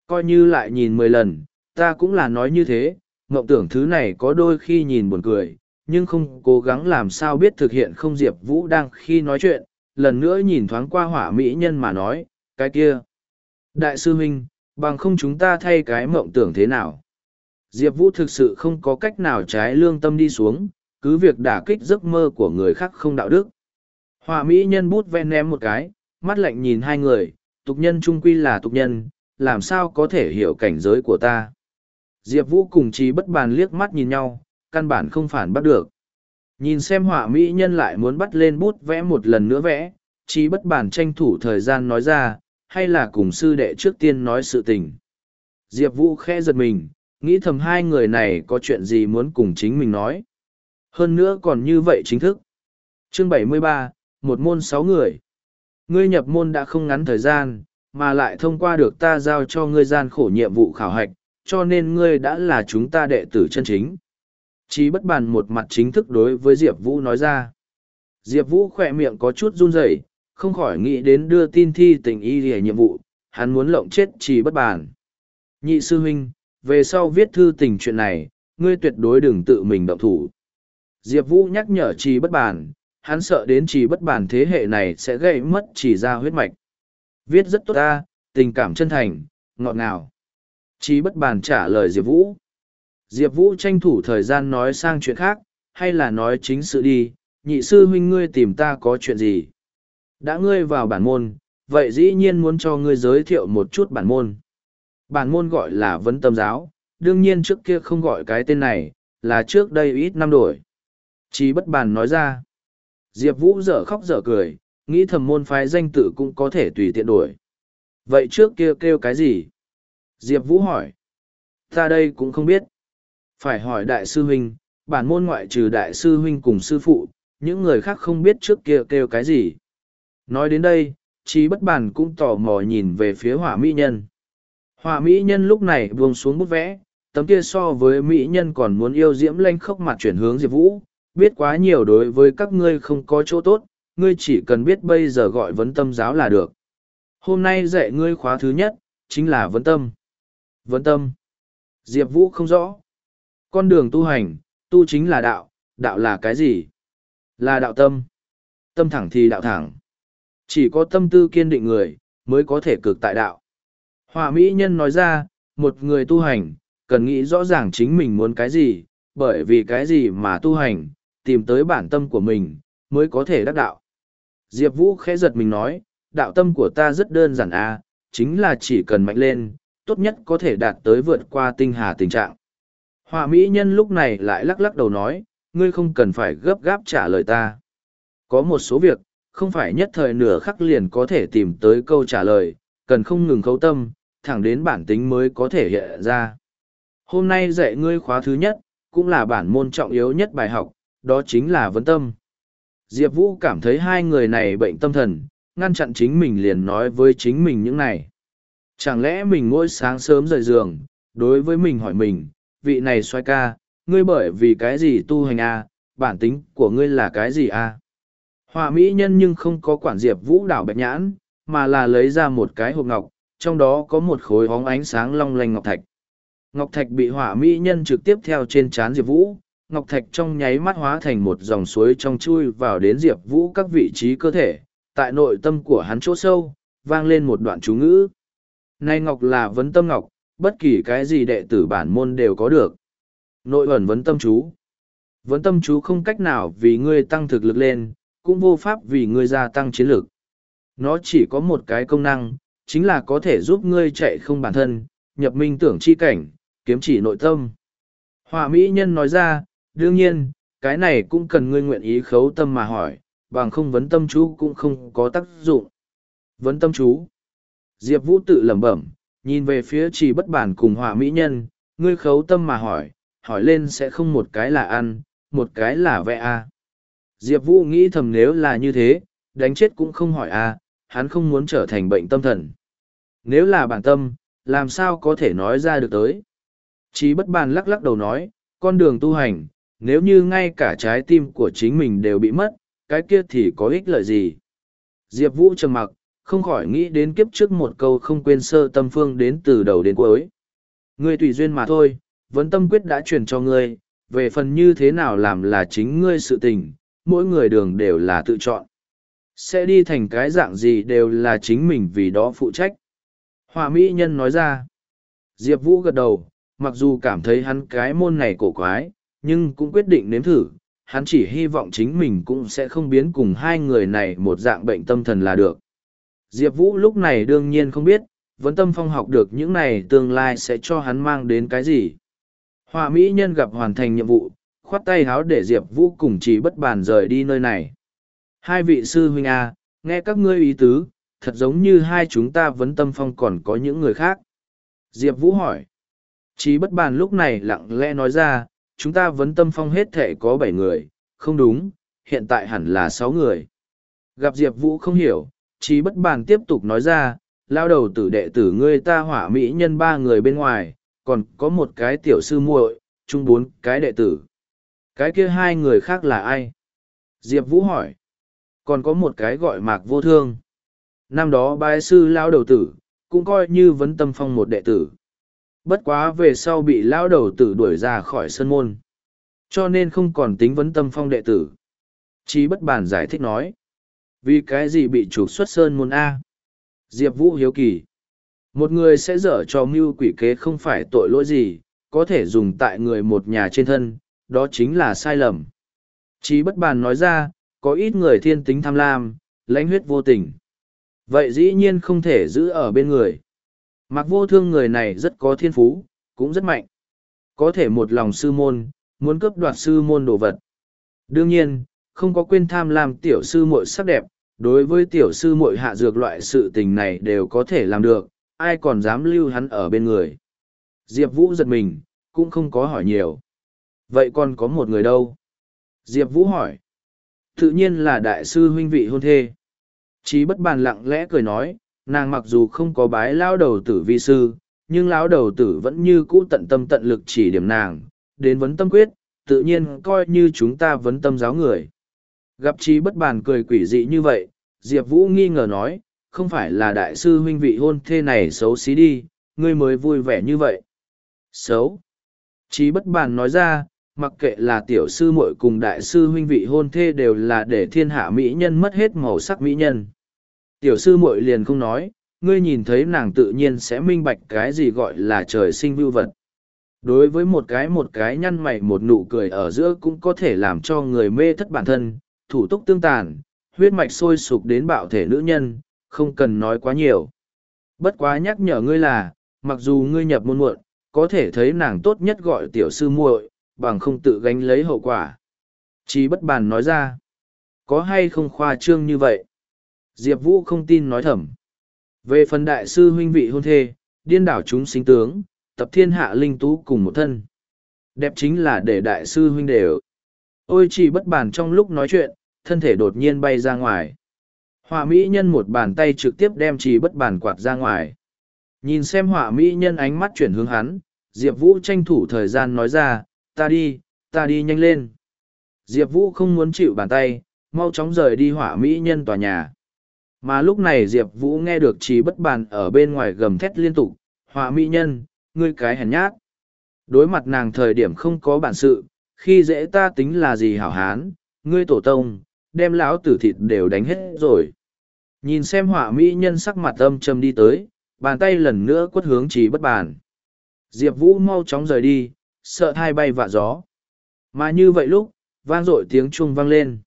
Coi như lại nhìn mười lần, ta cũng là nói như thế, mộng tưởng thứ này có đôi khi nhìn buồn cười, nhưng không cố gắng làm sao biết thực hiện không Diệp Vũ đang khi nói chuyện, lần nữa nhìn thoáng qua hỏa mỹ nhân mà nói, cái kia. Đại sư huynh, bằng không chúng ta thay cái mộng tưởng thế nào? Diệp Vũ thực sự không có cách nào trái lương tâm đi xuống, cứ việc đả kích giấc mơ của người khác không đạo đức. Hỏa mỹ nhân bút ven ném một cái, mắt lạnh nhìn hai người, tục nhân trung quy là tục nhân, làm sao có thể hiểu cảnh giới của ta. Diệp Vũ cùng trí bất bàn liếc mắt nhìn nhau, căn bản không phản bắt được. Nhìn xem họa mỹ nhân lại muốn bắt lên bút vẽ một lần nữa vẽ, trí bất bàn tranh thủ thời gian nói ra, hay là cùng sư đệ trước tiên nói sự tình. Diệp Vũ khẽ giật mình, nghĩ thầm hai người này có chuyện gì muốn cùng chính mình nói. Hơn nữa còn như vậy chính thức. Chương 73, một môn sáu người. Ngươi nhập môn đã không ngắn thời gian, mà lại thông qua được ta giao cho ngươi gian khổ nhiệm vụ khảo hạch, cho nên ngươi đã là chúng ta đệ tử chân chính. Chí bất bàn một mặt chính thức đối với Diệp Vũ nói ra. Diệp Vũ khỏe miệng có chút run rẩy không khỏi nghĩ đến đưa tin thi tình y để nhiệm vụ, hắn muốn lộng chết Chí bất bàn. Nhị sư huynh, về sau viết thư tình chuyện này, ngươi tuyệt đối đừng tự mình động thủ. Diệp Vũ nhắc nhở Chí bất bàn, hắn sợ đến Chí bất bàn thế hệ này sẽ gây mất chỉ ra huyết mạch. Viết rất tốt ta, tình cảm chân thành, ngọt ngào. Chí bất bàn trả lời Diệp Vũ. Diệp Vũ tranh thủ thời gian nói sang chuyện khác, hay là nói chính sự đi, nhị sư huynh ngươi tìm ta có chuyện gì? Đã ngươi vào bản môn, vậy dĩ nhiên muốn cho ngươi giới thiệu một chút bản môn. Bản môn gọi là vấn tâm giáo, đương nhiên trước kia không gọi cái tên này, là trước đây ít năm đổi. Chí bất bàn nói ra. Diệp Vũ dở khóc dở cười, nghĩ thầm môn phái danh tự cũng có thể tùy tiện đổi. Vậy trước kia kêu cái gì? Diệp Vũ hỏi. Ta đây cũng không biết. Phải hỏi đại sư huynh, bản môn ngoại trừ đại sư huynh cùng sư phụ, những người khác không biết trước kia kêu cái gì. Nói đến đây, trí bất bản cũng tò mò nhìn về phía hỏa mỹ nhân. Hỏa mỹ nhân lúc này buông xuống bút vẽ, tấm kia so với mỹ nhân còn muốn yêu diễm lanh khóc mặt chuyển hướng Diệp Vũ, biết quá nhiều đối với các ngươi không có chỗ tốt, ngươi chỉ cần biết bây giờ gọi vấn tâm giáo là được. Hôm nay dạy ngươi khóa thứ nhất, chính là vấn tâm. Vấn tâm. Diệp Vũ không rõ. Con đường tu hành, tu chính là đạo, đạo là cái gì? Là đạo tâm. Tâm thẳng thì đạo thẳng. Chỉ có tâm tư kiên định người, mới có thể cực tại đạo. hòa Mỹ Nhân nói ra, một người tu hành, cần nghĩ rõ ràng chính mình muốn cái gì, bởi vì cái gì mà tu hành, tìm tới bản tâm của mình, mới có thể đắc đạo. Diệp Vũ khẽ giật mình nói, đạo tâm của ta rất đơn giản a à, chính là chỉ cần mạnh lên, tốt nhất có thể đạt tới vượt qua tinh hà tình trạng. Họa mỹ nhân lúc này lại lắc lắc đầu nói, ngươi không cần phải gấp gáp trả lời ta. Có một số việc, không phải nhất thời nửa khắc liền có thể tìm tới câu trả lời, cần không ngừng khấu tâm, thẳng đến bản tính mới có thể hiện ra. Hôm nay dạy ngươi khóa thứ nhất, cũng là bản môn trọng yếu nhất bài học, đó chính là vấn tâm. Diệp Vũ cảm thấy hai người này bệnh tâm thần, ngăn chặn chính mình liền nói với chính mình những này. Chẳng lẽ mình mỗi sáng sớm rời giường, đối với mình hỏi mình, vị này xoay ca, ngươi bởi vì cái gì tu hành a à, bản tính của ngươi là cái gì a à? Họa mỹ nhân nhưng không có quản diệp vũ đảo bạch nhãn, mà là lấy ra một cái hộp ngọc, trong đó có một khối hóng ánh sáng long lanh ngọc thạch. Ngọc thạch bị họa mỹ nhân trực tiếp theo trên trán diệp vũ, ngọc thạch trong nháy mắt hóa thành một dòng suối trong chui vào đến diệp vũ các vị trí cơ thể, tại nội tâm của hắn chỗ sâu, vang lên một đoạn chú ngữ. Nay ngọc là vấn tâm ngọc, bất kỳ cái gì đệ tử bản môn đều có được. Nội ẩn vấn tâm chú. Vấn tâm chú không cách nào vì ngươi tăng thực lực lên, cũng vô pháp vì ngươi gia tăng chiến lực. Nó chỉ có một cái công năng, chính là có thể giúp ngươi chạy không bản thân, nhập minh tưởng chi cảnh, kiếm chỉ nội tâm. Họa mỹ nhân nói ra, đương nhiên, cái này cũng cần ngươi nguyện ý khấu tâm mà hỏi, bằng không vấn tâm chú cũng không có tác dụng. Vấn tâm chú. Diệp Vũ tự lẩm bẩm, nhìn về phía trì bất bản cùng họa mỹ nhân, ngươi khấu tâm mà hỏi, hỏi lên sẽ không một cái là ăn, một cái là vẽ a à. Diệp Vũ nghĩ thầm nếu là như thế, đánh chết cũng không hỏi a à, hắn không muốn trở thành bệnh tâm thần. Nếu là bản tâm, làm sao có thể nói ra được tới. Chí bất bàn lắc lắc đầu nói, con đường tu hành, nếu như ngay cả trái tim của chính mình đều bị mất, cái kia thì có ích lợi gì. Diệp Vũ trầm mặc, không khỏi nghĩ đến kiếp trước một câu không quên sơ tâm phương đến từ đầu đến cuối. Ngươi tùy duyên mà thôi, vấn tâm quyết đã truyền cho ngươi, về phần như thế nào làm là chính ngươi sự tình, mỗi người đường đều là tự chọn. Sẽ đi thành cái dạng gì đều là chính mình vì đó phụ trách. Hòa mỹ nhân nói ra. Diệp Vũ gật đầu, mặc dù cảm thấy hắn cái môn này cổ quái, nhưng cũng quyết định nếm thử. Hắn chỉ hy vọng chính mình cũng sẽ không biến cùng hai người này một dạng bệnh tâm thần là được. Diệp Vũ lúc này đương nhiên không biết, vấn tâm phong học được những này tương lai sẽ cho hắn mang đến cái gì. Hòa mỹ nhân gặp hoàn thành nhiệm vụ, khoát tay háo để Diệp Vũ cùng chỉ bất bàn rời đi nơi này. Hai vị sư huynh A, nghe các ngươi ý tứ, thật giống như hai chúng ta vấn tâm phong còn có những người khác. Diệp Vũ hỏi. Chí bất bàn lúc này lặng lẽ nói ra, chúng ta vấn tâm phong hết thể có bảy người, không đúng, hiện tại hẳn là sáu người. Gặp Diệp Vũ không hiểu, Chí bất bàn tiếp tục nói ra, lao đầu tử đệ tử ngươi ta hỏa mỹ nhân ba người bên ngoài, còn có một cái tiểu sư muội, chung bốn cái đệ tử. Cái kia hai người khác là ai? Diệp Vũ hỏi. Còn có một cái gọi mạc vô thương. Năm đó bái sư lao đầu tử, cũng coi như vấn tâm phong một đệ tử. Bất quá về sau bị lao đầu tử đuổi ra khỏi sân môn. Cho nên không còn tính vấn tâm phong đệ tử. Chí bất bản giải thích nói. Vì cái gì bị trục xuất sơn môn A? Diệp Vũ hiếu kỳ. Một người sẽ dở cho mưu quỷ kế không phải tội lỗi gì, có thể dùng tại người một nhà trên thân, đó chính là sai lầm. Chí bất bàn nói ra, có ít người thiên tính tham lam, lãnh huyết vô tình. Vậy dĩ nhiên không thể giữ ở bên người. Mặc vô thương người này rất có thiên phú, cũng rất mạnh. Có thể một lòng sư môn, muốn cướp đoạt sư môn đồ vật. Đương nhiên, không có quên tham lam tiểu sư muội sắc đẹp, đối với tiểu sư muội hạ dược loại sự tình này đều có thể làm được, ai còn dám lưu hắn ở bên người. Diệp Vũ giật mình, cũng không có hỏi nhiều. Vậy còn có một người đâu? Diệp Vũ hỏi. Tự nhiên là đại sư huynh vị hôn thê. Chí bất bàn lặng lẽ cười nói, nàng mặc dù không có bái lao đầu tử vi sư, nhưng lão đầu tử vẫn như cũ tận tâm tận lực chỉ điểm nàng, đến vấn tâm quyết, tự nhiên coi như chúng ta vấn tâm giáo người. Gặp trí bất bàn cười quỷ dị như vậy, Diệp Vũ nghi ngờ nói, không phải là đại sư huynh vị hôn thê này xấu xí đi, ngươi mới vui vẻ như vậy. Xấu. Trí bất bàn nói ra, mặc kệ là tiểu sư muội cùng đại sư huynh vị hôn thê đều là để thiên hạ mỹ nhân mất hết màu sắc mỹ nhân. Tiểu sư muội liền không nói, ngươi nhìn thấy nàng tự nhiên sẽ minh bạch cái gì gọi là trời sinh vưu vật. Đối với một cái một cái nhăn mày một nụ cười ở giữa cũng có thể làm cho người mê thất bản thân, thủ túc tương tàn, huyết mạch sôi sục đến bạo thể nữ nhân, không cần nói quá nhiều. Bất quá nhắc nhở ngươi là, mặc dù ngươi nhập môn muộn, có thể thấy nàng tốt nhất gọi tiểu sư muội, bằng không tự gánh lấy hậu quả. Chí bất bàn nói ra, có hay không khoa trương như vậy? Diệp Vũ không tin nói thầm. Về phần đại sư huynh vị hôn thê, điên đảo chúng sinh tướng, tập thiên hạ linh tú cùng một thân. Đẹp chính là để đại sư huynh đều. Ôi chỉ bất bàn trong lúc nói chuyện, thân thể đột nhiên bay ra ngoài. Họa mỹ nhân một bàn tay trực tiếp đem chỉ bất bàn quạt ra ngoài. Nhìn xem họa mỹ nhân ánh mắt chuyển hướng hắn, Diệp Vũ tranh thủ thời gian nói ra, ta đi, ta đi nhanh lên. Diệp Vũ không muốn chịu bàn tay, mau chóng rời đi họa mỹ nhân tòa nhà. Mà lúc này Diệp Vũ nghe được trí bất bàn ở bên ngoài gầm thét liên tục, họa mỹ nhân, ngươi cái hèn nhát. Đối mặt nàng thời điểm không có bản sự, khi dễ ta tính là gì hảo hán, ngươi tổ tông, đem lão tử thịt đều đánh hết rồi. Nhìn xem họa mỹ nhân sắc mặt âm trầm đi tới, bàn tay lần nữa quất hướng trí bất bàn. Diệp Vũ mau chóng rời đi, sợ hai bay vạ gió. Mà như vậy lúc, vang dội tiếng chuông vang lên.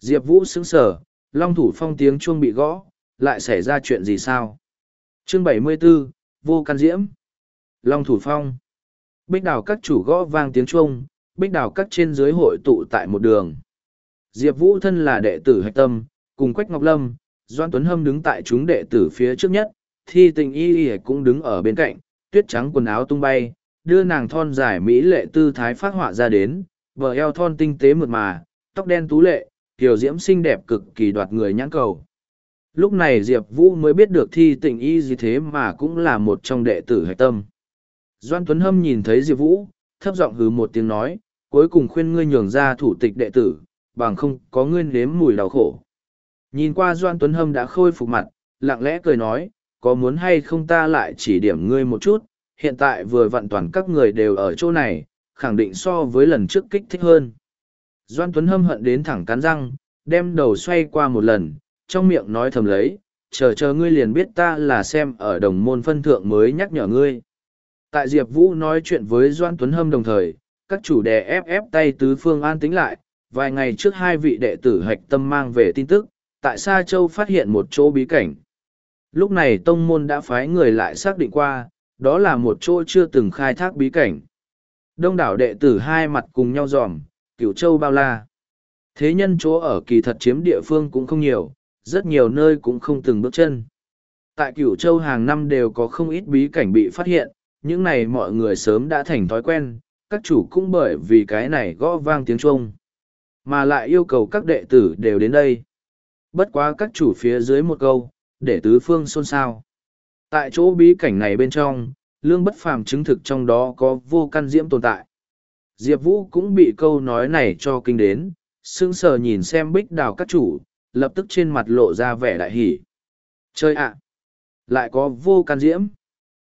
Diệp Vũ sững sở, Long Thủ Phong tiếng chuông bị gõ, lại xảy ra chuyện gì sao? Chương 74, Vô Căn Diễm Long Thủ Phong Bích đảo các chủ gõ vang tiếng chuông, bích đào các trên dưới hội tụ tại một đường. Diệp Vũ thân là đệ tử hạch tâm, cùng Quách Ngọc Lâm, Doan Tuấn Hâm đứng tại chúng đệ tử phía trước nhất, thi tình y y cũng đứng ở bên cạnh, tuyết trắng quần áo tung bay, đưa nàng thon dài mỹ lệ tư thái phát họa ra đến, bờ eo thon tinh tế mượt mà, tóc đen tú lệ, tiểu diễm xinh đẹp cực kỳ đoạt người nhãn cầu. Lúc này Diệp Vũ mới biết được thi tình y gì thế mà cũng là một trong đệ tử hạch tâm. Doan Tuấn Hâm nhìn thấy Diệp Vũ, thấp giọng hứ một tiếng nói, cuối cùng khuyên ngươi nhường ra thủ tịch đệ tử, bằng không có ngươi nếm mùi đau khổ. Nhìn qua Doan Tuấn Hâm đã khôi phục mặt, lặng lẽ cười nói, có muốn hay không ta lại chỉ điểm ngươi một chút, hiện tại vừa vặn toàn các người đều ở chỗ này, khẳng định so với lần trước kích thích hơn. Doan Tuấn Hâm hận đến thẳng cắn răng, đem đầu xoay qua một lần, trong miệng nói thầm lấy, chờ chờ ngươi liền biết ta là xem ở đồng môn phân thượng mới nhắc nhở ngươi. Tại Diệp Vũ nói chuyện với Doan Tuấn Hâm đồng thời, các chủ đề ép ép tay tứ phương an tính lại, vài ngày trước hai vị đệ tử hạch tâm mang về tin tức, tại Sa Châu phát hiện một chỗ bí cảnh. Lúc này tông môn đã phái người lại xác định qua, đó là một chỗ chưa từng khai thác bí cảnh. Đông đảo đệ tử hai mặt cùng nhau dòm, cửu châu bao la. Thế nhân chỗ ở kỳ thật chiếm địa phương cũng không nhiều, rất nhiều nơi cũng không từng bước chân. Tại cửu châu hàng năm đều có không ít bí cảnh bị phát hiện, những này mọi người sớm đã thành thói quen, các chủ cũng bởi vì cái này gõ vang tiếng chuông mà lại yêu cầu các đệ tử đều đến đây. Bất quá các chủ phía dưới một câu, để tứ phương xôn xao. Tại chỗ bí cảnh này bên trong, lương bất phàm chứng thực trong đó có vô căn diễm tồn tại. Diệp Vũ cũng bị câu nói này cho kinh đến, sững sờ nhìn xem bích đào các chủ, lập tức trên mặt lộ ra vẻ đại hỷ. Chơi ạ! lại có vô căn diễm.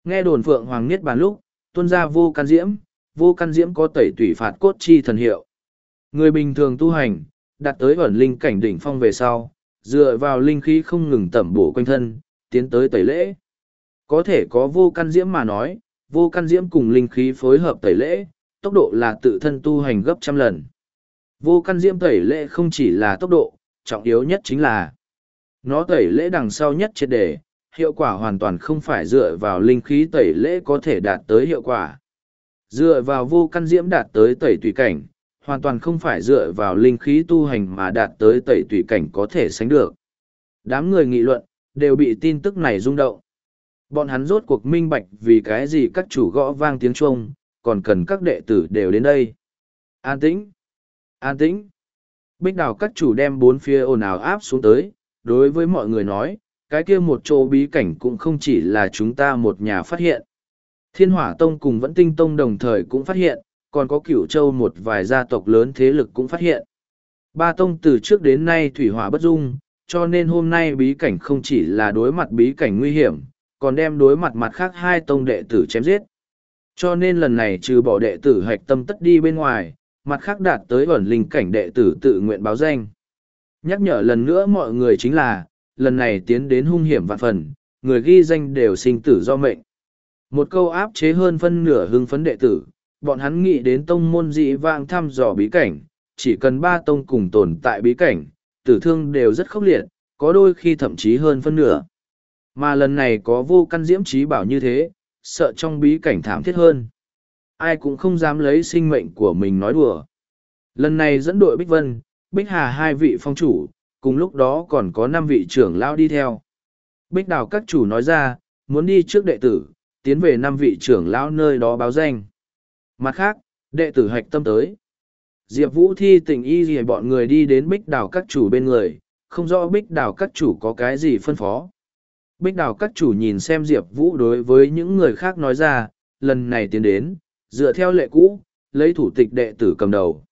Nghe đồn phượng hoàng niết bàn lúc, tuân ra vô căn diễm, vô căn diễm có tẩy tủy phạt cốt chi thần hiệu. Người bình thường tu hành, đạt tới ẩn linh cảnh đỉnh phong về sau, dựa vào linh khí không ngừng tẩm bổ quanh thân, tiến tới tẩy lễ. Có thể có vô căn diễm mà nói, vô căn diễm cùng linh khí phối hợp tẩy lễ, tốc độ là tự thân tu hành gấp trăm lần. Vô căn diễm tẩy lễ không chỉ là tốc độ, trọng yếu nhất chính là nó tẩy lễ đằng sau nhất triệt đề, hiệu quả hoàn toàn không phải dựa vào linh khí tẩy lễ có thể đạt tới hiệu quả. Dựa vào vô căn diễm đạt tới tẩy tùy cảnh, hoàn toàn không phải dựa vào linh khí tu hành mà đạt tới tẩy tùy cảnh có thể sánh được. Đám người nghị luận, đều bị tin tức này rung động. Bọn hắn rốt cuộc minh bạch vì cái gì các chủ gõ vang tiếng chuông, còn cần các đệ tử đều đến đây. An tĩnh! An tĩnh! Bích đào các chủ đem bốn phía ồn ào áp xuống tới, đối với mọi người nói, cái kia một chỗ bí cảnh cũng không chỉ là chúng ta một nhà phát hiện. Thiên hỏa tông cùng vẫn tinh tông đồng thời cũng phát hiện, còn có cửu châu một vài gia tộc lớn thế lực cũng phát hiện. Ba tông từ trước đến nay thủy hỏa bất dung, cho nên hôm nay bí cảnh không chỉ là đối mặt bí cảnh nguy hiểm, còn đem đối mặt mặt khác hai tông đệ tử chém giết. Cho nên lần này trừ bỏ đệ tử hạch tâm tất đi bên ngoài, mặt khác đạt tới ẩn linh cảnh đệ tử tự nguyện báo danh. Nhắc nhở lần nữa mọi người chính là, lần này tiến đến hung hiểm vạn phần, người ghi danh đều sinh tử do mệnh. Một câu áp chế hơn phân nửa hưng phấn đệ tử, bọn hắn nghĩ đến tông môn dị vang thăm dò bí cảnh, chỉ cần ba tông cùng tồn tại bí cảnh, tử thương đều rất khốc liệt, có đôi khi thậm chí hơn phân nửa. Mà lần này có vô căn diễm trí bảo như thế, sợ trong bí cảnh thảm thiết hơn. Ai cũng không dám lấy sinh mệnh của mình nói đùa. Lần này dẫn đội Bích Vân, Bích Hà hai vị phong chủ, cùng lúc đó còn có năm vị trưởng lao đi theo. Bích Đào các chủ nói ra, muốn đi trước đệ tử, tiến về năm vị trưởng lão nơi đó báo danh. Mặt khác, đệ tử hạch tâm tới. Diệp Vũ thi tình y gì bọn người đi đến bích đào các chủ bên người, không rõ bích đào các chủ có cái gì phân phó. Bích đào các chủ nhìn xem Diệp Vũ đối với những người khác nói ra, lần này tiến đến, dựa theo lệ cũ, lấy thủ tịch đệ tử cầm đầu.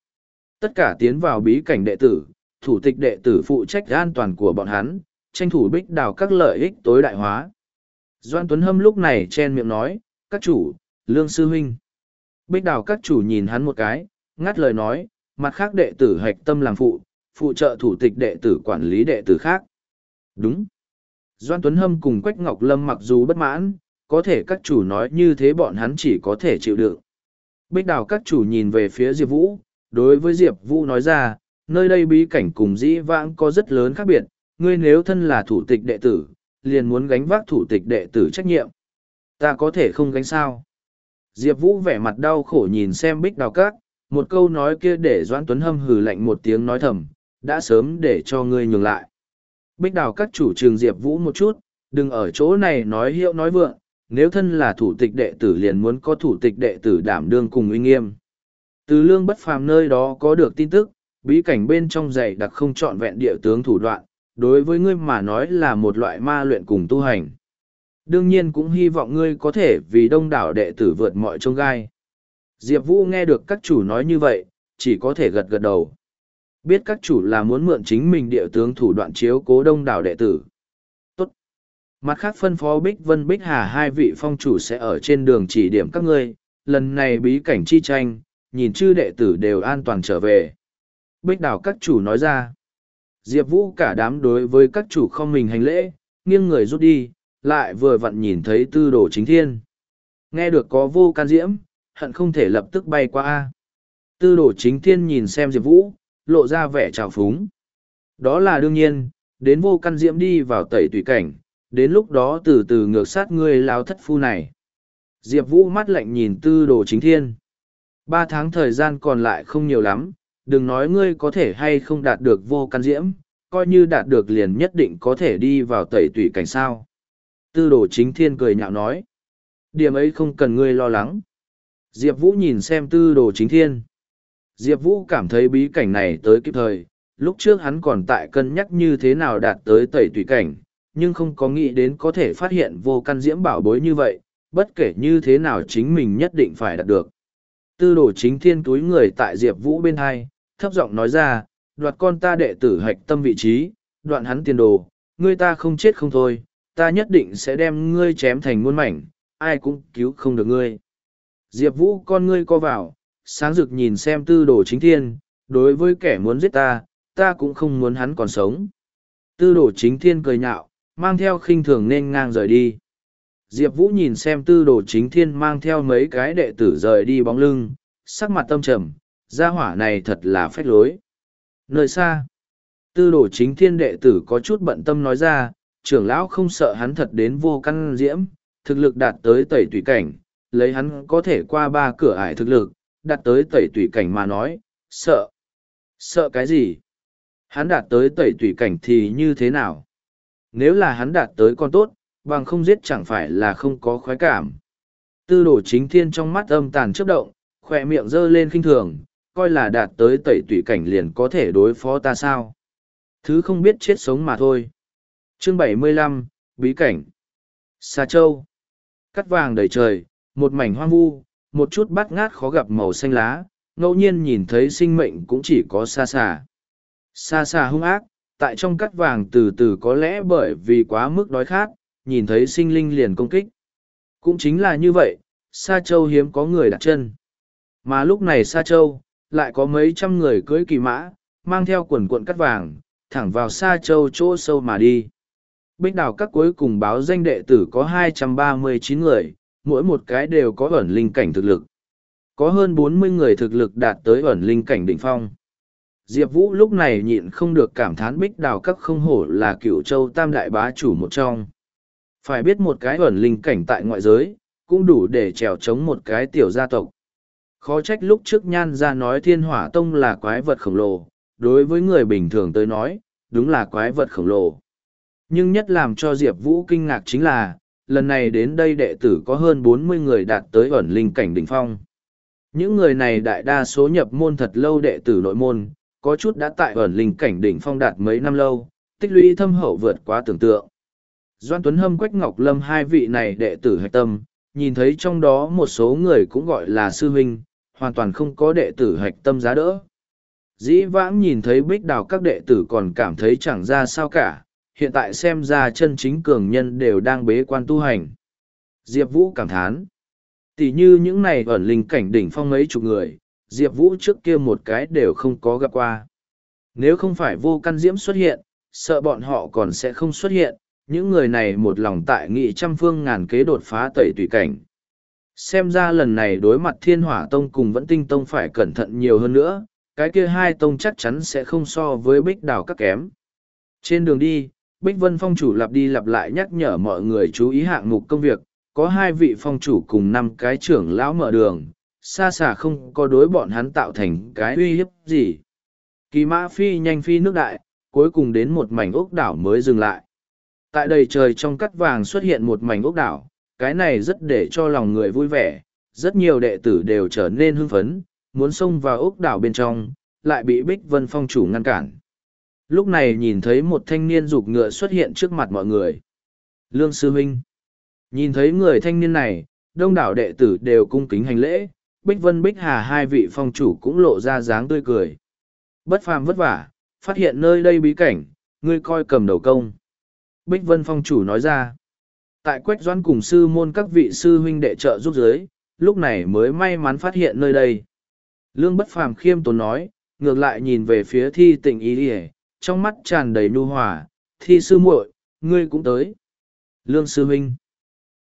Tất cả tiến vào bí cảnh đệ tử, thủ tịch đệ tử phụ trách an toàn của bọn hắn, tranh thủ bích đào các lợi ích tối đại hóa. Doan Tuấn Hâm lúc này chen miệng nói, các chủ, lương sư huynh. Bích đào các chủ nhìn hắn một cái, ngắt lời nói, mặt khác đệ tử hạch tâm làm phụ, phụ trợ thủ tịch đệ tử quản lý đệ tử khác. Đúng. Doan Tuấn Hâm cùng Quách Ngọc Lâm mặc dù bất mãn, có thể các chủ nói như thế bọn hắn chỉ có thể chịu đựng. Bích đào các chủ nhìn về phía Diệp Vũ, đối với Diệp Vũ nói ra, nơi đây bí cảnh cùng dĩ vãng có rất lớn khác biệt, ngươi nếu thân là thủ tịch đệ tử, liền muốn gánh vác thủ tịch đệ tử trách nhiệm. Ta có thể không gánh sao? Diệp Vũ vẻ mặt đau khổ nhìn xem bích đào cát, một câu nói kia để Doãn Tuấn Hâm hừ lạnh một tiếng nói thầm, đã sớm để cho ngươi nhường lại. Bích đào các chủ trường Diệp Vũ một chút, đừng ở chỗ này nói hiệu nói vượng, nếu thân là thủ tịch đệ tử liền muốn có thủ tịch đệ tử đảm đương cùng uy nghiêm. Từ lương bất phàm nơi đó có được tin tức, bí cảnh bên trong dạy đặc không trọn vẹn địa tướng thủ đoạn, đối với ngươi mà nói là một loại ma luyện cùng tu hành. Đương nhiên cũng hy vọng ngươi có thể vì đông đảo đệ tử vượt mọi trông gai. Diệp Vũ nghe được các chủ nói như vậy, chỉ có thể gật gật đầu. Biết các chủ là muốn mượn chính mình địa tướng thủ đoạn chiếu cố đông đảo đệ tử. Tốt. Mặt khác phân phó Bích Vân Bích Hà hai vị phong chủ sẽ ở trên đường chỉ điểm các ngươi, lần này bí cảnh chi tranh, nhìn chư đệ tử đều an toàn trở về. Bích đảo các chủ nói ra. Diệp Vũ cả đám đối với các chủ không mình hành lễ, nghiêng người rút đi, lại vừa vặn nhìn thấy tư đồ chính thiên. Nghe được có vô can diễm, hận không thể lập tức bay qua. A. Tư đồ chính thiên nhìn xem Diệp Vũ, lộ ra vẻ trào phúng. Đó là đương nhiên, đến vô căn diễm đi vào tẩy tùy cảnh, đến lúc đó từ từ ngược sát ngươi lao thất phu này. Diệp Vũ mắt lạnh nhìn tư đồ chính thiên. Ba tháng thời gian còn lại không nhiều lắm, đừng nói ngươi có thể hay không đạt được vô căn diễm, coi như đạt được liền nhất định có thể đi vào tẩy tủy cảnh sao. Tư đồ chính thiên cười nhạo nói. Điểm ấy không cần ngươi lo lắng. Diệp Vũ nhìn xem tư đồ chính thiên. Diệp Vũ cảm thấy bí cảnh này tới kịp thời, lúc trước hắn còn tại cân nhắc như thế nào đạt tới tẩy tủy cảnh, nhưng không có nghĩ đến có thể phát hiện vô căn diễm bảo bối như vậy, bất kể như thế nào chính mình nhất định phải đạt được. Tư đồ chính thiên túi người tại Diệp Vũ bên hai, thấp giọng nói ra, đoạt con ta đệ tử hạch tâm vị trí, đoạn hắn tiền đồ, ngươi ta không chết không thôi, ta nhất định sẽ đem ngươi chém thành muôn mảnh, ai cũng cứu không được ngươi. Diệp Vũ con ngươi co vào, sáng rực nhìn xem tư đồ chính thiên, đối với kẻ muốn giết ta, ta cũng không muốn hắn còn sống. Tư đồ chính thiên cười nhạo, mang theo khinh thường nên ngang rời đi. Diệp Vũ nhìn xem tư đồ chính thiên mang theo mấy cái đệ tử rời đi bóng lưng, sắc mặt tâm trầm, gia hỏa này thật là phách lối. Nơi xa, tư đồ chính thiên đệ tử có chút bận tâm nói ra, trưởng lão không sợ hắn thật đến vô căn diễm, thực lực đạt tới tẩy tùy cảnh, lấy hắn có thể qua ba cửa ải thực lực, đạt tới tẩy tùy cảnh mà nói, sợ. Sợ cái gì? Hắn đạt tới tẩy tùy cảnh thì như thế nào? Nếu là hắn đạt tới con tốt, bằng không giết chẳng phải là không có khoái cảm. Tư đồ chính thiên trong mắt âm tàn chấp động, khỏe miệng giơ lên khinh thường, coi là đạt tới tẩy tủy cảnh liền có thể đối phó ta sao. Thứ không biết chết sống mà thôi. Chương bảy mươi lăm Bí cảnh Sa Châu Cắt vàng đầy trời, một mảnh hoang vu, một chút bát ngát khó gặp màu xanh lá, ngẫu nhiên nhìn thấy sinh mệnh cũng chỉ có xa xà. Xa xà hung ác, tại trong cắt vàng từ từ có lẽ bởi vì quá mức đói khát, nhìn thấy sinh linh liền công kích. Cũng chính là như vậy, Sa Châu hiếm có người đặt chân. Mà lúc này Sa Châu, lại có mấy trăm người cưỡi kỳ mã, mang theo quần cuộn cắt vàng, thẳng vào Sa Châu chỗ sâu mà đi. Bích đào các cuối cùng báo danh đệ tử có 239 người, mỗi một cái đều có ẩn linh cảnh thực lực. Có hơn 40 người thực lực đạt tới ẩn linh cảnh đỉnh phong. Diệp Vũ lúc này nhịn không được cảm thán bích đào các không hổ là cựu châu tam đại bá chủ một trong. Phải biết một cái ẩn linh cảnh tại ngoại giới, cũng đủ để trèo chống một cái tiểu gia tộc. Khó trách lúc trước nhan ra nói thiên hỏa tông là quái vật khổng lồ, đối với người bình thường tới nói, đúng là quái vật khổng lồ. Nhưng nhất làm cho Diệp Vũ kinh ngạc chính là, lần này đến đây đệ tử có hơn bốn mươi người đạt tới ẩn linh cảnh đỉnh phong. Những người này đại đa số nhập môn thật lâu đệ tử nội môn, có chút đã tại ẩn linh cảnh đỉnh phong đạt mấy năm lâu, tích lũy thâm hậu vượt quá tưởng tượng. Doan Tuấn Hâm Quách Ngọc Lâm hai vị này đệ tử hạch tâm, nhìn thấy trong đó một số người cũng gọi là sư huynh, hoàn toàn không có đệ tử hạch tâm giá đỡ. Dĩ vãng nhìn thấy bích đào các đệ tử còn cảm thấy chẳng ra sao cả, hiện tại xem ra chân chính cường nhân đều đang bế quan tu hành. Diệp Vũ cảm thán. Tỷ như những này ẩn linh cảnh đỉnh phong mấy chục người, Diệp Vũ trước kia một cái đều không có gặp qua. Nếu không phải vô căn diễm xuất hiện, sợ bọn họ còn sẽ không xuất hiện, những người này một lòng tại nghị trăm phương ngàn kế đột phá tẩy tùy cảnh. Xem ra lần này đối mặt thiên hỏa tông cùng vẫn tinh tông phải cẩn thận nhiều hơn nữa, cái kia hai tông chắc chắn sẽ không so với bích đào các kém. Trên đường đi, Bích Vân Phong chủ lặp đi lặp lại nhắc nhở mọi người chú ý hạng mục công việc, có hai vị phong chủ cùng năm cái trưởng lão mở đường, xa xà không có đối bọn hắn tạo thành cái uy hiếp gì. Kỳ mã phi nhanh phi nước đại, cuối cùng đến một mảnh ốc đảo mới dừng lại. Tại đầy trời trong cắt vàng xuất hiện một mảnh ốc đảo, cái này rất để cho lòng người vui vẻ, rất nhiều đệ tử đều trở nên hưng phấn, muốn xông vào ốc đảo bên trong, lại bị Bích Vân Phong chủ ngăn cản. Lúc này nhìn thấy một thanh niên rục ngựa xuất hiện trước mặt mọi người. Lương Sư Minh. Nhìn thấy người thanh niên này, đông đảo đệ tử đều cung kính hành lễ, Bích Vân Bích Hà hai vị phong chủ cũng lộ ra dáng tươi cười. Bất phàm vất vả, phát hiện nơi đây bí cảnh, ngươi coi cầm đầu công. Bích Vân phong chủ nói ra. Tại Quách Doan cùng sư môn các vị sư huynh đệ trợ giúp giới, lúc này mới may mắn phát hiện nơi đây. Lương Bất Phàm khiêm tốn nói, ngược lại nhìn về phía thi tình ý đi trong mắt tràn đầy nhu hòa, thi sư muội, ngươi cũng tới. Lương sư huynh.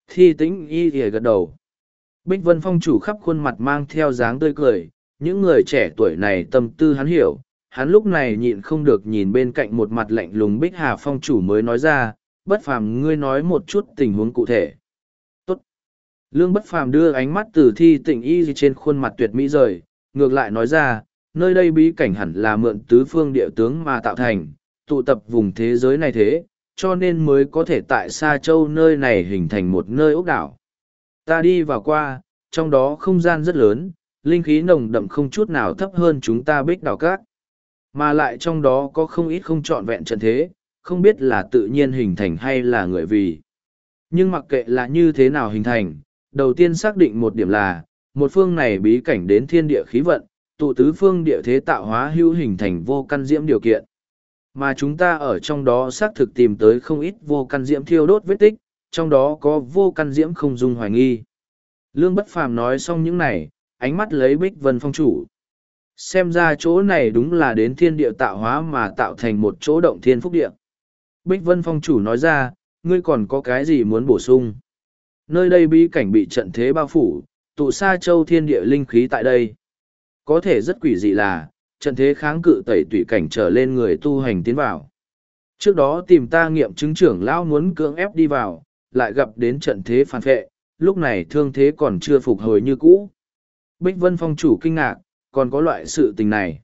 Thi tĩnh y thì gật đầu. Bích Vân Phong chủ khắp khuôn mặt mang theo dáng tươi cười, những người trẻ tuổi này tâm tư hắn hiểu, hắn lúc này nhịn không được nhìn bên cạnh một mặt lạnh lùng Bích Hà Phong chủ mới nói ra, bất phàm ngươi nói một chút tình huống cụ thể. Tốt. Lương bất phàm đưa ánh mắt từ thi tịnh y trên khuôn mặt tuyệt mỹ rời, ngược lại nói ra, nơi đây bí cảnh hẳn là mượn tứ phương địa tướng mà tạo thành, tụ tập vùng thế giới này thế, cho nên mới có thể tại Sa Châu nơi này hình thành một nơi ốc đảo. Ta đi vào qua, trong đó không gian rất lớn, linh khí nồng đậm không chút nào thấp hơn chúng ta bích đảo cát. Mà lại trong đó có không ít không trọn vẹn trận thế, không biết là tự nhiên hình thành hay là người vì. Nhưng mặc kệ là như thế nào hình thành, đầu tiên xác định một điểm là, một phương này bí cảnh đến thiên địa khí vận, tụ tứ phương địa thế tạo hóa hữu hình thành vô căn diễm điều kiện. Mà chúng ta ở trong đó xác thực tìm tới không ít vô căn diễm thiêu đốt vết tích, trong đó có vô căn diễm không dung hoài nghi. Lương Bất Phàm nói xong những này, ánh mắt lấy Bích Vân Phong chủ. Xem ra chỗ này đúng là đến thiên địa tạo hóa mà tạo thành một chỗ động thiên phúc địa. Bích Vân Phong chủ nói ra, ngươi còn có cái gì muốn bổ sung? Nơi đây bí cảnh bị trận thế bao phủ, tụ xa châu thiên địa linh khí tại đây. Có thể rất quỷ dị là, trận thế kháng cự tẩy tủy cảnh trở lên người tu hành tiến vào. Trước đó tìm ta nghiệm chứng trưởng lão muốn cưỡng ép đi vào, lại gặp đến trận thế phản vệ, lúc này thương thế còn chưa phục hồi như cũ. Bích Vân Phong chủ kinh ngạc, còn có loại sự tình này.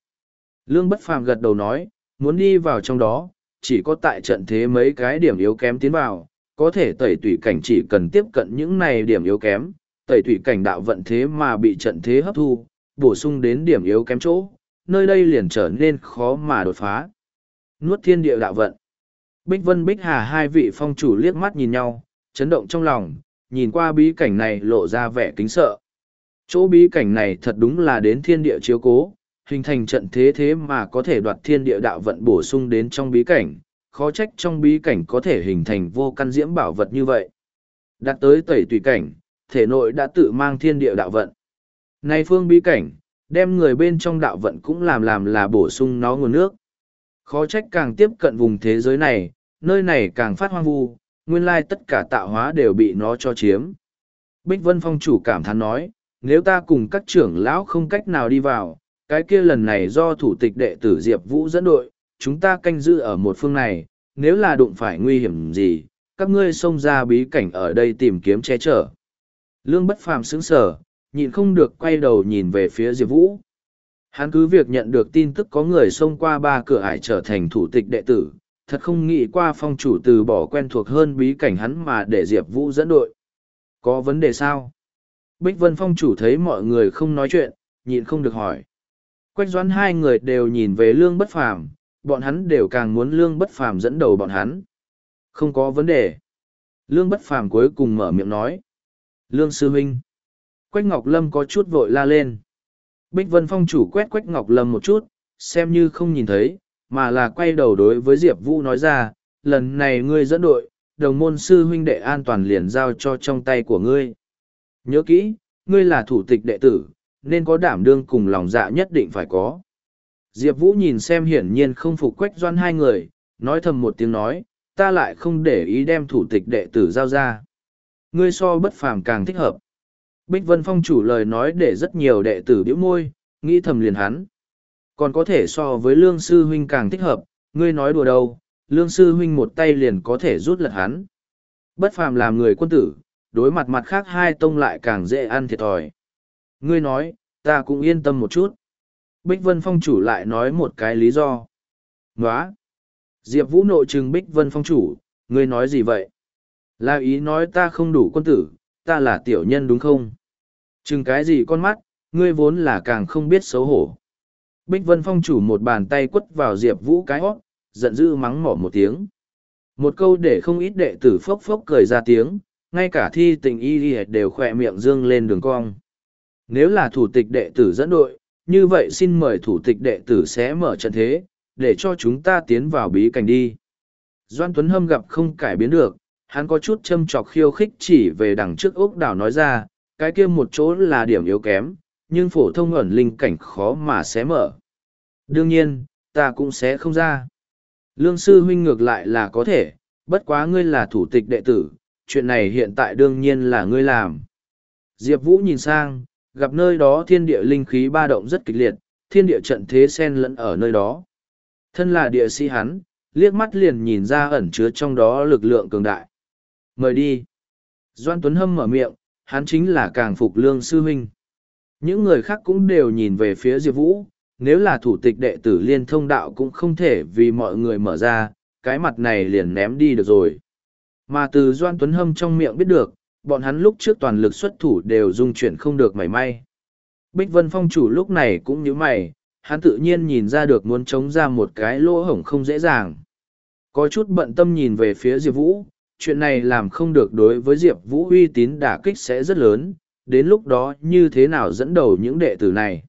Lương Bất Phàm gật đầu nói, muốn đi vào trong đó, chỉ có tại trận thế mấy cái điểm yếu kém tiến vào, có thể tẩy tủy cảnh chỉ cần tiếp cận những này điểm yếu kém, tẩy tủy cảnh đạo vận thế mà bị trận thế hấp thu, bổ sung đến điểm yếu kém chỗ, nơi đây liền trở nên khó mà đột phá. Nuốt thiên địa đạo vận. Bích Vân Bích Hà hai vị phong chủ liếc mắt nhìn nhau, chấn động trong lòng, nhìn qua bí cảnh này lộ ra vẻ kính sợ. Chỗ bí cảnh này thật đúng là đến thiên địa chiếu cố, hình thành trận thế thế mà có thể đoạt thiên địa đạo vận bổ sung đến trong bí cảnh, khó trách trong bí cảnh có thể hình thành vô căn diễm bảo vật như vậy. Đặt tới tẩy tùy cảnh, thể nội đã tự mang thiên địa đạo vận. nay phương bí cảnh, đem người bên trong đạo vận cũng làm làm là bổ sung nó nguồn nước. Khó trách càng tiếp cận vùng thế giới này, nơi này càng phát hoang vu, nguyên lai tất cả tạo hóa đều bị nó cho chiếm. Bích Vân Phong chủ cảm thán nói, nếu ta cùng các trưởng lão không cách nào đi vào, cái kia lần này do thủ tịch đệ tử Diệp Vũ dẫn đội, chúng ta canh giữ ở một phương này, nếu là đụng phải nguy hiểm gì, các ngươi xông ra bí cảnh ở đây tìm kiếm che chở. Lương bất phàm sững sở, nhịn không được quay đầu nhìn về phía Diệp Vũ. Hắn cứ việc nhận được tin tức có người xông qua ba cửa ải trở thành thủ tịch đệ tử, thật không nghĩ qua phong chủ từ bỏ quen thuộc hơn bí cảnh hắn mà để Diệp Vũ dẫn đội. Có vấn đề sao? Bích Vân phong chủ thấy mọi người không nói chuyện, nhịn không được hỏi. Quách doãn hai người đều nhìn về lương bất phàm, bọn hắn đều càng muốn lương bất phàm dẫn đầu bọn hắn. Không có vấn đề. Lương bất phàm cuối cùng mở miệng nói. Lương sư huynh. Quách Ngọc Lâm có chút vội la lên. Bích Vân Phong chủ quét Quách Ngọc Lâm một chút, xem như không nhìn thấy, mà là quay đầu đối với Diệp Vũ nói ra, lần này ngươi dẫn đội, đồng môn sư huynh đệ an toàn liền giao cho trong tay của ngươi. Nhớ kỹ, ngươi là thủ tịch đệ tử, nên có đảm đương cùng lòng dạ nhất định phải có. Diệp Vũ nhìn xem hiển nhiên không phục quách doan hai người, nói thầm một tiếng nói, ta lại không để ý đem thủ tịch đệ tử giao ra. Ngươi so bất phàm càng thích hợp. Bích Vân Phong chủ lời nói để rất nhiều đệ tử biểu môi, nghĩ thầm liền hắn. Còn có thể so với lương sư huynh càng thích hợp, ngươi nói đùa đâu, lương sư huynh một tay liền có thể rút lật hắn. Bất phàm làm người quân tử, đối mặt mặt khác hai tông lại càng dễ ăn thiệt thòi. Ngươi nói, ta cũng yên tâm một chút. Bích Vân Phong chủ lại nói một cái lý do. Nóa! Diệp Vũ nội trừng Bích Vân Phong chủ, ngươi nói gì vậy? Là ý nói ta không đủ quân tử, ta là tiểu nhân đúng không? Trừng cái gì con mắt, ngươi vốn là càng không biết xấu hổ. Bích Vân Phong chủ một bàn tay quất vào Diệp Vũ cái hót, giận dữ mắng mỏ một tiếng. Một câu để không ít đệ tử phốc phốc cười ra tiếng, ngay cả thi tình y đều khỏe miệng dương lên đường cong. Nếu là thủ tịch đệ tử dẫn đội, như vậy xin mời thủ tịch đệ tử sẽ mở trận thế, để cho chúng ta tiến vào bí cảnh đi. Doan Tuấn Hâm gặp không cải biến được, hắn có chút châm trọc khiêu khích chỉ về đằng trước ốc đảo nói ra, cái kia một chỗ là điểm yếu kém, nhưng phổ thông ẩn linh cảnh khó mà sẽ mở. Đương nhiên, ta cũng sẽ không ra. Lương sư huynh ngược lại là có thể, bất quá ngươi là thủ tịch đệ tử, chuyện này hiện tại đương nhiên là ngươi làm. Diệp Vũ nhìn sang, gặp nơi đó thiên địa linh khí ba động rất kịch liệt, thiên địa trận thế sen lẫn ở nơi đó. Thân là địa sĩ hắn, liếc mắt liền nhìn ra ẩn chứa trong đó lực lượng cường đại. Mời đi. Doan Tuấn Hâm mở miệng, hắn chính là càng phục lương sư huynh. Những người khác cũng đều nhìn về phía Diệp Vũ, nếu là thủ tịch đệ tử liên thông đạo cũng không thể vì mọi người mở ra, cái mặt này liền ném đi được rồi. Mà từ Doan Tuấn Hâm trong miệng biết được, bọn hắn lúc trước toàn lực xuất thủ đều dung chuyển không được mảy may. Bích Vân Phong chủ lúc này cũng như mày, hắn tự nhiên nhìn ra được muốn chống ra một cái lỗ hổng không dễ dàng. Có chút bận tâm nhìn về phía Diệp Vũ, chuyện này làm không được đối với Diệp Vũ uy tín đả kích sẽ rất lớn, đến lúc đó như thế nào dẫn đầu những đệ tử này.